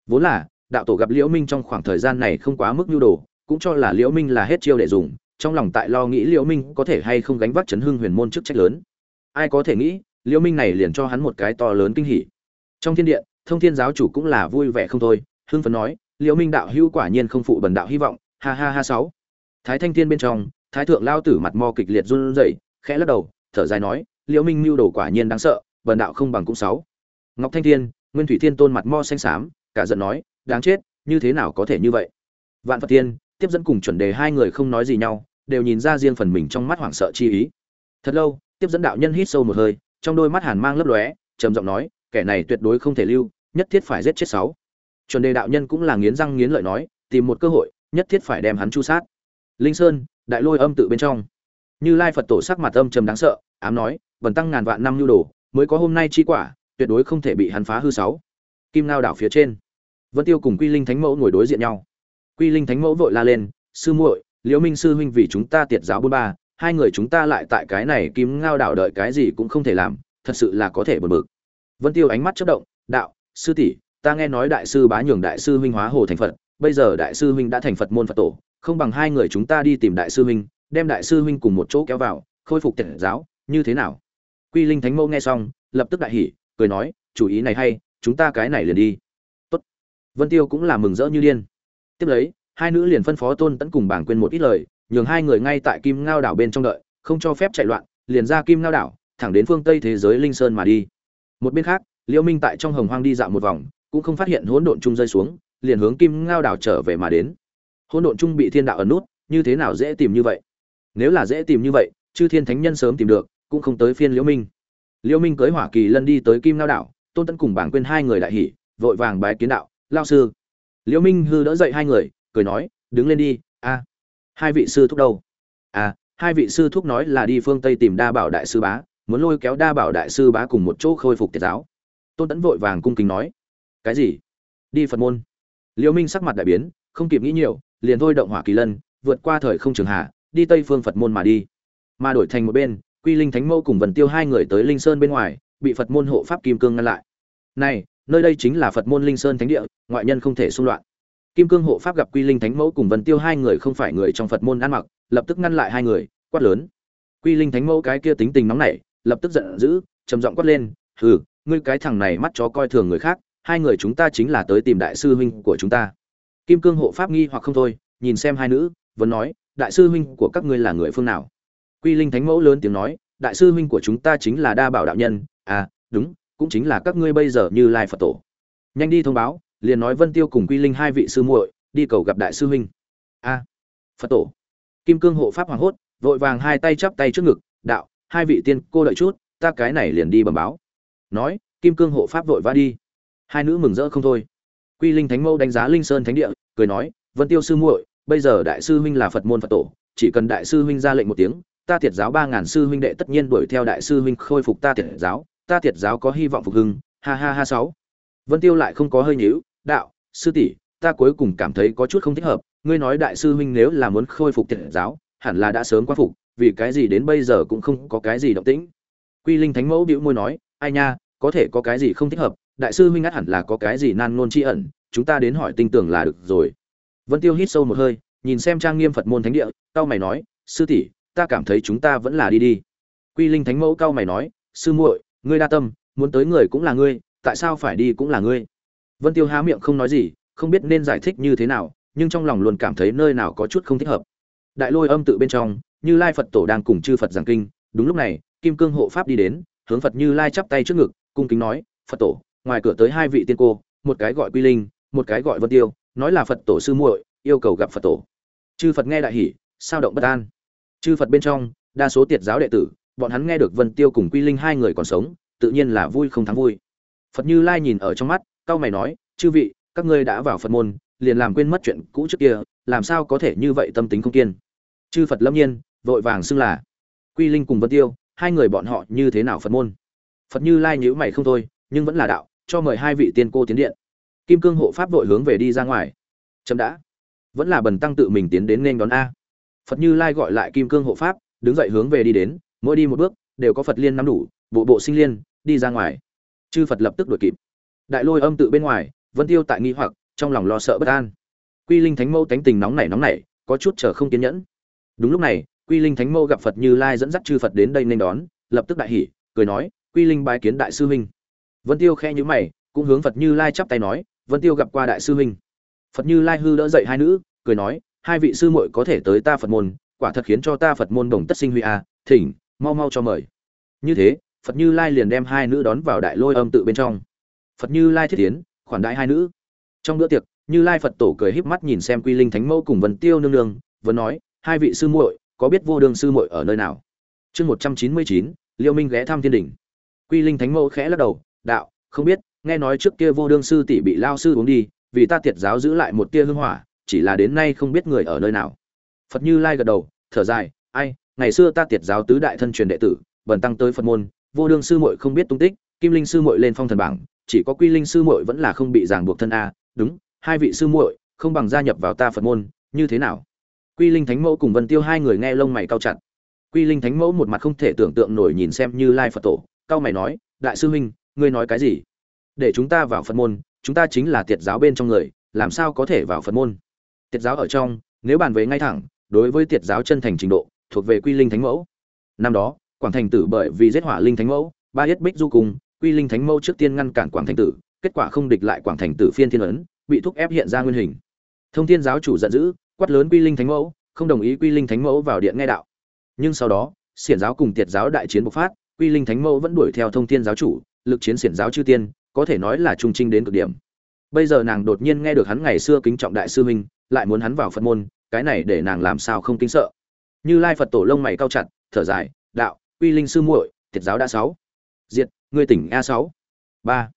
Vốn là, đạo tổ gặp liễu minh trong khoảng thời gian này không quá mức nhu đồ, cũng cho là liễu minh là hết chiêu để dùng trong lòng tại lo nghĩ liễu minh có thể hay không gánh vác chấn hưng huyền môn chức trách lớn. Ai có thể nghĩ, liễu minh này liền cho hắn một cái to lớn kinh hỉ. Trong thiên điện thông thiên giáo chủ cũng là vui vẻ không thôi, hưng phấn nói, liễu minh đạo hữu quả nhiên không phụ bần đạo hy vọng. Ha ha ha sáu. Thái thanh thiên bên trong, thái thượng lao tử mặt mo kịch liệt run rẩy, khẽ lắc đầu, thở dài nói, liễu minh mưu đồ quả nhiên đáng sợ, bần đạo không bằng cũng sáu. Ngọc thanh thiên, nguyên thủy thiên tôn mặt mo xanh xám, cả giận nói, đáng chết, như thế nào có thể như vậy? Vạn phật thiên tiếp dẫn cùng chuẩn đề hai người không nói gì nhau, đều nhìn ra riêng phần mình trong mắt hoảng sợ chi ý. Thật lâu, tiếp dẫn đạo nhân hít sâu một hơi, trong đôi mắt hàn mang lấp lóe, trầm giọng nói, kẻ này tuyệt đối không thể lưu, nhất thiết phải giết chết sáu. Chuẩn đề đạo nhân cũng là nghiến răng nghiến lợi nói, tìm một cơ hội, nhất thiết phải đem hắn chu sát. Linh sơn, đại lôi âm tự bên trong. Như lai phật tổ sắc mặt âm trầm đáng sợ, ám nói vần tăng ngàn vạn năm nhu đồ, mới có hôm nay chi quả, tuyệt đối không thể bị hắn phá hư sáu. Kim ngao đảo phía trên. Vân tiêu cùng quy linh thánh mẫu ngồi đối diện nhau quy linh thánh mẫu vội la lên, sư muội, liễu minh sư huynh vì chúng ta tiệt giáo bốn ba, hai người chúng ta lại tại cái này kim ngao đảo đợi cái gì cũng không thể làm, thật sự là có thể buồn bực. Vân tiêu ánh mắt chớp động, đạo, sư tỷ, ta nghe nói đại sư bá nhường đại sư huynh hóa hồ thành phật, bây giờ đại sư huynh đã thành phật môn phật tổ, không bằng hai người chúng ta đi tìm đại sư huynh, đem đại sư huynh cùng một chỗ kéo vào, khôi phục tiệt giáo, như thế nào? Quy linh thánh mẫu nghe xong, lập tức đại hỉ, cười nói, chủ ý này hay, chúng ta cái này liền đi. Tốt. Vân tiêu cũng là mừng rỡ như điên tiếp lấy, hai nữ liền phân phó tôn tẫn cùng bảng quên một ít lời, nhường hai người ngay tại kim ngao đảo bên trong đợi, không cho phép chạy loạn, liền ra kim ngao đảo, thẳng đến phương tây thế giới linh sơn mà đi. Một bên khác, liễu minh tại trong hồng hoang đi dạo một vòng, cũng không phát hiện hỗn độn trung rơi xuống, liền hướng kim ngao đảo trở về mà đến. Hỗn độn trung bị thiên đạo ẩn nút, như thế nào dễ tìm như vậy? Nếu là dễ tìm như vậy, chư thiên thánh nhân sớm tìm được, cũng không tới phiên liễu minh. Liễu minh cưới hỏa kỳ lân đi tới kim ngao đảo, tôn tẫn cùng bảng quên hai người đại hỉ, vội vàng bái kiến đạo lao sư liễu minh hư đỡ dậy hai người, cười nói, đứng lên đi, a, hai vị sư thúc đâu? À hai vị sư thúc nói là đi phương tây tìm đa bảo đại sư bá, muốn lôi kéo đa bảo đại sư bá cùng một chỗ khôi phục tiệt giáo. Tôn tẫn vội vàng cung kính nói, cái gì? Đi phật môn. Liễu minh sắc mặt đại biến, không kịp nghĩ nhiều, liền thôi động hỏa kỳ lân, vượt qua thời không trường hạ, đi tây phương phật môn mà đi. Mà đổi thành một bên, quy linh thánh mẫu cùng vần tiêu hai người tới linh sơn bên ngoài, bị phật môn hộ pháp kim cương ngăn lại. Này nơi đây chính là phật môn linh sơn thánh địa, ngoại nhân không thể xung loạn. Kim cương hộ pháp gặp quy linh thánh mẫu cùng vân tiêu hai người không phải người trong phật môn ăn mặc, lập tức ngăn lại hai người, quát lớn. Quy linh thánh mẫu cái kia tính tình nóng nảy, lập tức giận dữ, trầm giọng quát lên, hừ, ngươi cái thằng này mắt chó coi thường người khác, hai người chúng ta chính là tới tìm đại sư huynh của chúng ta. Kim cương hộ pháp nghi hoặc không thôi, nhìn xem hai nữ, vẫn nói, đại sư huynh của các ngươi là người phương nào? Quy linh thánh mẫu lớn tiếng nói, đại sư huynh của chúng ta chính là đa bảo đạo nhân. À đúng cũng chính là các ngươi bây giờ như lai phật tổ. Nhanh đi thông báo, liền nói vân tiêu cùng quy linh hai vị sư muội, đi cầu gặp đại sư huynh. A, phật tổ. Kim cương hộ pháp hoàng hốt, vội vàng hai tay chắp tay trước ngực, đạo, hai vị tiên cô đợi chút, ta cái này liền đi bẩm báo. Nói, kim cương hộ pháp vội vã đi. Hai nữ mừng rỡ không thôi. Quy linh thánh mẫu đánh giá linh sơn thánh địa, cười nói, vân tiêu sư muội, bây giờ đại sư huynh là phật môn phật tổ, chỉ cần đại sư huynh ra lệnh một tiếng, ta thiệt giáo ba ngàn sư huynh đệ tất nhiên đuổi theo đại sư huynh khôi phục ta thiệt giáo ta thiệt giáo có hy vọng phục hưng, ha ha ha sáu. Vân tiêu lại không có hơi nhíu, đạo, sư tỷ, ta cuối cùng cảm thấy có chút không thích hợp, ngươi nói đại sư huynh nếu là muốn khôi phục thiệt giáo, hẳn là đã sớm quá phục, vì cái gì đến bây giờ cũng không có cái gì động tĩnh. Quy linh thánh mẫu bĩu môi nói, ai nha, có thể có cái gì không thích hợp, đại sư huynh ắt hẳn là có cái gì nan ngôn tri ẩn, chúng ta đến hỏi tinh tưởng là được rồi. Vân tiêu hít sâu một hơi, nhìn xem trang nghiêm phật môn thánh địa cao mày nói, sư tỷ, ta cảm thấy chúng ta vẫn là đi đi. Quy linh thánh mẫu cao mày nói, sư muội ngươi đa tâm, muốn tới người cũng là ngươi, tại sao phải đi cũng là ngươi. Vân tiêu há miệng không nói gì, không biết nên giải thích như thế nào, nhưng trong lòng luôn cảm thấy nơi nào có chút không thích hợp. Đại lôi âm tự bên trong, như lai phật tổ đang cùng chư phật giảng kinh, đúng lúc này, kim cương hộ pháp đi đến, hướng phật như lai chắp tay trước ngực, cung kính nói, phật tổ, ngoài cửa tới hai vị tiên cô, một cái gọi quy linh, một cái gọi vân tiêu, nói là phật tổ sư muội, yêu cầu gặp phật tổ. Chư phật nghe đại hỉ, sao động bất an? Chư phật bên trong, đa số tiệt giáo đệ tử bọn hắn nghe được vân tiêu cùng quy linh hai người còn sống, tự nhiên là vui không thắng vui. Phật như lai nhìn ở trong mắt cao mày nói, chư vị, các ngươi đã vào phật môn, liền làm quên mất chuyện cũ trước kia, làm sao có thể như vậy tâm tính không kiên? Chư phật lâm nhiên, vội vàng xưng là, quy linh cùng vân tiêu, hai người bọn họ như thế nào phật môn? Phật như lai nhíu mày không thôi, nhưng vẫn là đạo, cho mời hai vị tiên cô tiến điện. Kim cương hộ pháp vội hướng về đi ra ngoài. Chậm đã. Vẫn là bần tăng tự mình tiến đến nên đón a. Phật như lai gọi lại kim cương hộ pháp, đứng dậy hướng về đi đến mỗi đi một bước, đều có phật liên nắm đủ, bộ bộ sinh liên, đi ra ngoài. Chư phật lập tức đuổi kịp. Đại lôi âm tự bên ngoài vẫn tiêu tại nghi hoặc, trong lòng lo sợ bất an. Quy linh thánh mẫu tánh tình nóng nảy nóng nảy, có chút chờ không kiên nhẫn. Đúng lúc này, quy linh thánh mẫu gặp phật như lai dẫn dắt chư phật đến đây nên đón, lập tức đại hỉ, cười nói, quy linh bái kiến đại sư huynh. Vân tiêu khẽ nhíu mày, cũng hướng phật như lai chắp tay nói, vân tiêu gặp qua đại sư huynh. Phật như lai hư đỡ dậy hai nữ, cười nói, hai vị sư muội có thể tới ta phật môn, quả thật khiến cho ta phật môn đồng tất sinh huy a, thỉnh mau mau cho mời. Như thế, phật như lai liền đem hai nữ đón vào đại lôi âm tự bên trong. Phật như lai thiết tiến, khoản đại hai nữ. Trong bữa tiệc, như lai phật tổ cười híp mắt nhìn xem quy linh thánh mẫu cùng vân tiêu nương nương, vẫn nói, hai vị sư muội, có biết vô đường sư muội ở nơi nào? Chương một trăm chín mươi chín, liêu minh ghé thăm thiên đình. Quy linh thánh mẫu khẽ lắc đầu, đạo, không biết, nghe nói trước kia vô đương sư tỷ bị lao sư uống đi, vì ta tiệt giáo giữ lại một tia hương hỏa, chỉ là đến nay không biết người ở nơi nào. Phật như lai gật đầu, thở dài, ai ngày xưa ta tiệt giáo tứ đại thân truyền đệ tử, bần tăng tới phật môn, vô đương sư muội không biết tung tích, kim linh sư muội lên phong thần bảng, chỉ có quy linh sư muội vẫn là không bị ràng buộc thân a, đúng, hai vị sư muội, không bằng gia nhập vào ta phật môn, như thế nào? Quy linh thánh mẫu cùng vân tiêu hai người nghe lông mày cao chặt. Quy linh thánh mẫu một mặt không thể tưởng tượng nổi nhìn xem như lai phật tổ, cao mày nói, đại sư huynh, ngươi nói cái gì? Để chúng ta vào phật môn, chúng ta chính là tiệt giáo bên trong người, làm sao có thể vào phật môn? Tiệt giáo ở trong, nếu bàn về ngay thẳng, đối với tiệt giáo chân thành trình độ thuộc về quy linh thánh mẫu. Năm đó, quảng thành tử bởi vì giết hỏa linh thánh mẫu, ba yết bích du cùng, quy linh thánh mẫu trước tiên ngăn cản quảng thành tử, kết quả không địch lại quảng thành tử phiên thiên ấn, bị thúc ép hiện ra nguyên hình. Thông thiên giáo chủ giận dữ, quát lớn quy linh thánh mẫu, không đồng ý quy linh thánh mẫu vào điện nghe đạo. Nhưng sau đó, xiển giáo cùng tiệt giáo đại chiến bộc phát, quy linh thánh mẫu vẫn đuổi theo thông thiên giáo chủ, lực chiến xiển giáo chư tiên, có thể nói là trung trinh đến cực điểm. Bây giờ nàng đột nhiên nghe được hắn ngày xưa kính trọng đại sư huynh, lại muốn hắn vào phật môn, cái này để nàng làm sao không kinh sợ như lai phật tổ lông mày cao chặt, thở dài, đạo, quy linh sư muội, tiệt giáo đã sáu. Diệt, ngươi tỉnh a sáu. Ba.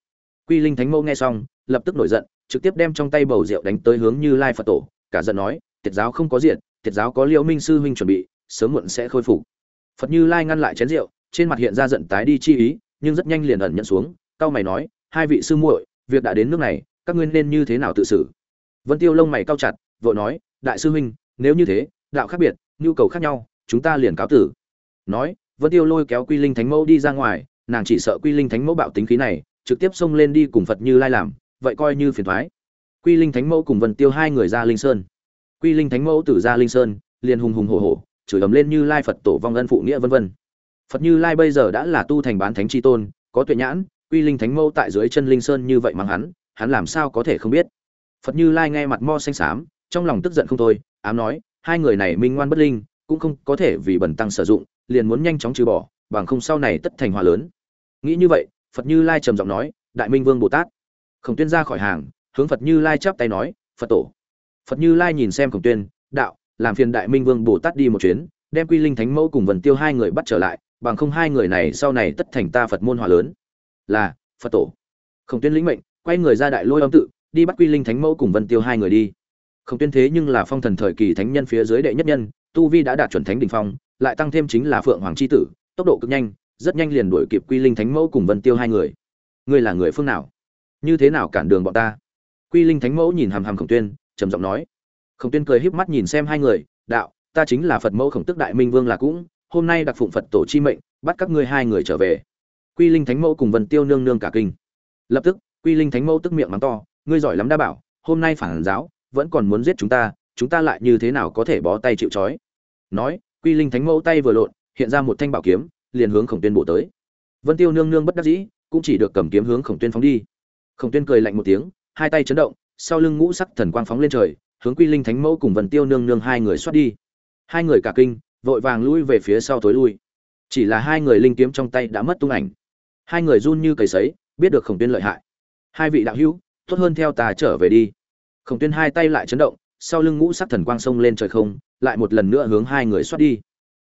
Quy linh thánh mẫu nghe xong, lập tức nổi giận, trực tiếp đem trong tay bầu rượu đánh tới hướng như lai phật tổ, cả giận nói, tiệt giáo không có diện tiệt giáo có liễu minh sư huynh chuẩn bị, sớm muộn sẽ khôi phục. Phật như lai ngăn lại chén rượu, trên mặt hiện ra giận tái đi chi ý, nhưng rất nhanh liền ẩn nhận xuống cao mày nói, hai vị sư muội, việc đã đến nước này, các ngươi nên như thế nào tự xử? Vân tiêu lông mày cao chặt, vội nói, đại sư huynh, nếu như thế, đạo khác biệt nhu cầu khác nhau, chúng ta liền cáo tử. Nói, vân tiêu lôi kéo quy linh thánh mẫu đi ra ngoài, nàng chỉ sợ quy linh thánh mẫu bạo tính khí này, trực tiếp xông lên đi cùng phật như lai làm, vậy coi như phiền thoái. Quy linh thánh mẫu cùng vân tiêu hai người ra linh sơn. Quy linh thánh mẫu từ ra linh sơn, liền hùng hùng hổ hổ, chửi ầm lên như lai phật tổ vong ân phụ nghĩa vân vân. Phật như lai bây giờ đã là tu thành bán thánh chi tôn, có tuệ nhãn, quy linh thánh mẫu tại dưới chân linh sơn như vậy mắng hắn hắn làm sao có thể không biết? Phật như lai nghe mặt mo xanh xám, trong lòng tức giận không thôi, ám nói hai người này minh ngoan bất linh, cũng không có thể vì bẩn tăng sử dụng, liền muốn nhanh chóng trừ bỏ, bằng không sau này tất thành hòa lớn. Nghĩ như vậy, phật như lai trầm giọng nói, đại minh vương bồ tát. Khổng tuyên ra khỏi hàng, hướng phật như lai chắp tay nói, phật tổ. Phật như lai nhìn xem khổng tuyên, đạo, làm phiền đại minh vương bồ tát đi một chuyến, đem quy linh thánh mẫu cùng vần tiêu hai người bắt trở lại, bằng không hai người này sau này tất thành ta phật môn hòa lớn. Là, phật tổ. Khổng tuyên lĩnh mệnh, quay người ra đại lôi âm tự, đi bắt quy linh thánh mẫu cùng vân tiêu hai người đi khổng tuyên thế nhưng là phong thần thời kỳ thánh nhân phía dưới đệ nhất nhân, tu vi đã đạt chuẩn thánh đỉnh phong, lại tăng thêm chính là phượng hoàng chi tử, tốc độ cực nhanh, rất nhanh liền đuổi kịp quy linh thánh mẫu cùng vân tiêu hai người. Ngươi là người phương nào? Như thế nào cản đường bọn ta? Quy linh thánh mẫu nhìn hàm hàm khổng tuyên, trầm giọng nói. Khổng tuyên cười híp mắt nhìn xem hai người, đạo, ta chính là phật mẫu khổng tức đại minh vương là cũng, hôm nay đặc phụng phật tổ chi mệnh, bắt các ngươi hai người trở về. Quy linh thánh mẫu cùng vân tiêu nương nương cả kinh. Lập tức, quy linh thánh mẫu tức miệng mắng to, ngươi giỏi lắm đa bảo, hôm nay phản giáo vẫn còn muốn giết chúng ta chúng ta lại như thế nào có thể bó tay chịu trói? Nói, quy linh thánh mẫu tay vừa lộn, hiện ra một thanh bảo kiếm, liền hướng khổng tuyên bổ tới. Vân tiêu nương nương bất đắc dĩ, cũng chỉ được cầm kiếm hướng khổng tuyên phóng đi. Khổng tuyên cười lạnh một tiếng, hai tay chấn động, sau lưng ngũ sắc thần quang phóng lên trời, hướng quy linh thánh mẫu cùng vân tiêu nương nương hai người xoát đi. Hai người cả kinh, vội vàng lui về phía sau tối lui. Chỉ là hai người linh kiếm trong tay đã mất tung ảnh. Hai người run như cầy sấy, biết được khổng tuyên lợi hại. Hai vị đạo hữu, tốt hơn theo ta trở về đi khổng tuyên hai tay lại chấn động, sau lưng ngũ sắc thần quang sông lên trời không, lại một lần nữa hướng hai người xoát đi.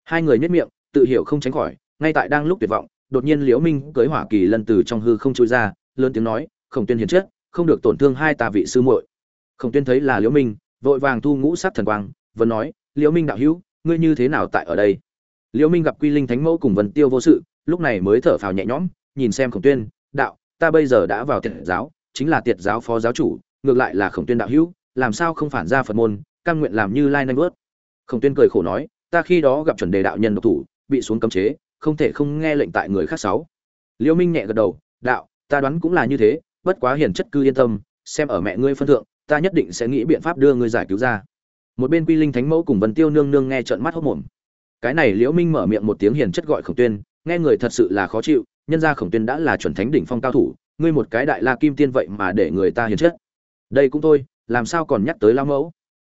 Hai người nhất miệng, tự hiểu không tránh khỏi, ngay tại đang lúc tuyệt vọng, đột nhiên liễu minh cưới hỏa kỳ lân từ trong hư không chui ra, lớn tiếng nói, khổng tuyên hiền chết, không được tổn thương hai tà vị sư muội. Khổng tuyên thấy là liễu minh, vội vàng thu ngũ sắc thần quang, vẫn nói, liễu minh đạo hữu, ngươi như thế nào tại ở đây? Liễu minh gặp quy linh thánh mẫu cùng vân tiêu vô sự, lúc này mới thở phào nhẹ nhõm, nhìn xem khổng tuyên, đạo, ta bây giờ đã vào tiệt giáo, chính là tiệt giáo phó giáo chủ ngược lại là khổng tuyên đạo hữu, làm sao không phản ra phật môn căn nguyện làm như lai nanh vớt. Khổng tuyên cười khổ nói, ta khi đó gặp chuẩn đề đạo nhân độc thủ, bị xuống cấm chế, không thể không nghe lệnh tại người khác sáu. Liễu minh nhẹ gật đầu, đạo, ta đoán cũng là như thế, bất quá hiền chất cư yên tâm, xem ở mẹ ngươi phân thượng, ta nhất định sẽ nghĩ biện pháp đưa ngươi giải cứu ra. Một bên quy linh thánh mẫu cùng vân tiêu nương nương nghe trợn mắt hốc mồm. Cái này liễu minh mở miệng một tiếng hiền chất gọi khổng tuyên, nghe người thật sự là khó chịu, nhân gia khổng tuyên đã là chuẩn thánh đỉnh phong cao thủ, ngươi một cái đại la kim tiên vậy mà để người ta hiền chất đây cũng thôi, làm sao còn nhắc tới lão mẫu?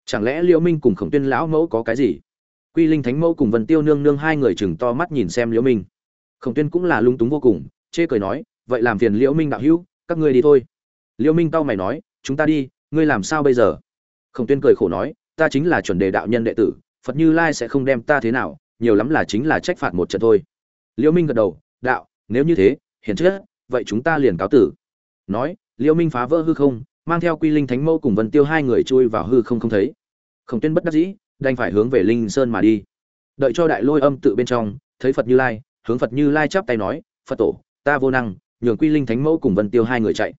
Chẳng lẽ liễu minh cùng khổng tuyên lão mẫu có cái gì? Quy linh thánh mẫu cùng vân tiêu nương nương hai người chừng to mắt nhìn xem liễu minh. Khổng tuyên cũng là lung túng vô cùng, chê cười nói, vậy làm phiền liễu minh đạo hữu, các ngươi đi thôi. Liễu minh tao mày nói, chúng ta đi, ngươi làm sao bây giờ? Khổng tuyên cười khổ nói, ta chính là chuẩn đề đạo nhân đệ tử, phật như lai sẽ không đem ta thế nào, nhiều lắm là chính là trách phạt một trận thôi. Liễu minh gật đầu, đạo, nếu như thế, hiển chất vậy chúng ta liền cáo tử. Nói, liễu minh phá vỡ hư không mang theo quy linh thánh mẫu cùng vân tiêu hai người chui vào hư không không thấy. Khổng tuyên bất đắc dĩ, đành phải hướng về linh sơn mà đi. Đợi cho đại lôi âm tự bên trong, thấy phật như lai, hướng phật như lai chắp tay nói, phật tổ, ta vô năng, nhường quy linh thánh mẫu cùng vân tiêu hai người chạy.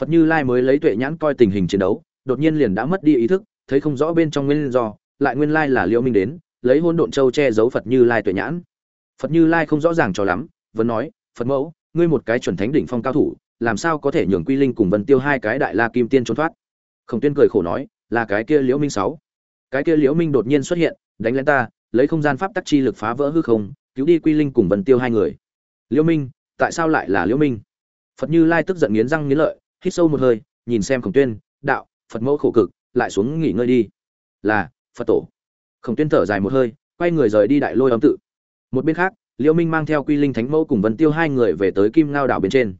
Phật như lai mới lấy tuệ nhãn coi tình hình chiến đấu, đột nhiên liền đã mất đi ý thức, thấy không rõ bên trong nguyên do, lại nguyên lai là liễu minh đến, lấy hôn độn châu che giấu phật như lai tuệ nhãn. Phật như lai không rõ ràng cho lắm, vẫn nói, phật mẫu, ngươi một cái chuẩn thánh đỉnh phong cao thủ làm sao có thể nhường quy linh cùng vân tiêu hai cái đại la kim tiên trốn thoát? Khổng tuyên cười khổ nói, là cái kia liễu minh sáu. Cái kia liễu minh đột nhiên xuất hiện, đánh lên ta, lấy không gian pháp tắc chi lực phá vỡ hư không, cứu đi quy linh cùng vân tiêu hai người. Liễu minh, tại sao lại là liễu minh? Phật như lai tức giận nghiến răng nghiến lợi, hít sâu một hơi, nhìn xem khổng tuyên, đạo, phật mẫu khổ cực, lại xuống nghỉ ngơi đi. Là, phật tổ. Khổng tuyên thở dài một hơi, quay người rời đi đại lôi ấm tự. Một bên khác, liễu minh mang theo quy linh thánh mẫu cùng vân tiêu hai người về tới kim ngao đảo bên trên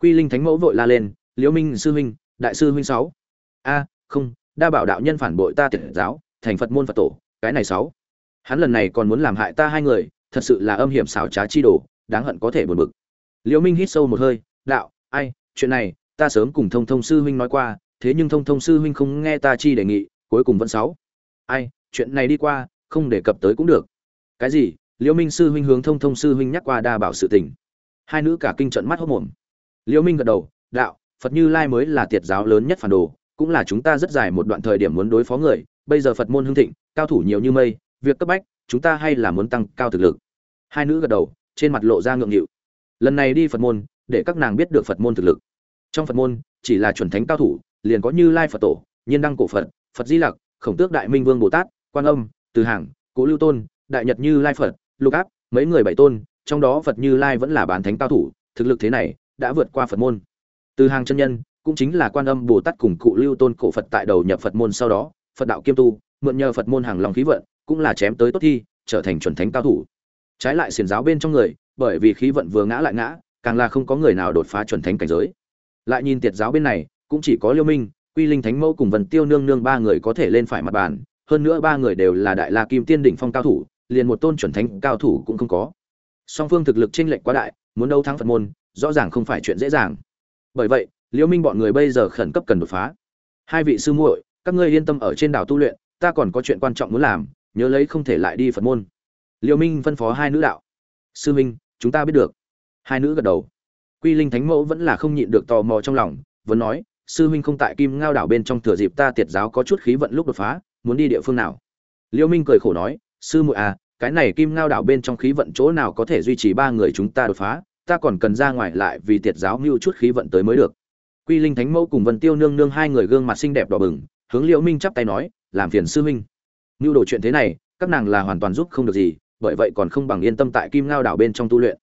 quy linh thánh mẫu vội la lên, liễu minh sư huynh, đại sư huynh sáu. A, không, đa bảo đạo nhân phản bội ta tiệt giáo, thành phật môn phật tổ, cái này sáu. Hắn lần này còn muốn làm hại ta hai người, thật sự là âm hiểm xảo trá chi đồ, đáng hận có thể buồn bực. Liễu minh hít sâu một hơi, đạo, ai, chuyện này, ta sớm cùng thông thông sư huynh nói qua, thế nhưng thông thông sư huynh không nghe ta chi đề nghị, cuối cùng vẫn sáu. Ai, chuyện này đi qua, không đề cập tới cũng được. Cái gì? Liễu minh sư huynh hướng thông thông sư huynh nhắc qua đa bảo sự tình. Hai nữ cả kinh trận mắt hốt mồm liễu minh gật đầu, đạo, phật như lai mới là tiệt giáo lớn nhất phản đồ, cũng là chúng ta rất dài một đoạn thời điểm muốn đối phó người, bây giờ phật môn hưng thịnh, cao thủ nhiều như mây, việc cấp bách, chúng ta hay là muốn tăng cao thực lực. Hai nữ gật đầu, trên mặt lộ ra ngượng nghịu. Lần này đi phật môn, để các nàng biết được phật môn thực lực. Trong phật môn, chỉ là chuẩn thánh cao thủ, liền có như lai phật tổ, nhiên đăng cổ phật phật di lặc, khổng tước đại minh vương bồ tát, quan âm, từ hàng cố lưu tôn, đại nhật như lai phật, lục áp, mấy người bảy tôn, trong đó phật như lai vẫn là bán thánh cao thủ, thực lực thế này đã vượt qua phật môn. Từ hàng chân nhân, cũng chính là quan âm bồ tát cùng cụ lưu tôn cổ phật tại đầu nhập phật môn sau đó, phật đạo kiêm tu, mượn nhờ phật môn hàng lòng khí vận, cũng là chém tới tốt thi, trở thành chuẩn thánh cao thủ. Trái lại xiển giáo bên trong người, bởi vì khí vận vừa ngã lại ngã, càng là không có người nào đột phá chuẩn thánh cảnh giới. Lại nhìn tiệt giáo bên này, cũng chỉ có liêu minh, quy linh thánh mẫu cùng vần tiêu nương nương ba người có thể lên phải mặt bàn, hơn nữa ba người đều là đại la kim tiên đỉnh phong cao thủ, liền một tôn chuẩn thánh cao thủ cũng không có. Song phương thực lực chênh lệch quá đại, muốn đấu thắng phật môn rõ ràng không phải chuyện dễ dàng. Bởi vậy, liễu minh bọn người bây giờ khẩn cấp cần đột phá. Hai vị sư muội, các ngươi yên tâm ở trên đảo tu luyện, ta còn có chuyện quan trọng muốn làm, nhớ lấy không thể lại đi phật môn. Liễu minh phân phó hai nữ đạo. Sư minh, chúng ta biết được. Hai nữ gật đầu. Quy linh thánh mẫu vẫn là không nhịn được tò mò trong lòng, vẫn nói, sư Minh không tại kim ngao đảo bên trong thừa dịp ta tiệt giáo có chút khí vận lúc đột phá, muốn đi địa phương nào? Liễu minh cười khổ nói, sư muội à cái này kim ngao đảo bên trong khí vận chỗ nào có thể duy trì ba người chúng ta đột phá ta còn cần ra ngoài lại vì tiệt giáo mưu chút khí vận tới mới được. Quy linh thánh mẫu cùng vân tiêu nương nương hai người gương mặt xinh đẹp đỏ bừng, hướng liễu minh chắp tay nói, làm phiền sư huynh. Mưu đồ chuyện thế này, các nàng là hoàn toàn giúp không được gì, bởi vậy còn không bằng yên tâm tại kim ngao đảo bên trong tu luyện.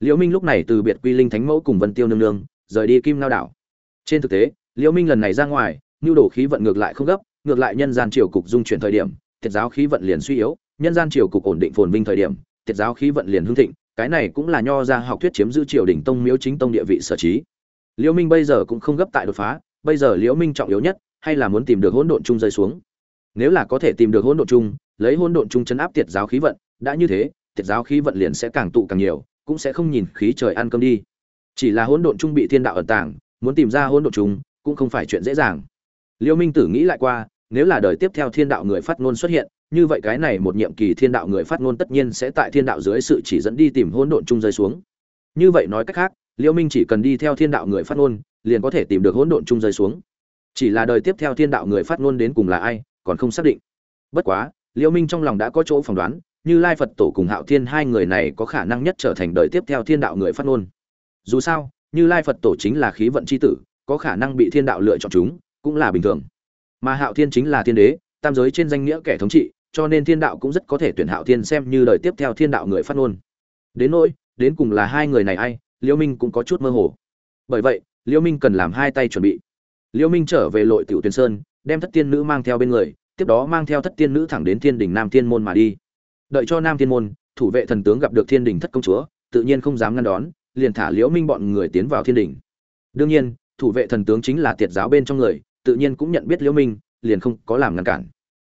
Liễu minh lúc này từ biệt quy linh thánh mẫu cùng vân tiêu nương nương, rời đi kim ngao đảo. Trên thực tế, liễu minh lần này ra ngoài, mưu đồ khí vận ngược lại không gấp, ngược lại nhân gian triều cục dung chuyển thời điểm, tiệt giáo khí vận liền suy yếu, nhân gian triều cục ổn định phồn vinh thời điểm, tiệt giáo khí vận liền hưng thịnh cái này cũng là nho ra học thuyết chiếm giữ triều đình tông miếu chính tông địa vị sở trí. Liễu minh bây giờ cũng không gấp tại đột phá, bây giờ liễu minh trọng yếu nhất hay là muốn tìm được hỗn độn chung rơi xuống. Nếu là có thể tìm được hỗn độn chung, lấy hỗn độn chung chấn áp tiệt giáo khí vận, đã như thế, tiệt giáo khí vận liền sẽ càng tụ càng nhiều, cũng sẽ không nhìn khí trời ăn cơm đi. Chỉ là hỗn độn chung bị thiên đạo ẩn tàng, muốn tìm ra hỗn độn chung cũng không phải chuyện dễ dàng. Liêu minh tử nghĩ lại qua, nếu là đời tiếp theo thiên đạo người phát ngôn xuất hiện như vậy cái này một nhiệm kỳ thiên đạo người phát ngôn tất nhiên sẽ tại thiên đạo dưới sự chỉ dẫn đi tìm hỗn độn chung rơi xuống. Như vậy nói cách khác, liễu minh chỉ cần đi theo thiên đạo người phát ngôn, liền có thể tìm được hỗn độn chung rơi xuống. Chỉ là đời tiếp theo thiên đạo người phát ngôn đến cùng là ai, còn không xác định. Bất quá, liễu minh trong lòng đã có chỗ phỏng đoán, như lai phật tổ cùng hạo thiên hai người này có khả năng nhất trở thành đời tiếp theo thiên đạo người phát ngôn. Dù sao, như lai phật tổ chính là khí vận chi tử, có khả năng bị thiên đạo lựa chọn chúng, cũng là bình thường. Mà hạo thiên chính là thiên đế, tam giới trên danh nghĩa kẻ thống trị cho nên thiên đạo cũng rất có thể tuyển hạo thiên xem như đời tiếp theo thiên đạo người phát ngôn. Đến nỗi, đến cùng là hai người này ai liễu minh cũng có chút mơ hồ. Bởi vậy liễu minh cần làm hai tay chuẩn bị. Liễu minh trở về lội tiểu Tuyền sơn, đem thất tiên nữ mang theo bên người, tiếp đó mang theo thất tiên nữ thẳng đến thiên đình nam thiên môn mà đi. Đợi cho nam thiên môn, thủ vệ thần tướng gặp được thiên đình thất công chúa, tự nhiên không dám ngăn đón, liền thả liễu minh bọn người tiến vào thiên đình. Đương nhiên, thủ vệ thần tướng chính là tiệt giáo bên trong người, tự nhiên cũng nhận biết liễu minh, liền không có làm ngăn cản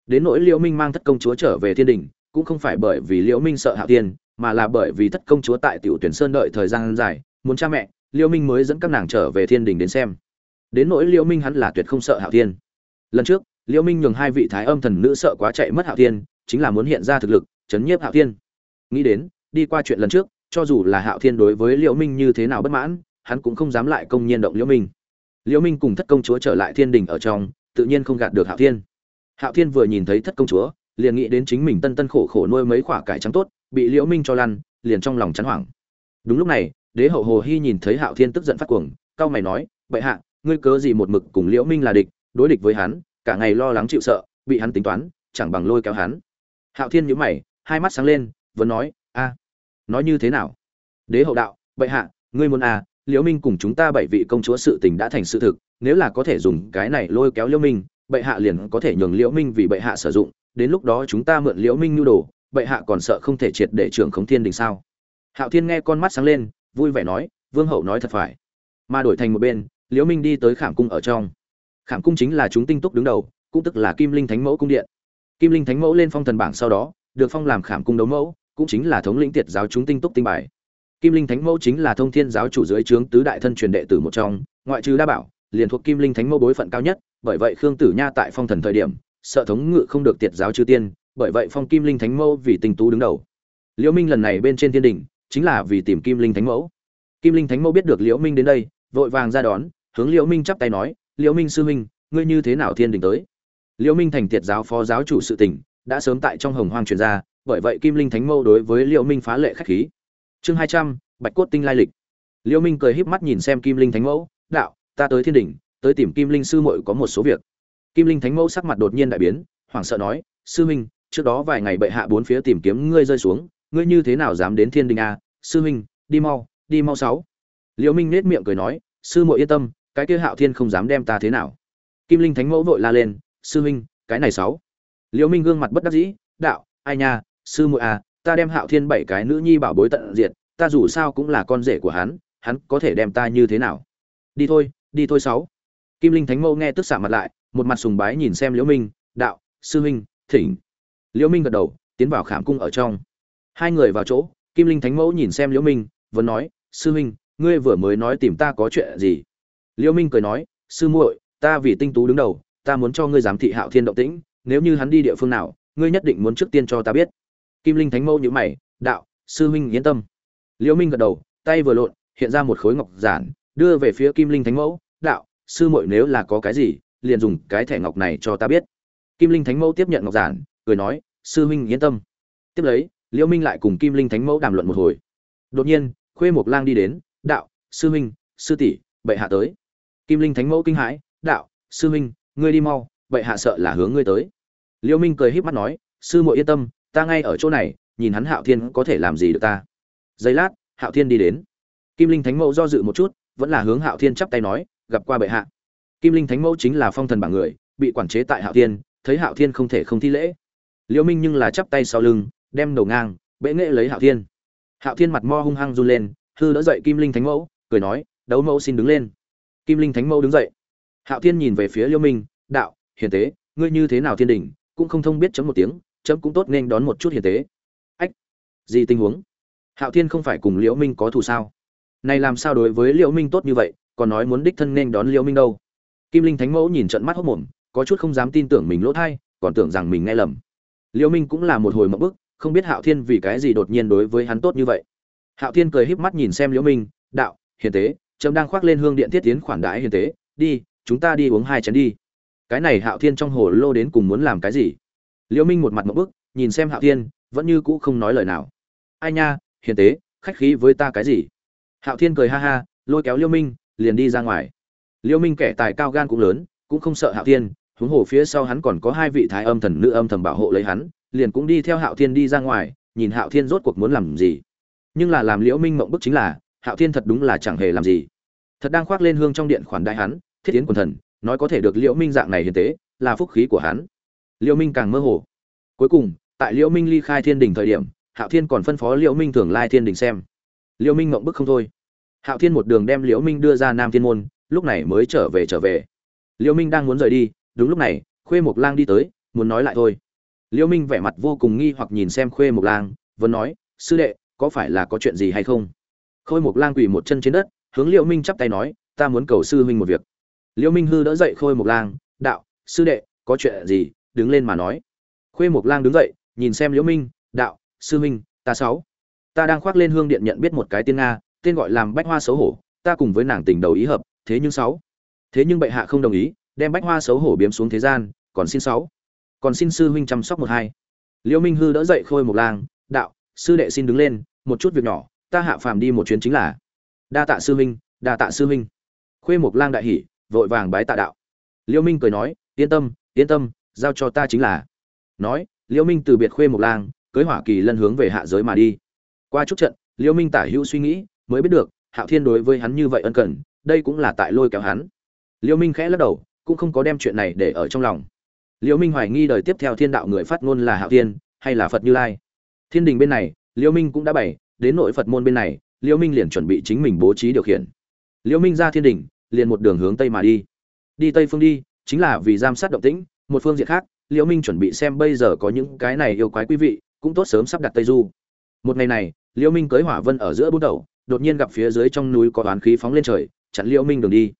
đến nỗi liễu minh mang thất công chúa trở về thiên đình, cũng không phải bởi vì liễu minh sợ hạo tiên mà là bởi vì thất công chúa tại tiểu tuyển sơn đợi thời gian dài, muốn cha mẹ, liễu minh mới dẫn các nàng trở về thiên đình đến xem. Đến nỗi liễu minh hắn là tuyệt không sợ hạo tiên lần trước, liễu minh nhường hai vị thái âm thần nữ sợ quá chạy mất hạo tiên chính là muốn hiện ra thực lực, chấn nhiếp hạo tiên nghĩ đến, đi qua chuyện lần trước, cho dù là hạo thiên đối với liễu minh như thế nào bất mãn, hắn cũng không dám lại công nhiên động liễu minh. Liễu minh cùng thất công chúa trở lại thiên đình ở trong, tự nhiên không gạt được hạo thiên hạo thiên vừa nhìn thấy thất công chúa, liền nghĩ đến chính mình tân tân khổ khổ nuôi mấy quả cải trắng tốt, bị liễu minh cho lăn, liền trong lòng chán hoảng. Đúng lúc này, đế hậu hồ Hi nhìn thấy hạo thiên tức giận phát cuồng, cao mày nói, bệ hạ, ngươi cớ gì một mực cùng liễu minh là địch, đối địch với hắn, cả ngày lo lắng chịu sợ, bị hắn tính toán, chẳng bằng lôi kéo hắn. Hạo thiên nhíu mày, hai mắt sáng lên vẫn nói, a, nói như thế nào? Đế hậu đạo, bệ hạ, ngươi muốn a liễu minh cùng chúng ta bảy vị công chúa sự tình đã thành sự thực, nếu là có thể dùng cái này lôi kéo liễu minh bệ hạ liền có thể nhường liễu minh vì bệ hạ sử dụng, đến lúc đó chúng ta mượn liễu minh nhu đồ, bệ hạ còn sợ không thể triệt để trưởng khống thiên đình sao? Hạo thiên nghe con mắt sáng lên, vui vẻ nói, vương hậu nói thật phải. Mà đổi thành một bên, liễu minh đi tới khảm cung ở trong. Khảm cung chính là chúng tinh túc đứng đầu, cũng tức là kim linh thánh mẫu cung điện. Kim linh thánh mẫu lên phong thần bảng sau đó, được phong làm khảm cung đấu mẫu, cũng chính là thống lĩnh tiệt giáo chúng tinh túc tinh bài. Kim linh thánh mẫu chính là thông thiên giáo chủ dưới trướng tứ đại thân truyền đệ tử một trong, ngoại trừ đa bảo, liền thuộc kim linh thánh mẫu bối phận cao nhất bởi vậy khương tử nha tại phong thần thời điểm, sợ thống ngự không được tiệt giáo chư tiên, bởi vậy phong kim linh thánh mẫu vì tinh tú đứng đầu. Liễu minh lần này bên trên thiên đỉnh, chính là vì tìm kim linh thánh mẫu. Kim linh thánh mẫu biết được liễu minh đến đây, vội vàng ra đón, hướng liễu minh chắp tay nói, liễu minh sư huynh, ngươi như thế nào thiên đỉnh tới? Liễu minh thành tiệt giáo phó giáo chủ sự tình đã sớm tại trong hồng hoang truyền ra, bởi vậy kim linh thánh mẫu đối với liễu minh phá lệ khách khí. Chương hai trăm, bạch cốt tinh lai lịch. Liễu minh cười híp mắt nhìn xem kim linh thánh mẫu, đạo, ta tới thiên đỉnh tới tìm kim linh sư muội có một số việc. Kim linh thánh mẫu sắc mặt đột nhiên đại biến, hoảng sợ nói, sư minh, trước đó vài ngày bệ hạ bốn phía tìm kiếm ngươi rơi xuống, ngươi như thế nào dám đến thiên đình a sư minh, đi mau đi mau sáu. Liễu minh nết miệng cười nói, sư muội yên tâm, cái kia hạo thiên không dám đem ta thế nào. Kim linh thánh mẫu vội la lên, sư minh, cái này sáu. Liễu minh gương mặt bất đắc dĩ, đạo, ai nha, sư muội à ta đem hạo thiên bảy cái nữ nhi bảo bối tận diệt, ta dù sao cũng là con rể của hắn hắn có thể đem ta như thế nào? Đi thôi đi thôi sáu kim linh thánh mẫu nghe tức xạ mặt lại, một mặt sùng bái nhìn xem liễu minh, đạo, sư huynh, thỉnh. Liễu minh gật đầu, tiến vào khảm cung ở trong. Hai người vào chỗ, kim linh thánh mẫu nhìn xem liễu minh, vẫn nói, sư huynh, ngươi vừa mới nói tìm ta có chuyện gì? Liễu minh cười nói, sư muội, ta vì tinh tú đứng đầu, ta muốn cho ngươi giám thị hạo thiên động tĩnh, nếu như hắn đi địa phương nào, ngươi nhất định muốn trước tiên cho ta biết. Kim linh thánh mẫu nhíu mày, đạo, sư huynh, yên tâm. Liễu minh gật đầu, tay vừa lộn, hiện ra một khối ngọc giản, đưa về phía kim linh thánh mẫu, đạo sư muội nếu là có cái gì, liền dùng cái thẻ ngọc này cho ta biết. Kim linh thánh mẫu tiếp nhận ngọc giản, cười nói, sư huynh yên tâm. Tiếp lấy, liễu minh lại cùng kim linh thánh mẫu đàm luận một hồi. Đột nhiên, khuê mộc lang đi đến, đạo, sư huynh, sư tỷ, bệ hạ tới. Kim linh thánh mẫu kinh hãi, đạo, sư huynh, ngươi đi mau, bệ hạ sợ là hướng ngươi tới. Liễu minh cười híp mắt nói, sư muội yên tâm, ta ngay ở chỗ này, nhìn hắn hạo thiên có thể làm gì được ta. Giây lát, hạo thiên đi đến. Kim linh thánh mẫu do dự một chút, vẫn là hướng hạo thiên chắp tay nói gặp qua bệ hạ. Kim linh thánh mẫu chính là phong thần bảng người, bị quản chế tại hạo thiên, thấy hạo thiên không thể không thi lễ. Liễu minh nhưng là chắp tay sau lưng, đem đầu ngang, bệ nghệ lấy hạo thiên. Hạo thiên mặt mo hung hăng run lên, hư đỡ dậy kim linh thánh mẫu, cười nói, đấu mẫu xin đứng lên. Kim linh thánh mẫu đứng dậy. Hạo thiên nhìn về phía liễu minh, đạo, hiền tế, ngươi như thế nào thiên đình, cũng không thông biết chấm một tiếng, chấm cũng tốt nên đón một chút hiền tế. Ách, gì tình huống? Hạo thiên không phải cùng liễu minh có thù sao? Này làm sao đối với liễu minh tốt như vậy còn nói muốn đích thân nên đón liễu minh đâu. Kim linh thánh mẫu nhìn trận mắt hốc mồm, có chút không dám tin tưởng mình lỗ thay còn tưởng rằng mình nghe lầm. Liễu minh cũng là một hồi mộng bức, không biết hạo thiên vì cái gì đột nhiên đối với hắn tốt như vậy. Hạo thiên cười híp mắt nhìn xem liễu minh, đạo, hiền tế trâm đang khoác lên hương điện thiết tiến khoản đãi hiền tế, đi, chúng ta đi uống hai chén đi. Cái này hạo thiên trong hồ lô đến cùng muốn làm cái gì? Liễu minh một mặt mộng bức, nhìn xem hạo thiên, vẫn như cũ không nói lời nào. Ai nha, hiền tế, khách khí với ta cái gì? Hạo thiên cười ha ha, lôi kéo liễu minh liền đi ra ngoài. Liễu minh kẻ tài cao gan cũng lớn, cũng không sợ hạo thiên, huống hồ phía sau hắn còn có hai vị thái âm thần nữ âm thầm bảo hộ lấy hắn, liền cũng đi theo hạo thiên đi ra ngoài, nhìn hạo thiên rốt cuộc muốn làm gì. Nhưng là làm liễu minh mộng bức chính là, hạo thiên thật đúng là chẳng hề làm gì. Thật đang khoác lên hương trong điện khoản đại hắn, thiết tiến quần thần, nói có thể được liễu minh dạng này hiền tế, là phúc khí của hắn. Liễu minh càng mơ hồ. Cuối cùng, tại liễu minh ly khai thiên đình thời điểm, hạo thiên còn phân phó liễu minh thường lai thiên đình xem. Liễu minh mộng bức không thôi hạo thiên một đường đem liễu minh đưa ra nam thiên môn, lúc này mới trở về trở về. Liễu minh đang muốn rời đi, đúng lúc này, khuê mộc lang đi tới, muốn nói lại thôi. Liễu minh vẻ mặt vô cùng nghi hoặc nhìn xem khuê mộc lang, vẫn nói, sư đệ, có phải là có chuyện gì hay không? Khôi mộc lang quỳ một chân trên đất, hướng liễu minh chắp tay nói, ta muốn cầu sư huynh một việc. Liễu minh hư đỡ dậy khôi mộc lang, đạo, sư đệ, có chuyện gì? Đứng lên mà nói. Khuê mộc lang đứng dậy, nhìn xem liễu minh, đạo, sư huynh, ta sáu. Ta đang khoác lên hương điện nhận biết một cái tiên nga tên gọi làm bách hoa xấu hổ, ta cùng với nàng tình đầu ý hợp, thế nhưng sáu. Thế nhưng bệ hạ không đồng ý, đem bách hoa xấu hổ biếm xuống thế gian, còn xin sáu. Còn xin sư huynh chăm sóc một hai. Liêu minh hư đỡ dậy khôi một lang, đạo, sư đệ xin đứng lên, một chút việc nhỏ, ta hạ phàm đi một chuyến chính là. Đa tạ sư huynh, đa tạ sư huynh. Khuê một lang đại hỉ, vội vàng bái tạ đạo. Liêu minh cười nói, yên tâm yên tâm, giao cho ta chính là. Nói, Liêu minh từ biệt khuê một lang, cưới hỏa kỳ lân hướng về hạ giới mà đi. Qua chút trận, Liêu minh tả hữu suy nghĩ mới biết được, hạo thiên đối với hắn như vậy ân cần, đây cũng là tại lôi kéo hắn. Liễu minh khẽ lắc đầu, cũng không có đem chuyện này để ở trong lòng. Liễu minh hoài nghi đời tiếp theo thiên đạo người phát ngôn là hạo thiên, hay là phật như lai? Thiên đình bên này liễu minh cũng đã bày, đến nội phật môn bên này liễu minh liền chuẩn bị chính mình bố trí điều khiển. Liễu minh ra thiên đình, liền một đường hướng tây mà đi. Đi tây phương đi, chính là vì giam sát động tĩnh, một phương diện khác liễu minh chuẩn bị xem bây giờ có những cái này yêu quái quý vị, cũng tốt sớm sắp đặt tây du. Một ngày này liễu minh cưới hỏa vân ở giữa bút đầu đột nhiên gặp phía dưới trong núi có toán khí phóng lên trời, chặn liễu minh đường đi.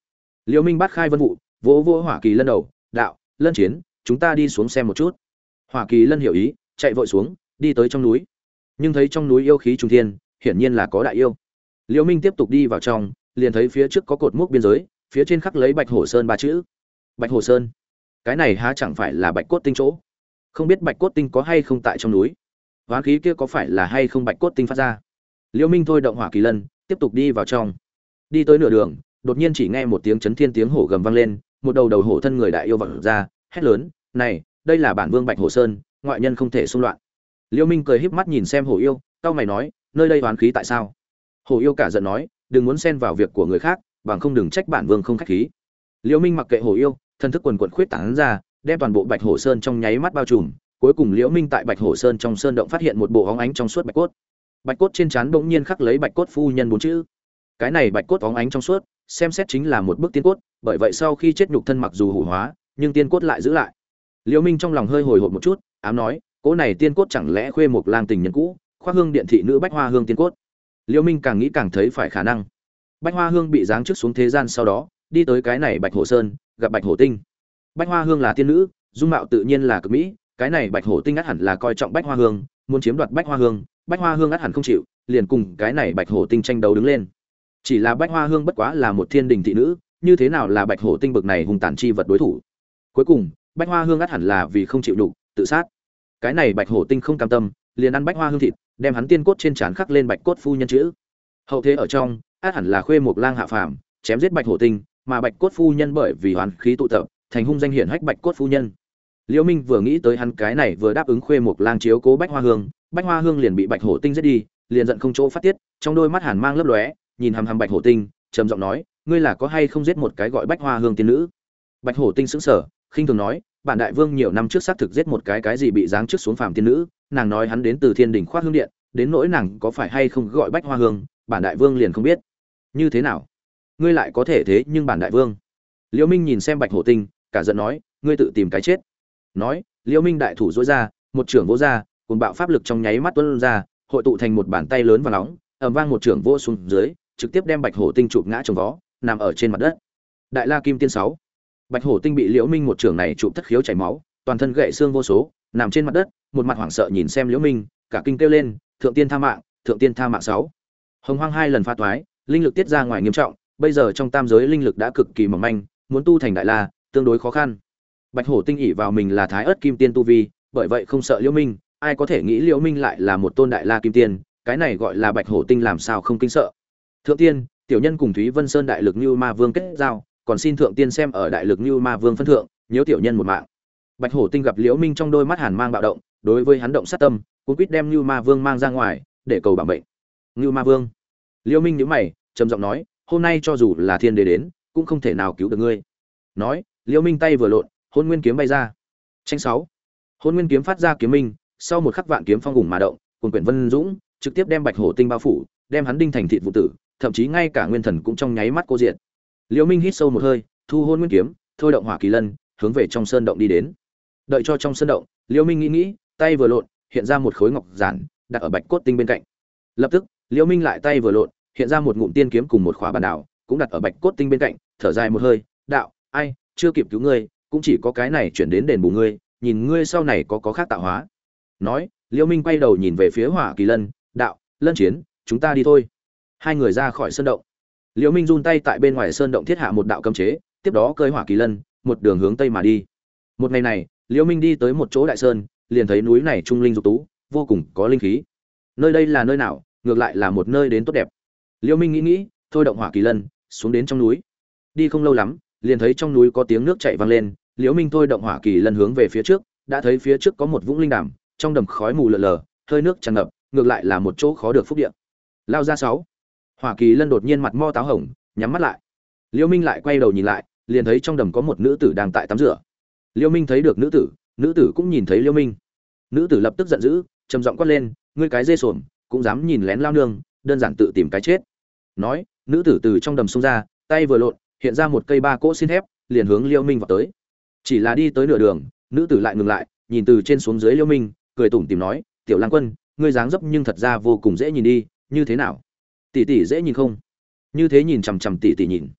Liễu minh bắt khai vân vụ, vỗ vỗ hỏa kỳ lân đầu, đạo, lân chiến, chúng ta đi xuống xem một chút. Hỏa kỳ lân hiểu ý, chạy vội xuống, đi tới trong núi. Nhưng thấy trong núi yêu khí trung thiên, hiển nhiên là có đại yêu. Liễu minh tiếp tục đi vào trong, liền thấy phía trước có cột mốc biên giới, phía trên khắc lấy bạch hồ sơn ba chữ. Bạch hồ sơn. Cái này há chẳng phải là bạch cốt tinh chỗ? Không biết bạch cốt tinh có hay không tại trong núi? Hoán khí kia có phải là hay không bạch cốt tinh phát ra? Liễu minh thôi động hỏa kỳ lân, tiếp tục đi vào trong. Đi tới nửa đường, đột nhiên chỉ nghe một tiếng chấn thiên tiếng hổ gầm vang lên, một đầu đầu hổ thân người đại yêu vọt ra, hét lớn, này, đây là bản vương bạch hổ sơn, ngoại nhân không thể xung loạn. Liễu minh cười híp mắt nhìn xem hổ yêu cao mày nói, nơi đây hoán khí tại sao? Hổ yêu cả giận nói, đừng muốn xen vào việc của người khác, bằng không đừng trách bản vương không khách khí. Liễu minh mặc kệ hổ yêu thân thức quần quần khuyết tán ra, đem toàn bộ bạch hổ sơn trong nháy mắt bao trùm, cuối cùng liễu minh tại bạch hổ sơn trong sơn động phát hiện một bộ óng ánh trong suốt bạch cốt bạch cốt trên trán bỗng nhiên khắc lấy bạch cốt phu nhân bốn chữ. Cái này bạch cốt óng ánh trong suốt, xem xét chính là một bước tiên cốt, bởi vậy sau khi chết nhục thân mặc dù hủ hóa, nhưng tiên cốt lại giữ lại. Liễu minh trong lòng hơi hồi hộp một chút, ám nói cỗ này tiên cốt chẳng lẽ khuê một lang tình nhân cũ, khoác hương điện thị nữ bách hoa hương tiên cốt? Liễu minh càng nghĩ càng thấy phải khả năng. Bách hoa hương bị giáng trước xuống thế gian sau đó, đi tới cái này bạch hổ sơn, gặp bạch hổ tinh. Bách hoa hương là tiên nữ, dung mạo tự nhiên là cực mỹ, cái này bạch hổ tinh ắt hẳn là coi trọng bách hoa hương, muốn chiếm đoạt bách hoa hương bách hoa hương ắt hẳn không chịu, liền cùng cái này bạch hổ tinh tranh đấu đứng lên. Chỉ là bách hoa hương bất quá là một thiên đình thị nữ, như thế nào là bạch hổ tinh bực này hùng tàn chi vật đối thủ? Cuối cùng, bách hoa hương ắt hẳn là vì không chịu đủ tự sát. Cái này bạch hổ tinh không cam tâm, liền ăn bách hoa hương thịt, đem hắn tiên cốt trên trán khắc lên bạch cốt phu nhân chữ. Hậu thế ở trong, át hẳn là khuê một lang hạ phàm, chém giết bạch hổ tinh, mà bạch cốt phu nhân bởi vì hoàn khí tụ tập, thành hung danh hiển hách bạch cốt phu nhân. Liễu minh vừa nghĩ tới hắn cái này vừa đáp ứng khuê một lang chiếu cố bách hoa hương bách hoa hương liền bị bạch hổ tinh giết đi, liền giận không chỗ phát tiết, trong đôi mắt hàn mang lấp lóe, nhìn hằm hằm bạch hổ tinh, trầm giọng nói, ngươi là có hay không giết một cái gọi bách hoa hương tiên nữ? Bạch hổ tinh sững sờ, khinh thường nói, bản đại vương nhiều năm trước xác thực giết một cái cái gì bị giáng trước xuống phàm tiên nữ, nàng nói hắn đến từ thiên đình khoác hương điện, đến nỗi nàng có phải hay không gọi bách hoa hương, bản đại vương liền không biết. Như thế nào? Ngươi lại có thể thế nhưng bản đại vương? Liễu minh nhìn xem bạch hổ tinh, cả giận nói, ngươi tự tìm cái chết. Nói, liễu minh đại thủ dối ra, một trưởng vỗ ra cùng bạo pháp lực trong nháy mắt tuôn ra, hội tụ thành một bàn tay lớn và nóng, ầm vang một trưởng vô xuống dưới, trực tiếp đem bạch hổ tinh chụp ngã trong vó, nằm ở trên mặt đất. Đại la kim tiên sáu. Bạch hổ tinh bị liễu minh một trưởng này chụp thất khiếu chảy máu, toàn thân gãy xương vô số, nằm trên mặt đất, một mặt hoảng sợ nhìn xem liễu minh, cả kinh kêu lên, thượng tiên tha mạng, thượng tiên tha mạng sáu. Hồng hoang hai lần phá toái, linh lực tiết ra ngoài nghiêm trọng, bây giờ trong tam giới linh lực đã cực kỳ mỏng manh, muốn tu thành đại la, tương đối khó khăn. Bạch hổ tinh ỉ vào mình là thái ớt kim tiên tu vi, bởi vậy không sợ liễu minh ai có thể nghĩ liễu minh lại là một tôn đại la kim tiên, cái này gọi là bạch hổ tinh làm sao không kinh sợ? Thượng tiên, tiểu nhân cùng thúy vân sơn đại lực như ma vương kết giao, còn xin thượng tiên xem ở đại lực như ma vương phân thượng, nhớ tiểu nhân một mạng. Bạch hổ tinh gặp liễu minh trong đôi mắt hàn mang bạo động, đối với hắn động sát tâm cũng quyết đem như ma vương mang ra ngoài, để cầu bảo mệnh. Như ma vương. Liễu minh nhíu mày, trầm giọng nói, hôm nay cho dù là thiên đế đến, cũng không thể nào cứu được ngươi. Nói, liễu minh tay vừa lộn, hôn nguyên kiếm bay ra. Tranh sáu. Hôn nguyên kiếm phát ra kiếm minh sau một khắc vạn kiếm phong hùng mà động cùng quyển vân dũng trực tiếp đem bạch hổ tinh bao phủ, đem hắn đinh thành thịt vụ tử, thậm chí ngay cả nguyên thần cũng trong nháy mắt cô diệt. liễu minh hít sâu một hơi, thu hồn nguyên kiếm, thôi động hỏa kỳ lân, hướng về trong sơn động đi đến. Đợi cho trong sơn động, liễu minh nghĩ nghĩ, tay vừa lộn, hiện ra một khối ngọc giản, đặt ở bạch cốt tinh bên cạnh. Lập tức, liễu minh lại tay vừa lộn, hiện ra một ngụm tiên kiếm cùng một khóa bản đảo, cũng đặt ở bạch cốt tinh bên cạnh, thở dài một hơi, đạo, ai, chưa kịp cứu ngươi, cũng chỉ có cái này chuyển đến đền bù ngươi, nhìn ngươi sau này có có khác tạo hóa nói liễu minh quay đầu nhìn về phía hỏa kỳ lân, đạo, lân chiến, chúng ta đi thôi. Hai người ra khỏi sơn động. Liễu minh run tay tại bên ngoài sơn động thiết hạ một đạo cấm chế, tiếp đó cơi hỏa kỳ lân, một đường hướng tây mà đi. Một ngày này liễu minh đi tới một chỗ đại sơn, liền thấy núi này trung linh dục tú, vô cùng có linh khí. Nơi đây là nơi nào, ngược lại là một nơi đến tốt đẹp. Liễu minh nghĩ nghĩ, thôi động hỏa kỳ lân, xuống đến trong núi. Đi không lâu lắm, liền thấy trong núi có tiếng nước chảy vang lên liễu minh thôi động hỏa kỳ lân hướng về phía trước, đã thấy phía trước có một vũng linh đàm trong đầm khói mù lờ lờ, hơi nước tràn ngập, ngược lại là một chỗ khó được phúc địa. Lao ra sáu. Hỏa kỳ lân đột nhiên mặt mo táo hồng, nhắm mắt lại. Liêu minh lại quay đầu nhìn lại, liền thấy trong đầm có một nữ tử đang tại tắm rửa. Liêu minh thấy được nữ tử nữ tử cũng nhìn thấy liêu minh. Nữ tử lập tức giận dữ, trầm giọng quát lên, ngươi cái dê sồn cũng dám nhìn lén lao nương, đơn giản tự tìm cái chết. Nói, nữ tử từ trong đầm xông ra, tay vừa lộn, hiện ra một cây ba cỗ xin thép, liền hướng liêu minh vào tới. Chỉ là đi tới nửa đường, nữ tử lại ngừng lại, nhìn từ trên xuống dưới liêu minh cười tủm tỉm nói, tiểu lang quân, ngươi dáng dấp nhưng thật ra vô cùng dễ nhìn đi, như thế nào? Tỷ tỷ dễ nhìn không? Như thế nhìn chằm chằm tỷ tỷ nhìn.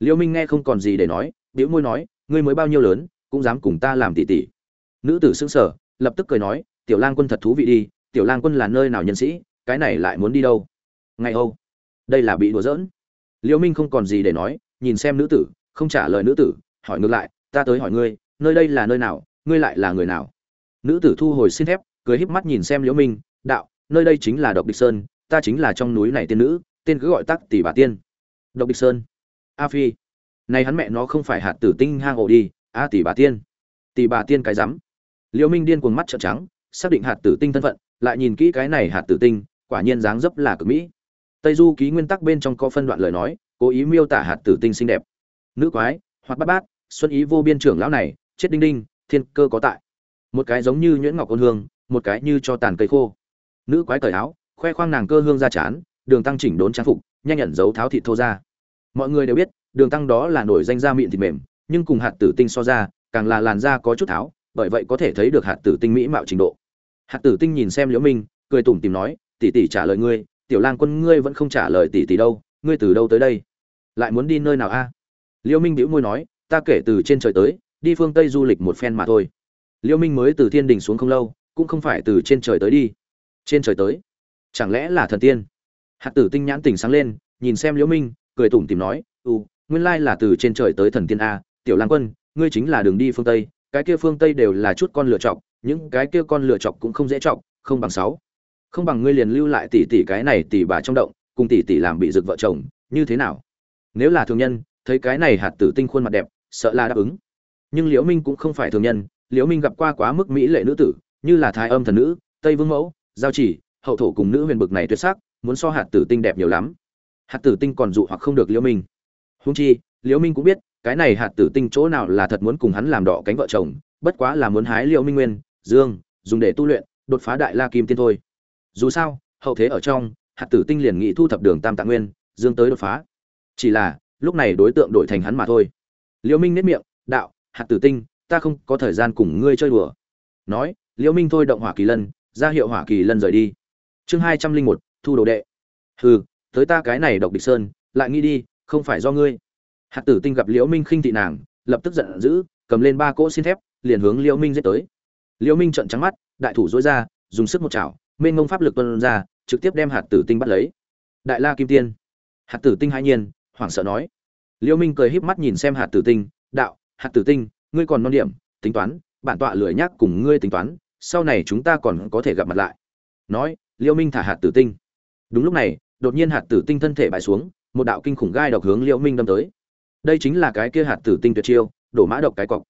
Liễu minh nghe không còn gì để nói, bĩu môi nói, ngươi mới bao nhiêu lớn, cũng dám cùng ta làm tỷ tỷ. Nữ tử sững sờ, lập tức cười nói, tiểu lang quân thật thú vị đi, tiểu lang quân là nơi nào nhân sĩ, cái này lại muốn đi đâu? Ngay âu đây là bị đùa giỡn. Liễu minh không còn gì để nói, nhìn xem nữ tử, không trả lời nữ tử, hỏi ngược lại, ta tới hỏi ngươi, nơi đây là nơi nào, ngươi lại là người nào? Nữ tử thu hồi xin thép cười híp mắt nhìn xem liễu minh, đạo, nơi đây chính là độc địch sơn, ta chính là trong núi này tiên nữ, tên cứ gọi tắc tỷ bà tiên. Độc địch sơn. A phi. Này hắn mẹ nó không phải hạt tử tinh hang ổ đi, a tỷ bà tiên. Tỷ bà tiên cái rắm. Liễu minh điên cuồng mắt trợn trắng, xác định hạt tử tinh thân phận, lại nhìn kỹ cái này hạt tử tinh, quả nhiên dáng dấp là cực mỹ. Tây du ký nguyên tắc bên trong có phân đoạn lời nói, cố ý miêu tả hạt tử tinh xinh đẹp. Nữ quái hoặc bát bát, xuân ý vô biên trưởng lão này, chết đinh đinh, thiên cơ có tại một cái giống như nhuyễn ngọc ôn hương, một cái như cho tàn cây khô. Nữ quái cởi áo, khoe khoang nàng cơ hương ra chán, đường tăng chỉnh đốn trang phục, nhanh nhận dấu tháo thịt thô ra. Mọi người đều biết, đường tăng đó là nổi danh da mịn thịt mềm, nhưng cùng hạt tử tinh so ra, càng là làn da có chút tháo, bởi vậy có thể thấy được hạt tử tinh mỹ mạo trình độ. Hạt tử tinh nhìn xem liễu minh, cười tủm tìm nói, tỷ tỷ trả lời ngươi, tiểu lang quân ngươi vẫn không trả lời tỷ tỷ đâu, ngươi từ đâu tới đây? Lại muốn đi nơi nào a? Liễu minh bĩu môi nói, ta kể từ trên trời tới, đi phương tây du lịch một phen mà thôi liễu minh mới từ thiên đình xuống không lâu, cũng không phải từ trên trời tới đi. Trên trời tới? Chẳng lẽ là thần tiên? Hạt tử tinh nhãn tỉnh sáng lên, nhìn xem liễu minh, cười tủm tỉm nói ừ nguyên lai là từ trên trời tới thần tiên a, tiểu lang quân, ngươi chính là đường đi phương tây, cái kia phương tây đều là chút con lựa chọc, những cái kia con lựa chọc cũng không dễ chọc, không bằng sáu. Không bằng ngươi liền lưu lại tỷ tỷ cái này tỷ bà trong động, cùng tỷ tỷ làm bị rực vợ chồng, như thế nào? Nếu là thường nhân, thấy cái này hạt tử tinh khuôn mặt đẹp, sợ là đáp ứng. Nhưng liễu minh cũng không phải thường nhân liễu minh gặp qua quá mức mỹ lệ nữ tử, như là thái âm thần nữ, tây vương mẫu, giao chỉ, hậu thổ cùng nữ huyền bực này tuyệt sắc, muốn so hạt tử tinh đẹp nhiều lắm. Hạt tử tinh còn dụ hoặc không được liễu minh. Huống chi, liễu minh cũng biết, cái này hạt tử tinh chỗ nào là thật muốn cùng hắn làm đỏ cánh vợ chồng, bất quá là muốn hái liễu minh nguyên, dương, dùng để tu luyện, đột phá đại la kim tiên thôi. Dù sao, hậu thế ở trong, hạt tử tinh liền nghĩ thu thập đường tam tạng nguyên, dương tới đột phá. Chỉ là, lúc này đối tượng đổi thành hắn mà thôi. Liễu minh nết miệng, đạo, hạt tử tinh ta không có thời gian cùng ngươi chơi đùa. Nói, liễu minh thôi động hỏa kỳ lân, ra hiệu hỏa kỳ lân rời đi. Chương hai trăm linh một, thu đồ đệ. Hừ, tới ta cái này độc địch sơn, lại nghĩ đi, không phải do ngươi. Hạt tử tinh gặp liễu minh khinh thị nàng, lập tức giận dữ, cầm lên ba cỗ xin thép, liền hướng liễu minh giết tới. Liễu minh trợn trắng mắt, đại thủ dối ra, dùng sức một chảo, mênh mông pháp lực tuôn ra, trực tiếp đem hạt tử tinh bắt lấy. Đại la kim tiên. Hạt tử tinh hai nhiên, hoảng sợ nói. Liễu minh cười híp mắt nhìn xem hạt tử tinh, đạo hạt tử tinh ngươi còn non điểm, tính toán, bản tọa lười nhác cùng ngươi tính toán, sau này chúng ta còn có thể gặp mặt lại. Nói liễu minh thả hạt tử tinh. Đúng lúc này, đột nhiên hạt tử tinh thân thể bại xuống, một đạo kinh khủng gai độc hướng liễu minh đâm tới. Đây chính là cái kia hạt tử tinh tuyệt chiêu, đổ mã độc cái cọc.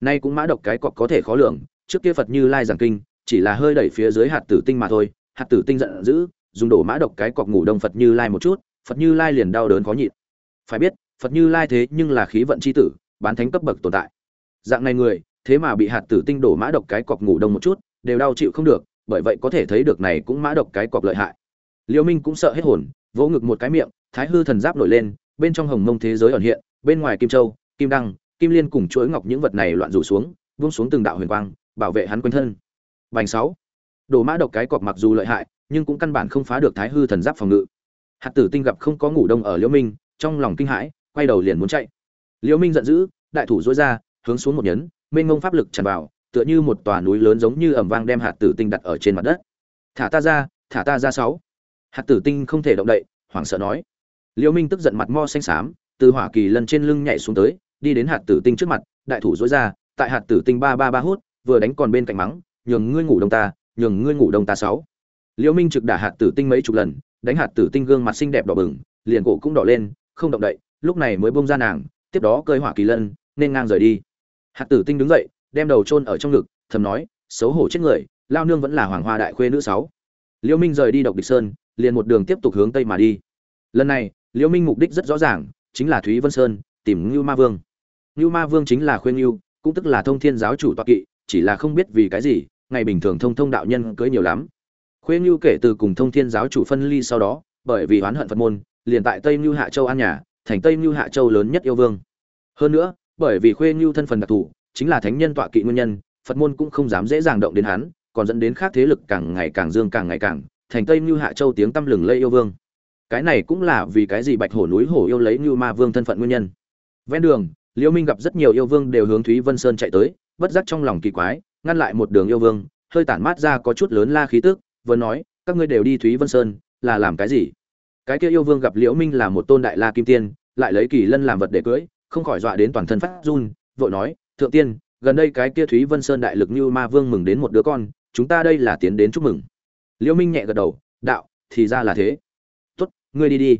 Nay cũng mã độc cái cọc có thể khó lường, trước kia phật như lai giảng kinh, chỉ là hơi đẩy phía dưới hạt tử tinh mà thôi, hạt tử tinh giận dữ, dùng đổ mã độc cái cọc ngủ đông phật như lai một chút, phật như lai liền đau đớn khó nhịn. Phải biết, phật như lai thế nhưng là khí vận c h i tử, bán thánh cấp bậc tồn tại dạng này người, thế mà bị hạt tử tinh đổ mã độc cái cọc ngủ đông một chút, đều đau chịu không được, bởi vậy có thể thấy được này cũng mã độc cái cọc lợi hại. Liêu minh cũng sợ hết hồn, vỗ ngực một cái miệng, thái hư thần giáp nổi lên, bên trong hồng mông thế giới ẩn hiện, bên ngoài kim châu, kim đăng, kim liên cùng chuỗi ngọc những vật này loạn rủ xuống, vung xuống từng đạo huyền quang, bảo vệ hắn quanh thân. Vành sáu. Đổ mã độc cái cọp mặc dù lợi hại, nhưng cũng căn bản không phá được thái hư thần giáp phòng ngự. Hạt tử tinh gặp không có ngủ đông ở liễu minh, trong lòng kinh hãi, quay đầu liền muốn chạy. Liễu minh giận dữ, đại thủ dối ra hướng xuống một nhấn, mênh ngông pháp lực tràn vào, tựa như một tòa núi lớn giống như ẩm vang đem hạt tử tinh đặt ở trên mặt đất. Thả ta ra, thả ta ra sáu. Hạt tử tinh không thể động đậy, hoảng sợ nói. Liễu minh tức giận mặt mo xanh xám, từ hỏa kỳ lần trên lưng nhảy xuống tới, đi đến hạt tử tinh trước mặt, đại thủ dối ra, tại hạt tử tinh ba ba ba hút, vừa đánh còn bên cạnh mắng, nhường ngươi ngủ đông ta, nhường ngươi ngủ đông ta sáu. Liễu minh trực đả hạt tử tinh mấy chục lần, đánh hạt tử tinh gương mặt xinh đẹp đỏ bừng, liền cổ cũng đỏ lên, không động đậy, lúc này mới buông ra nàng, tiếp đó cơi hỏa kỳ lân, nên ngang rời đi hạt tử tinh đứng dậy, đem đầu chôn ở trong ngực, thầm nói, xấu hổ chết người, lao nương vẫn là hoàng hoa đại khuê nữ sáu. Liễu minh rời đi độc địch sơn, liền một đường tiếp tục hướng tây mà đi. Lần này liễu minh mục đích rất rõ ràng, chính là thúy vân sơn, tìm ngưu ma vương. Ngưu ma vương chính là khuyên ngưu, cũng tức là thông thiên giáo chủ toa kỵ, chỉ là không biết vì cái gì, ngày bình thường thông thông đạo nhân cưới nhiều lắm. Khuyên ngưu kể từ cùng thông thiên giáo chủ phân ly sau đó, bởi vì oán hận phật môn, liền tại tây ngưu hạ châu an nhà, thành tây ngưu hạ châu lớn nhất yêu vương. Hơn nữa bởi vì khuê ngưu thân phần đặc thù, chính là thánh nhân tọa kỵ nguyên nhân, phật môn cũng không dám dễ dàng động đến hắn, còn dẫn đến khác thế lực càng ngày càng dương càng ngày càng, thành tây ngưu hạ châu tiếng tăm lừng lây yêu vương. Cái này cũng là vì cái gì bạch hổ núi hổ yêu lấy ngưu ma vương thân phận nguyên nhân. Ven đường, liễu minh gặp rất nhiều yêu vương đều hướng thúy vân sơn chạy tới, bất giác trong lòng kỳ quái, ngăn lại một đường yêu vương, hơi tản mát ra có chút lớn la khí tức, vừa nói, các ngươi đều đi thúy vân sơn, là làm cái gì? Cái kia yêu vương gặp liễu minh là một tôn đại la kim tiên, lại lấy kỳ lân làm vật để cưỡi không khỏi dọa đến toàn thân phát run, vội nói, thượng tiên, gần đây cái kia thúy vân sơn đại lực như ma vương mừng đến một đứa con, chúng ta đây là tiến đến chúc mừng. Liễu minh nhẹ gật đầu, đạo, thì ra là thế. Tốt, ngươi đi đi.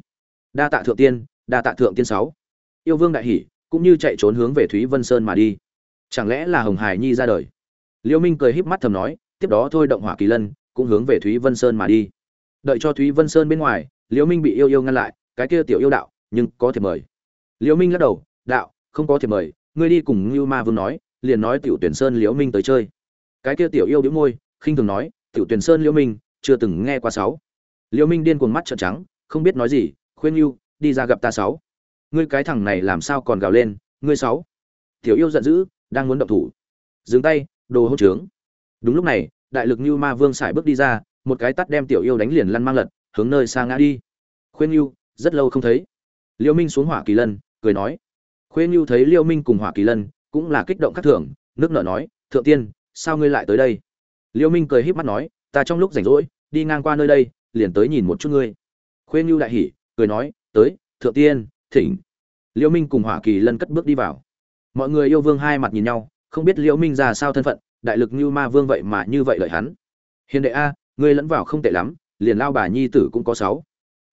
Đa tạ thượng tiên, đa tạ thượng tiên sáu. Yêu vương đại hỉ, cũng như chạy trốn hướng về thúy vân sơn mà đi. Chẳng lẽ là hồng hải nhi ra đời? Liễu minh cười híp mắt thầm nói, tiếp đó thôi động hỏa kỳ lân, cũng hướng về thúy vân sơn mà đi. Đợi cho thúy vân sơn bên ngoài liễu minh bị yêu yêu ngăn lại, cái kia tiểu yêu đạo, nhưng có thể mời. Liễu minh lắc đầu đạo, không có thiệp mời, ngươi đi cùng ngưu ma vương nói, liền nói tiểu tuyển sơn liễu minh tới chơi. Cái kia tiểu yêu đĩu môi, khinh thường nói, tiểu tuyển sơn liễu minh, chưa từng nghe qua sáu. Liễu minh điên cuồng mắt trợn trắng, không biết nói gì, khuyên ngưu, đi ra gặp ta sáu. Ngươi cái thằng này làm sao còn gào lên, ngươi sáu? Tiểu yêu giận dữ, đang muốn động thủ. Dừng tay, đồ hỗn trướng. Đúng lúc này, đại lực như ma vương xài bước đi ra, một cái tắt đem tiểu yêu đánh liền lăn mang lật, hướng nơi xa ngã đi. Khuyên ngưu, rất lâu không thấy. Liễu minh xuống hỏa kỳ lân, cười nói khuê như thấy liêu minh cùng hỏa kỳ lân cũng là kích động khắc thưởng, nước nợ nói thượng tiên sao ngươi lại tới đây? Liêu minh cười híp mắt nói ta trong lúc rảnh rỗi đi ngang qua nơi đây liền tới nhìn một chút ngươi. Khuê như đại hỉ cười nói tới thượng tiên thỉnh. Liêu minh cùng hỏa kỳ lân cất bước đi vào. Mọi người yêu vương hai mặt nhìn nhau không biết liêu minh ra sao thân phận đại lực như ma vương vậy mà như vậy lợi hắn. Hiền đệ a ngươi lẫn vào không tệ lắm liền lao bà nhi tử cũng có sáu.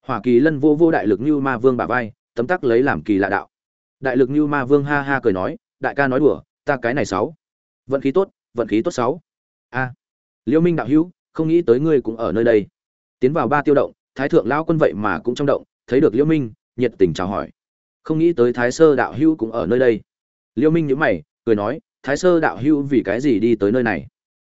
Hỏa kỳ lân vô vô đại lực như ma vương bà vai tấm tắc lấy làm kỳ lạ đạo đại lực như ma vương ha ha cười nói, đại ca nói đùa, ta cái này sáu. Vận khí tốt, vận khí tốt sáu. A. Liêu minh đạo hữu, không nghĩ tới ngươi cũng ở nơi đây. Tiến vào ba tiêu động, thái thượng lão quân vậy mà cũng trong động, thấy được liêu minh, nhiệt tình chào hỏi. Không nghĩ tới thái sơ đạo hữu cũng ở nơi đây. Liêu minh nhíu mày, cười nói, thái sơ đạo hữu vì cái gì đi tới nơi này?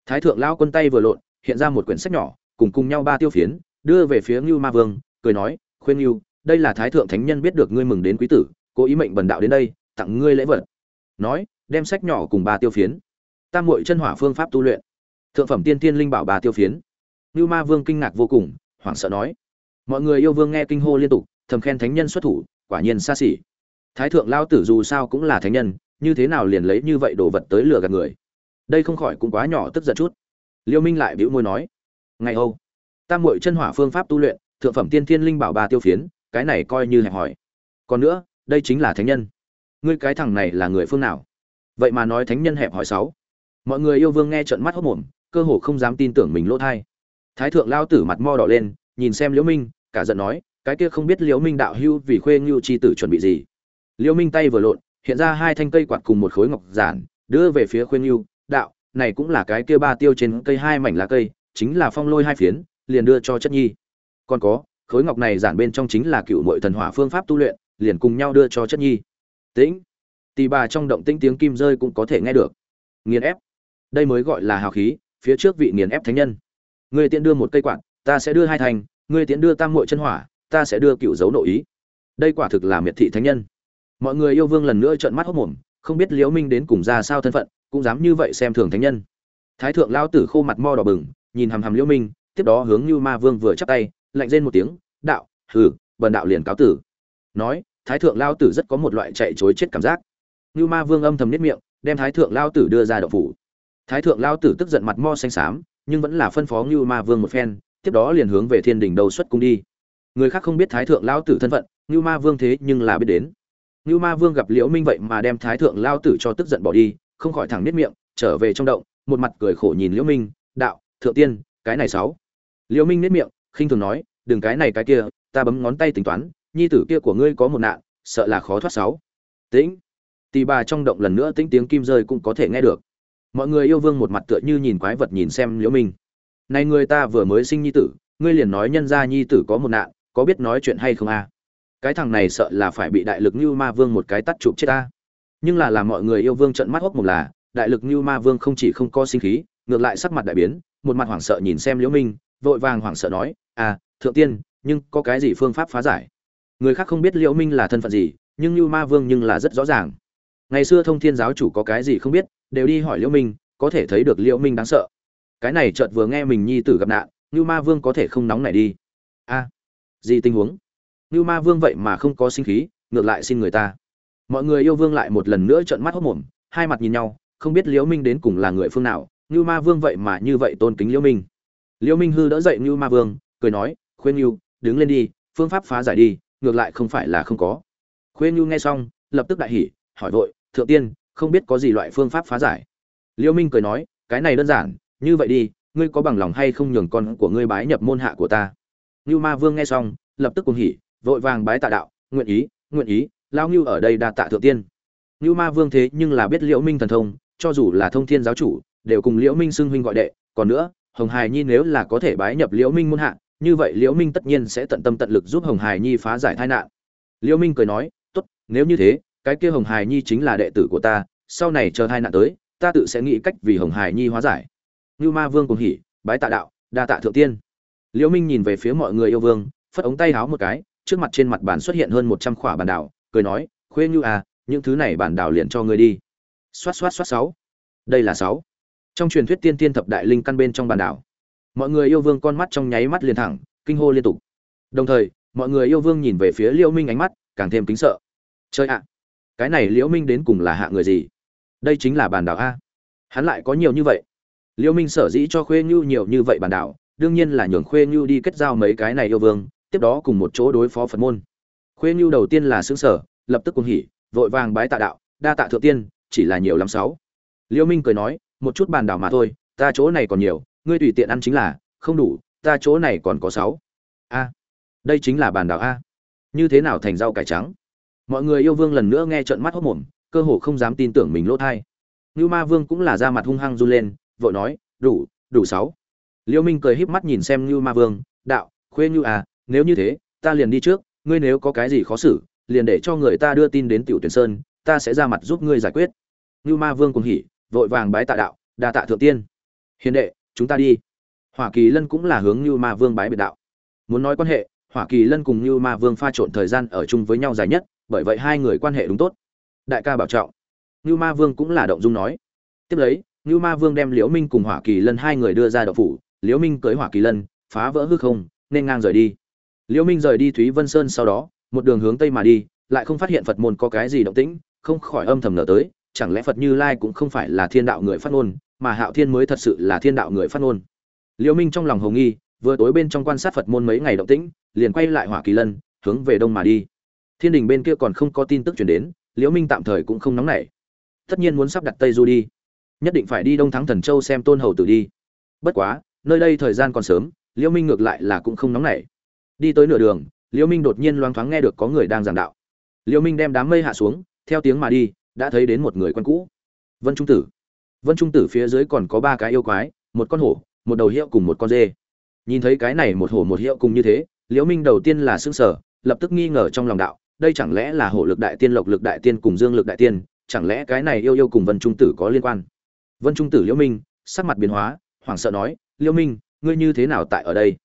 Thái thượng lão quân tay vừa lộn, hiện ra một quyển sách nhỏ, cùng cùng nhau ba tiêu phiến, đưa về phía ngưu ma vương, cười nói, khuyên ngưu đây là thái thượng thánh nhân biết được ngươi mừng đến quý tử cố ý mệnh bần đạo đến đây, tặng ngươi lễ vật. Nói, đem sách nhỏ cùng ba tiêu phiến. Tam muội chân hỏa phương pháp tu luyện. Thượng phẩm tiên tiên linh bảo ba tiêu phiến. Lưu ma vương kinh ngạc vô cùng, hoảng sợ nói. Mọi người yêu vương nghe kinh hô liên tục, thầm khen thánh nhân xuất thủ, quả nhiên xa xỉ. Thái thượng lao tử dù sao cũng là thánh nhân, như thế nào liền lấy như vậy đồ vật tới lừa gạt người? Đây không khỏi cũng quá nhỏ tức giận chút. Liêu minh lại bĩu môi nói. Ngày âu tam muội chân hỏa phương pháp tu luyện, thượng phẩm tiên thiên linh bảo bà tiêu phiến, cái này coi như hẹp hỏi. Còn nữa đây chính là thánh nhân. Ngươi cái thằng này là người phương nào? Vậy mà nói thánh nhân hẹp hỏi sáu. Mọi người yêu vương nghe trận mắt hốc mồm cơ hồ không dám tin tưởng mình lỗ thai. Thái thượng lao tử mặt mo đỏ lên, nhìn xem liễu minh, cả giận nói, cái kia không biết liễu minh đạo hưu vì khuê ngưu chi tử chuẩn bị gì. Liễu minh tay vừa lộn, hiện ra hai thanh cây quạt cùng một khối ngọc giản, đưa về phía khuê ngưu, đạo, này cũng là cái kia ba tiêu trên cây hai mảnh lá cây, chính là phong lôi hai phiến, liền đưa cho chất nhi. Còn có, khối ngọc này giản bên trong chính là cựu muội thần hỏa phương pháp tu luyện liền cùng nhau đưa cho chất nhi. Tĩnh. Tì bà trong động tĩnh tiếng kim rơi cũng có thể nghe được. Nghiền ép. Đây mới gọi là hào khí, phía trước vị nghiền ép thánh nhân. Người tiện đưa một cây quạt, ta sẽ đưa hai thành người tiện đưa tam muội chân hỏa, ta sẽ đưa cựu dấu nội ý. Đây quả thực là miệt thị thánh nhân. Mọi người yêu vương lần nữa trợn mắt hốc mồm, không biết liễu minh đến cùng ra sao thân phận, cũng dám như vậy xem thường thánh nhân. Thái thượng lao tử khô mặt mo đỏ bừng, nhìn hằm hằm liễu minh, tiếp đó hướng như ma vương vừa chắp tay, lạnh rên một tiếng, đạo, hừ, bần đạo liền cáo tử. Nói thái thượng lao tử rất có một loại chạy chối chết cảm giác. Như ma vương âm thầm nếp miệng, đem thái thượng lao tử đưa ra đậu phủ. Thái thượng lao tử tức giận mặt mo xanh xám, nhưng vẫn là phân phó như ma vương một phen, tiếp đó liền hướng về thiên đình đầu xuất cung đi. Người khác không biết thái thượng lao tử thân phận như ma vương thế nhưng là biết đến. Như ma vương gặp liễu minh vậy mà đem thái thượng lao tử cho tức giận bỏ đi, không khỏi thẳng nếp miệng, trở về trong động, một mặt cười khổ nhìn liễu minh, đạo, thượng tiên, cái này sáu. Liễu minh nếp miệng, khinh thường nói, đừng cái này cái kia, ta bấm ngón tay tính toán nhi tử kia của ngươi có một nạn, sợ là khó thoát sáu. Tĩnh. Tì bà trong động lần nữa tĩnh tiếng kim rơi cũng có thể nghe được. Mọi người yêu vương một mặt tựa như nhìn quái vật nhìn xem liễu minh. Này người ta vừa mới sinh nhi tử, ngươi liền nói nhân gia nhi tử có một nạn, có biết nói chuyện hay không a? Cái thằng này sợ là phải bị đại lực như ma vương một cái tắt chụp chết ta. Nhưng là làm mọi người yêu vương trận mắt hốc một là, đại lực như ma vương không chỉ không có sinh khí, ngược lại sắc mặt đại biến, một mặt hoảng sợ nhìn xem liễu minh, vội vàng hoảng sợ nói à thượng tiên, nhưng có cái gì phương pháp phá giải? Người khác không biết liễu minh là thân phận gì, nhưng như ma vương nhưng là rất rõ ràng. Ngày xưa thông thiên giáo chủ có cái gì không biết, đều đi hỏi liễu minh, có thể thấy được liễu minh đáng sợ. Cái này chợt vừa nghe mình nhi tử gặp nạn như ma vương có thể không nóng này đi. A, gì tình huống? Như ma vương vậy mà không có sinh khí, ngược lại xin người ta. Mọi người yêu vương lại một lần nữa trợn mắt hốt mồm, hai mặt nhìn nhau, không biết liễu minh đến cùng là người phương nào như ma vương vậy mà như vậy tôn kính liễu minh. Liễu minh hư đỡ dậy như ma vương, cười nói, khuyên như đứng lên đi, phương pháp phá giải đi ngược lại không phải là không có. Khuyên như nghe xong, lập tức đại hỉ, hỏi vội, thượng tiên, không biết có gì loại phương pháp phá giải? Liễu minh cười nói, cái này đơn giản, như vậy đi, ngươi có bằng lòng hay không nhường con của ngươi bái nhập môn hạ của ta? Như ma vương nghe xong, lập tức cuồng hỉ, vội vàng bái tạ đạo, nguyện ý nguyện ý lao ngưu ở đây đa tạ thượng tiên. Như ma vương thế nhưng là biết liễu minh thần thông, cho dù là thông thiên giáo chủ, đều cùng liễu minh xưng huynh gọi đệ, còn nữa, hồng hải nhi nếu là có thể bái nhập liễu minh môn hạ như vậy liễu minh tất nhiên sẽ tận tâm tận lực giúp hồng hải nhi phá giải tai nạn. Liễu minh cười nói, tốt, nếu như thế, cái kia hồng hải nhi chính là đệ tử của ta, sau này chờ tai nạn tới, ta tự sẽ nghĩ cách vì hồng hải nhi hóa giải. Lưu ma vương cùng hỉ, bái tạ đạo, đa tạ thượng tiên. Liễu minh nhìn về phía mọi người yêu vương, phất ống tay háo một cái, trước mặt trên mặt bàn xuất hiện hơn một trăm khỏa bản đảo, cười nói, khuê như à những thứ này bản đảo liền cho ngươi đi. Xoát xoát xoát sáu. Đây là sáu. Trong truyền thuyết tiên tiên thập đại linh căn bên trong bản đảo mọi người yêu vương con mắt trong nháy mắt liền thẳng, kinh hô liên tục. Đồng thời, mọi người yêu vương nhìn về phía liễu minh ánh mắt, càng thêm kính sợ. Chơi ạ, cái này liễu minh đến cùng là hạ người gì? Đây chính là bàn đảo a. Hắn lại có nhiều như vậy. Liễu minh sở dĩ cho khuê nhu nhiều như vậy bàn đảo, đương nhiên là nhường khuê nhu đi kết giao mấy cái này yêu vương, tiếp đó cùng một chỗ đối phó phật môn. Khuê nhu đầu tiên là xứng sở lập tức cùng hỉ, vội vàng bái tạ đạo, đa tạ thượng tiên, chỉ là nhiều lắm sáu. Liễu minh cười nói, một chút bàn đảo mà thôi, ta chỗ này còn nhiều ngươi tùy tiện ăn chính là, không đủ, ta chỗ này còn có sáu. A, đây chính là bàn đào a. Như thế nào thành rau cải trắng? Mọi người yêu vương lần nữa nghe trợn mắt hốt mồm, cơ hồ không dám tin tưởng mình lỗ thai. Như ma vương cũng là ra mặt hung hăng run lên, vội nói, đủ đủ sáu. Liêu minh cười híp mắt nhìn xem như ma vương, đạo, khuê như à nếu như thế, ta liền đi trước, ngươi nếu có cái gì khó xử, liền để cho người ta đưa tin đến tiểu tuyển sơn, ta sẽ ra mặt giúp ngươi giải quyết. Như ma vương cùng hỉ, vội vàng bái tạ đạo, đa tạ thượng tiên. Hiền đệ chúng ta đi. Hoa kỳ lân cũng là hướng như ma vương bái biệt đạo. Muốn nói quan hệ Hoa kỳ lân cùng như ma vương pha trộn thời gian ở chung với nhau dài nhất bởi vậy hai người quan hệ đúng tốt. Đại ca bảo trọng. Như ma vương cũng là động dung nói. Tiếp lấy Như Ma Vương đem Liễu Minh cùng Hoa Kỳ Lân hai người đưa ra đậu phủ, Liễu Minh cưỡi Hoa Kỳ Lân, phá vỡ hư không, nên ngang rời đi. Liễu Minh rời đi Thúy Vân Sơn sau đó, một đường hướng tây mà đi, lại không phát hiện Phật môn có cái gì động tĩnh, không khỏi âm thầm nở tới, chẳng lẽ Phật Như Lai cũng không phải là thiên đạo người phát ngôn, mà Hạo Thiên mới thật sự là thiên đạo người phát ngôn. Liễu Minh trong lòng hồ nghi, vừa tối bên trong quan sát Phật môn mấy ngày động tĩnh, liền quay lại Hỏa Kỳ Lân, hướng về đông mà đi. Thiên đình bên kia còn không có tin tức truyền đến, Liễu Minh tạm thời cũng không nóng nảy. Tất nhiên muốn sắp đặt Tây Du đi, nhất định phải đi Đông Thắng Thần Châu xem Tôn Hầu tử đi. Bất quá, nơi đây thời gian còn sớm, Liễu Minh ngược lại là cũng không nóng nảy. Đi tới nửa đường, Liễu Minh đột nhiên loáng thoáng nghe được có người đang giảng đạo. Liễu Minh đem đám mây hạ xuống, theo tiếng mà đi, đã thấy đến một người quen cũ. Vân Trung Tử. Vân Trung Tử phía dưới còn có ba cái yêu quái, một con hổ, một đầu hiệu cùng một con dê. Nhìn thấy cái này một hổ một hiệu cùng như thế, Liễu Minh đầu tiên là sững sở, lập tức nghi ngờ trong lòng đạo, đây chẳng lẽ là hổ lực đại tiên lộc lực đại tiên cùng dương lực đại tiên, chẳng lẽ cái này yêu yêu cùng Vân Trung Tử có liên quan? Vân Trung Tử Liễu Minh, sắc mặt biến hóa, hoảng sợ nói, "Liễu Minh, ngươi như thế nào tại ở đây?"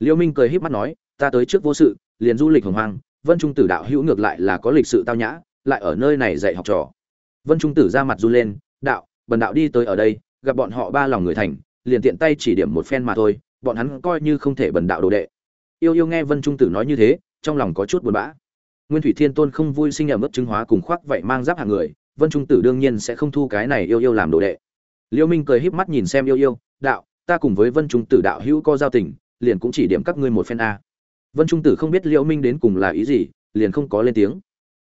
Liễu Minh cười híp mắt nói, "Ta tới trước vô sự, liền du lịch hồng hoang, Vân Trung Tử đạo hữu ngược lại là có lịch sự tao nhã, lại ở nơi này dạy học trò." Vân Trung Tử ra mặt run lên, "Đạo, bần đạo đi tới ở đây, gặp bọn họ ba lòng người thành, liền tiện tay chỉ điểm một phen mà thôi, bọn hắn coi như không thể bần đạo đồ đệ." Yêu yêu nghe Vân Trung Tử nói như thế, trong lòng có chút buồn bã. Nguyên Thủy Thiên Tôn không vui sinh ở mức chứng hóa cùng khoác vậy mang giáp hàng người, Vân Trung Tử đương nhiên sẽ không thu cái này yêu yêu làm đồ đệ. Liêu Minh cười híp mắt nhìn xem yêu yêu, đạo, ta cùng với Vân Trung Tử đạo hữu có giao tình, liền cũng chỉ điểm các ngươi một phen a. Vân Trung Tử không biết Liêu Minh đến cùng là ý gì, liền không có lên tiếng.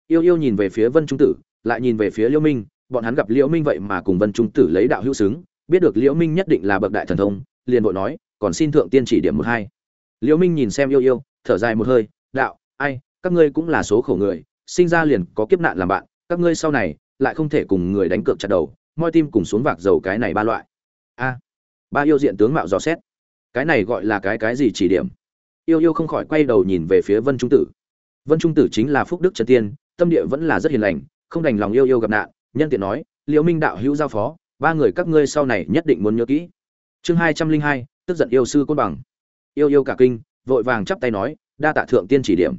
Yêu yêu nhìn về phía Vân Trung Tử, lại nhìn về phía Liêu Minh, bọn hắn gặp Liễu Minh vậy mà cùng Vân Trung Tử lấy đạo hữu xứng, biết được Liễu Minh nhất định là bậc đại thần thông, liền vội nói, còn xin thượng tiên chỉ điểm một hai. Liễu Minh nhìn xem yêu yêu, thở dài một hơi, đạo, ai, các ngươi cũng là số khổ người, sinh ra liền có kiếp nạn làm bạn, các ngươi sau này lại không thể cùng người đánh cược chặt đầu, moi tim cùng xuống vạc dầu cái này ba loại. A, ba yêu diện tướng mạo dò xét. Cái này gọi là cái cái gì chỉ điểm? Yêu yêu không khỏi quay đầu nhìn về phía Vân Trung Tử. Vân Trung Tử chính là phúc đức trần tiên, tâm địa vẫn là rất hiền lành, không đành lòng yêu yêu gặp nạn, nhân tiện nói, Liễu Minh đạo hữu giao phó, ba người các ngươi sau này nhất định muốn nhớ kỹ. Chương hai trăm linh hai, tức giận yêu sư côn bằng. Yêu yêu cả kinh, vội vàng chắp tay nói, đa tạ thượng tiên chỉ điểm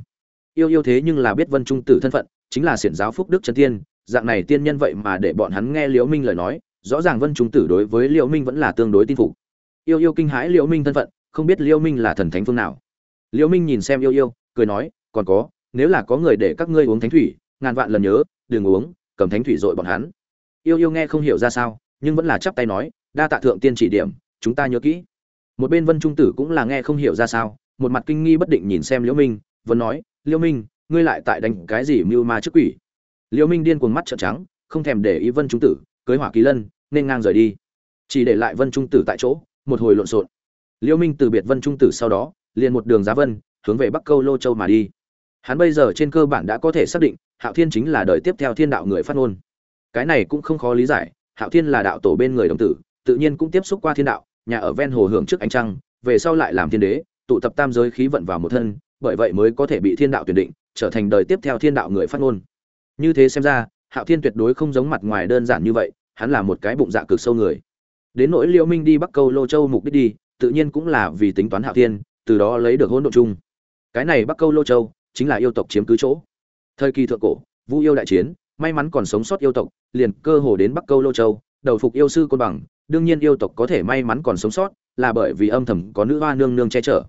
yêu yêu thế nhưng là biết vân trung tử thân phận chính là xiển giáo phúc đức chân tiên dạng này tiên nhân vậy mà để bọn hắn nghe liễu minh lời nói rõ ràng vân trung tử đối với liễu minh vẫn là tương đối tin phục yêu yêu kinh hãi liễu minh thân phận không biết liễu minh là thần thánh phương nào liễu minh nhìn xem yêu yêu cười nói còn có nếu là có người để các ngươi uống thánh thủy ngàn vạn lần nhớ đừng uống cầm thánh thủy dội bọn hắn. Yêu yêu nghe không hiểu ra sao, nhưng vẫn là chắp tay nói, đa tạ thượng tiên chỉ điểm, chúng ta nhớ kỹ. Một bên vân trung tử cũng là nghe không hiểu ra sao, một mặt kinh nghi bất định nhìn xem liễu minh, vẫn nói liêu minh, ngươi lại tại đánh cái gì mưu ma trước quỷ? Liêu minh điên cuồng mắt trợn trắng, không thèm để ý vân trung tử, cưới hỏa kỳ lân, nên ngang rời đi. Chỉ để lại vân trung tử tại chỗ, một hồi lộn xộn. Liêu minh từ biệt vân trung tử sau đó, liền một đường giá vân, hướng về bắc câu lô châu mà đi hắn bây giờ trên cơ bản đã có thể xác định, hạo thiên chính là đời tiếp theo thiên đạo người phát ngôn. Cái này cũng không khó lý giải, hạo thiên là đạo tổ bên người đồng tử, tự nhiên cũng tiếp xúc qua thiên đạo, nhà ở ven hồ hưởng trước ánh trăng, về sau lại làm thiên đế, tụ tập tam giới khí vận vào một thân, bởi vậy mới có thể bị thiên đạo tuyển định, trở thành đời tiếp theo thiên đạo người phát ngôn. Như thế xem ra, hạo thiên tuyệt đối không giống mặt ngoài đơn giản như vậy, hắn là một cái bụng dạ cực sâu người. Đến nỗi liễu minh đi bắc câu lô châu mục đích đi, tự nhiên cũng là vì tính toán hạo thiên, từ đó lấy được hỗn độ chung. Cái này bắc câu lô châu chính là yêu tộc chiếm cứ chỗ. Thời kỳ thượng cổ, vu yêu đại chiến, may mắn còn sống sót yêu tộc, liền cơ hồ đến bắc câu lô châu, đầu phục yêu sư côn bằng, đương nhiên yêu tộc có thể may mắn còn sống sót, là bởi vì âm thầm có nữ hoa nương nương che chở.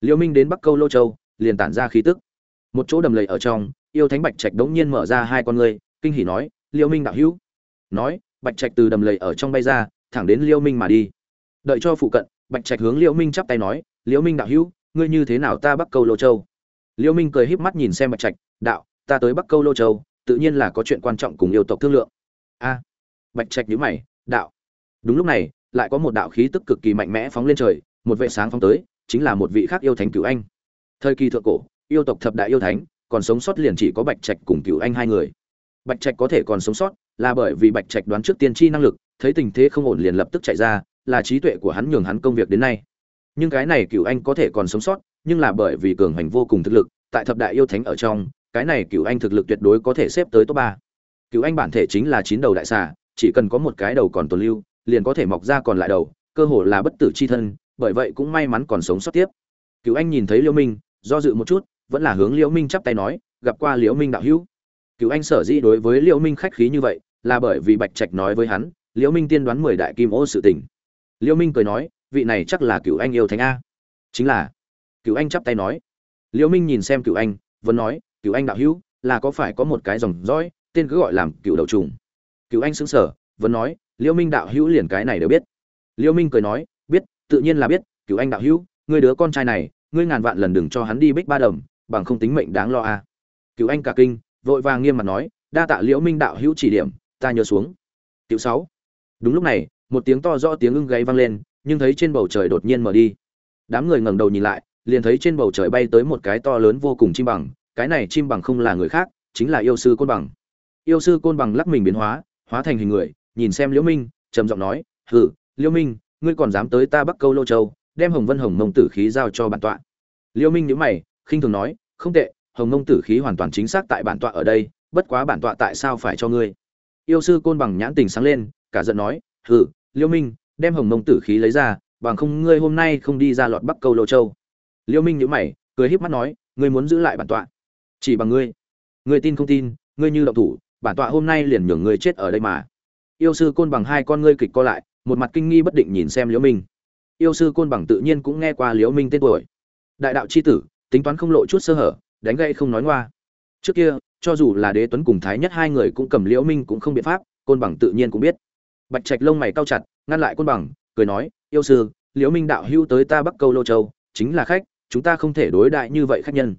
Liêu minh đến bắc câu lô châu, liền tản ra khí tức. Một chỗ đầm lầy ở trong, yêu thánh bạch trạch đống nhiên mở ra hai con ngươi, kinh hỉ nói, liêu minh đạo hữu. Nói, bạch trạch từ đầm lầy ở trong bay ra, thẳng đến liêu minh mà đi. Đợi cho phụ cận, bạch trạch hướng liêu minh chắp tay nói, liêu minh đạo hữu, ngươi như thế nào ta bắc câu lô châu? Liêu minh cười híp mắt nhìn xem bạch trạch, đạo, ta tới bắc câu lô châu, tự nhiên là có chuyện quan trọng cùng yêu tộc thương lượng. A. Bạch trạch nhíu mày, đạo. Đúng lúc này, lại có một đạo khí tức cực kỳ mạnh mẽ phóng lên trời, một vệ sáng phóng tới, chính là một vị khác yêu thánh cửu anh. Thời kỳ thượng cổ, yêu tộc thập đại yêu thánh, còn sống sót liền chỉ có bạch trạch cùng cửu anh hai người. Bạch trạch có thể còn sống sót, là bởi vì bạch trạch đoán trước tiên tri năng lực, thấy tình thế không ổn liền lập tức chạy ra, là trí tuệ của hắn nhường hắn công việc đến nay. Nhưng cái này cửu anh có thể còn sống sót nhưng là bởi vì cường hành vô cùng thực lực, tại thập đại yêu thánh ở trong, cái này cửu anh thực lực tuyệt đối có thể xếp tới top ba. Cửu anh bản thể chính là chín đầu đại xà, chỉ cần có một cái đầu còn tồn lưu, liền có thể mọc ra còn lại đầu, cơ hồ là bất tử chi thân, bởi vậy cũng may mắn còn sống sót tiếp. Cửu anh nhìn thấy liễu minh, do dự một chút, vẫn là hướng liễu minh chắp tay nói, gặp qua liễu minh đạo hữu. Cửu anh sở dĩ đối với liễu minh khách khí như vậy, là bởi vì bạch trạch nói với hắn, liễu minh tiên đoán mười đại kim ô sự tình. Liễu minh cười nói, vị này chắc là cửu anh yêu thánh a. Chính là cựu anh chắp tay nói. Liễu minh nhìn xem cựu anh, vẫn nói cựu anh đạo hữu, là có phải có một cái dòng dõi, tên cứ gọi làm cựu đầu trùng? Cựu anh sững sờ, vẫn nói, liễu minh đạo hữu liền cái này đều biết. Liễu minh cười nói, biết, tự nhiên là biết cựu anh đạo hữu, ngươi đứa con trai này, ngươi ngàn vạn lần đừng cho hắn đi bích ba đồng, bằng không tính mệnh đáng lo a. Cựu anh cả kinh, vội vàng nghiêm mặt nói, đa tạ liễu minh đạo hữu chỉ điểm, ta nhớ xuống. Tiểu sáu. Đúng lúc này, một tiếng to rõ tiếng ưng gáy vang lên, nhưng thấy trên bầu trời đột nhiên mở đi. Đám người ngẩng đầu nhìn lại liền thấy trên bầu trời bay tới một cái to lớn vô cùng chim bằng, cái này chim bằng không là người khác, chính là yêu sư côn bằng. Yêu sư côn bằng lắc mình biến hóa hóa thành hình người, nhìn xem liễu minh, trầm giọng nói, hừ, liễu minh, ngươi còn dám tới ta bắc câu lô châu, đem hồng vân hồng mông tử khí giao cho bản tọa. Liễu minh nhíu mày, khinh thường nói, không tệ, hồng mông tử khí hoàn toàn chính xác tại bản tọa ở đây, bất quá bản tọa tại sao phải cho ngươi? Yêu sư côn bằng nhãn tình sáng lên, cả giận nói, hừ, liễu minh, đem hồng mông tử khí lấy ra, bằng không ngươi hôm nay không đi ra lọt bắc câu lô châu liễu minh nhữ mày, cười híp mắt nói, ngươi muốn giữ lại bản tọa? Chỉ bằng ngươi. Ngươi tin không tin, ngươi như động thủ, bản tọa hôm nay liền nhường ngươi chết ở đây mà. Yêu sư côn bằng hai con ngươi kịch co lại, một mặt kinh nghi bất định nhìn xem liễu minh. Yêu sư côn bằng tự nhiên cũng nghe qua liễu minh tên tuổi. Đại đạo chi tử, tính toán không lộ chút sơ hở, đánh gây không nói ngoa. Trước kia, cho dù là đế tuấn cùng thái nhất hai người cũng cầm liễu minh cũng không biện pháp, côn bằng tự nhiên cũng biết. Bạch trạch lông mày cao chặt, ngăn lại côn bằng, cười nói, yêu sư liễu minh đạo hữu tới ta bắc câu lô châu, chính là khách chúng ta không thể đối đại như vậy khách nhân.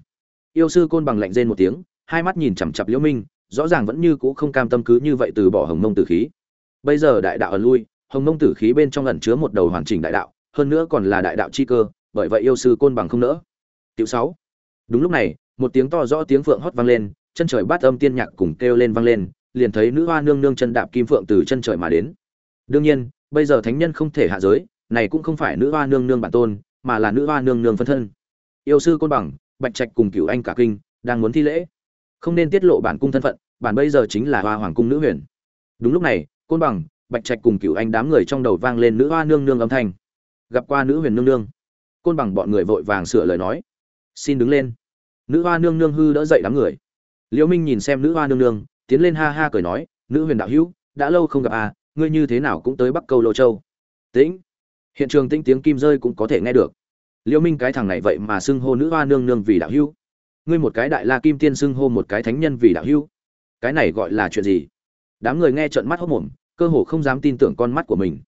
Yêu sư côn bằng lạnh rên một tiếng, hai mắt nhìn chằm chặp liễu minh, rõ ràng vẫn như cũ không cam tâm cứ như vậy từ bỏ hồng mông tử khí. Bây giờ đại đạo ẩn lui, hồng mông tử khí bên trong ẩn chứa một đầu hoàn chỉnh đại đạo, hơn nữa còn là đại đạo chi cơ, bởi vậy yêu sư côn bằng không nỡ. Tiểu sáu. Đúng lúc này, một tiếng to rõ tiếng phượng hót vang lên, chân trời bát âm tiên nhạc cùng kêu lên vang lên, liền thấy nữ hoa nương nương chân đạp kim phượng từ chân trời mà đến. Đương nhiên, bây giờ thánh nhân không thể hạ giới, này cũng không phải nữ hoa nương nương bản tôn mà là nữ hoa nương nương phân thân. Yêu sư côn bằng, bạch trạch cùng cửu anh cả kinh, đang muốn thi lễ. Không nên tiết lộ bản cung thân phận, bản bây giờ chính là hoa hoàng cung nữ huyền. Đúng lúc này, côn bằng, bạch trạch cùng cửu anh đám người trong đầu vang lên nữ hoa nương nương âm thanh. Gặp qua nữ huyền nương nương, côn bằng bọn người vội vàng sửa lời nói. Xin đứng lên. Nữ hoa nương nương hư đỡ dậy đám người. Liễu minh nhìn xem nữ hoa nương nương, tiến lên ha ha cười nói, nữ huyền đạo hữu, đã lâu không gặp à ngươi như thế nào cũng tới bắc câu lô châu. Tĩnh hiện trường tĩnh tiếng kim rơi cũng có thể nghe được. Liễu minh cái thằng này vậy mà xưng hô nữ hoa nương nương vì đạo hưu ngươi một cái đại la kim tiên xưng hô một cái thánh nhân vì đạo hưu cái này gọi là chuyện gì? Đám người nghe trợn mắt hốt mồm cơ hồ không dám tin tưởng con mắt của mình.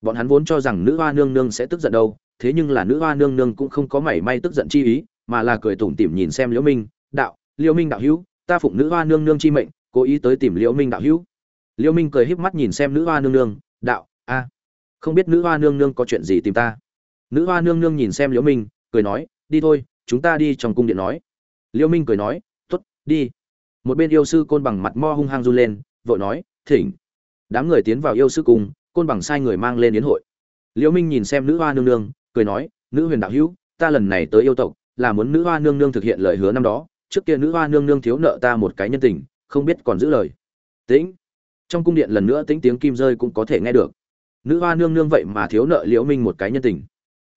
Bọn hắn vốn cho rằng nữ hoa nương nương sẽ tức giận đâu, thế nhưng là nữ hoa nương nương cũng không có mảy may tức giận chi ý, mà là cười tủm tỉm nhìn xem liễu minh, đạo liễu minh đạo hữu, ta phụng nữ hoa nương nương chi mệnh, cố ý tới tìm liễu minh đạo hữu. Liễu minh cười híp mắt nhìn xem nữ hoa nương nương, đạo, a không biết nữ hoa nương nương có chuyện gì tìm ta. Nữ hoa nương nương nhìn xem liễu minh, cười nói, đi thôi, chúng ta đi trong cung điện nói. Liễu minh cười nói, tốt, đi. Một bên yêu sư côn bằng mặt mo hung hăng run lên, vội nói, thỉnh. Đám người tiến vào yêu sư cung, côn bằng sai người mang lên đến hội. Liễu minh nhìn xem nữ hoa nương nương, cười nói, nữ huyền đạo hữu, ta lần này tới yêu tộc, là muốn nữ hoa nương nương thực hiện lời hứa năm đó. Trước kia nữ hoa nương nương thiếu nợ ta một cái nhân tình, không biết còn giữ lời. Tĩnh. Trong cung điện lần nữa tĩnh tiếng kim rơi cũng có thể nghe được nữ hoa nương nương vậy mà thiếu nợ liễu minh một cái nhân tình.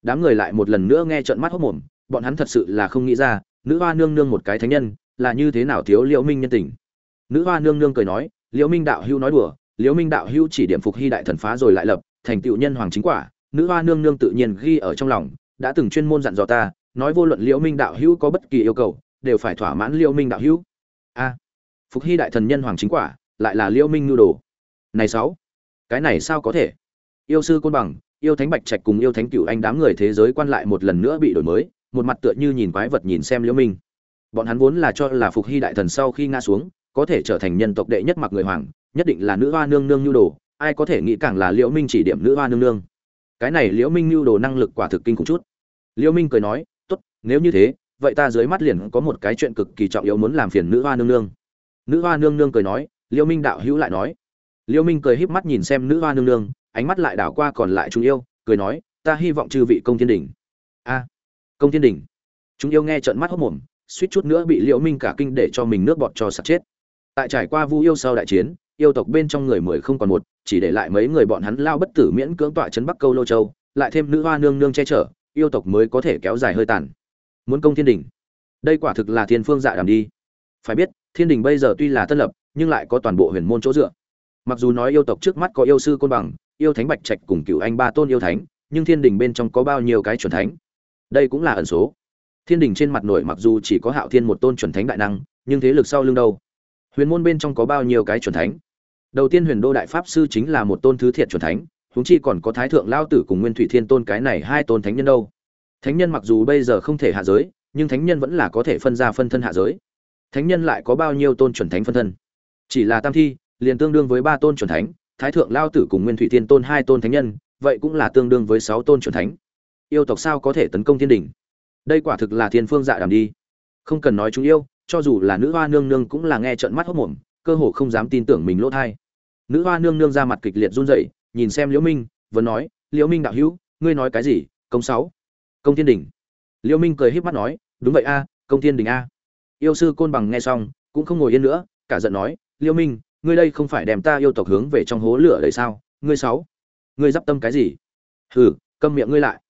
Đám người lại một lần nữa nghe trợn mắt hốc mồm bọn hắn thật sự là không nghĩ ra, nữ hoa nương nương một cái thánh nhân, là như thế nào thiếu liễu minh nhân tình. Nữ hoa nương nương cười nói, liễu minh đạo hưu nói đùa, liễu minh đạo hưu chỉ điểm phục hy đại thần phá rồi lại lập, thành tựu nhân hoàng chính quả, nữ hoa nương nương tự nhiên ghi ở trong lòng, đã từng chuyên môn dặn dò ta, nói vô luận liễu minh đạo hưu có bất kỳ yêu cầu, đều phải thỏa mãn liễu minh đạo hưu a, phục hy đại thần nhân hoàng chính quả, lại là liễu minh nhu đồ. Này sáu, cái này sao có thể? Yêu sư côn bằng, yêu thánh bạch trạch cùng yêu thánh cửu anh đám người thế giới quan lại một lần nữa bị đổi mới, một mặt tựa như nhìn quái vật nhìn xem liễu minh. Bọn hắn vốn là cho là phục hy đại thần sau khi ngã xuống, có thể trở thành nhân tộc đệ nhất mặc người hoàng, nhất định là nữ hoa nương nương nhu đồ, ai có thể nghĩ càng là liễu minh chỉ điểm nữ hoa nương nương. Cái này liễu minh nhu đồ năng lực quả thực kinh khủng chút. Liễu minh cười nói, tốt, nếu như thế, vậy ta dưới mắt liền có một cái chuyện cực kỳ trọng yếu muốn làm phiền nữ hoa nương nương. Nữ hoa nương nương cười nói, liễu minh đạo hữu lại nói. Liễu minh cười híp mắt nhìn xem nữ hoa nương nương ánh mắt lại đảo qua còn lại chúng yêu, cười nói, ta hy vọng chư vị công thiên đỉnh a, công thiên đỉnh chúng yêu nghe trợn mắt hốt mồm, suýt chút nữa bị liễu minh cả kinh để cho mình nước bọt cho sạch chết. Tại trải qua vu yêu sau đại chiến, yêu tộc bên trong người mười không còn một, chỉ để lại mấy người bọn hắn lao bất tử miễn cưỡng tọa trấn bắc câu lô châu, lại thêm nữ hoa nương nương che chở, yêu tộc mới có thể kéo dài hơi tàn. Muốn công thiên đình. Đây quả thực là thiên phương dạ đàm đi. Phải biết, thiên đình bây giờ tuy là tân lập, nhưng lại có toàn bộ huyền môn chỗ dựa. Mặc dù nói yêu tộc trước mắt có yêu sư côn bằng yêu thánh bạch trạch cùng cựu anh ba tôn yêu thánh, nhưng thiên đình bên trong có bao nhiêu cái chuẩn thánh? Đây cũng là ẩn số. Thiên đình trên mặt nổi mặc dù chỉ có hạo thiên một tôn chuẩn thánh đại năng, nhưng thế lực sau lưng đâu? Huyền môn bên trong có bao nhiêu cái chuẩn thánh? Đầu tiên huyền đô đại pháp sư chính là một tôn thứ thiệt chuẩn thánh, huống chi còn có thái thượng lao tử cùng nguyên thủy thiên tôn cái này hai tôn thánh nhân đâu? Thánh nhân mặc dù bây giờ không thể hạ giới, nhưng thánh nhân vẫn là có thể phân ra phân thân hạ giới. Thánh nhân lại có bao nhiêu tôn chuẩn thánh phân thân? Chỉ là tam thi, liền tương đương với ba tôn chuẩn thánh thái thượng lao tử cùng nguyên thủy thiên tôn hai tôn thánh nhân, vậy cũng là tương đương với sáu tôn chuẩn thánh. Yêu tộc sao có thể tấn công thiên đình đây quả thực là thiên phương dạ đàm đi. Không cần nói chúng yêu, cho dù là nữ hoa nương nương cũng là nghe trợn mắt hốc mồm, cơ hồ không dám tin tưởng mình lỗ thai. Nữ hoa nương nương ra mặt kịch liệt run rẩy, nhìn xem liễu minh, vẫn nói, liễu minh đạo hữu, ngươi nói cái gì? Công sáu, công thiên đình liễu minh cười híp mắt nói, đúng vậy a, công thiên đình a. Yêu sư côn bằng nghe xong, cũng không ngồi yên nữa, cả giận nói, liễu minh ngươi đây không phải đem ta yêu tộc hướng về trong hố lửa đấy sao? Ngươi sáu, ngươi d tâm cái gì? Hừ, câm miệng ngươi lại.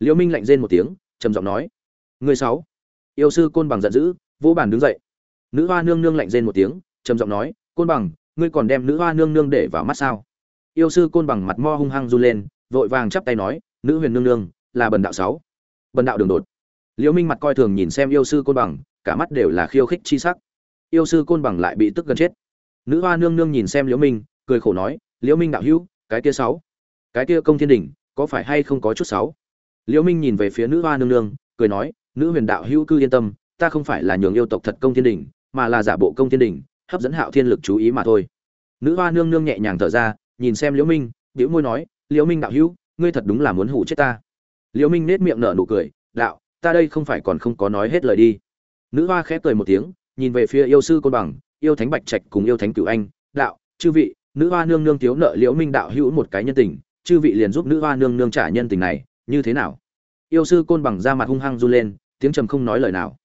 Liễu minh lạnh rên một tiếng, trầm giọng nói. Ngươi sáu, yêu sư côn bằng giận dữ, vỗ bàn đứng dậy. Nữ hoa nương nương lạnh rên một tiếng, trầm giọng nói, côn bằng, ngươi còn đem nữ hoa nương nương để vào mắt sao? Yêu sư côn bằng mặt mo hung hăng run lên, vội vàng chắp tay nói, nữ huyền nương nương, là bần đạo sáu. Bần đạo đường đột. Liễu minh mặt coi thường nhìn xem yêu sư côn bằng, cả mắt đều là khiêu khích chi sắc. Yêu sư côn bằng lại bị tức gần chết nữ hoa nương nương nhìn xem liễu minh, cười khổ nói, liễu minh đạo hữu, cái kia sáu, cái kia công thiên đỉnh, có phải hay không có chút sáu? Liễu minh nhìn về phía nữ hoa nương nương, cười nói, nữ huyền đạo hữu cư yên tâm, ta không phải là nhường yêu tộc thật công thiên đỉnh, mà là giả bộ công thiên đỉnh, hấp dẫn hạo thiên lực chú ý mà thôi. Nữ hoa nương nương nhẹ nhàng thở ra, nhìn xem liễu minh liễu môi nói, liễu minh đạo hữu, ngươi thật đúng là muốn hủ chết ta. Liễu minh nét miệng nở nụ cười, đạo, ta đây không phải còn không có nói hết lời đi. Nữ hoa khẽ cười một tiếng, nhìn về phía yêu sư côn bằng yêu thánh bạch trạch cùng yêu thánh cửu anh, đạo, chư vị, nữ hoa nương nương thiếu nợ liễu minh đạo hữu một cái nhân tình, chư vị liền giúp nữ hoa nương nương trả nhân tình này, như thế nào? Yêu sư côn bằng ra mặt hung hăng run lên, tiếng trầm không nói lời nào.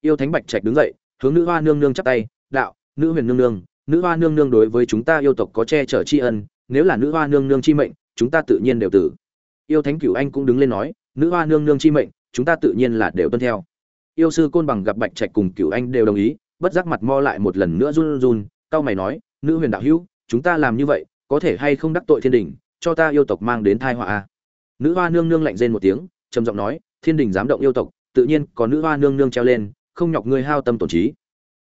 Yêu thánh bạch trạch đứng dậy, hướng nữ hoa nương nương chắp tay, đạo, nữ huyền nương nương, nữ hoa nương nương đối với chúng ta yêu tộc có che chở tri ân, nếu là nữ hoa nương nương chi mệnh, chúng ta tự nhiên đều tử. Yêu thánh cửu anh cũng đứng lên nói, nữ hoa nương nương chi mệnh, chúng ta tự nhiên là đều tuân theo. Yêu sư côn bằng gặp bạch trạch cùng cửu anh đều đồng ý bất giác mặt mo lại một lần nữa run run cao mày nói, nữ huyền đạo hữu, chúng ta làm như vậy, có thể hay không đắc tội thiên đình, cho ta yêu tộc mang đến thai họa a? Nữ hoa nương nương lạnh rên một tiếng, trầm giọng nói, thiên đình dám động yêu tộc, tự nhiên có nữ hoa nương nương treo lên, không nhọc ngươi hao tâm tổn trí.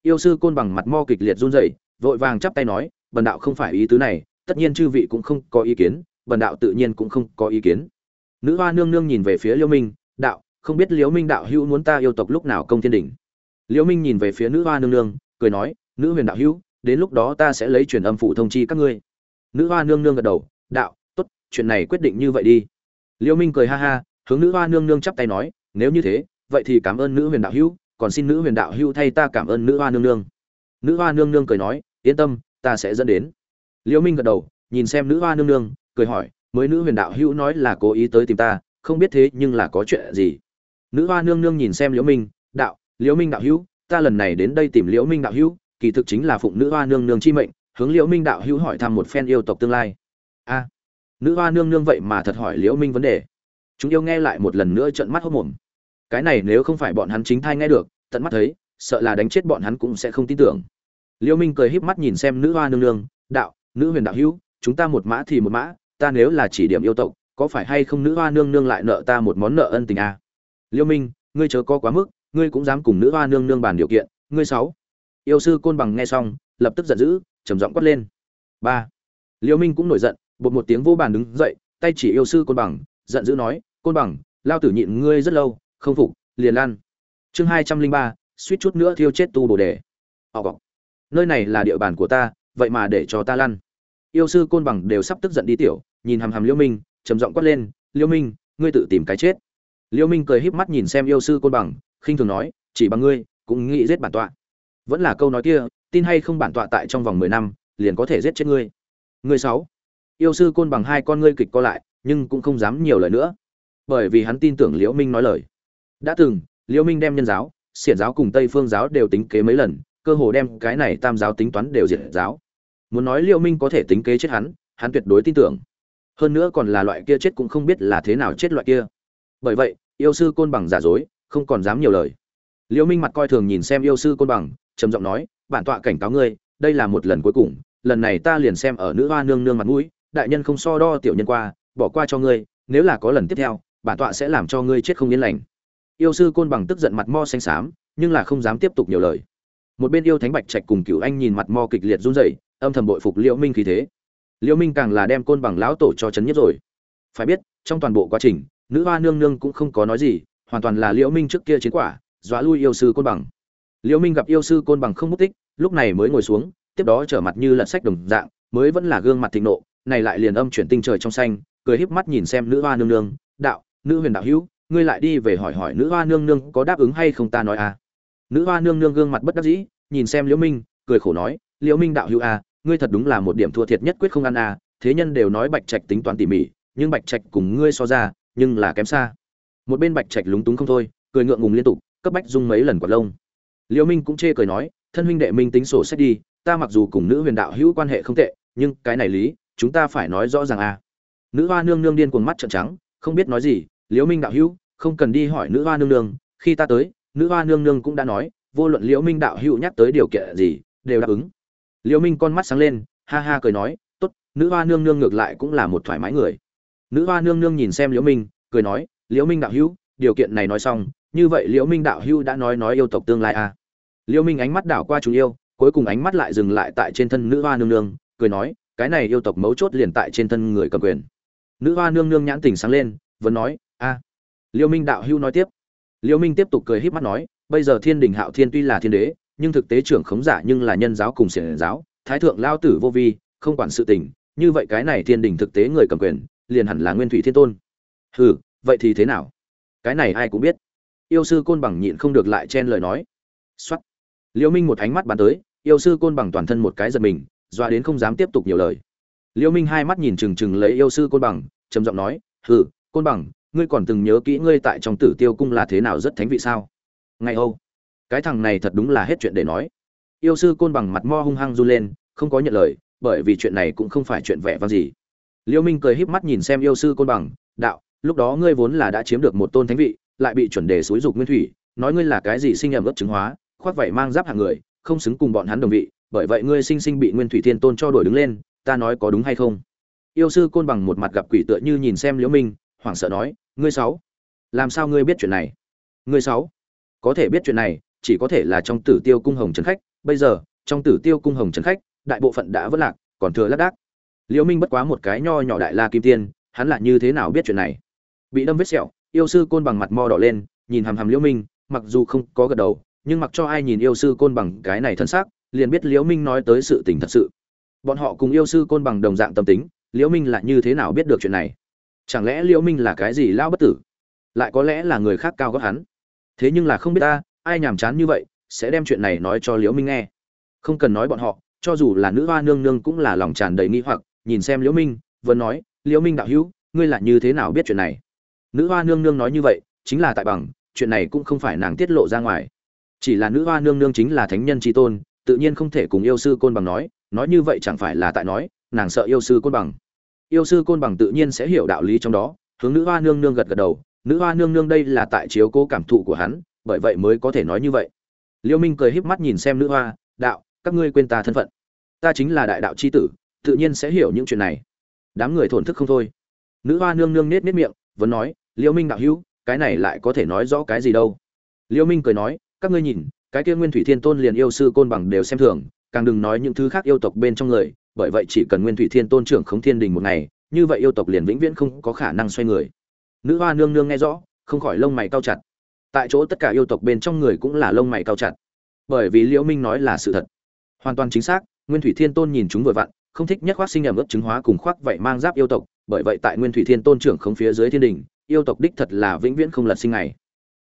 Yêu sư côn bằng mặt mo kịch liệt run rẩy, vội vàng chắp tay nói, bần đạo không phải ý tứ này, tất nhiên chư vị cũng không có ý kiến, bần đạo tự nhiên cũng không có ý kiến. Nữ hoa nương nương nhìn về phía liễu minh, đạo, không biết liễu minh đạo hữu muốn ta yêu tộc lúc nào công thiên đình liễu minh nhìn về phía nữ hoa nương nương, cười nói, nữ huyền đạo hữu, đến lúc đó ta sẽ lấy truyền âm phụ thông chi các ngươi. Nữ hoa nương nương gật đầu, đạo, tốt, chuyện này quyết định như vậy đi. Liễu minh cười ha ha, hướng nữ hoa nương nương chắp tay nói, nếu như thế, vậy thì cảm ơn nữ huyền đạo hữu, còn xin nữ huyền đạo hữu thay ta cảm ơn nữ hoa nương nương. Nữ hoa nương nương cười nói, yên tâm, ta sẽ dẫn đến. Liễu minh gật đầu, nhìn xem nữ hoa nương nương, cười hỏi, mới nữ huyền đạo hữu nói là cố ý tới tìm ta, không biết thế nhưng là có chuyện gì? Nữ hoa nương nương nhìn xem liễu minh liễu minh đạo hữu, ta lần này đến đây tìm liễu minh đạo hữu, kỳ thực chính là phụng nữ hoa nương nương chi mệnh, hướng liễu minh đạo hữu hỏi thăm một phen yêu tộc tương lai. A, nữ hoa nương nương vậy mà thật hỏi liễu minh vấn đề. Chúng yêu nghe lại một lần nữa trợn mắt hốt mồm. Cái này nếu không phải bọn hắn chính thai nghe được, tận mắt thấy, sợ là đánh chết bọn hắn cũng sẽ không tin tưởng. Liễu minh cười híp mắt nhìn xem nữ hoa nương nương, đạo, nữ huyền đạo hữu, chúng ta một mã thì một mã, ta nếu là chỉ điểm yêu tộc, có phải hay không nữ hoa nương nương lại nợ ta một món nợ ân tình à? liễu minh, ngươi chớ có quá mức ngươi cũng dám cùng nữ hoa nương nương bàn điều kiện, ngươi sáu. Yêu sư côn bằng nghe xong, lập tức giận dữ, trầm giọng quát lên. Ba. Liêu minh cũng nổi giận, bột một tiếng vô bàn đứng dậy, tay chỉ yêu sư côn bằng, giận dữ nói, côn bằng, lao tử nhịn ngươi rất lâu, không phục, liền lan chương hai trăm linh ba, suýt chút nữa thiêu chết tu đồ đề. Họ cọc nơi này là địa bàn của ta, vậy mà để cho ta lăn. Yêu sư côn bằng đều sắp tức giận đi tiểu, nhìn hàm hàm liêu minh, trầm giọng quát lên liêu minh, ngươi tự tìm cái chết. Liêu minh cười híp mắt nhìn xem yêu sư côn bằng khinh thường nói, chỉ bằng ngươi, cũng nghĩ giết bản tọa. Vẫn là câu nói kia, tin hay không bản tọa tại trong vòng mười năm, liền có thể giết chết ngươi. Ngươi sáu. Yêu sư côn bằng hai con ngươi kịch co lại, nhưng cũng không dám nhiều lời nữa. Bởi vì hắn tin tưởng liễu minh nói lời. Đã từng, liễu minh đem nhân giáo, xiển giáo cùng tây phương giáo đều tính kế mấy lần, cơ hồ đem cái này tam giáo tính toán đều diệt giáo. Muốn nói liễu minh có thể tính kế chết hắn hắn tuyệt đối tin tưởng. Hơn nữa còn là loại kia chết cũng không biết là thế nào chết loại kia. Bởi vậy, yêu sư côn bằng giả dối không còn dám nhiều lời. Liễu minh mặt coi thường nhìn xem yêu sư côn bằng, trầm giọng nói, bản tọa cảnh cáo ngươi, đây là một lần cuối cùng, lần này ta liền xem ở nữ hoa nương nương mặt mũi, đại nhân không so đo tiểu nhân qua, bỏ qua cho ngươi, nếu là có lần tiếp theo, bản tọa sẽ làm cho ngươi chết không yên lành. Yêu sư côn bằng tức giận mặt mo xanh xám, nhưng là không dám tiếp tục nhiều lời. Một bên yêu thánh bạch trạch cùng cửu anh nhìn mặt mo kịch liệt run rẩy, âm thầm bội phục liễu minh khí thế. Liễu minh càng là đem côn bằng lão tổ cho chấn nhất rồi. Phải biết, trong toàn bộ quá trình, nữ hoa nương nương cũng không có nói gì hoàn toàn là liễu minh trước kia chiến quả, dọa lui yêu sư côn bằng. Liễu minh gặp yêu sư côn bằng không mất tích, lúc này mới ngồi xuống, tiếp đó trở mặt như lật sách đồng dạng, mới vẫn là gương mặt thịnh nộ, này lại liền âm chuyển tinh trời trong xanh, cười híp mắt nhìn xem nữ hoa nương nương, đạo, nữ huyền đạo hữu, ngươi lại đi về hỏi hỏi nữ hoa nương nương có đáp ứng hay không ta nói à? Nữ hoa nương nương gương mặt bất đắc dĩ, nhìn xem liễu minh, cười khổ nói, liễu minh đạo hữu à ngươi thật đúng là một điểm thua thiệt nhất quyết không ăn à thế nhân đều nói bạch trạch tính toán tỉ mỉ, nhưng bạch trạch cùng ngươi so ra, nhưng là kém xa một bên bạch trạch lúng túng không thôi, cười ngượng ngùng liên tục, cấp bách dung mấy lần quạt lông. Liễu minh cũng chê cười nói, thân huynh đệ minh tính sổ sách đi, ta mặc dù cùng nữ huyền đạo hữu quan hệ không tệ, nhưng cái này lý, chúng ta phải nói rõ ràng à. Nữ hoa nương nương điên cuồng mắt trợn trắng, không biết nói gì, liễu minh đạo hữu, không cần đi hỏi nữ hoa nương nương, khi ta tới, nữ hoa nương nương cũng đã nói, vô luận liễu minh đạo hữu nhắc tới điều kiện gì, đều đáp ứng. Liễu minh con mắt sáng lên, ha ha cười nói, tốt, nữ hoa nương nương ngược lại cũng là một thoải mái người. Nữ hoa nương nương nhìn xem liễu minh, cười nói liễu minh đạo hữu, điều kiện này nói xong, như vậy liễu minh đạo hữu đã nói nói yêu tộc tương lai à? Liễu minh ánh mắt đảo qua chúng yêu, cuối cùng ánh mắt lại dừng lại tại trên thân nữ hoa nương nương, cười nói, cái này yêu tộc mấu chốt liền tại trên thân người cầm quyền. Nữ hoa nương nương nhãn tình sáng lên, vẫn nói, a. Liễu minh đạo hữu nói tiếp. Liễu minh tiếp tục cười híp mắt nói, bây giờ thiên đình hạo thiên tuy là thiên đế, nhưng thực tế trưởng khống giả nhưng là nhân giáo cùng xiển giáo, thái thượng lao tử vô vi, không quản sự tình, như vậy cái này thiên đình thực tế người cầm quyền, liền hẳn là nguyên thủy thiên tôn. Hừ vậy thì thế nào? Cái này ai cũng biết. Yêu sư côn bằng nhịn không được lại chen lời nói. Xuất liễu minh một ánh mắt bắn tới, yêu sư côn bằng toàn thân một cái giật mình, doa đến không dám tiếp tục nhiều lời. Liễu minh hai mắt nhìn chừng chừng lấy yêu sư côn bằng, trầm giọng nói, hừ, côn bằng, ngươi còn từng nhớ kỹ ngươi tại trong tử tiêu cung là thế nào rất thánh vị sao? Ngay âu. Cái thằng này thật đúng là hết chuyện để nói. Yêu sư côn bằng mặt mo hung hăng run lên, không có nhận lời, bởi vì chuyện này cũng không phải chuyện vẻ vang gì. Liêu minh cười híp mắt nhìn xem yêu sư côn bằng, đạo lúc đó ngươi vốn là đã chiếm được một tôn thánh vị, lại bị chuẩn đề xúi dục nguyên thủy, nói ngươi là cái gì sinh nhầm ướp chứng hóa, khoác vậy mang giáp hàng người, không xứng cùng bọn hắn đồng vị, bởi vậy ngươi sinh sinh bị nguyên thủy thiên tôn cho đổi đứng lên, ta nói có đúng hay không? Yêu sư côn bằng một mặt gặp quỷ tựa như nhìn xem liễu minh, hoảng sợ nói, ngươi sáu, làm sao ngươi biết chuyện này? Ngươi sáu, có thể biết chuyện này, chỉ có thể là trong tử tiêu cung hồng trấn khách, bây giờ, trong tử tiêu cung hồng trấn khách, đại bộ phận đã vất lạc, còn thừa lác đác. Liễu minh bất quá một cái nho nhỏ đại la kim tiên, hắn lại như thế nào biết chuyện này? Bị đâm vết sẹo, yêu sư côn bằng mặt mo đỏ lên, nhìn hàm hàm liễu minh, mặc dù không có gật đầu, nhưng mặc cho ai nhìn yêu sư côn bằng cái này thân xác, liền biết liễu minh nói tới sự tình thật sự. Bọn họ cùng yêu sư côn bằng đồng dạng tâm tính, liễu minh lại như thế nào biết được chuyện này? Chẳng lẽ liễu minh là cái gì lao bất tử? Lại có lẽ là người khác cao gấp hắn. Thế nhưng là không biết ta, ai nhàm chán như vậy, sẽ đem chuyện này nói cho liễu minh nghe. Không cần nói bọn họ, cho dù là nữ hoa nương nương cũng là lòng tràn đầy nghi hoặc, nhìn xem liễu minh, vẫn nói, liễu minh đạo hữu, ngươi là như thế nào biết chuyện này? Nữ hoa nương nương nói như vậy, chính là tại bằng, chuyện này cũng không phải nàng tiết lộ ra ngoài. Chỉ là nữ hoa nương nương chính là thánh nhân tri tôn, tự nhiên không thể cùng yêu sư côn bằng nói nói như vậy chẳng phải là tại nói, nàng sợ yêu sư côn bằng. Yêu sư côn bằng tự nhiên sẽ hiểu đạo lý trong đó, hướng nữ hoa nương nương gật gật đầu, nữ hoa nương nương đây là tại chiếu cố cảm thụ của hắn, bởi vậy mới có thể nói như vậy. Liêu minh cười híp mắt nhìn xem nữ hoa, đạo, các ngươi quên ta thân phận. Ta chính là đại đạo c h i tử, tự nhiên sẽ hiểu những chuyện này. Đám người thổn thức không thôi. Nữ hoa nương nương nết nết miệng, vẫn nói liêu minh đạo hữu, cái này lại có thể nói rõ cái gì đâu? Liêu minh cười nói, các ngươi nhìn, cái kia nguyên thủy thiên tôn liền yêu sư côn bằng đều xem thường, càng đừng nói những thứ khác yêu tộc bên trong người, bởi vậy chỉ cần nguyên thủy thiên tôn trưởng khống thiên đình một ngày, như vậy yêu tộc liền vĩnh viễn không có khả năng xoay người. Nữ hoa nương nương nghe rõ, không khỏi lông mày cao chặt. Tại chỗ tất cả yêu tộc bên trong người cũng là lông mày cao chặt. Bởi vì liễu minh nói là sự thật. Hoàn toàn chính xác, nguyên thủy thiên tôn nhìn chúng vừa vặn, không thích nhất khoác sinh ẩm ước chứng hóa cùng khoác vậy mang giáp yêu tộc bởi vậy tại nguyên thủy thiên tôn trưởng không phía dưới thiên đình, yêu tộc đích thật là vĩnh viễn không lật sinh ngày.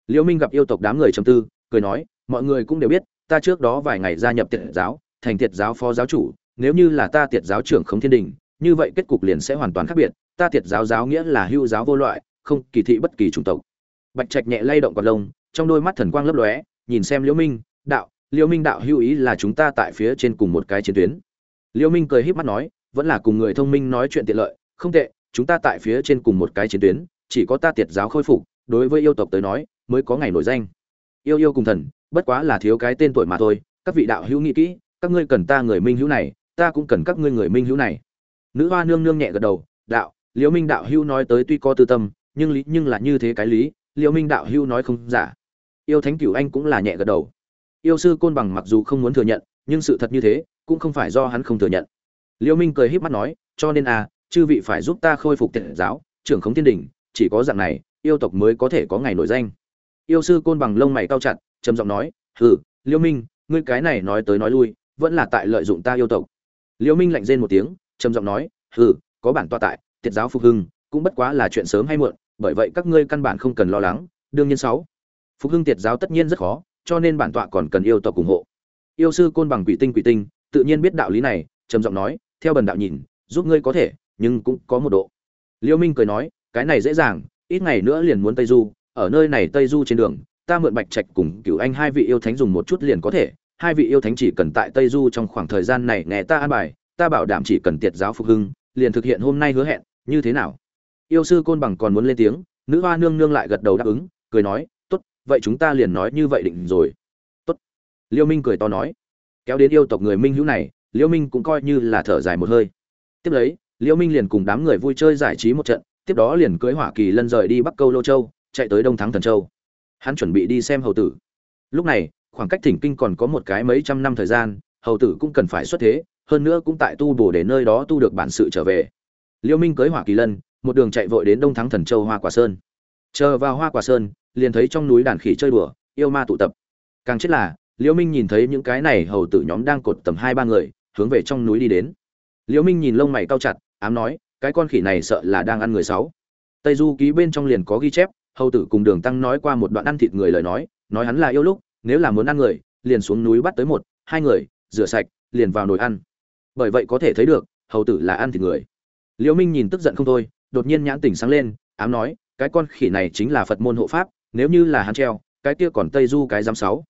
Liễu minh gặp yêu tộc đám người trầm tư, cười nói, mọi người cũng đều biết, ta trước đó vài ngày gia nhập tiệt giáo, thành tiệt giáo phó giáo chủ, nếu như là ta tiệt giáo trưởng không thiên đình, như vậy kết cục liền sẽ hoàn toàn khác biệt, ta tiệt giáo giáo nghĩa là hưu giáo vô loại, không kỳ thị bất kỳ chủng tộc. Bạch trạch nhẹ lay động quạt lông, trong đôi mắt thần quang lấp lóe, nhìn xem liễu minh, đạo, liễu minh đạo hưu ý là chúng ta tại phía trên cùng một cái chiến tuyến. Liễu minh cười híp mắt nói, vẫn là cùng người thông minh nói chuyện tiện lợi không tệ, chúng ta tại phía trên cùng một cái chiến tuyến, chỉ có ta tiệt giáo khôi phục, đối với yêu tộc tới nói, mới có ngày nổi danh. Yêu yêu cùng thần, bất quá là thiếu cái tên tuổi mà thôi, các vị đạo hữu nghĩ kỹ, các ngươi cần ta người minh hữu này, ta cũng cần các ngươi người minh hữu này. Nữ hoa nương nương nhẹ gật đầu, đạo, liễu minh đạo hữu nói tới tuy có tư tâm, nhưng lý, nhưng là như thế cái lý, liễu minh đạo hữu nói không giả. Yêu thánh cửu anh cũng là nhẹ gật đầu. Yêu sư côn bằng mặc dù không muốn thừa nhận, nhưng sự thật như thế, cũng không phải do hắn không thừa nhận. Liễu minh cười híp mắt nói, cho nên à chư vị phải giúp ta khôi phục tiện giáo, trưởng khống thiên đình, chỉ có dạng này, yêu tộc mới có thể có ngày nổi danh. Yêu sư côn bằng lông mày cao chặt, trầm giọng nói, hừ, liêu minh, ngươi cái này nói tới nói lui, vẫn là tại lợi dụng ta yêu tộc. Liêu minh lạnh rên một tiếng, trầm giọng nói, hừ, có bản tọa tại tiệt giáo phục hưng, cũng bất quá là chuyện sớm hay muộn, bởi vậy các ngươi căn bản không cần lo lắng, đương nhiên sáu. Phục hưng tiệt giáo tất nhiên rất khó, cho nên bản tọa còn cần yêu tộc ủng hộ. Yêu sư côn bằng quỷ tinh quỷ tinh, tự nhiên biết đạo lý này, trầm giọng nói, theo bần đạo nhìn, giúp ngươi có thể nhưng cũng có một độ. Liêu minh cười nói, cái này dễ dàng, ít ngày nữa liền muốn tây du, ở nơi này tây du trên đường, ta mượn bạch trạch cùng cửu anh hai vị yêu thánh dùng một chút liền có thể, hai vị yêu thánh chỉ cần tại tây du trong khoảng thời gian này nghe ta an bài, ta bảo đảm chỉ cần tiệt giáo phục hưng, liền thực hiện hôm nay hứa hẹn, như thế nào? Yêu sư côn bằng còn muốn lên tiếng, nữ hoa nương nương lại gật đầu đáp ứng, cười nói, tốt, vậy chúng ta liền nói như vậy định rồi. Tốt. Liêu minh cười to nói. Kéo đến yêu tộc người minh hữu này, liêu minh cũng coi như là thở dài một hơi. Tiếp lấy liêu minh liền cùng đám người vui chơi giải trí một trận, tiếp đó liền cưới hỏa kỳ lân rời đi bắc câu lô châu, chạy tới đông thắng thần châu. Hắn chuẩn bị đi xem hầu tử. Lúc này, khoảng cách thỉnh kinh còn có một cái mấy trăm năm thời gian, hầu tử cũng cần phải xuất thế, hơn nữa cũng tại tu bổ để nơi đó tu được bản sự trở về. Liêu minh cưới hỏa kỳ lân, một đường chạy vội đến đông thắng thần châu hoa quả sơn. Chờ vào hoa quả sơn, liền thấy trong núi đàn khỉ chơi đùa, yêu ma tụ tập. Càng chết là liêu minh nhìn thấy những cái này hầu tử nhóm đang cột tầm hai ba người, hướng về trong núi đi đến. Liêu minh nhìn lông mày cao chặt ám nói, cái con khỉ này sợ là đang ăn người sáu. Tây du ký bên trong liền có ghi chép, hầu tử cùng đường tăng nói qua một đoạn ăn thịt người lời nói nói hắn là yêu lúc, nếu là muốn ăn người, liền xuống núi bắt tới một, hai người, rửa sạch, liền vào nồi ăn. Bởi vậy có thể thấy được, hầu tử là ăn thịt người. Liễu minh nhìn tức giận không thôi, đột nhiên nhãn tỉnh sáng lên, ám nói, cái con khỉ này chính là phật môn hộ pháp, nếu như là hắn treo, cái kia còn tây du cái giám sáu.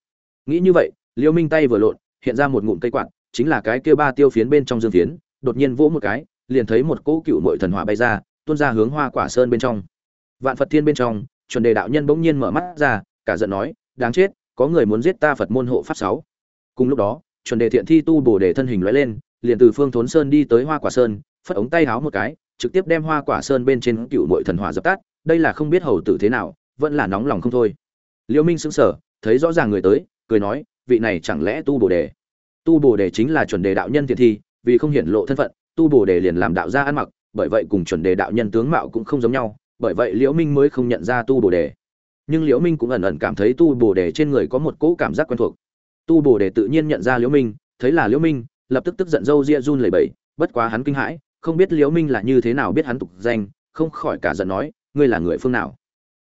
Nghĩ như vậy, liễu minh tay vừa lộn, hiện ra một ngụm cây quạt, chính là cái kia ba tiêu phiến bên trong dương phiến, đột nhiên vỗ một cái liền thấy một cỗ cựu muội thần hỏa bay ra, tuôn ra hướng hoa quả sơn bên trong. Vạn phật thiên bên trong, chuẩn đề đạo nhân bỗng nhiên mở mắt ra, cả giận nói, đáng chết, có người muốn giết ta phật môn hộ pháp sáu. Cùng lúc đó, chuẩn đề thiện thi tu bổ đề thân hình lóe lên, liền từ phương thốn sơn đi tới hoa quả sơn, phất ống tay háo một cái, trực tiếp đem hoa quả sơn bên trên cựu muội thần hỏa dập tắt, đây là không biết hầu tử thế nào, vẫn là nóng lòng không thôi. Liễu minh sững sờ, thấy rõ ràng người tới, cười nói, vị này chẳng lẽ tu bổ đề? Tu bổ đề chính là chuẩn đề đạo nhân thiện thi, vì không hiển lộ thân phận tu bổ đề liền làm đạo gia ăn mặc, bởi vậy cùng chuẩn đề đạo nhân tướng mạo cũng không giống nhau, bởi vậy liễu minh mới không nhận ra tu bổ đề nhưng liễu minh cũng ẩn ẩn cảm thấy tu bổ đề trên người có một cỗ cảm giác quen thuộc. Tu bổ đề tự nhiên nhận ra liễu minh, thấy là liễu minh, lập tức tức giận dâu ria run lẩy bẩy, bất quá hắn kinh hãi, không biết liễu minh là như thế nào biết hắn tục danh, không khỏi cả giận nói, ngươi là người phương nào?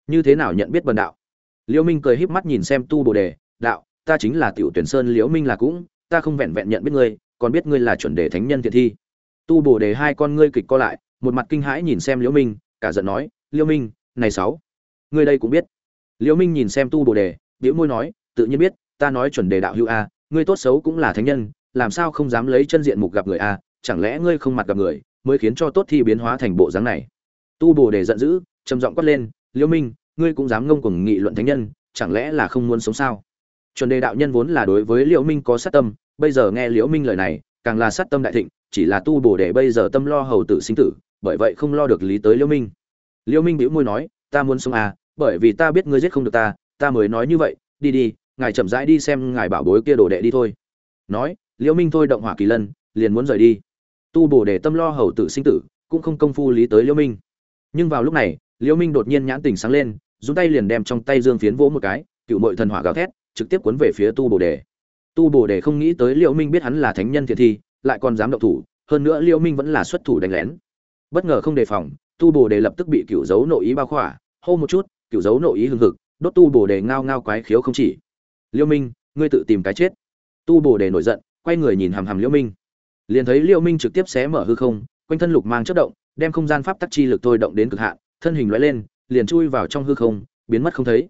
Như thế nào nhận biết bần đạo? Liễu minh cười híp mắt nhìn xem tu bổ đề đạo, ta chính là tiểu tuyển sơn liễu minh là cũng, ta không vẹn vẹn nhận biết ngươi, còn biết ngươi là chuẩn đề thánh nhân thiện thi tu bồ đề hai con ngươi kịch co lại, một mặt kinh hãi nhìn xem liễu minh, cả giận nói, liễu minh, này sáu, ngươi đây cũng biết. Liễu minh nhìn xem tu bồ đề liễu môi nói, tự nhiên biết, ta nói chuẩn đề đạo hữu a, ngươi tốt xấu cũng là thánh nhân, làm sao không dám lấy chân diện mục gặp người a, chẳng lẽ ngươi không mặt gặp người, mới khiến cho tốt thi biến hóa thành bộ dáng này? Tu bồ đề giận dữ, trầm giọng quát lên, liễu minh, ngươi cũng dám ngông cuồng nghị luận thánh nhân, chẳng lẽ là không muốn sống sao? Chuẩn đề đạo nhân vốn là đối với liễu minh có sát tâm, bây giờ nghe liễu minh lời này, càng là sát tâm đại thịnh chỉ là tu bổ để bây giờ tâm lo hầu tử sinh tử, bởi vậy không lo được lý tới liễu minh. Liễu minh bĩu môi nói, ta muốn sống à bởi vì ta biết ngươi giết không được ta ta mới nói như vậy, đi đi, ngài chậm rãi đi xem ngài bảo bối kia đồ đệ đi thôi. Nói liễu minh thôi động hỏa kỳ lân, liền muốn rời đi. Tu bổ để tâm lo hầu tử sinh tử, cũng không công phu lý tới liễu minh. Nhưng vào lúc này liễu minh đột nhiên nhãn tỉnh sáng lên, dùng tay liền đem trong tay dương phiến vỗ một cái, cựu mọi thần hỏa gào thét, trực tiếp cuốn về phía tu bổ đề tu bổ đề không nghĩ tới liễu minh biết hắn là thánh nhân thiệt thi lại còn dám động thủ, hơn nữa liễu minh vẫn là xuất thủ đánh lén. Bất ngờ không đề phòng, tu bổ đề lập tức bị cựu dấu nội ý bao khỏa, hô một chút cựu dấu nội ý hưng hực, đốt tu bổ đề ngao ngao quái khiếu không chỉ. Liễu minh, ngươi tự tìm cái chết. Tu bổ đề nổi giận, quay người nhìn hàm hàm liễu minh. Liền thấy liễu minh trực tiếp xé mở hư không, quanh thân lục mang chớp động, đem không gian pháp tắc chi lực thôi động đến cực hạn, thân hình lóe lên, liền chui vào trong hư không, biến mất không thấy.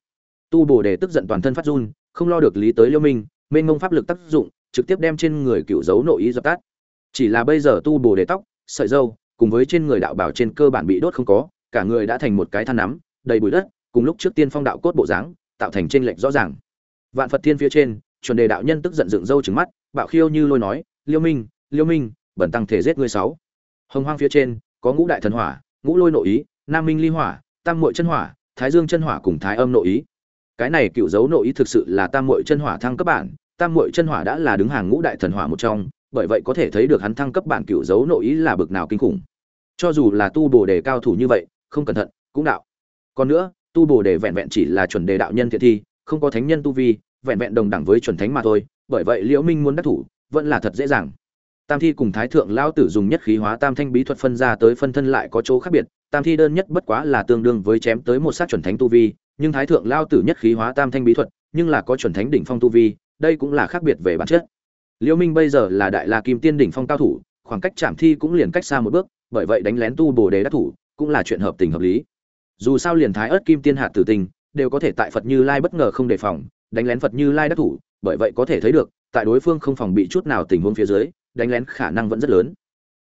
Tu bổ đề tức giận toàn thân phát run, không lo được lý tới liễu minh, mênh mông pháp lực tác dụng trực tiếp đem trên người cựu dấu nội ý dập tắt. Chỉ là bây giờ tu bổ đề tóc, sợi dâu, cùng với trên người đạo bảo trên cơ bản bị đốt không có, cả người đã thành một cái than nắm, đầy bụi đất, cùng lúc trước tiên phong đạo cốt bộ dáng, tạo thành trên lệch rõ ràng. Vạn phật thiên phía trên, chuẩn đề đạo nhân tức giận dựng râu trừng mắt, bạo khiêu như lôi nói, liêu minh liêu minh, bẩn tăng thể giết ngươi sáu. Hồng hoang phía trên, có ngũ đại thần hỏa, ngũ lôi nội ý, nam minh ly hỏa, tam muội chân hỏa, thái dương chân hỏa cùng thái âm nội ý. Cái này cựu dấu nội ý thực sự là tam muội chân hỏa thăng cấp bản tam muội chân hỏa đã là đứng hàng ngũ đại thần hỏa một trong, bởi vậy có thể thấy được hắn thăng cấp bản cựu dấu nội ý là bực nào kinh khủng. Cho dù là tu bồ đề cao thủ như vậy, không cẩn thận, cũng đạo. Còn nữa, tu bồ đề vẹn vẹn chỉ là chuẩn đề đạo nhân thiện thi, không có thánh nhân tu vi, vẹn vẹn đồng đẳng với chuẩn thánh mà thôi, bởi vậy liễu minh muốn đắc thủ, vẫn là thật dễ dàng. Tam thi cùng thái thượng lão tử dùng nhất khí hóa tam thanh bí thuật phân ra tới phân thân lại có chỗ khác biệt, tam thi đơn nhất bất quá là tương đương với chém tới một sát chuẩn thánh tu vi, nhưng thái thượng lão tử nhất khí hóa tam thanh bí thuật, nhưng là có chuẩn thánh đỉnh phong tu vi đây cũng là khác biệt về bản chất. Liễu minh bây giờ là đại la kim tiên đỉnh phong cao thủ, khoảng cách chạm thi cũng liền cách xa một bước, bởi vậy đánh lén tu bồ đề đắc thủ cũng là chuyện hợp tình hợp lý. Dù sao liền thái ớt kim tiên hạt tử tình, đều có thể tại phật như lai bất ngờ không đề phòng, đánh lén phật như lai đắc thủ, bởi vậy có thể thấy được, tại đối phương không phòng bị chút nào tình huống phía dưới, đánh lén khả năng vẫn rất lớn.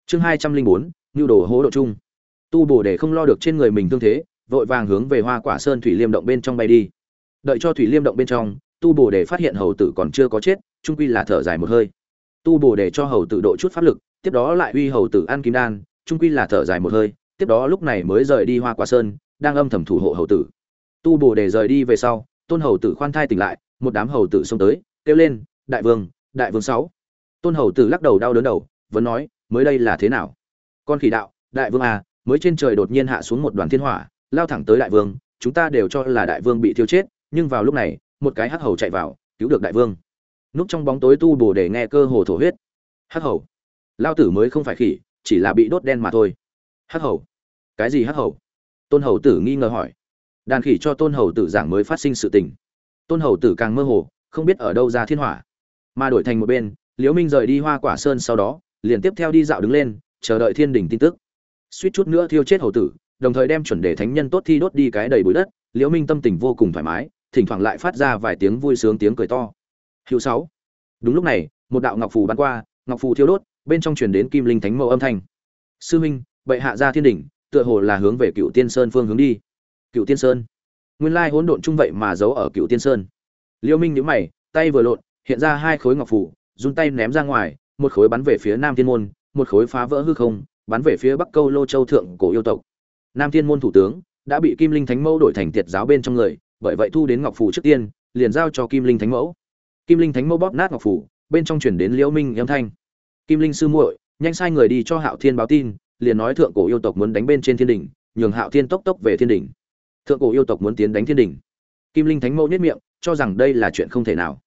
Chương hai trăm linh bốn nhu đồ hố độ chung tu bổ để không lo được trên người mình tương thế, vội vàng hướng về hoa quả sơn thủy liêm động bên trong bay đi. Đợi cho thủy liêm động bên trong tu bổ để phát hiện hầu tử còn chưa có chết trung quy là thở dài một hơi. Tu bổ để cho hầu tử độ chút pháp lực, tiếp đó lại uy hầu tử ăn kim đan trung quy là thở dài một hơi, tiếp đó lúc này mới rời đi hoa quả sơn, đang âm thầm thủ hộ hầu tử. Tu bổ để rời đi về sau, tôn hầu tử khoan thai tỉnh lại, một đám hầu tử xông tới, kêu lên, đại vương đại vương sáu. Tôn hầu tử lắc đầu đau đớn đầu, vẫn nói, mới đây là thế nào? Con khỉ đạo, đại vương à mới trên trời đột nhiên hạ xuống một đoàn thiên hỏa, lao thẳng tới đại vương, chúng ta đều cho là đại vương bị thiêu chết, nhưng vào lúc này một cái hắc hầu chạy vào, cứu được đại vương. Núp trong bóng tối tu bổ để nghe cơ hồ thổ huyết. Hắc hầu. Lao tử mới không phải khỉ, chỉ là bị đốt đen mà thôi. Hắc hầu. Cái gì hắc hầu? Tôn hầu tử nghi ngờ hỏi. Đàn khỉ cho tôn hầu tử giảng mới phát sinh sự tình. Tôn hầu tử càng mơ hồ, không biết ở đâu ra thiên hỏa. Mà đổi thành một bên, liễu minh rời đi hoa quả sơn sau đó, liền tiếp theo đi dạo đứng lên, chờ đợi thiên đình tin tức. Suýt chút nữa thiêu chết hầu tử, đồng thời đem chuẩn đề thánh nhân tốt thi đốt đi cái đầy bụi đất, liễu minh tâm tình vô cùng thoải mái thỉnh thoảng lại phát ra vài tiếng vui sướng tiếng cười to. Hữu sáu. Đúng lúc này, một đạo ngọc phù bắn qua, ngọc phù thiêu đốt, bên trong truyền đến kim linh thánh mẫu âm thanh. Sư minh bệ hạ ra thiên đỉnh, tựa hồ là hướng về cựu tiên sơn phương hướng đi. Cựu tiên sơn. Nguyên lai hỗn độn chung vậy mà giấu ở cựu tiên sơn. Liêu minh nhíu mày, tay vừa lộn, hiện ra hai khối ngọc phù, run tay ném ra ngoài, một khối bắn về phía nam thiên môn, một khối phá vỡ hư không, bắn về phía bắc câu lô châu thượng cổ yêu tộc. Nam thiên môn thủ tướng đã bị kim linh thánh mẫu đổi thành tiệt giáo bên trong người bởi vậy thu đến ngọc phù trước tiên, liền giao cho kim linh thánh mẫu. Kim linh thánh mẫu bóp nát ngọc phù, bên trong chuyển đến liễu minh âm thanh. Kim linh sư muội, nhanh sai người đi cho hạo thiên báo tin, liền nói thượng cổ yêu tộc muốn đánh bên trên thiên đỉnh, nhường hạo thiên tốc tốc về thiên đỉnh. Thượng cổ yêu tộc muốn tiến đánh thiên đỉnh. Kim linh thánh mẫu nhất miệng, cho rằng đây là chuyện không thể nào.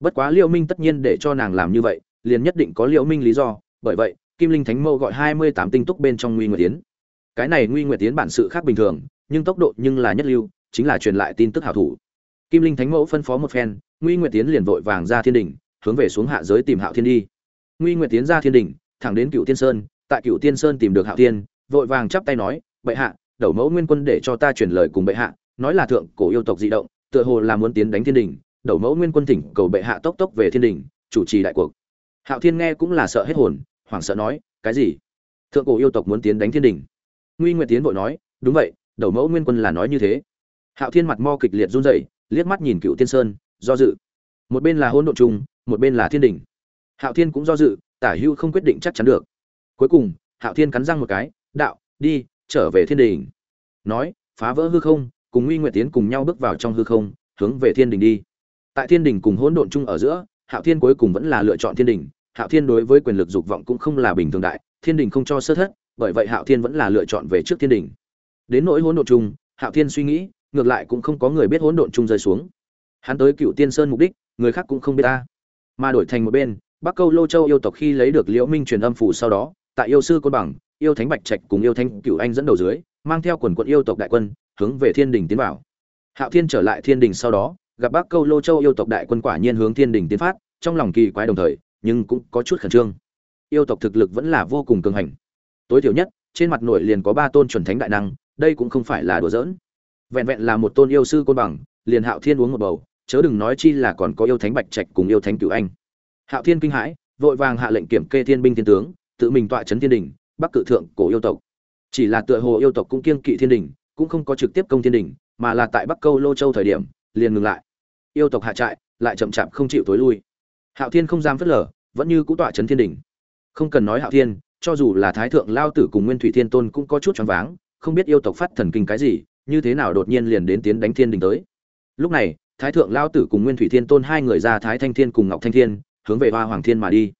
Bất quá liễu minh tất nhiên để cho nàng làm như vậy, liền nhất định có liễu minh lý do, bởi vậy, kim linh thánh mẫu gọi hai mươi tám tinh túc bên trong nguy nguyệt tiến cái này nguy nguyệt tiến bản sự khác bình thường, nhưng tốc độ nhưng là nhất lưu chính là truyền lại tin tức hảo thủ kim linh thánh mẫu phân phó một phen nguy nguyệt tiến liền vội vàng ra thiên Đình, hướng về xuống hạ giới tìm hạo thiên đi nguy nguyệt tiến ra thiên Đình, thẳng đến cựu tiên sơn tại cựu tiên sơn tìm được hạo thiên vội vàng chắp tay nói bệ hạ đầu mẫu nguyên quân để cho ta truyền lời cùng bệ hạ nói là thượng cổ yêu tộc dị động tựa hồ là muốn tiến đánh thiên Đình. đầu mẫu nguyên quân thỉnh cầu bệ hạ tốc tốc về thiên Đình, chủ trì đại cuộc hạo thiên nghe cũng là sợ hết hồn hoảng sợ nói cái gì thượng cổ yêu tộc muốn tiến đánh thiên Đình? nguy nguyệt tiến vội nói đúng vậy đầu mẫu nguyên quân là nói như thế hạo thiên mặt mo kịch liệt run rẩy, liếc mắt nhìn cựu tiên sơn, do dự. Một bên là Hôn độn trùng, một bên là thiên đỉnh. Hạo thiên cũng do dự, tả hưu không quyết định chắc chắn được. Cuối cùng, hạo thiên cắn răng một cái, đạo, đi, trở về thiên đỉnh. Nói, phá vỡ hư không, cùng nguy nguyệt tiến cùng nhau bước vào trong hư không, hướng về thiên đỉnh đi. Tại thiên đỉnh cùng hỗn độn chung ở giữa, hạo thiên cuối cùng vẫn là lựa chọn thiên đỉnh. Hạo thiên đối với quyền lực dục vọng cũng không là bình thường đại, thiên đỉnh không cho sơ thất, bởi vậy hạo thiên vẫn là lựa chọn về trước thiên đỉnh. Đến nỗi hỗn độn chung hạo thiên suy nghĩ ngược lại cũng không có người biết hỗn độn chung rơi xuống. Hắn tới cựu tiên sơn mục đích, người khác cũng không biết ta. Mà đổi thành một bên, bắc câu lô châu yêu tộc khi lấy được liễu minh truyền âm phủ sau đó, tại yêu sư côn bằng, yêu thánh bạch trạch cùng yêu thánh cựu anh dẫn đầu dưới, mang theo quần quận yêu tộc đại quân, hướng về thiên đình tiến vào. Hạo thiên trở lại thiên đình sau đó, gặp bắc câu lô châu yêu tộc đại quân quả nhiên hướng thiên đình tiến phát, trong lòng kỳ quái đồng thời, nhưng cũng có chút khẩn trương. Yêu tộc thực lực vẫn là vô cùng cường hành. Tối thiểu nhất, trên mặt nội liền có ba tôn chuẩn thánh đại năng, đây cũng không phải là đùa giỡn vẹn vẹn là một tôn yêu sư côn bằng, liền hạo thiên uống một bầu, chớ đừng nói chi là còn có yêu thánh bạch trạch cùng yêu thánh cửu anh. Hạo thiên kinh hãi, vội vàng hạ lệnh kiểm kê thiên binh thiên tướng, tự mình tọa chấn thiên đình, bắc cự thượng cổ yêu tộc. Chỉ là tựa hồ yêu tộc cũng kiêng kỵ thiên đình, cũng không có trực tiếp công thiên đình, mà là tại bắc câu lô châu thời điểm, liền ngừng lại. Yêu tộc hạ trại, lại chậm chạp không chịu tối lui. Hạo thiên không dám phớt lờ, vẫn như cũ tọa chấn thiên đình. Không cần nói hạo thiên, cho dù là thái thượng lao tử cùng nguyên thủy thiên tôn cũng có chút choáng váng, không biết yêu tộc phát thần kinh cái gì như thế nào đột nhiên liền đến tiến đánh thiên đình tới. Lúc này, thái thượng lao tử cùng nguyên thủy thiên tôn hai người ra thái thanh thiên cùng ngọc thanh thiên, hướng về hoa hoàng thiên mà đi.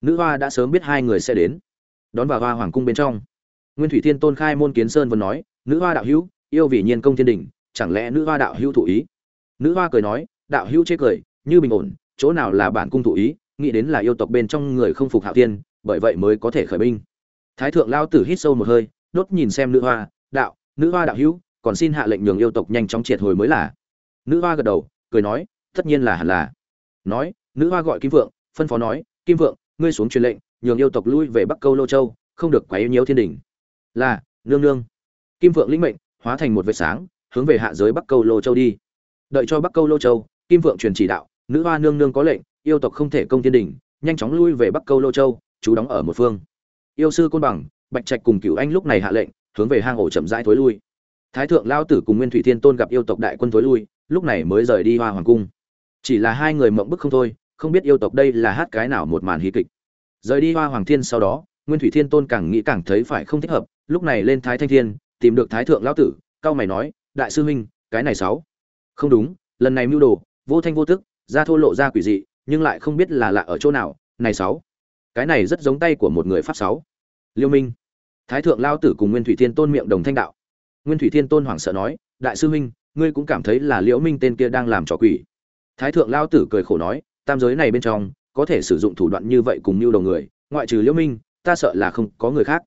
Nữ hoa đã sớm biết hai người sẽ đến. Đón vào hoa hoàng cung bên trong, nguyên thủy thiên tôn khai môn kiến sơn vẫn nói, nữ hoa đạo hữu, yêu vì nhiên công thiên đình, chẳng lẽ nữ hoa đạo hữu thụ ý? Nữ hoa cười nói, đạo hữu chê cười, như bình ổn, chỗ nào là bản cung thụ ý, nghĩ đến là yêu tộc bên trong người không phục hạo tiên bởi vậy mới có thể khởi binh. Thái thượng lao tử hít sâu một hơi, đốt nhìn xem nữ hoa, đạo, nữ hoa đạo hữu còn xin hạ lệnh nhường yêu tộc nhanh chóng triệt hồi mới là. Nữ hoa gật đầu, cười nói, tất nhiên là hẳn là. Nói, nữ hoa gọi kim vượng phân phó nói, kim vượng ngươi xuống truyền lệnh, nhường yêu tộc lui về bắc câu lô châu, không được quá nhiễu thiên đình. Là, nương nương. Kim vượng lĩnh mệnh, hóa thành một vệt sáng, hướng về hạ giới bắc câu lô châu đi. Đợi cho bắc câu lô châu, kim vượng truyền chỉ đạo, nữ hoa nương nương có lệnh, yêu tộc không thể công thiên đình, nhanh chóng lui về bắc câu lô châu, chú đóng ở một phương. Yêu sư côn bằng, bạch trạch cùng cửu anh lúc này hạ lệnh, hướng về hang ổ chậm rãi thối lui thái thượng lao tử cùng nguyên thủy thiên tôn gặp yêu tộc đại quân thối lui, lúc này mới rời đi hoa hoàng cung. Chỉ là hai người mộng bức không thôi, không biết yêu tộc đây là hát cái nào một màn hí kịch. Rời đi hoa hoàng thiên sau đó, nguyên thủy thiên tôn càng nghĩ càng thấy phải không thích hợp, lúc này lên thái thanh thiên, tìm được thái thượng lão tử, cao mày nói, đại sư huynh, cái này sáu. Không đúng, lần này mưu đồ, vô thanh vô tức, ra thô lộ ra quỷ dị, nhưng lại không biết là lạ ở chỗ nào, này sáu. Cái này rất giống tay của một người pháp sáu. Liêu minh. Thái thượng lao tử cùng nguyên thủy thiên tôn miệng đồng thanh đạo nguyên thủy thiên tôn hoảng sợ nói, đại sư huynh, ngươi cũng cảm thấy là liễu minh tên kia đang làm trò quỷ. Thái thượng lao tử cười khổ nói, tam giới này bên trong, có thể sử dụng thủ đoạn như vậy cùng mưu đầu người, ngoại trừ liễu minh, ta sợ là không có người khác.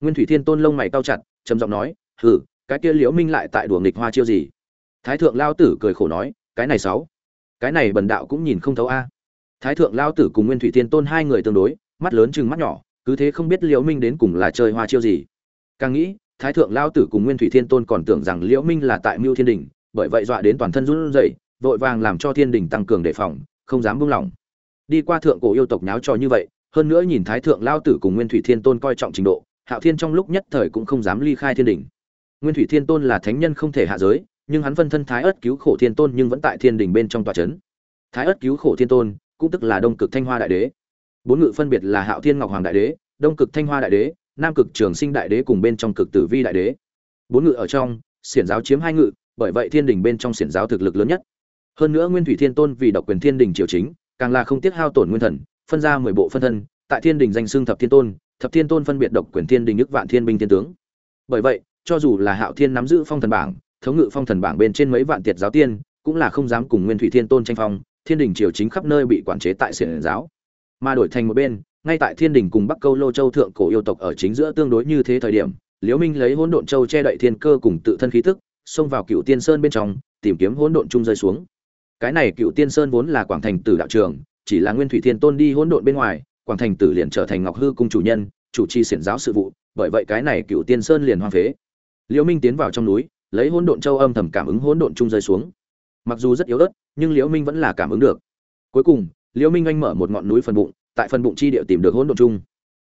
Nguyên thủy thiên tôn lông mày cau chặt, trầm giọng nói, hừ, cái kia liễu minh lại tại đùa nghịch hoa chiêu gì? Thái thượng lao tử cười khổ nói, cái này sáu, cái này bần đạo cũng nhìn không thấu a. Thái thượng lao tử cùng nguyên thủy thiên tôn hai người tương đối, mắt lớn chừng mắt nhỏ, cứ thế không biết liễu minh đến cùng là chơi hoa chiêu gì. Càng nghĩ thái thượng lao tử cùng nguyên thủy thiên tôn còn tưởng rằng liễu minh là tại mưu thiên đình, bởi vậy dọa đến toàn thân run rẩy, vội vàng làm cho thiên đình tăng cường đề phòng, không dám buông lỏng. Đi qua thượng cổ yêu tộc nháo trò như vậy, hơn nữa nhìn thái thượng lao tử cùng nguyên thủy thiên tôn coi trọng trình độ, hạo thiên trong lúc nhất thời cũng không dám ly khai thiên đình. Nguyên thủy thiên tôn là thánh nhân không thể hạ giới, nhưng hắn phân thân thái ớt cứu khổ thiên tôn nhưng vẫn tại thiên đình bên trong tòa chấn. Thái ớt cứu khổ thiên tôn, cũng tức là đông cực thanh hoa đại đế. Bốn ngự phân biệt là hạo thiên ngọc hoàng đại đế, đông cực thanh hoa đại đế nam cực trường sinh đại đế cùng bên trong cực tử vi đại đế. Bốn ngự ở trong, xiển giáo chiếm hai ngự, bởi vậy thiên đình bên trong xiển giáo thực lực lớn nhất. Hơn nữa nguyên thủy thiên tôn vì độc quyền thiên đình triều chính, càng là không tiếc hao tổn nguyên thần, phân ra mười bộ phân thân, tại thiên đình danh xưng thập thiên tôn, thập thiên tôn phân biệt độc quyền thiên đình nước vạn thiên binh thiên tướng. Bởi vậy, cho dù là hạo thiên nắm giữ phong thần bảng, thống ngự phong thần bảng bên trên mấy vạn tiệt giáo tiên, cũng là không dám cùng nguyên thủy thiên tôn tranh phong, thiên đình triều chính khắp nơi bị quản chế tại xiển giáo. Mà đổi thành một bên ngay tại thiên đình cùng bắc câu lô châu thượng cổ yêu tộc ở chính giữa tương đối như thế thời điểm, liễu minh lấy hỗn độn châu che đậy thiên cơ cùng tự thân khí tức, xông vào cựu tiên sơn bên trong, tìm kiếm hỗn độn trung rơi xuống. Cái này cựu tiên sơn vốn là quảng thành tử đạo trường, chỉ là nguyên thủy thiên tôn đi hỗn độn bên ngoài, quảng thành tử liền trở thành ngọc hư cung chủ nhân, chủ trì xiển giáo sự vụ, bởi vậy cái này cựu tiên sơn liền hoang phế. Liễu minh tiến vào trong núi, lấy hỗn độn châu âm thầm cảm ứng hỗn độn trung rơi xuống. Mặc dù rất yếu ớt, nhưng liễu minh vẫn là cảm ứng được. Cuối cùng, liễu minh anh mở một ngọn núi phần bụng tại phần bụng chi địa tìm được hỗn độn trung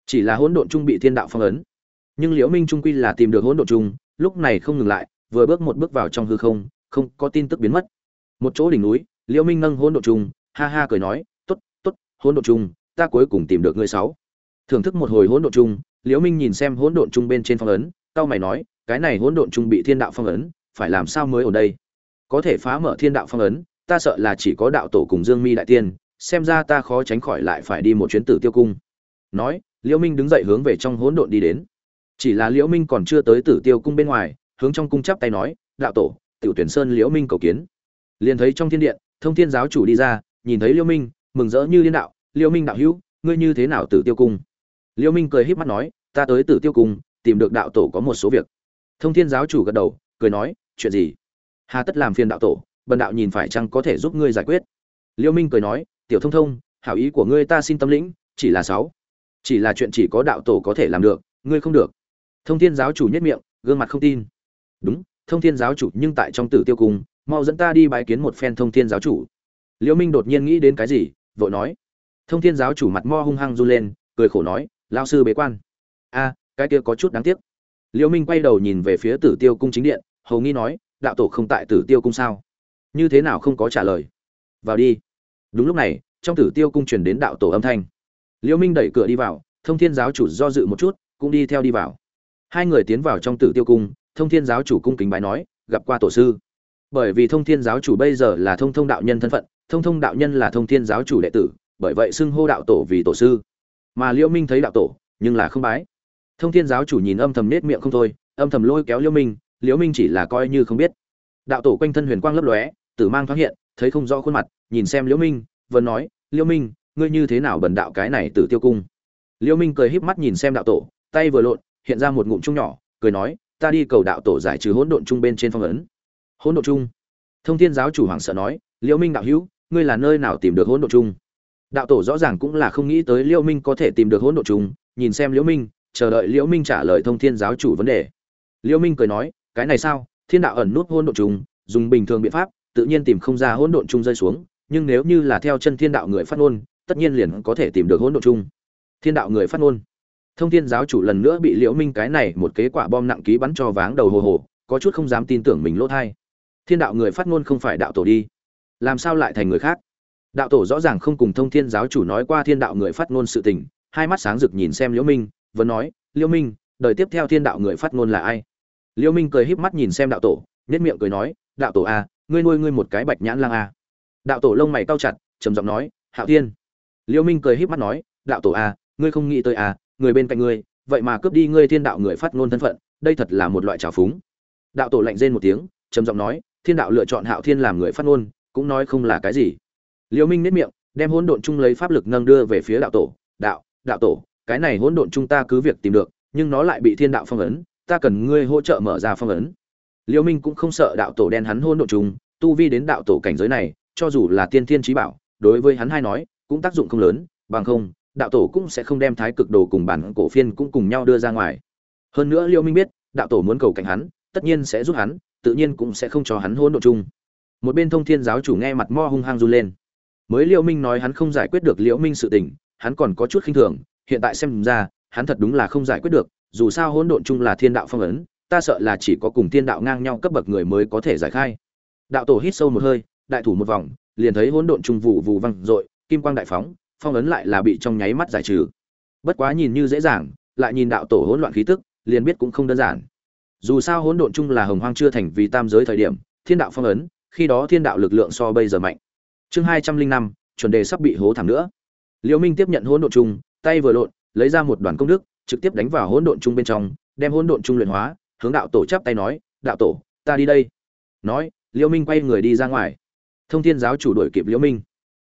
chỉ là hỗn độn trung bị thiên đạo phong ấn. Nhưng liễu minh trung quy là tìm được hỗn độn trung lúc này không ngừng lại, vừa bước một bước vào trong hư không không có tin tức biến mất. Một chỗ đỉnh núi, liễu minh nâng hỗn độn trung ha ha cười nói, tốt tốt, hỗn độn trung ta cuối cùng tìm được ngươi sáu. Thưởng thức một hồi hỗn độn trung liễu minh nhìn xem hỗn độn trung bên trên phong ấn cao mày nói, cái này hỗn độn trung bị thiên đạo phong ấn, phải làm sao mới ở đây? Có thể phá mở thiên đạo phong ấn, ta sợ là chỉ có đạo tổ cùng dương mi đại tiên xem ra ta khó tránh khỏi lại phải đi một chuyến tử tiêu cung. Nói, liễu minh đứng dậy hướng về trong hỗn độn đi đến. Chỉ là liễu minh còn chưa tới tử tiêu cung bên ngoài, hướng trong cung chắp tay nói, đạo tổ, tiểu tuyển sơn liễu minh cầu kiến. Liền thấy trong thiên điện, thông thiên giáo chủ đi ra, nhìn thấy liễu minh, mừng rỡ như liên đạo, liễu minh đạo hữu, ngươi như thế nào tử tiêu cung? Liễu minh cười híp mắt nói, ta tới tử tiêu cung, tìm được đạo tổ có một số việc. Thông thiên giáo chủ gật đầu, cười nói, chuyện gì? Hà tất làm phiền đạo tổ, bần đạo nhìn phải chăng có thể giúp ngươi giải quyết? Liễu minh cười nói tiểu thông thông, hảo ý của ngươi ta xin tâm lĩnh, chỉ là sáu. Chỉ là chuyện chỉ có đạo tổ có thể làm được, ngươi không được. Thông thiên giáo chủ nhất miệng, gương mặt không tin. Đúng, thông thiên giáo chủ nhưng tại trong tử tiêu cung, mau dẫn ta đi bái kiến một phen thông thiên giáo chủ. Liễu minh đột nhiên nghĩ đến cái gì, vội nói. Thông thiên giáo chủ mặt mo hung hăng run lên, cười khổ nói lao sư bế quan. A, cái kia có chút đáng tiếc. Liễu minh quay đầu nhìn về phía tử tiêu cung chính điện, hầu nghi nói, đạo tổ không tại tử tiêu cung sao? Như thế nào không có trả lời? Vào đi đúng lúc này, trong tử tiêu cung truyền đến đạo tổ âm thanh. Liễu minh đẩy cửa đi vào, thông thiên giáo chủ do dự một chút, cũng đi theo đi vào. Hai người tiến vào trong tử tiêu cung, thông thiên giáo chủ cung kính bái nói, gặp qua tổ sư. Bởi vì thông thiên giáo chủ bây giờ là thông thông đạo nhân thân phận, thông thông đạo nhân là thông thiên giáo chủ đệ tử, bởi vậy xưng hô đạo tổ vì tổ sư. Mà liễu minh thấy đạo tổ, nhưng là không bái. Thông thiên giáo chủ nhìn âm thầm nết miệng không thôi, âm thầm lôi kéo liễu minh liễu minh chỉ là coi như không biết. Đạo tổ quanh thân huyền quang lấp lóe, tử mang thoáng hiện thấy không rõ khuôn mặt, nhìn xem liễu minh vẫn nói, liễu minh, ngươi như thế nào bần đạo cái này tử tiêu cung? Liễu minh cười híp mắt nhìn xem đạo tổ, tay vừa lộn, hiện ra một ngụm chung nhỏ, cười nói, ta đi cầu đạo tổ giải trừ hỗn độn chung bên trên phong ấn. Hỗn độn chung? Thông thiên giáo chủ hoàng sợ nói, liễu minh đạo hữu, ngươi là nơi nào tìm được hỗn độn chung? Đạo tổ rõ ràng cũng là không nghĩ tới liễu minh có thể tìm được hỗn độn chung, nhìn xem liễu minh, chờ đợi liễu minh trả lời thông thiên giáo chủ vấn đề. Liễu minh cười nói, cái này sao? Thiên đạo ẩn nút hỗn độn chung, dùng bình thường biện pháp tự nhiên tìm không ra hỗn độn chung rơi xuống, nhưng nếu như là theo chân thiên đạo người phát ngôn, tất nhiên liền có thể tìm được hỗn độn chung. Thiên đạo người phát ngôn. Thông thiên giáo chủ lần nữa bị liễu minh cái này một kế quả bom nặng ký bắn cho váng đầu hồ hồ, có chút không dám tin tưởng mình lỗ thay thiên đạo người phát ngôn không phải đạo tổ đi. Làm sao lại thành người khác? Đạo tổ rõ ràng không cùng thông thiên giáo chủ nói qua thiên đạo người phát ngôn sự tình, hai mắt sáng rực nhìn xem liễu minh vẫn nói, liễu minh, đời tiếp theo thiên đạo người phát ngôn là ai? Liễu minh cười híp mắt nhìn xem đạo tổ, nhếch miệng cười nói, đạo tổ a ngươi nuôi ngươi một cái bạch nhãn lang a. Đạo tổ lông mày cau chặt, trầm giọng nói, hạo thiên. Liêu minh cười híp mắt nói, đạo tổ a, ngươi không nghĩ tới a, người bên cạnh ngươi, vậy mà cướp đi ngươi thiên đạo người phát ngôn thân phận, đây thật là một loại trào phúng. Đạo tổ lạnh rên một tiếng, trầm giọng nói, thiên đạo lựa chọn hạo thiên làm người phát ngôn, cũng nói không là cái gì. Liêu minh nếp miệng, đem hỗn độn chung lấy pháp lực nâng đưa về phía đạo tổ, đạo đạo tổ, cái này hỗn độn chúng ta cứ việc tìm được, nhưng nó lại bị thiên đạo phong ấn, ta cần ngươi hỗ trợ mở ra phong ấn liễu minh cũng không sợ đạo tổ đen hắn hôn độ chung tu vi đến đạo tổ cảnh giới này, cho dù là tiên thiên trí bảo, đối với hắn hai nói, cũng tác dụng không lớn, bằng không, đạo tổ cũng sẽ không đem thái cực đồ cùng bản cổ phiên cũng cùng nhau đưa ra ngoài. Hơn nữa liễu minh biết, đạo tổ muốn cầu cảnh hắn, tất nhiên sẽ giúp hắn, tự nhiên cũng sẽ không cho hắn hôn độ chung một bên thông thiên giáo chủ nghe mặt mo hung hăng run lên. Mới liễu minh nói hắn không giải quyết được liễu minh sự tình, hắn còn có chút khinh thường, hiện tại xem ra, hắn thật đúng là không giải quyết được, dù sao hỗn độn chung là thiên đạo phong ấn ta sợ là chỉ có cùng thiên đạo ngang nhau cấp bậc người mới có thể giải khai. Đạo tổ hít sâu một hơi, đại thủ một vòng, liền thấy hỗn độn trung vụ vụ văng dội, kim quang đại phóng, phong ấn lại là bị trong nháy mắt giải trừ. Bất quá nhìn như dễ dàng, lại nhìn đạo tổ hỗn loạn khí tức, liền biết cũng không đơn giản. Dù sao hỗn độn chung là hồng hoang chưa thành vì tam giới thời điểm, thiên đạo phong ấn, khi đó thiên đạo lực lượng so bây giờ mạnh. Chương hai trăm linh năm, chuẩn đề sắp bị hố thảm nữa. Liễu minh tiếp nhận hỗn độn chung, tay vừa lộn, lấy ra một đoàn công đức, trực tiếp đánh vào hỗn độn chung bên trong, đem hỗn độn chung luyện hóa hướng đạo tổ chắp tay nói, đạo tổ, ta đi đây. Nói, liễu minh quay người đi ra ngoài. Thông thiên giáo chủ đuổi kịp liễu minh.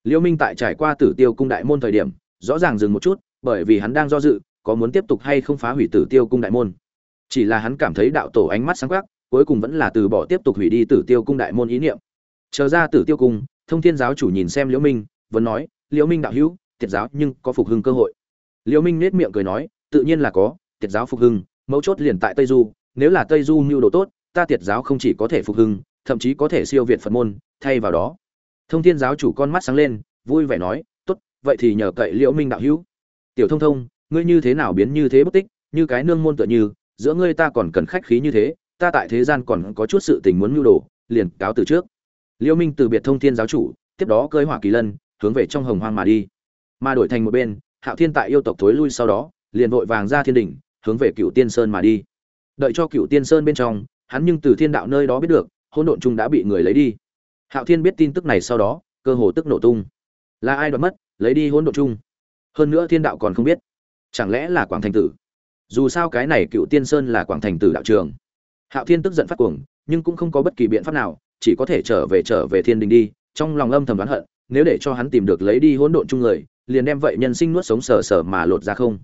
Liễu minh tại trải qua tử tiêu cung đại môn thời điểm, rõ ràng dừng một chút, bởi vì hắn đang do dự, có muốn tiếp tục hay không phá hủy tử tiêu cung đại môn. Chỉ là hắn cảm thấy đạo tổ ánh mắt sáng quắc, cuối cùng vẫn là từ bỏ tiếp tục hủy đi tử tiêu cung đại môn ý niệm. Chờ ra tử tiêu cung, thông thiên giáo chủ nhìn xem liễu minh, vẫn nói, liễu minh đạo hữu, tiệt giáo nhưng có phục hưng cơ hội. Liễu minh nét miệng cười nói, tự nhiên là có, tiệt giáo phục hưng, mấu chốt liền tại tây du nếu là tây du mưu đồ tốt, ta tiệt giáo không chỉ có thể phục hưng, thậm chí có thể siêu việt phật môn, thay vào đó. Thông thiên giáo chủ con mắt sáng lên, vui vẻ nói, tốt, vậy thì nhờ cậy liễu minh đạo hữu. Tiểu thông thông, ngươi như thế nào biến như thế bất tích, như cái nương môn tựa như, giữa ngươi ta còn cần khách khí như thế, ta tại thế gian còn có chút sự tình muốn mưu đồ, liền cáo từ trước. Liễu minh từ biệt thông thiên giáo chủ, tiếp đó cưỡi hỏa kỳ lân, hướng về trong hồng hoang mà đi. Mà đổi thành một bên, hạo thiên tại yêu tộc thối lui sau đó, liền vội vàng ra thiên đỉnh, hướng về cựu tiên sơn mà đi đợi cho cựu tiên sơn bên trong, hắn nhưng từ thiên đạo nơi đó biết được, hỗn độn chung đã bị người lấy đi. Hạo thiên biết tin tức này sau đó, cơ hồ tức nổ tung. Là ai đoạt mất, lấy đi hỗn độn chung? Hơn nữa thiên đạo còn không biết. Chẳng lẽ là quảng thành tử? Dù sao cái này cựu tiên sơn là quảng thành tử đạo trường. Hạo thiên tức giận phát cuồng, nhưng cũng không có bất kỳ biện pháp nào, chỉ có thể trở về trở về thiên đình đi, trong lòng âm thầm đoán hận, nếu để cho hắn tìm được lấy đi hỗn độn chung người, liền đem vậy nhân sinh nuốt sống sờ sờ mà lột ra không.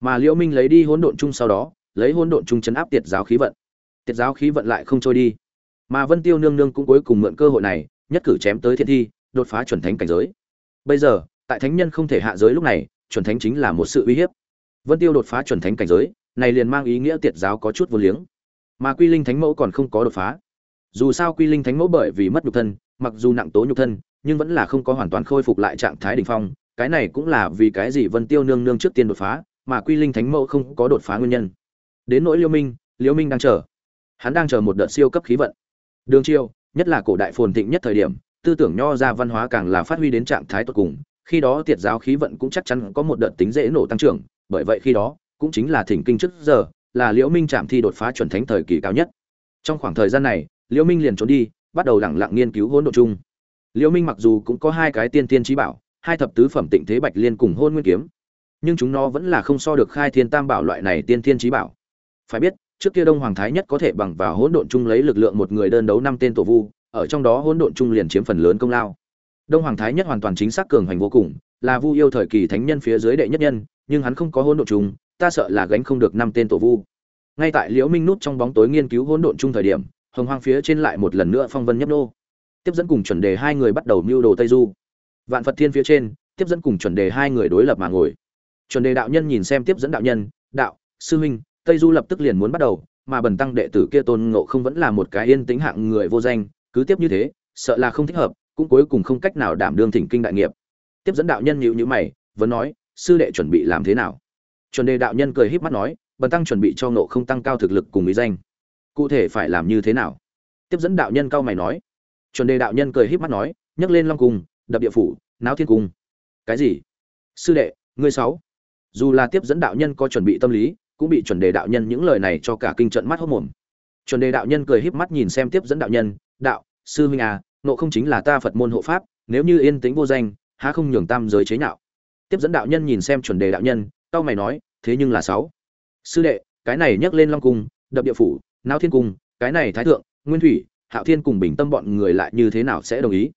Mà liễu minh lấy đi hỗn độn chung sau đó lấy hỗn độn trung chấn áp tiệt giáo khí vận. Tiệt giáo khí vận lại không trôi đi. Mà vân tiêu nương nương cũng cuối cùng mượn cơ hội này, nhất cử chém tới thiên thi, đột phá chuẩn thánh cảnh giới. Bây giờ, tại thánh nhân không thể hạ giới lúc này, chuẩn thánh chính là một sự uy hiếp. Vân tiêu đột phá chuẩn thánh cảnh giới, này liền mang ý nghĩa tiệt giáo có chút vô liếng. Mà quy linh thánh mẫu còn không có đột phá. Dù sao quy linh thánh mẫu bởi vì mất nhục thân, mặc dù nặng tố nhục thân, nhưng vẫn là không có hoàn toàn khôi phục lại trạng thái đỉnh phong. Cái này cũng là vì cái gì vân tiêu nương nương trước tiên đột phá, mà quy linh thánh mẫu không có đột phá nguyên nhân đến nỗi liêu minh liêu minh đang chờ. Hắn đang chờ một đợt siêu cấp khí vận. Đường chiêu nhất là cổ đại phồn thịnh nhất thời điểm, tư tưởng nho ra văn hóa càng là phát huy đến trạng thái tột cùng, khi đó tiệt giáo khí vận cũng chắc chắn có một đợt tính dễ nổ tăng trưởng, bởi vậy khi đó, cũng chính là thỉnh kinh trước giờ, là liễu minh chạm thi đột phá chuẩn thánh thời kỳ cao nhất. Trong khoảng thời gian này, liễu minh liền trốn đi, bắt đầu lẳng lặng nghiên cứu hỗn độn chung. Liễu minh mặc dù cũng có hai cái tiên tiên trí bảo, hai thập tứ phẩm tịnh thế bạch liên cùng hôn nguyên kiếm, nhưng chúng nó vẫn là không so được khai thiên tam bảo loại này tiên tiên trí bảo phải biết, trước kia đông hoàng thái nhất có thể bằng vào hỗn độn chung lấy lực lượng một người đơn đấu năm tên tổ vu, ở trong đó hỗn độn chung liền chiếm phần lớn công lao. Đông hoàng thái nhất hoàn toàn chính xác cường hành vô cùng, là vu yêu thời kỳ thánh nhân phía dưới đệ nhất nhân, nhưng hắn không có hỗn độn chung, ta sợ là gánh không được năm tên tổ vu. Ngay tại liễu minh nút trong bóng tối nghiên cứu hỗn độn chung thời điểm, hồng hoang phía trên lại một lần nữa phong vân nhấp nô. Tiếp dẫn cùng chuẩn đề hai người bắt đầu mưu đồ tây du. Vạn phật thiên phía trên, tiếp dẫn cùng chuẩn đề hai người đối lập mà ngồi. Chuẩn đề đạo nhân nhìn xem tiếp dẫn đạo nhân, đạo, sư huynh tây du lập tức liền muốn bắt đầu, mà bần tăng đệ tử kia tôn ngộ không vẫn là một cái yên tĩnh hạng người vô danh, cứ tiếp như thế, sợ là không thích hợp, cũng cuối cùng không cách nào đảm đương thỉnh kinh đại nghiệp. Tiếp dẫn đạo nhân nhíu nhíu mày, vẫn nói, sư đệ chuẩn bị làm thế nào? Chuẩn đề đạo nhân cười híp mắt nói, bần tăng chuẩn bị cho ngộ không tăng cao thực lực cùng ý danh. Cụ thể phải làm như thế nào? Tiếp dẫn đạo nhân cao mày nói. Chuẩn đề đạo nhân cười híp mắt nói, nhấc lên long cung, đập địa phủ, náo thiên cung. Cái gì? Sư đệ, ngươi sáu. Dù là tiếp dẫn đạo nhân có chuẩn bị tâm lý cũng bị chuẩn đề đạo nhân những lời này cho cả kinh trận mắt hốt mồm. Chuẩn đề đạo nhân cười híp mắt nhìn xem tiếp dẫn đạo nhân, đạo, sư huynh à nộ không chính là ta phật môn hộ pháp, nếu như yên tĩnh vô danh, há không nhường tam giới chế nhạo? Tiếp dẫn đạo nhân nhìn xem chuẩn đề đạo nhân tao mày nói, thế nhưng là sáu. Sư đệ, cái này nhắc lên long cung, đập địa phủ, nao thiên cung, cái này thái thượng, nguyên thủy, hạo thiên cùng bình tâm bọn người lại như thế nào sẽ đồng ý?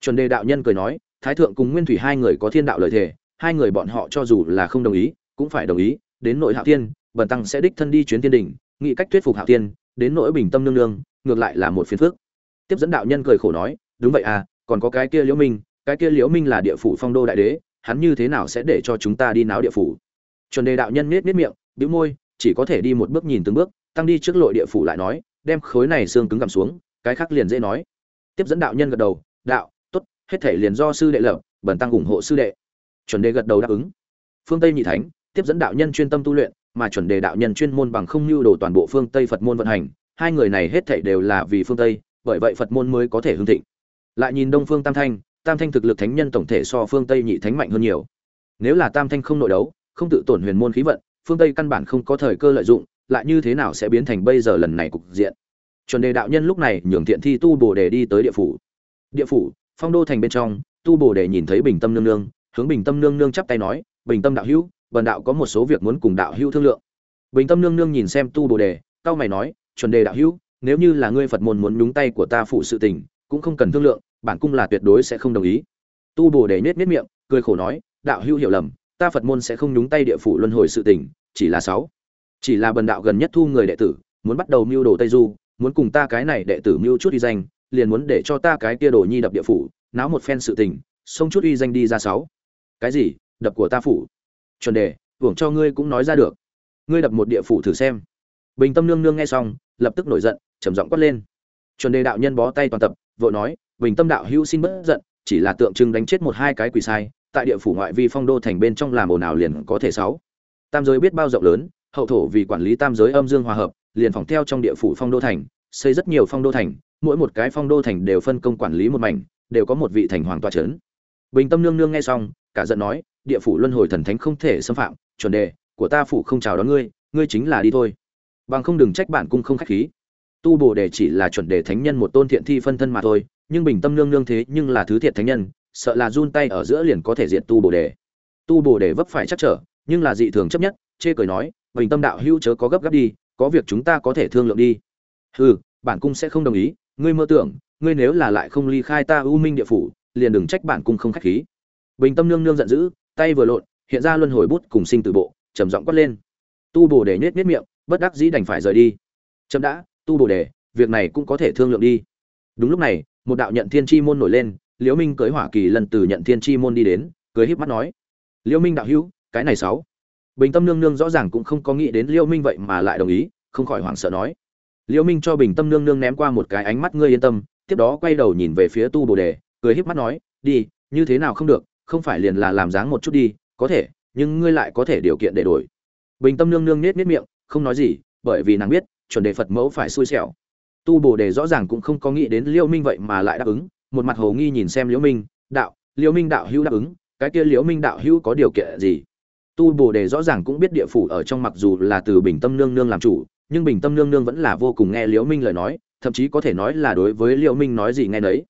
Chuẩn đề đạo nhân cười nói, thái thượng cùng nguyên thủy hai người có thiên đạo lời thề, hai người bọn họ cho dù là không đồng ý, cũng phải đồng ý, đến nội hạo thiên bần tăng sẽ đích thân đi chuyến thiên đình nghĩ cách thuyết phục hạo tiên, đến nỗi bình tâm nương nương ngược lại là một phiền phức. Tiếp dẫn đạo nhân cười khổ nói đúng vậy à còn có cái kia liễu minh cái kia liễu minh là địa phủ phong đô đại đế hắn như thế nào sẽ để cho chúng ta đi náo địa phủ? Chuẩn đề đạo nhân nết nết miệng bĩu môi chỉ có thể đi một bước nhìn từng bước tăng đi trước lội địa phủ lại nói đem khối này xương cứng cầm xuống cái khác liền dễ nói. Tiếp dẫn đạo nhân gật đầu đạo tốt hết thể liền do sư đệ lập bần tăng ủng hộ sư đệ. Chuẩn đề gật đầu đáp ứng. Phương tây nhị thánh tiếp dẫn đạo nhân chuyên tâm tu luyện mà chuẩn đề đạo nhân chuyên môn bằng không nhu đồ toàn bộ phương tây phật môn vận hành, hai người này hết thảy đều là vì phương tây, bởi vậy phật môn mới có thể hưng thịnh. Lại nhìn đông phương tam thanh tam thanh thực lực thánh nhân tổng thể so phương tây nhị thánh mạnh hơn nhiều. Nếu là tam thanh không nội đấu, không tự tổn huyền môn khí vận, phương tây căn bản không có thời cơ lợi dụng, lại như thế nào sẽ biến thành bây giờ lần này cục diện? Chuẩn đề đạo nhân lúc này nhường tiện thi tu bồ đề đi tới địa phủ. Địa phủ, phong đô thành bên trong, tu bồ đề nhìn thấy bình tâm nương nương, hướng bình tâm nương nương chắp tay nói, bình tâm đạo hữu bần đạo có một số việc muốn cùng đạo hữu thương lượng. Bình tâm nương nương nhìn xem tu bồ đề cao mày nói, chuẩn đề đạo hữu, nếu như là ngươi phật môn muốn nhúng tay của ta phụ sự tình, cũng không cần thương lượng, bản cung là tuyệt đối sẽ không đồng ý. Tu bồ đề nết nết miệng, cười khổ nói, đạo hữu hiểu lầm, ta phật môn sẽ không nhúng tay địa phủ luân hồi sự tình, chỉ là sáu. Chỉ là bần đạo gần nhất thu người đệ tử, muốn bắt đầu mưu đồ tây du, muốn cùng ta cái này đệ tử mưu chút uy danh, liền muốn để cho ta cái kia đồ nhi đập địa phủ, náo một phen sự tình, xông chút uy danh đi ra sáu. Cái gì? Đập của ta phủ? Chuẩn đề, hưởng cho ngươi cũng nói ra được. Ngươi đập một địa phủ thử xem. Bình tâm nương nương nghe xong, lập tức nổi giận, trầm giọng quát lên. Chuẩn đề đạo nhân bó tay toàn tập, vội nói, bình tâm đạo hữu xin bất giận, chỉ là tượng trưng đánh chết một hai cái quỷ sai, tại địa phủ ngoại vi phong đô thành bên trong làm ồn ào liền có thể sáu. Tam giới biết bao rộng lớn, hậu thổ vì quản lý tam giới âm dương hòa hợp, liền phòng theo trong địa phủ phong đô thành, xây rất nhiều phong đô thành, mỗi một cái phong đô thành đều phân công quản lý một mảnh, đều có một vị thành hoàng toa trấn bình tâm nương nương nghe xong, cả giận nói địa phủ luân hồi thần thánh không thể xâm phạm, chuẩn đề, của ta phủ không chào đón ngươi ngươi chính là đi thôi. Bằng không đừng trách bản cung không khách khí. Tu bồ đề chỉ là chuẩn đề thánh nhân một tôn thiện thi phân thân mà thôi, nhưng bình tâm nương nương thế nhưng là thứ thiện thánh nhân, sợ là run tay ở giữa liền có thể diện tu bồ đề. Tu bồ đề vấp phải chắc trở, nhưng là dị thường chấp nhất, chê cười nói, bình tâm đạo hữu chớ có gấp gáp đi, có việc chúng ta có thể thương lượng đi. Hừ, bản cung sẽ không đồng ý, ngươi mơ tưởng, ngươi nếu là lại không ly khai ta u minh địa phủ, liền đừng trách bản cung không khách khí. Bình tâm nương nương giận dữ tay vừa lộn, hiện ra luân hồi bút cùng sinh từ bộ, trầm giọng quát lên. Tu bồ đề nhếch nhếch miệng, bất đắc dĩ đành phải rời đi. Chậm đã, tu bồ đề, việc này cũng có thể thương lượng đi. Đúng lúc này, một đạo nhận thiên chi môn nổi lên, liễu minh cưới hỏa kỳ lần từ nhận thiên chi môn đi đến cưới híp mắt nói, liễu minh đạo hữu, cái này sáu. Bình tâm nương nương rõ ràng cũng không có nghĩ đến liễu minh vậy mà lại đồng ý, không khỏi hoảng sợ nói, liễu minh cho bình tâm nương nương ném qua một cái ánh mắt ngươi yên tâm. Tiếp đó quay đầu nhìn về phía tu bồ đề cười híp mắt nói, đi, như thế nào không được không phải liền là làm dáng một chút đi có thể nhưng ngươi lại có thể điều kiện để đổi. Bình tâm nương nương nết nết miệng không nói gì bởi vì nàng biết chuẩn đề phật mẫu phải xui xẻo. Tu bồ đề rõ ràng cũng không có nghĩ đến liễu minh vậy mà lại đáp ứng một mặt hồ nghi nhìn xem liễu minh đạo liễu minh đạo hữu đáp ứng cái kia liễu minh đạo hữu có điều kiện gì? Tu bồ đề rõ ràng cũng biết địa phủ ở trong mặc dù là từ bình tâm nương nương làm chủ nhưng bình tâm nương nương vẫn là vô cùng nghe liễu minh lời nói thậm chí có thể nói là đối với liễu minh nói gì nghe đấy,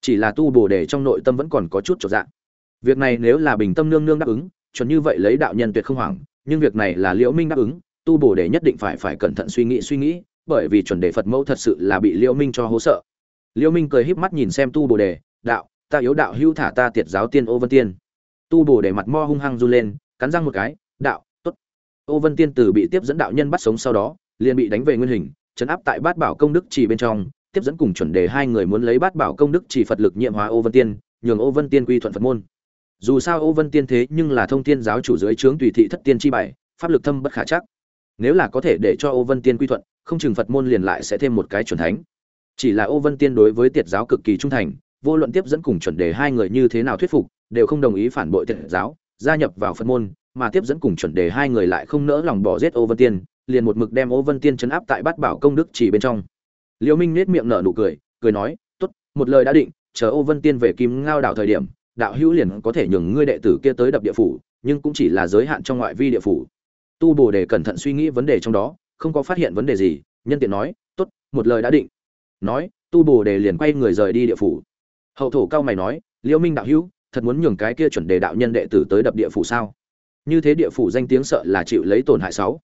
chỉ là tu bồ đề trong nội tâm vẫn còn có chút trọn dạng việc này nếu là bình tâm nương nương đáp ứng, chuẩn như vậy lấy đạo nhân tuyệt không hoảng, nhưng việc này là liễu minh đáp ứng, tu bổ đề nhất định phải phải cẩn thận suy nghĩ suy nghĩ, bởi vì chuẩn đề phật mẫu thật sự là bị liễu minh cho hố sợ. Liễu minh cười híp mắt nhìn xem tu bổ đề, đạo, ta yếu đạo hưu thả ta tiệt giáo tiên ô vân tiên. Tu bổ đề mặt mo hung hăng run lên, cắn răng một cái, đạo, tốt. Ô vân tiên tử bị tiếp dẫn đạo nhân bắt sống sau đó, liền bị đánh về nguyên hình chấn áp tại bát bảo công đức chỉ bên trong, tiếp dẫn cùng chuẩn đề hai người muốn lấy bát bảo công đức chỉ phật lực nhiệm hóa ô vân tiên, nhường ô vân tiên quy thuận phật môn dù sao ô vân tiên thế nhưng là thông tiên giáo chủ dưới trướng tùy thị thất tiên chi bảy pháp lực thâm bất khả chắc. Nếu là có thể để cho ô vân tiên quy thuận, không chừng phật môn liền lại sẽ thêm một cái chuẩn thánh. Chỉ là ô vân tiên đối với tiệt giáo cực kỳ trung thành, vô luận tiếp dẫn cùng chuẩn đề hai người như thế nào thuyết phục, đều không đồng ý phản bội tiệt giáo, gia nhập vào phật môn, mà tiếp dẫn cùng chuẩn đề hai người lại không nỡ lòng bỏ giết ô vân tiên, liền một mực đem ô vân tiên chấn áp tại bát bảo công đức chỉ bên trong. Liễu minh nết miệng nở nụ cười cười nói, tốt, một lời đã định, chờ ô vân tiên về kim ngao đảo thời điểm đạo hữu liền có thể nhường ngươi đệ tử kia tới đập địa phủ, nhưng cũng chỉ là giới hạn trong ngoại vi địa phủ. Tu bồ đề cẩn thận suy nghĩ vấn đề trong đó, không có phát hiện vấn đề gì, nhân tiện nói, tốt, một lời đã định. Nói, tu bồ đề liền quay người rời đi địa phủ. Hậu thổ cao mày nói liễu minh đạo hữu, thật muốn nhường cái kia chuẩn đề đạo nhân đệ tử tới đập địa phủ sao? Như thế địa phủ danh tiếng sợ là chịu lấy tổn hại sáu.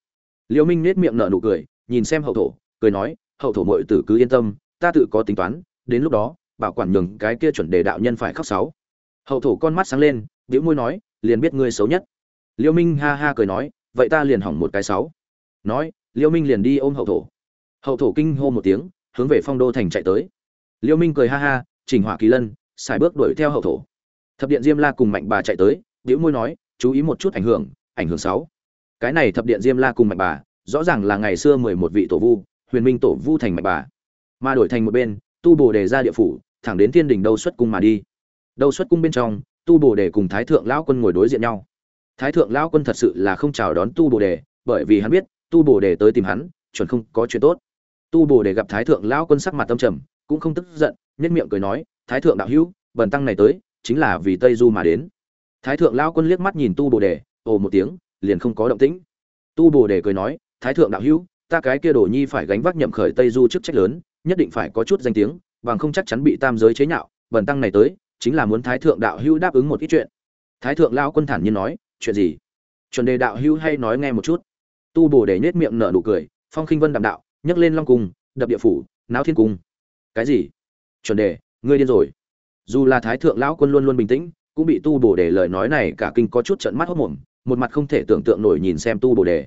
Liễu minh nết miệng nở nụ cười, nhìn xem hậu thổ, cười nói, hậu thổ muội tử cứ yên tâm, ta tự có tính toán, đến lúc đó, bảo quản nhường cái kia chuẩn đề đạo nhân phải khóc sáu hậu thổ con mắt sáng lên, bĩu môi nói, liền biết ngươi xấu nhất. Liêu minh ha ha cười nói, vậy ta liền hỏng một cái sáu. Nói, Liêu minh liền đi ôm hậu thổ. Hậu thổ kinh hô một tiếng, hướng về phong đô thành chạy tới. Liêu minh cười ha ha, chỉnh hỏa kỳ lân, xài bước đuổi theo hậu thổ. Thập điện diêm la cùng mạnh bà chạy tới, bĩu môi nói, chú ý một chút ảnh hưởng ảnh hưởng sáu. Cái này thập điện diêm la cùng mạnh bà, rõ ràng là ngày xưa mười một vị tổ vu, huyền minh tổ vu thành mạnh bà. Mà đổi thành một bên, tu bồ đề ra địa phủ, thẳng đến thiên đình đâu xuất cung mà đi đâu xuất cung bên trong, tu bồ đề cùng thái thượng lão quân ngồi đối diện nhau. Thái thượng lão quân thật sự là không chào đón tu bồ đề bởi vì hắn biết, tu bồ đề tới tìm hắn, chuẩn không có chuyện tốt. Tu bồ đề gặp thái thượng lão quân sắc mặt tâm trầm, cũng không tức giận nhất miệng cười nói, thái thượng đạo hữu, bần tăng này tới, chính là vì tây du mà đến. Thái thượng lão quân liếc mắt nhìn tu bồ đề ồ một tiếng, liền không có động tĩnh. Tu bồ đề cười nói, thái thượng đạo hữu, ta cái kia đồ nhi phải gánh vác nhậm khởi tây du chức trách lớn, nhất định phải có chút danh tiếng, bằng không chắc chắn bị tam giới chế nhạo, bần tăng này tới chính là muốn thái thượng đạo hữu đáp ứng một ít chuyện. Thái thượng lão quân thản nhiên nói, chuyện gì? Chuẩn đề đạo hữu hay nói nghe một chút. Tu bồ đề nết miệng nở nụ cười, phong khinh vân đạm đạo, nhấc lên long cung, đập địa phủ, náo thiên cung. Cái gì? Chuẩn đề, ngươi điên rồi. Dù là thái thượng lão quân luôn luôn bình tĩnh, cũng bị tu bồ đề lời nói này cả kinh có chút trận mắt hốt mồm, một mặt không thể tưởng tượng nổi nhìn xem tu bồ đề.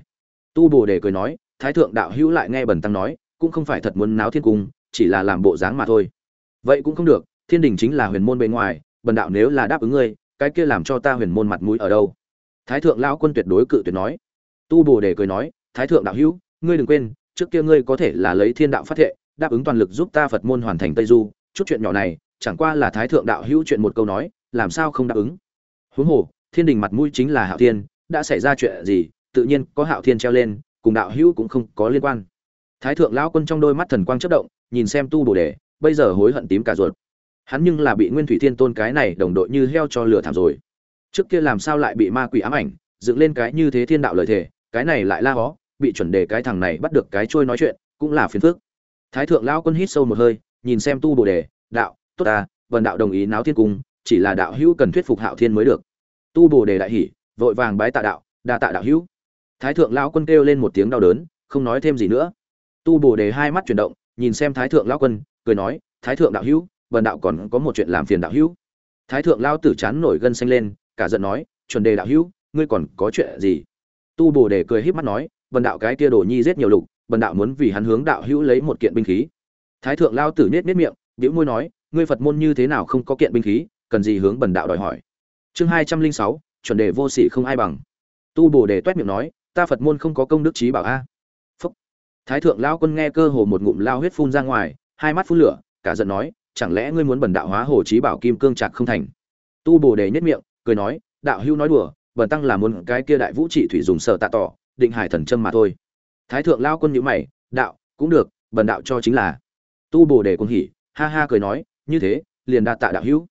Tu bồ đề cười nói, thái thượng đạo hữu lại nghe bần tăng nói, cũng không phải thật muốn náo thiên cung, chỉ là làm bộ dáng mà thôi. Vậy cũng không được thiên đình chính là huyền môn bên ngoài, bần đạo nếu là đáp ứng ngươi, cái kia làm cho ta huyền môn mặt mũi ở đâu? Thái thượng lão quân tuyệt đối cự tuyệt nói. Tu bồ đề cười nói, thái thượng đạo hữu, ngươi đừng quên, trước kia ngươi có thể là lấy thiên đạo phát thệ, đáp ứng toàn lực giúp ta phật môn hoàn thành tây du. Chút chuyện nhỏ này, chẳng qua là thái thượng đạo hữu chuyện một câu nói, làm sao không đáp ứng? Huống hồ, thiên đình mặt mũi chính là hạo thiên, đã xảy ra chuyện gì, tự nhiên có hạo thiên treo lên, cùng đạo hữu cũng không có liên quan. Thái thượng lão quân trong đôi mắt thần quang chất động, nhìn xem tu bồ đề, bây giờ hối hận tím cả ruột hắn nhưng là bị nguyên thủy thiên tôn cái này đồng đội như heo cho lửa thảm rồi. Trước kia làm sao lại bị ma quỷ ám ảnh, dựng lên cái như thế thiên đạo lời thề, cái này lại la hó, bị chuẩn đề cái thằng này bắt được cái trôi nói chuyện, cũng là phiền phức. Thái thượng lão quân hít sâu một hơi, nhìn xem tu bồ đề, đạo, tốt ta, vần đạo đồng ý náo thiên cung, chỉ là đạo hữu cần thuyết phục hạo thiên mới được. Tu bồ đề đại hỉ, vội vàng bái tạ đạo, đa tạ đạo hữu. Thái thượng lão quân kêu lên một tiếng đau đớn, không nói thêm gì nữa. Tu bồ đề hai mắt chuyển động, nhìn xem thái thượng lão quân, cười nói, thái thượng đạo hữu Bần đạo còn có một chuyện làm phiền đạo hữu. Thái thượng lao tử chán nổi gân xanh lên, cả giận nói, chuẩn đề đạo hữu, ngươi còn có chuyện gì? Tu bồ đề cười híp mắt nói bần đạo cái tia đồ nhi giết nhiều lục bần đạo muốn vì hắn hướng đạo hữu lấy một kiện binh khí. Thái thượng lao tử nết nết miệng, bĩu môi nói, ngươi phật môn như thế nào không có kiện binh khí, cần gì hướng bần đạo đòi hỏi. Chương hai trăm linh sáu, chuẩn đề vô sỉ không ai bằng. Tu bồ đề toét miệng nói, ta phật môn không có công đức trí bảo a. Phúc. Thái thượng lao quân nghe cơ hồ một ngụm lao huyết phun ra ngoài, hai mắt phun lửa, cả giận nói chẳng lẽ ngươi muốn bần đạo hóa hồ chí bảo kim cương trạc không thành? Tu bồ đề nhất miệng, cười nói, đạo hữu nói đùa, bần tăng là muốn cái kia đại vũ trị thủy dùng sợ tạ tỏ, định hải thần châm mà thôi. Thái thượng lao quân nhữ mày, đạo, cũng được, bần đạo cho chính là. Tu bồ đề quân hỉ, ha ha cười nói, như thế, liền đa tạ đạo hữu.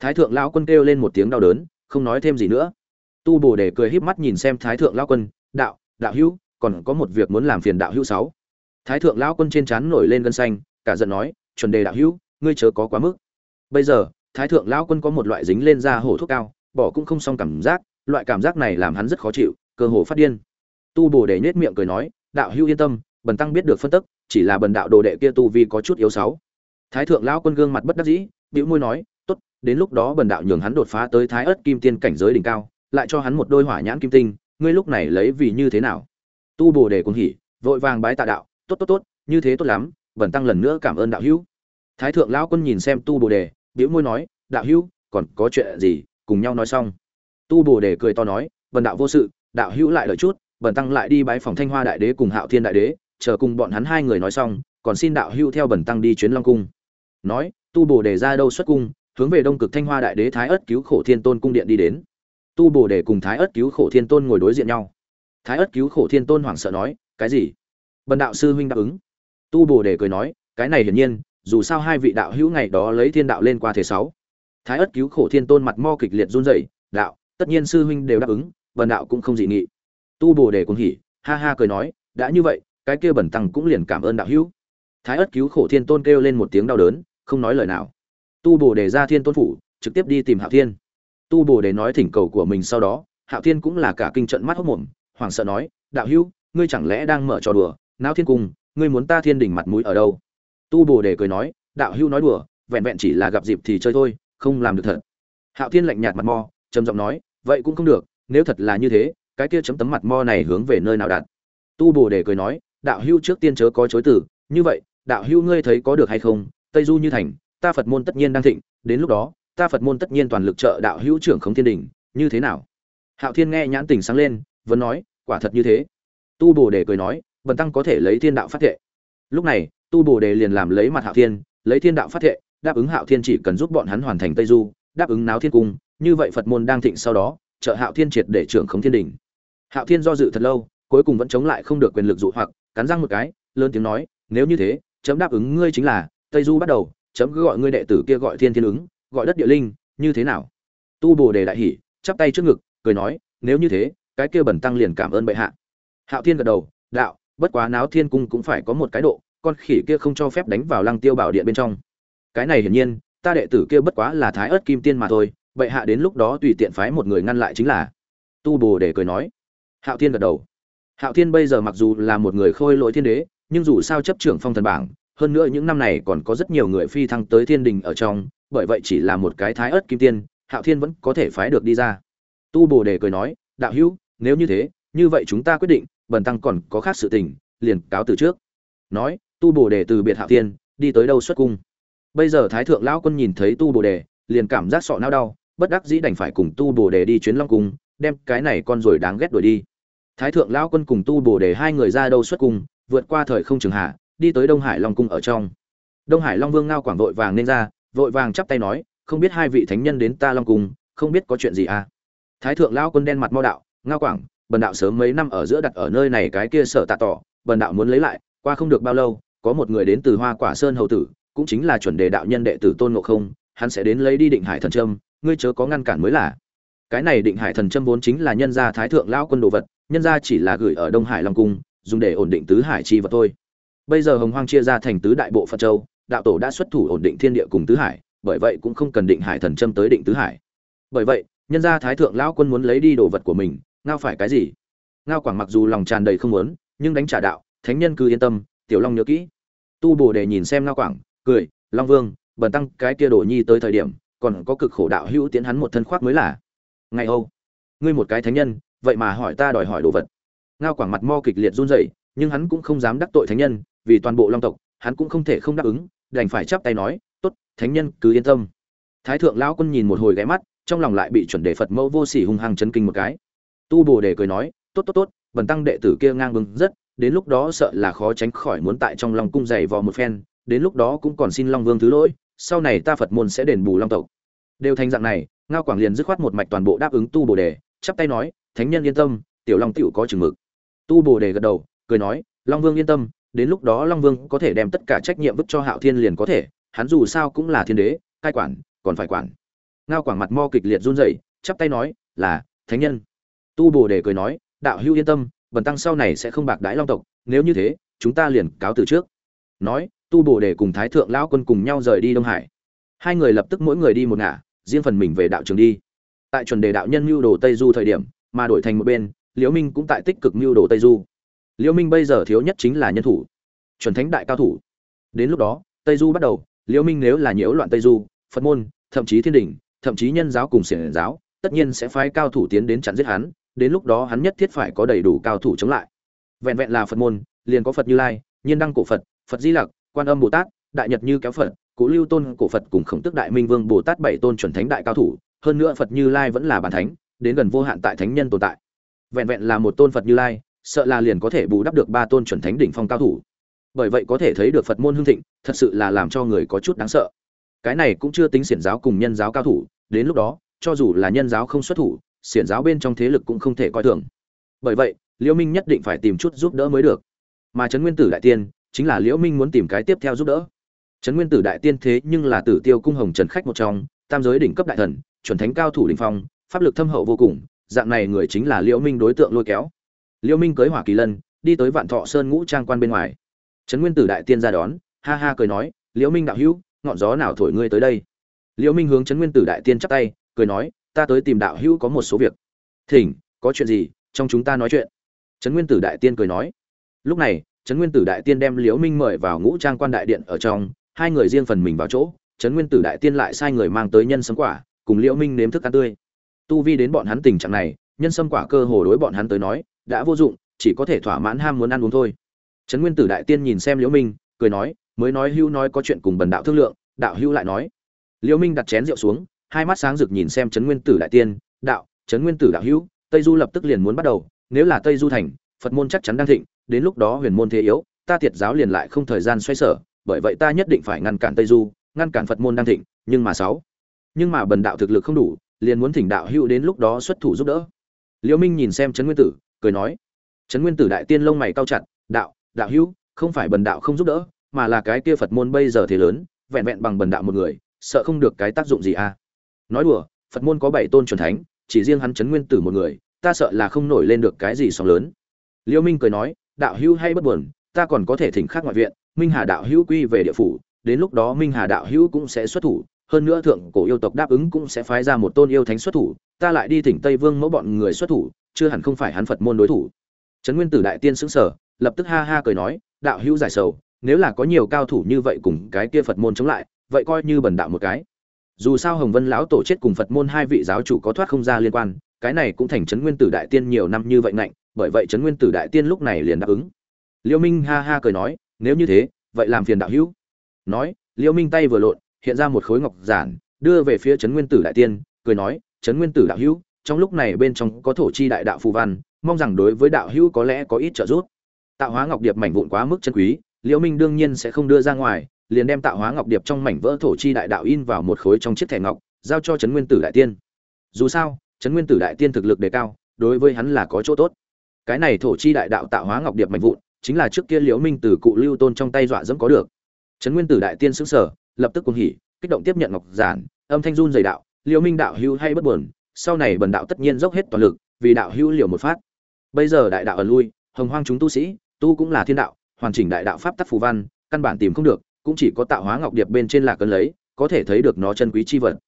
Thái thượng lao quân kêu lên một tiếng đau đớn, không nói thêm gì nữa. Tu bồ đề cười híp mắt nhìn xem thái thượng lão quân, đạo đạo hữu, còn có một việc muốn làm phiền đạo hữu sáu. Thái thượng lão quân trên trán nổi lên gân xanh, cả giận nói, chuẩn đề đạo hữu ngươi chớ có quá mức. Bây giờ, thái thượng lão quân có một loại dính lên da hổ thuốc cao, bỏ cũng không xong cảm giác, loại cảm giác này làm hắn rất khó chịu, cơ hồ phát điên. Tu bồ đề nhếch miệng cười nói, đạo hữu yên tâm, bần tăng biết được phân tức, chỉ là bần đạo đồ đệ kia tu vi có chút yếu sáu. Thái thượng lão quân gương mặt bất đắc dĩ, bĩu môi nói, tốt, đến lúc đó bần đạo nhường hắn đột phá tới thái ớt kim tiên cảnh giới đỉnh cao, lại cho hắn một đôi hỏa nhãn kim tinh, ngươi lúc này lấy vì như thế nào? Tu bồ đề cuồng hỉ, vội vàng bái tạ đạo, tốt tốt tốt, như thế tốt lắm, bần tăng lần nữa cảm ơn đạo hữu thái thượng lão quân nhìn xem tu bồ đề, bĩu môi nói, đạo hữu, còn có chuyện gì? Cùng nhau nói xong. Tu bồ đề cười to nói, bần đạo vô sự, đạo hữu lại đợi chút, bần tăng lại đi bái phòng thanh hoa đại đế cùng hạo thiên đại đế, chờ cùng bọn hắn hai người nói xong, còn xin đạo hữu theo bần tăng đi chuyến long cung. Nói, tu bồ đề ra đâu xuất cung, hướng về đông cực thanh hoa đại đế thái ất cứu khổ thiên tôn cung điện đi đến. Tu bồ đề cùng thái ất cứu khổ thiên tôn ngồi đối diện nhau. Thái ất cứu khổ thiên tôn hoảng sợ nói, cái gì? Bần đạo sư huynh đáp ứng. Tu bồ đề cười nói, cái này hiển nhiên dù sao hai vị đạo hữu ngày đó lấy thiên đạo lên qua thế sáu. Thái ất cứu khổ thiên tôn mặt mo kịch liệt run rẩy, đạo, tất nhiên sư huynh đều đáp ứng, bần đạo cũng không dị nghị. Tu bồ đề cũng hỉ, ha ha cười nói, đã như vậy, cái kia bẩn tăng cũng liền cảm ơn đạo hữu. Thái ất cứu khổ thiên tôn kêu lên một tiếng đau đớn, không nói lời nào. Tu bồ đề ra thiên tôn phủ, trực tiếp đi tìm hạo thiên. Tu bồ đề nói thỉnh cầu của mình sau đó, hạo thiên cũng là cả kinh trận mắt hốc mồm, hoảng sợ nói, đạo hữu, ngươi chẳng lẽ đang mở trò đùa não thiên cung, ngươi muốn ta thiên đỉnh mặt mũi ở đâu? Tu bồ đề cười nói, đạo hữu nói đùa, vẹn vẹn chỉ là gặp dịp thì chơi thôi, không làm được thật. Hạo thiên lạnh nhạt mặt mo, trầm giọng nói, vậy cũng không được, nếu thật là như thế, cái kia chấm tấm mặt mo này hướng về nơi nào đặt? Tu bồ đề cười nói, đạo hữu trước tiên chớ có chối từ, như vậy, đạo hữu ngươi thấy có được hay không? Tây du như thành, ta phật môn tất nhiên đang thịnh, đến lúc đó, ta phật môn tất nhiên toàn lực trợ đạo hữu trưởng khống thiên đình, như thế nào? Hạo thiên nghe nhãn tình sáng lên, vẫn nói, quả thật như thế. Tu bồ đề cười nói, bần tăng có thể lấy thiên đạo phát thệ. Lúc này tu bồ đề liền làm lấy mặt hạo thiên, lấy thiên đạo phát thệ, đáp ứng hạo thiên chỉ cần giúp bọn hắn hoàn thành tây du, đáp ứng náo thiên cung, như vậy phật môn đang thịnh sau đó, trợ hạo thiên triệt để trưởng khống thiên đình. Hạo thiên do dự thật lâu, cuối cùng vẫn chống lại không được quyền lực dụ hoặc, cắn răng một cái, lớn tiếng nói, nếu như thế, chấm đáp ứng ngươi chính là, tây du bắt đầu, chấm cứ gọi ngươi đệ tử kia gọi thiên thiên ứng, gọi đất địa linh, như thế nào? Tu bồ đề đại hỉ, chắp tay trước ngực, cười nói, nếu như thế, cái kia bẩn tăng liền cảm ơn bệ hạ. Hạo thiên gật đầu, đạo, bất quá náo thiên cung cũng phải có một cái độ con khỉ kia không cho phép đánh vào lăng tiêu bảo điện bên trong. Cái này hiển nhiên, ta đệ tử kia bất quá là thái ớt kim tiên mà thôi, vậy hạ đến lúc đó tùy tiện phái một người ngăn lại chính là. Tu bồ để cười nói. Hạo thiên gật đầu. Hạo thiên bây giờ mặc dù là một người khôi lỗi thiên đế, nhưng dù sao chấp trưởng phong thần bảng, hơn nữa những năm này còn có rất nhiều người phi thăng tới thiên đình ở trong, bởi vậy chỉ là một cái thái ớt kim tiên, hạo thiên vẫn có thể phái được đi ra. Tu bồ đề cười nói, đạo hữu, nếu như thế, như vậy chúng ta quyết định, bần tăng còn có khác sự tình, liền cáo từ trước. Nói tu bồ đề từ biệt hạo thiên, đi tới đâu xuất cung. Bây giờ thái thượng lão quân nhìn thấy tu bồ đề, liền cảm giác sọ não đau, bất đắc dĩ đành phải cùng tu bồ đề đi chuyến long cung, đem cái này con rồi đáng ghét đuổi đi. Thái thượng lão quân cùng tu bồ đề hai người ra đâu xuất cung, vượt qua thời không trường hạ, đi tới đông hải long cung ở trong. Đông hải long vương ngao quảng vội vàng nên ra, vội vàng chắp tay nói, không biết hai vị thánh nhân đến ta long cung, không biết có chuyện gì à? Thái thượng lão quân đen mặt mau đạo, ngao quảng, bần đạo sớm mấy năm ở giữa đặt ở nơi này cái kia sở tạ tỏ, bần đạo muốn lấy lại, qua không được bao lâu có một người đến từ hoa quả sơn hầu tử, cũng chính là chuẩn đề đạo nhân đệ tử tôn ngộ không, hắn sẽ đến lấy đi định hải thần trâm ngươi chớ có ngăn cản mới là. Cái này định hải thần trâm vốn chính là nhân gia thái thượng lão quân đồ vật, nhân gia chỉ là gửi ở đông hải long cung, dùng để ổn định tứ hải chi vật thôi. Bây giờ hồng hoang chia ra thành tứ đại bộ phật châu, đạo tổ đã xuất thủ ổn định thiên địa cùng tứ hải, bởi vậy cũng không cần định hải thần trâm tới định tứ hải. Bởi vậy, nhân gia thái thượng lão quân muốn lấy đi đồ vật của mình, ngao phải cái gì? Ngao quảng mặc dù lòng tràn đầy không muốn, nhưng đánh trả đạo, thánh nhân cứ yên tâm tiểu long nhớ kỹ. Tu bồ đề nhìn xem ngao quảng, cười, long vương, bần tăng cái kia đồ nhi tới thời điểm, còn có cực khổ đạo hữu tiến hắn một thân khoác mới là. Ngày âu, ngươi một cái thánh nhân, vậy mà hỏi ta đòi hỏi đồ vật. Ngao quảng mặt mo kịch liệt run rẩy, nhưng hắn cũng không dám đắc tội thánh nhân, vì toàn bộ long tộc, hắn cũng không thể không đáp ứng, đành phải chắp tay nói, tốt, thánh nhân, cứ yên tâm. Thái thượng lão quân nhìn một hồi ghé mắt, trong lòng lại bị chuẩn đề phật mẫu vô sỉ hung hăng chấn kinh một cái. Tu bồ đề cười nói, tốt tốt tốt, bần tăng đệ tử kia ngang bừng rất đến lúc đó sợ là khó tránh khỏi muốn tại trong lòng cung dày vò một phen, đến lúc đó cũng còn xin long vương thứ lỗi, sau này ta phật môn sẽ đền bù long tộc. Đều thành dạng này, ngao quảng liền dứt khoát một mạch toàn bộ đáp ứng tu bồ đề, chắp tay nói, thánh nhân yên tâm, tiểu long tựu có chừng mực. Tu bồ đề gật đầu, cười nói, long vương yên tâm, đến lúc đó long vương có thể đem tất cả trách nhiệm vứt cho hạo thiên liền có thể, hắn dù sao cũng là thiên đế, cai quản, còn phải quản. Ngao quảng mặt mo kịch liệt run rẩy, chắp tay nói, là, thánh nhân. Tu bồ đề cười nói, đạo hữu yên tâm bần tăng sau này sẽ không bạc đãi long tộc, nếu như thế, chúng ta liền cáo từ trước. Nói, tu bồ đề cùng thái thượng lão quân cùng nhau rời đi đông hải. Hai người lập tức mỗi người đi một ngả, riêng phần mình về đạo trường đi. Tại chuẩn đề đạo nhân mưu đồ tây du thời điểm, mà đổi thành một bên, liễu minh cũng tại tích cực mưu đồ tây du. Liễu minh bây giờ thiếu nhất chính là nhân thủ, chuẩn thánh đại cao thủ. Đến lúc đó, tây du bắt đầu, liễu minh nếu là nhiễu loạn tây du, phật môn, thậm chí thiên đình, thậm chí nhân giáo cùng xiển giáo, tất nhiên sẽ phái cao thủ tiến đến chặn giết hắn đến lúc đó hắn nhất thiết phải có đầy đủ cao thủ chống lại. Vẹn vẹn là phật môn, liền có phật như lai, nhiên đăng cổ phật phật di lặc, quan âm bồ tát, đại nhật như kéo phật cụ lưu tôn cổ phật cùng khổng tức đại minh vương bồ tát bảy tôn chuẩn thánh đại cao thủ, hơn nữa phật như lai vẫn là bản thánh, đến gần vô hạn tại thánh nhân tồn tại. Vẹn vẹn là một tôn phật như lai, sợ là liền có thể bù đắp được ba tôn chuẩn thánh đỉnh phong cao thủ. Bởi vậy có thể thấy được phật môn hưng thịnh, thật sự là làm cho người có chút đáng sợ. Cái này cũng chưa tính xiển giáo cùng nhân giáo cao thủ, đến lúc đó, cho dù là nhân giáo không xuất thủ xiển giáo bên trong thế lực cũng không thể coi thường. Bởi vậy, liễu minh nhất định phải tìm chút giúp đỡ mới được. Mà trấn nguyên tử đại tiên chính là liễu minh muốn tìm cái tiếp theo giúp đỡ. Trấn nguyên tử đại tiên thế nhưng là tử tiêu cung hồng trần khách một trong, tam giới đỉnh cấp đại thần, chuẩn thánh cao thủ đỉnh phong, pháp lực thâm hậu vô cùng, dạng này người chính là liễu minh đối tượng lôi kéo. Liễu minh cưới hỏa kỳ lân, đi tới vạn thọ sơn ngũ trang quan bên ngoài. Trấn nguyên tử đại tiên ra đón, ha ha cười nói, liễu minh đạo hữu, ngọn gió nào thổi ngươi tới đây? Liễu minh hướng trấn nguyên tử đại tiên chắp tay, cười nói ta tới tìm đạo hữu có một số việc. Thỉnh, có chuyện gì, trong chúng ta nói chuyện. Trấn nguyên tử đại tiên cười nói. Lúc này, trấn nguyên tử đại tiên đem liễu minh mời vào ngũ trang quan đại điện ở trong, hai người riêng phần mình vào chỗ, trấn nguyên tử đại tiên lại sai người mang tới nhân sâm quả, cùng liễu minh nếm thức ăn tươi. Tu vi đến bọn hắn tình trạng này, nhân sâm quả cơ hồ đối bọn hắn tới nói, đã vô dụng, chỉ có thể thỏa mãn ham muốn ăn uống thôi. Trấn nguyên tử đại tiên nhìn xem liễu minh, cười nói, mới nói hưu nói có chuyện cùng bần đạo thương lượng, đạo hưu lại nói. Liễu minh đặt chén rượu xuống hai mắt sáng rực nhìn xem trấn nguyên tử đại tiên, đạo, trấn nguyên tử đạo hữu, tây du lập tức liền muốn bắt đầu, nếu là tây du thành, phật môn chắc chắn đang thịnh, đến lúc đó huyền môn thế yếu, ta tiệt giáo liền lại không thời gian xoay sở, bởi vậy ta nhất định phải ngăn cản tây du, ngăn cản phật môn đang thịnh, nhưng mà sáu, nhưng mà bần đạo thực lực không đủ, liền muốn thỉnh đạo hữu đến lúc đó xuất thủ giúp đỡ. Liễu minh nhìn xem trấn nguyên tử, cười nói, trấn nguyên tử đại tiên lông mày cao chặt, đạo đạo hữu, không phải bần đạo không giúp đỡ, mà là cái kia phật môn bây giờ thế lớn, vẹn vẹn bằng bần đạo một người, sợ không được cái tác dụng gì à? Nói đùa, phật môn có bảy tôn truyền thánh, chỉ riêng hắn trấn nguyên tử một người, ta sợ là không nổi lên được cái gì sóng lớn. Liêu minh cười nói, đạo hữu hay bất buồn, ta còn có thể thỉnh khác ngoại viện, minh hà đạo hữu quy về địa phủ, đến lúc đó minh hà đạo hữu cũng sẽ xuất thủ, hơn nữa thượng cổ yêu tộc đáp ứng cũng sẽ phái ra một tôn yêu thánh xuất thủ, ta lại đi thỉnh tây vương mẫu bọn người xuất thủ, chưa hẳn không phải hắn phật môn đối thủ. Trấn nguyên tử đại tiên sững sờ, lập tức ha ha cười nói, đạo hữu giải sầu, nếu là có nhiều cao thủ như vậy cùng cái kia phật môn chống lại, vậy coi như bần đạo một cái dù sao hồng vân lão tổ chết cùng phật môn hai vị giáo chủ có thoát không ra liên quan, cái này cũng thành trấn nguyên tử đại tiên nhiều năm như vậy ngạnh, bởi vậy trấn nguyên tử đại tiên lúc này liền đáp ứng. Liêu minh ha ha cười nói, nếu như thế, vậy làm phiền đạo hữu. Nói, liêu minh tay vừa lộn, hiện ra một khối ngọc giản, đưa về phía trấn nguyên tử đại tiên, cười nói trấn nguyên tử đạo hữu, trong lúc này bên trong có thổ chi đại đạo phù văn, mong rằng đối với đạo hữu có lẽ có ít trợ giúp. Tạo hóa ngọc điệp mảnh vụn quá mức chân quý liễu minh đương nhiên sẽ không đưa ra ngoài liền đem tạo hóa ngọc điệp trong mảnh vỡ thổ chi đại đạo in vào một khối trong chiếc thẻ ngọc, giao cho trấn nguyên tử đại tiên. Dù sao, trấn nguyên tử đại tiên thực lực đề cao, đối với hắn là có chỗ tốt. Cái này thổ chi đại đạo tạo hóa ngọc điệp mạnh vụn, chính là trước kia liễu minh từ cụ lưu tôn trong tay dọa dẫm có được. Trấn nguyên tử đại tiên sững sờ, lập tức cuồng hỉ, kích động tiếp nhận ngọc giản, âm thanh run dày đạo, liễu minh đạo hưu hay bất buồn, sau này bần đạo tất nhiên dốc hết toàn lực, vì đạo hưu liều một phát. Bây giờ đại đạo ở lui, hồng hoang chúng tu sĩ, tu cũng là thiên đạo, hoàn chỉnh đại đạo pháp tắc phù văn, căn bản tìm không được cũng chỉ có tạo hóa ngọc điệp bên trên là cấn lấy, có thể thấy được nó chân quý chi vật.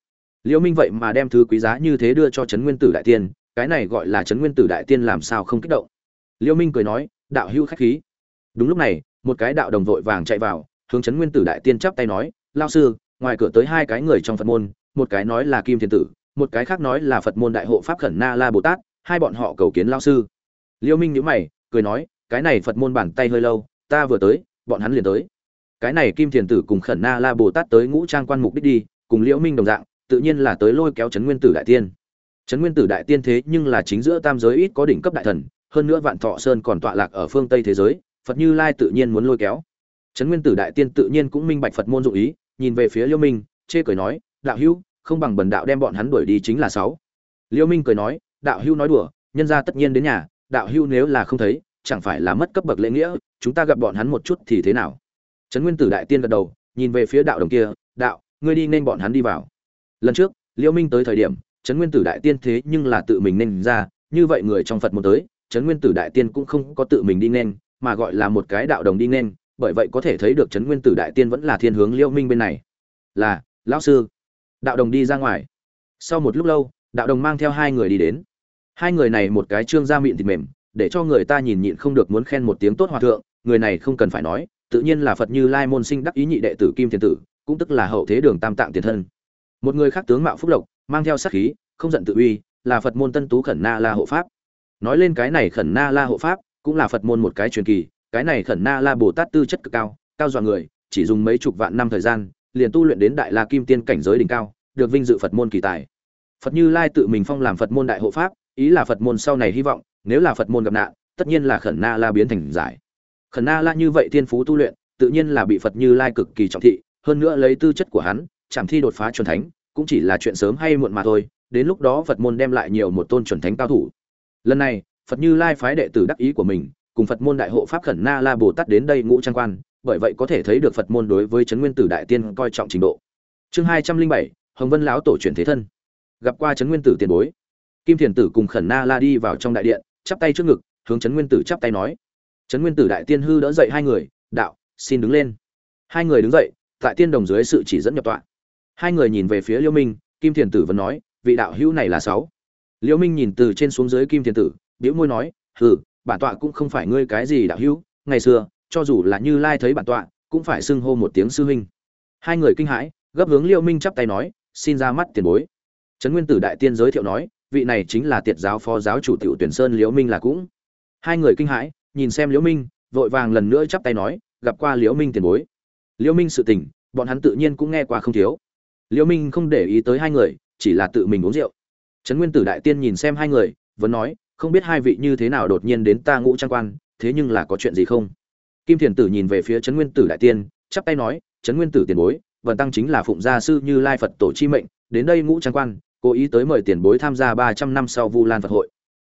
Liễu minh vậy mà đem thứ quý giá như thế đưa cho trấn nguyên tử đại tiên, cái này gọi là trấn nguyên tử đại tiên làm sao không kích động? Liễu minh cười nói, đạo hữu khách khí. Đúng lúc này, một cái đạo đồng vội vàng chạy vào, hướng trấn nguyên tử đại tiên chắp tay nói, lao sư, ngoài cửa tới hai cái người trong phật môn, một cái nói là kim thiên tử, một cái khác nói là phật môn đại hộ pháp khẩn na la bồ tát, hai bọn họ cầu kiến lao sư. Liêu minh nhíu mày, cười nói, cái này phật môn bàn tay hơi lâu, ta vừa tới, bọn hắn liền tới cái này kim thiền tử cùng khẩn na la bồ tát tới ngũ trang quan mục đích đi, cùng liễu minh đồng dạng, tự nhiên là tới lôi kéo trấn nguyên tử đại tiên. Trấn nguyên tử đại tiên thế nhưng là chính giữa tam giới ít có đỉnh cấp đại thần, hơn nữa vạn thọ sơn còn tọa lạc ở phương tây thế giới, phật như lai tự nhiên muốn lôi kéo. Trấn nguyên tử đại tiên tự nhiên cũng minh bạch phật môn dụng ý, nhìn về phía liễu minh, chê cười nói, đạo hữu, không bằng bần đạo đem bọn hắn đuổi đi chính là sáu. Liễu minh cười nói, đạo hữu nói đùa, nhân ra tất nhiên đến nhà, đạo hữu nếu là không thấy, chẳng phải là mất cấp bậc lễ nghĩa, chúng ta gặp bọn hắn một chút thì thế nào? Trấn nguyên tử đại tiên gật đầu, nhìn về phía đạo đồng kia, đạo, ngươi đi nên bọn hắn đi vào. Lần trước, Liễu minh tới thời điểm, trấn nguyên tử đại tiên thế nhưng là tự mình nên ra, như vậy người trong phật môn tới, trấn nguyên tử đại tiên cũng không có tự mình đi nên, mà gọi là một cái đạo đồng đi nên, bởi vậy có thể thấy được trấn nguyên tử đại tiên vẫn là thiên hướng Liễu minh bên này. Là, lão sư. Đạo đồng đi ra ngoài. Sau một lúc lâu, đạo đồng mang theo hai người đi đến. Hai người này một cái trương da miệng thịt mềm, để cho người ta nhìn nhịn không được muốn khen một tiếng tốt hòa thượng, người này không cần phải nói tự nhiên là phật như lai môn sinh đắc ý nhị đệ tử kim thiên tử, cũng tức là hậu thế đường tam tạng tiền thân. Một người khác tướng mạo phúc lộc, mang theo sát khí, không giận tự uy, là phật môn tân tú khẩn na la hộ pháp. Nói lên cái này khẩn na la hộ pháp, cũng là phật môn một cái truyền kỳ, cái này khẩn na la bồ tát tư chất cực cao cao dọa người, chỉ dùng mấy chục vạn năm thời gian, liền tu luyện đến đại la kim tiên cảnh giới đỉnh cao, được vinh dự phật môn kỳ tài. Phật như lai tự mình phong làm phật môn đại hộ pháp, ý là phật môn sau này hy vọng, nếu là phật môn gặp nạn, tất nhiên là khẩn na la biến thành giải khẩn na la như vậy thiên phú tu luyện, tự nhiên là bị phật như lai cực kỳ trọng thị, hơn nữa lấy tư chất của hắn chẳng thi đột phá chuẩn thánh, cũng chỉ là chuyện sớm hay muộn mà thôi, đến lúc đó phật môn đem lại nhiều một tôn chuẩn thánh cao thủ. Lần này, phật như lai phái đệ tử đắc ý của mình, cùng phật môn đại hộ pháp khẩn na la bồ tát đến đây ngũ trang quan, bởi vậy có thể thấy được phật môn đối với trấn nguyên tử đại tiên coi trọng trình độ. Chương hai trăm linh bảy, hồng vân lão tổ truyền thế thân. Gặp qua trấn nguyên tử tiền bối. Kim thiền tử cùng khẩn na la đi vào trong đại điện, chắp tay trước ngực, hướng trấn nguyên tử chắp tay nói trấn nguyên tử đại tiên hư đỡ dậy hai người, đạo, xin đứng lên. Hai người đứng dậy, tại tiên đồng dưới sự chỉ dẫn nhập tọa. Hai người nhìn về phía liêu minh, kim thiền tử vẫn nói, vị đạo hữu này là sáu. Liêu minh nhìn từ trên xuống dưới kim thiền tử biễu môi nói, hừ, bản tọa cũng không phải ngươi cái gì đạo hữu, ngày xưa, cho dù là như lai thấy bản tọa, cũng phải xưng hô một tiếng sư huynh. Hai người kinh hãi, gấp hướng liêu minh chắp tay nói, xin ra mắt tiền bối. Trấn nguyên tử đại tiên giới thiệu nói, vị này chính là tiệt giáo phó giáo chủ tiểu tuyển sơn liễu minh là cũng. Hai người kinh hãi nhìn xem liễu minh, vội vàng lần nữa chắp tay nói, gặp qua liễu minh tiền bối. Liễu minh sự tình, bọn hắn tự nhiên cũng nghe qua không thiếu. Liễu minh không để ý tới hai người, chỉ là tự mình uống rượu. Trấn nguyên tử đại tiên nhìn xem hai người, vẫn nói, không biết hai vị như thế nào đột nhiên đến ta ngũ trang quan, thế nhưng là có chuyện gì không? Kim thiền tử nhìn về phía trấn nguyên tử đại tiên, chắp tay nói, trấn nguyên tử tiền bối vần tăng chính là phụng gia sư như lai phật tổ chi mệnh, đến đây ngũ trang quan, cố ý tới mời tiền bối tham gia ba trăm năm sau vu lan phật hội.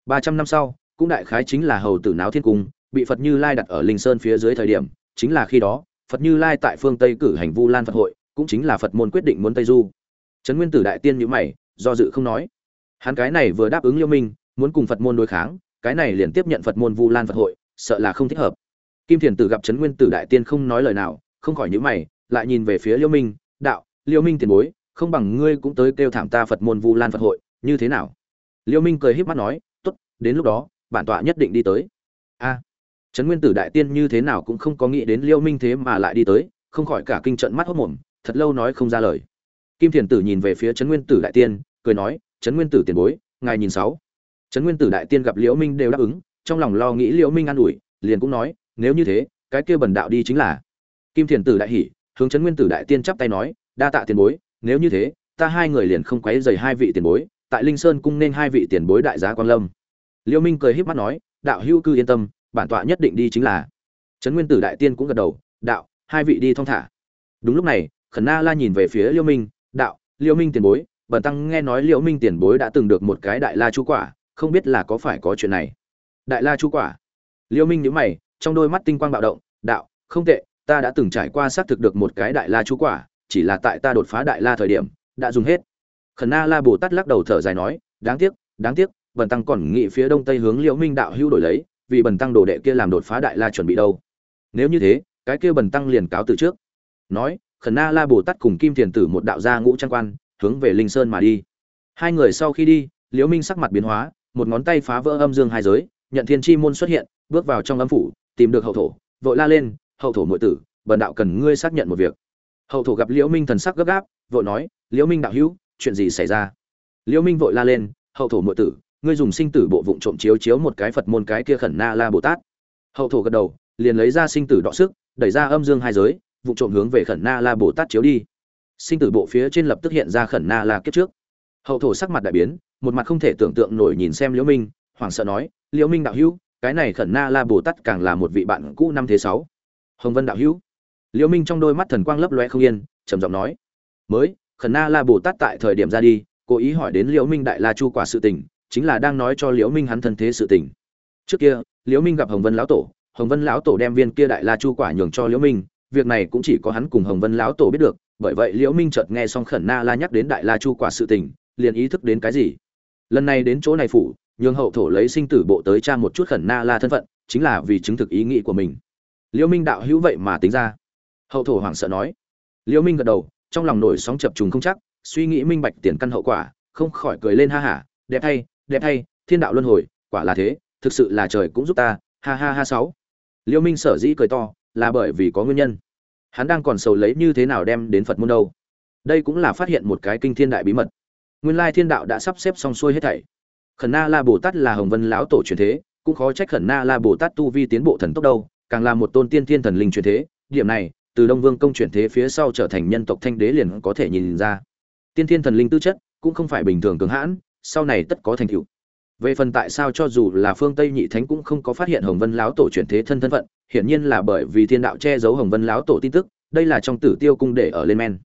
Ba trăm năm sau cũng đại khái chính là hầu tử náo thiên cung, bị phật như lai đặt ở linh sơn phía dưới thời điểm, chính là khi đó, phật như lai tại phương tây cử hành vu lan phật hội, cũng chính là phật môn quyết định muốn tây du. Trấn nguyên tử đại tiên nhữ mày, do dự không nói. Hắn cái này vừa đáp ứng liêu minh, muốn cùng phật môn đối kháng, cái này liền tiếp nhận phật môn vu lan phật hội, sợ là không thích hợp. Kim thiền tử gặp trấn nguyên tử đại tiên không nói lời nào, không khỏi nhữ mày, lại nhìn về phía liêu minh, đạo, liêu minh tiền bối, không bằng ngươi cũng tới kêu thảm ta phật môn vu lan phật hội, như thế nào? Liêu minh cười híp mắt nói, tốt, đến lúc đó bản tọa nhất định đi tới. A, trấn nguyên tử đại tiên như thế nào cũng không có nghĩ đến liêu minh thế mà lại đi tới, không khỏi cả kinh trận mắt hốt mồm, thật lâu nói không ra lời. Kim thiền tử nhìn về phía trấn nguyên tử đại tiên, cười nói, trấn nguyên tử tiền bối, ngài nhìn sáu. Trấn nguyên tử đại tiên gặp liễu minh đều đáp ứng, trong lòng lo nghĩ liễu minh an ủi, liền cũng nói, nếu như thế, cái kia bần đạo đi chính là. Kim thiền tử đại hỉ, hướng trấn nguyên tử đại tiên chắp tay nói, đa tạ tiền bối, nếu như thế, ta hai người liền không quấy rầy hai vị tiền bối, tại linh sơn cung nên hai vị tiền bối đại giá quan lâm. Liêu minh cười híp mắt nói, đạo hữu cư yên tâm, bản tọa nhất định đi chính là. Trấn nguyên tử đại tiên cũng gật đầu, đạo, hai vị đi thong thả. Đúng lúc này, khẩn na la nhìn về phía Liêu minh, đạo, Liêu minh tiền bối, bần tăng nghe nói Liêu minh tiền bối đã từng được một cái đại la chú quả, không biết là có phải có chuyện này? Đại la chú quả? Liêu minh nhíu mày, trong đôi mắt tinh quang bạo động, đạo, không tệ, ta đã từng trải qua xác thực được một cái đại la chú quả, chỉ là tại ta đột phá đại la thời điểm, đã dùng hết. Khẩn na la bồ tát lắc đầu thở dài nói, đáng tiếc đáng tiếc bần tăng còn nghĩ phía đông tây hướng liễu minh đạo hưu đổi lấy, vì bần tăng đồ đệ kia làm đột phá đại la chuẩn bị đâu. Nếu như thế, cái kia bần tăng liền cáo từ trước. Nói, khẩn na la bồ tát cùng kim thiền tử một đạo gia ngũ trang quan, hướng về linh sơn mà đi. Hai người sau khi đi, liễu minh sắc mặt biến hóa, một ngón tay phá vỡ âm dương hai giới, nhận thiên chi môn xuất hiện, bước vào trong âm phủ, tìm được hậu thổ, vội la lên, hậu thổ nội tử, bần đạo cần ngươi xác nhận một việc. Hậu thổ gặp liễu minh thần sắc gấp gáp, vội nói, liễu minh đạo hữu, chuyện gì xảy ra? Liễu minh vội la lên, hậu thổ nội tử ngươi dùng sinh tử bộ vụng trộm chiếu chiếu một cái phật môn cái kia khẩn na la bồ tát. Hậu thổ gật đầu, liền lấy ra sinh tử đọ sức, đẩy ra âm dương hai giới, vụng trộm hướng về khẩn na la bồ tát chiếu đi. Sinh tử bộ phía trên lập tức hiện ra khẩn na la kiếp trước. Hậu thổ sắc mặt đại biến, một mặt không thể tưởng tượng nổi nhìn xem liễu minh, hoảng sợ nói, liễu minh đạo hữu, cái này khẩn na la bồ tát càng là một vị bạn cũ năm thế sáu. Hồng vân đạo hữu. Liễu minh trong đôi mắt thần quang lấp loe không yên, trầm giọng nói, mới, khẩn na la bồ tát tại thời điểm ra đi, cố ý hỏi đến liễu minh đại la chu quả sự tình chính là đang nói cho liễu minh hắn thân thế sự tình. Trước kia, liễu minh gặp hồng vân lão tổ, hồng vân lão tổ đem viên kia đại la chu quả nhường cho liễu minh, việc này cũng chỉ có hắn cùng hồng vân lão tổ biết được, bởi vậy liễu minh chợt nghe xong khẩn na la nhắc đến đại la chu quả sự tình, liền ý thức đến cái gì. Lần này đến chỗ này phủ, nhường hậu thổ lấy sinh tử bộ tới tra một chút khẩn na la thân phận, chính là vì chứng thực ý nghĩ của mình. Liễu minh đạo hữu vậy mà tính ra. Hậu thổ hoảng sợ nói. Liễu minh gật đầu, trong lòng nổi sóng chập trùng không chắc, suy nghĩ minh bạch tiền căn hậu quả, không khỏi cười lên ha hả, đẹp thay đẹp thay thiên đạo luân hồi, quả là thế, thực sự là trời cũng giúp ta, ha ha ha sáu. Liêu minh sở dĩ cười to, là bởi vì có nguyên nhân. Hắn đang còn sầu lấy như thế nào đem đến phật môn đâu. Đây cũng là phát hiện một cái kinh thiên đại bí mật. Nguyên lai thiên đạo đã sắp xếp xong xuôi hết thảy. Khẩn na la bồ tát là hồng vân lão tổ truyền thế, cũng khó trách khẩn na la bồ tát tu vi tiến bộ thần tốc đâu, càng là một tôn tiên thiên thần linh truyền thế. Điểm này, từ đông vương công truyền thế phía sau trở thành nhân tộc thanh đế liền có thể nhìn ra. Tiên thiên thần linh tư chất, cũng không phải bình thường cường hãn sau này tất có thành tựu. Về phần tại sao cho dù là phương tây nhị thánh cũng không có phát hiện hồng vân lão tổ chuyển thế thân thân phận, hiển nhiên là bởi vì thiên đạo che giấu hồng vân lão tổ tin tức, đây là trong tử tiêu cung để ở lên men.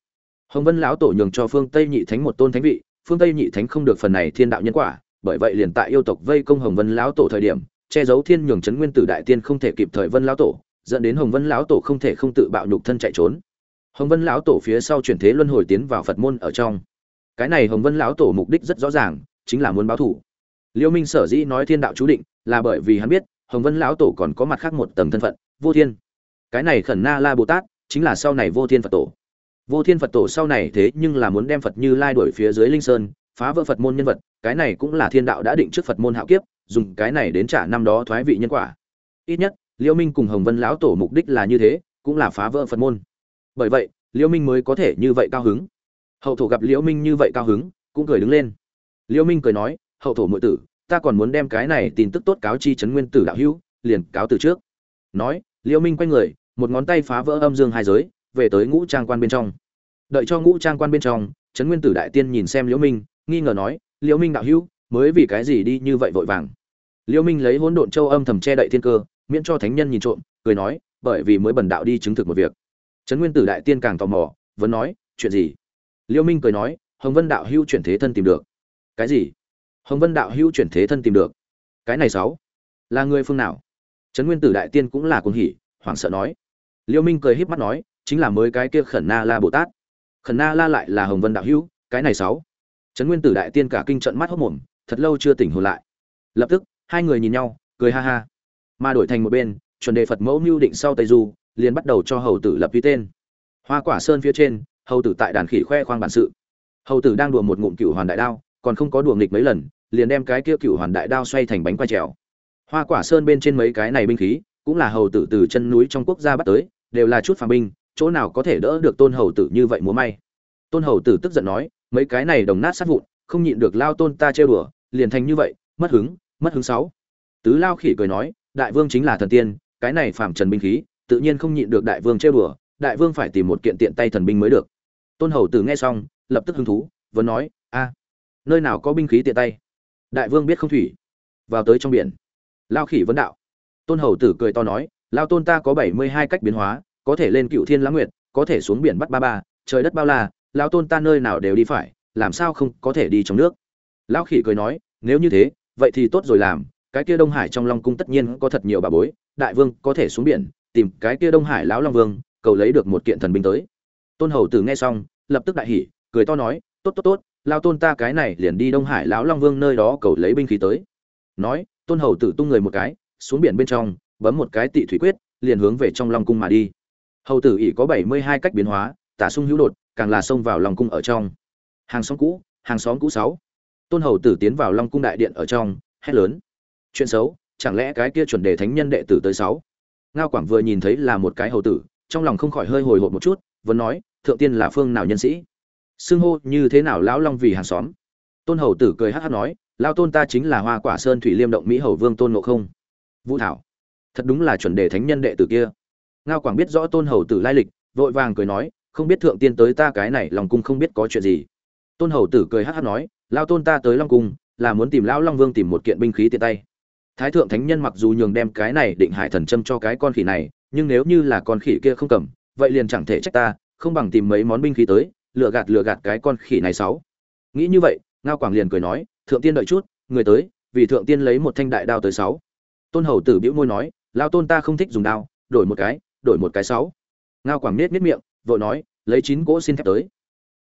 Hồng vân lão tổ nhường cho phương tây nhị thánh một tôn thánh vị, phương tây nhị thánh không được phần này thiên đạo nhân quả, bởi vậy liền tại yêu tộc vây công hồng vân lão tổ thời điểm, che giấu thiên nhường chấn nguyên tử đại tiên không thể kịp thời vân lão tổ, dẫn đến hồng vân lão tổ không thể không tự bạo nhục thân chạy trốn. Hồng vân lão tổ phía sau chuyển thế luân hồi tiến vào phật môn ở trong. Cái này hồng vân lão tổ mục đích rất rõ ràng chính là muốn báo thủ liêu minh sở dĩ nói thiên đạo chú định là bởi vì hắn biết hồng vân lão tổ còn có mặt khác một tầng thân phận, vô thiên. Cái này khẩn na la bồ tát chính là sau này vô thiên phật tổ. Vô thiên phật tổ sau này thế nhưng là muốn đem phật như lai đuổi phía dưới linh sơn, phá vỡ phật môn nhân vật, cái này cũng là thiên đạo đã định trước phật môn hạo kiếp, dùng cái này đến trả năm đó thoái vị nhân quả. Ít nhất, liêu minh cùng hồng vân lão tổ mục đích là như thế, cũng là phá vỡ phật môn. Bởi vậy, liêu minh mới có thể như vậy cao hứng. Hậu thổ gặp liễu minh như vậy cao hứng, cũng cười đứng lên. Liêu minh cười nói, hậu thổ muội tử, ta còn muốn đem cái này tin tức tốt cáo chi trấn nguyên tử đạo hữu, liền cáo từ trước. Nói, Liêu minh quay người, một ngón tay phá vỡ âm dương hai giới, về tới ngũ trang quan bên trong. Đợi cho ngũ trang quan bên trong, trấn nguyên tử đại tiên nhìn xem liễu minh, nghi ngờ nói liễu minh đạo hữu, mới vì cái gì đi như vậy vội vàng? Liễu minh lấy hỗn độn châu âm thầm che đậy thiên cơ, miễn cho thánh nhân nhìn trộm, cười nói, bởi vì mới bần đạo đi chứng thực một việc. Trấn nguyên tử đại tiên càng tò mò, vẫn nói, chuyện gì? Liễu minh cười nói, hồng vân đạo hữu chuyển thế thân tìm được cái gì? Hồng vân đạo hữu chuyển thế thân tìm được. Cái này sáu. Là người phương nào? Trấn nguyên tử đại tiên cũng là cuồng hỉ, hoảng sợ nói. Liêu minh cười híp mắt nói, chính là mới cái kia khẩn na la bồ tát. Khẩn na la lại là hồng vân đạo hữu, cái này sáu. Trấn nguyên tử đại tiên cả kinh trận mắt hốc mồm, thật lâu chưa tỉnh hồn lại. Lập tức, hai người nhìn nhau, cười ha ha. Mà đổi thành một bên, chuẩn đề phật mẫu mưu định sau tây du, liền bắt đầu cho hầu tử lập ký tên. Hoa quả sơn phía trên, hầu tử tại đàn khỉ khoe khoang bản sự. Hầu tử đang đùa một ngụm cựu hoàn đại đao còn không có đùa nghịch mấy lần, liền đem cái kia cựu hoàn đại đao xoay thành bánh quay trèo. Hoa quả sơn bên trên mấy cái này binh khí, cũng là hầu tử từ chân núi trong quốc gia bắt tới, đều là chút phàm binh, chỗ nào có thể đỡ được tôn hầu tử như vậy múa may. Tôn hầu tử tức giận nói, mấy cái này đồng nát sát vụn, không nhịn được lao tôn ta trêu đùa, liền thành như vậy, mất hứng mất hứng sáu. Tứ lao khỉ cười nói, đại vương chính là thần tiên, cái này phạm trần binh khí, tự nhiên không nhịn được đại vương trêu đùa, đại vương phải tìm một kiện tiện tay thần binh mới được. Tôn hầu tử nghe xong, lập tức hứng thú, vẫn nói, a nơi nào có binh khí tiện tay? Đại vương biết không thủy. Vào tới trong biển. Lao khỉ vấn đạo. Tôn hầu tử cười to nói, lao tôn ta có bảy mươi hai cách biến hóa, có thể lên cựu thiên lãng nguyệt, có thể xuống biển bắt ba ba, trời đất bao la, lao tôn ta nơi nào đều đi phải, làm sao không có thể đi trong nước? Lão khỉ cười nói, nếu như thế, vậy thì tốt rồi làm, cái kia đông hải trong long cung tất nhiên có thật nhiều bà bối, đại vương có thể xuống biển, tìm cái kia đông hải lão long vương, cầu lấy được một kiện thần binh tới. Tôn hầu tử nghe xong, lập tức đại hỉ, cười to nói, tốt tốt tốt lao tôn ta cái này liền đi đông hải lão long vương nơi đó cầu lấy binh khí tới. Nói, tôn hầu tử tung người một cái, xuống biển bên trong, bấm một cái tị thủy quyết, liền hướng về trong long cung mà đi. Hầu tử ỷ có bảy mươi hai cách biến hóa, tả sung hữu đột, càng là xông vào long cung ở trong. Hàng xóm cũ, hàng xóm cũ sáu. Tôn hầu tử tiến vào long cung đại điện ở trong, hét lớn. Chuyện xấu, chẳng lẽ cái kia chuẩn đề thánh nhân đệ tử tới sáu? Ngao quảng vừa nhìn thấy là một cái hầu tử, trong lòng không khỏi hơi hồi hộp một chút, vẫn nói, thượng tiên là phương nào nhân sĩ? Xưng hô như thế nào lão long vì hàng xóm? Tôn hầu tử cười hát hát nói lao tôn ta chính là hoa quả sơn thủy liêm động mỹ hầu vương tôn ngộ không. Vũ thảo, thật đúng là chuẩn đề thánh nhân đệ tử kia. Ngao quảng biết rõ tôn hầu tử lai lịch, vội vàng cười nói, không biết thượng tiên tới ta cái này lòng cung không biết có chuyện gì. Tôn hầu tử cười hát hát nói lao tôn ta tới long cung, là muốn tìm lão long vương tìm một kiện binh khí tiện tay. Thái thượng thánh nhân mặc dù nhường đem cái này định hải thần châm cho cái con khỉ này, nhưng nếu như là con khỉ kia không cầm, vậy liền chẳng thể trách ta, không bằng tìm mấy món binh khí tới lựa gạt lựa gạt cái con khỉ này sáu. Nghĩ như vậy, ngao quảng liền cười nói, thượng tiên đợi chút, người tới, vì thượng tiên lấy một thanh đại đao tới sáu. Tôn hầu tử bĩu môi nói lao tôn ta không thích dùng đao, đổi một cái, đổi một cái sáu. Ngao quảng nết nết miệng, vội nói, lấy chín cỗ xin thép tới.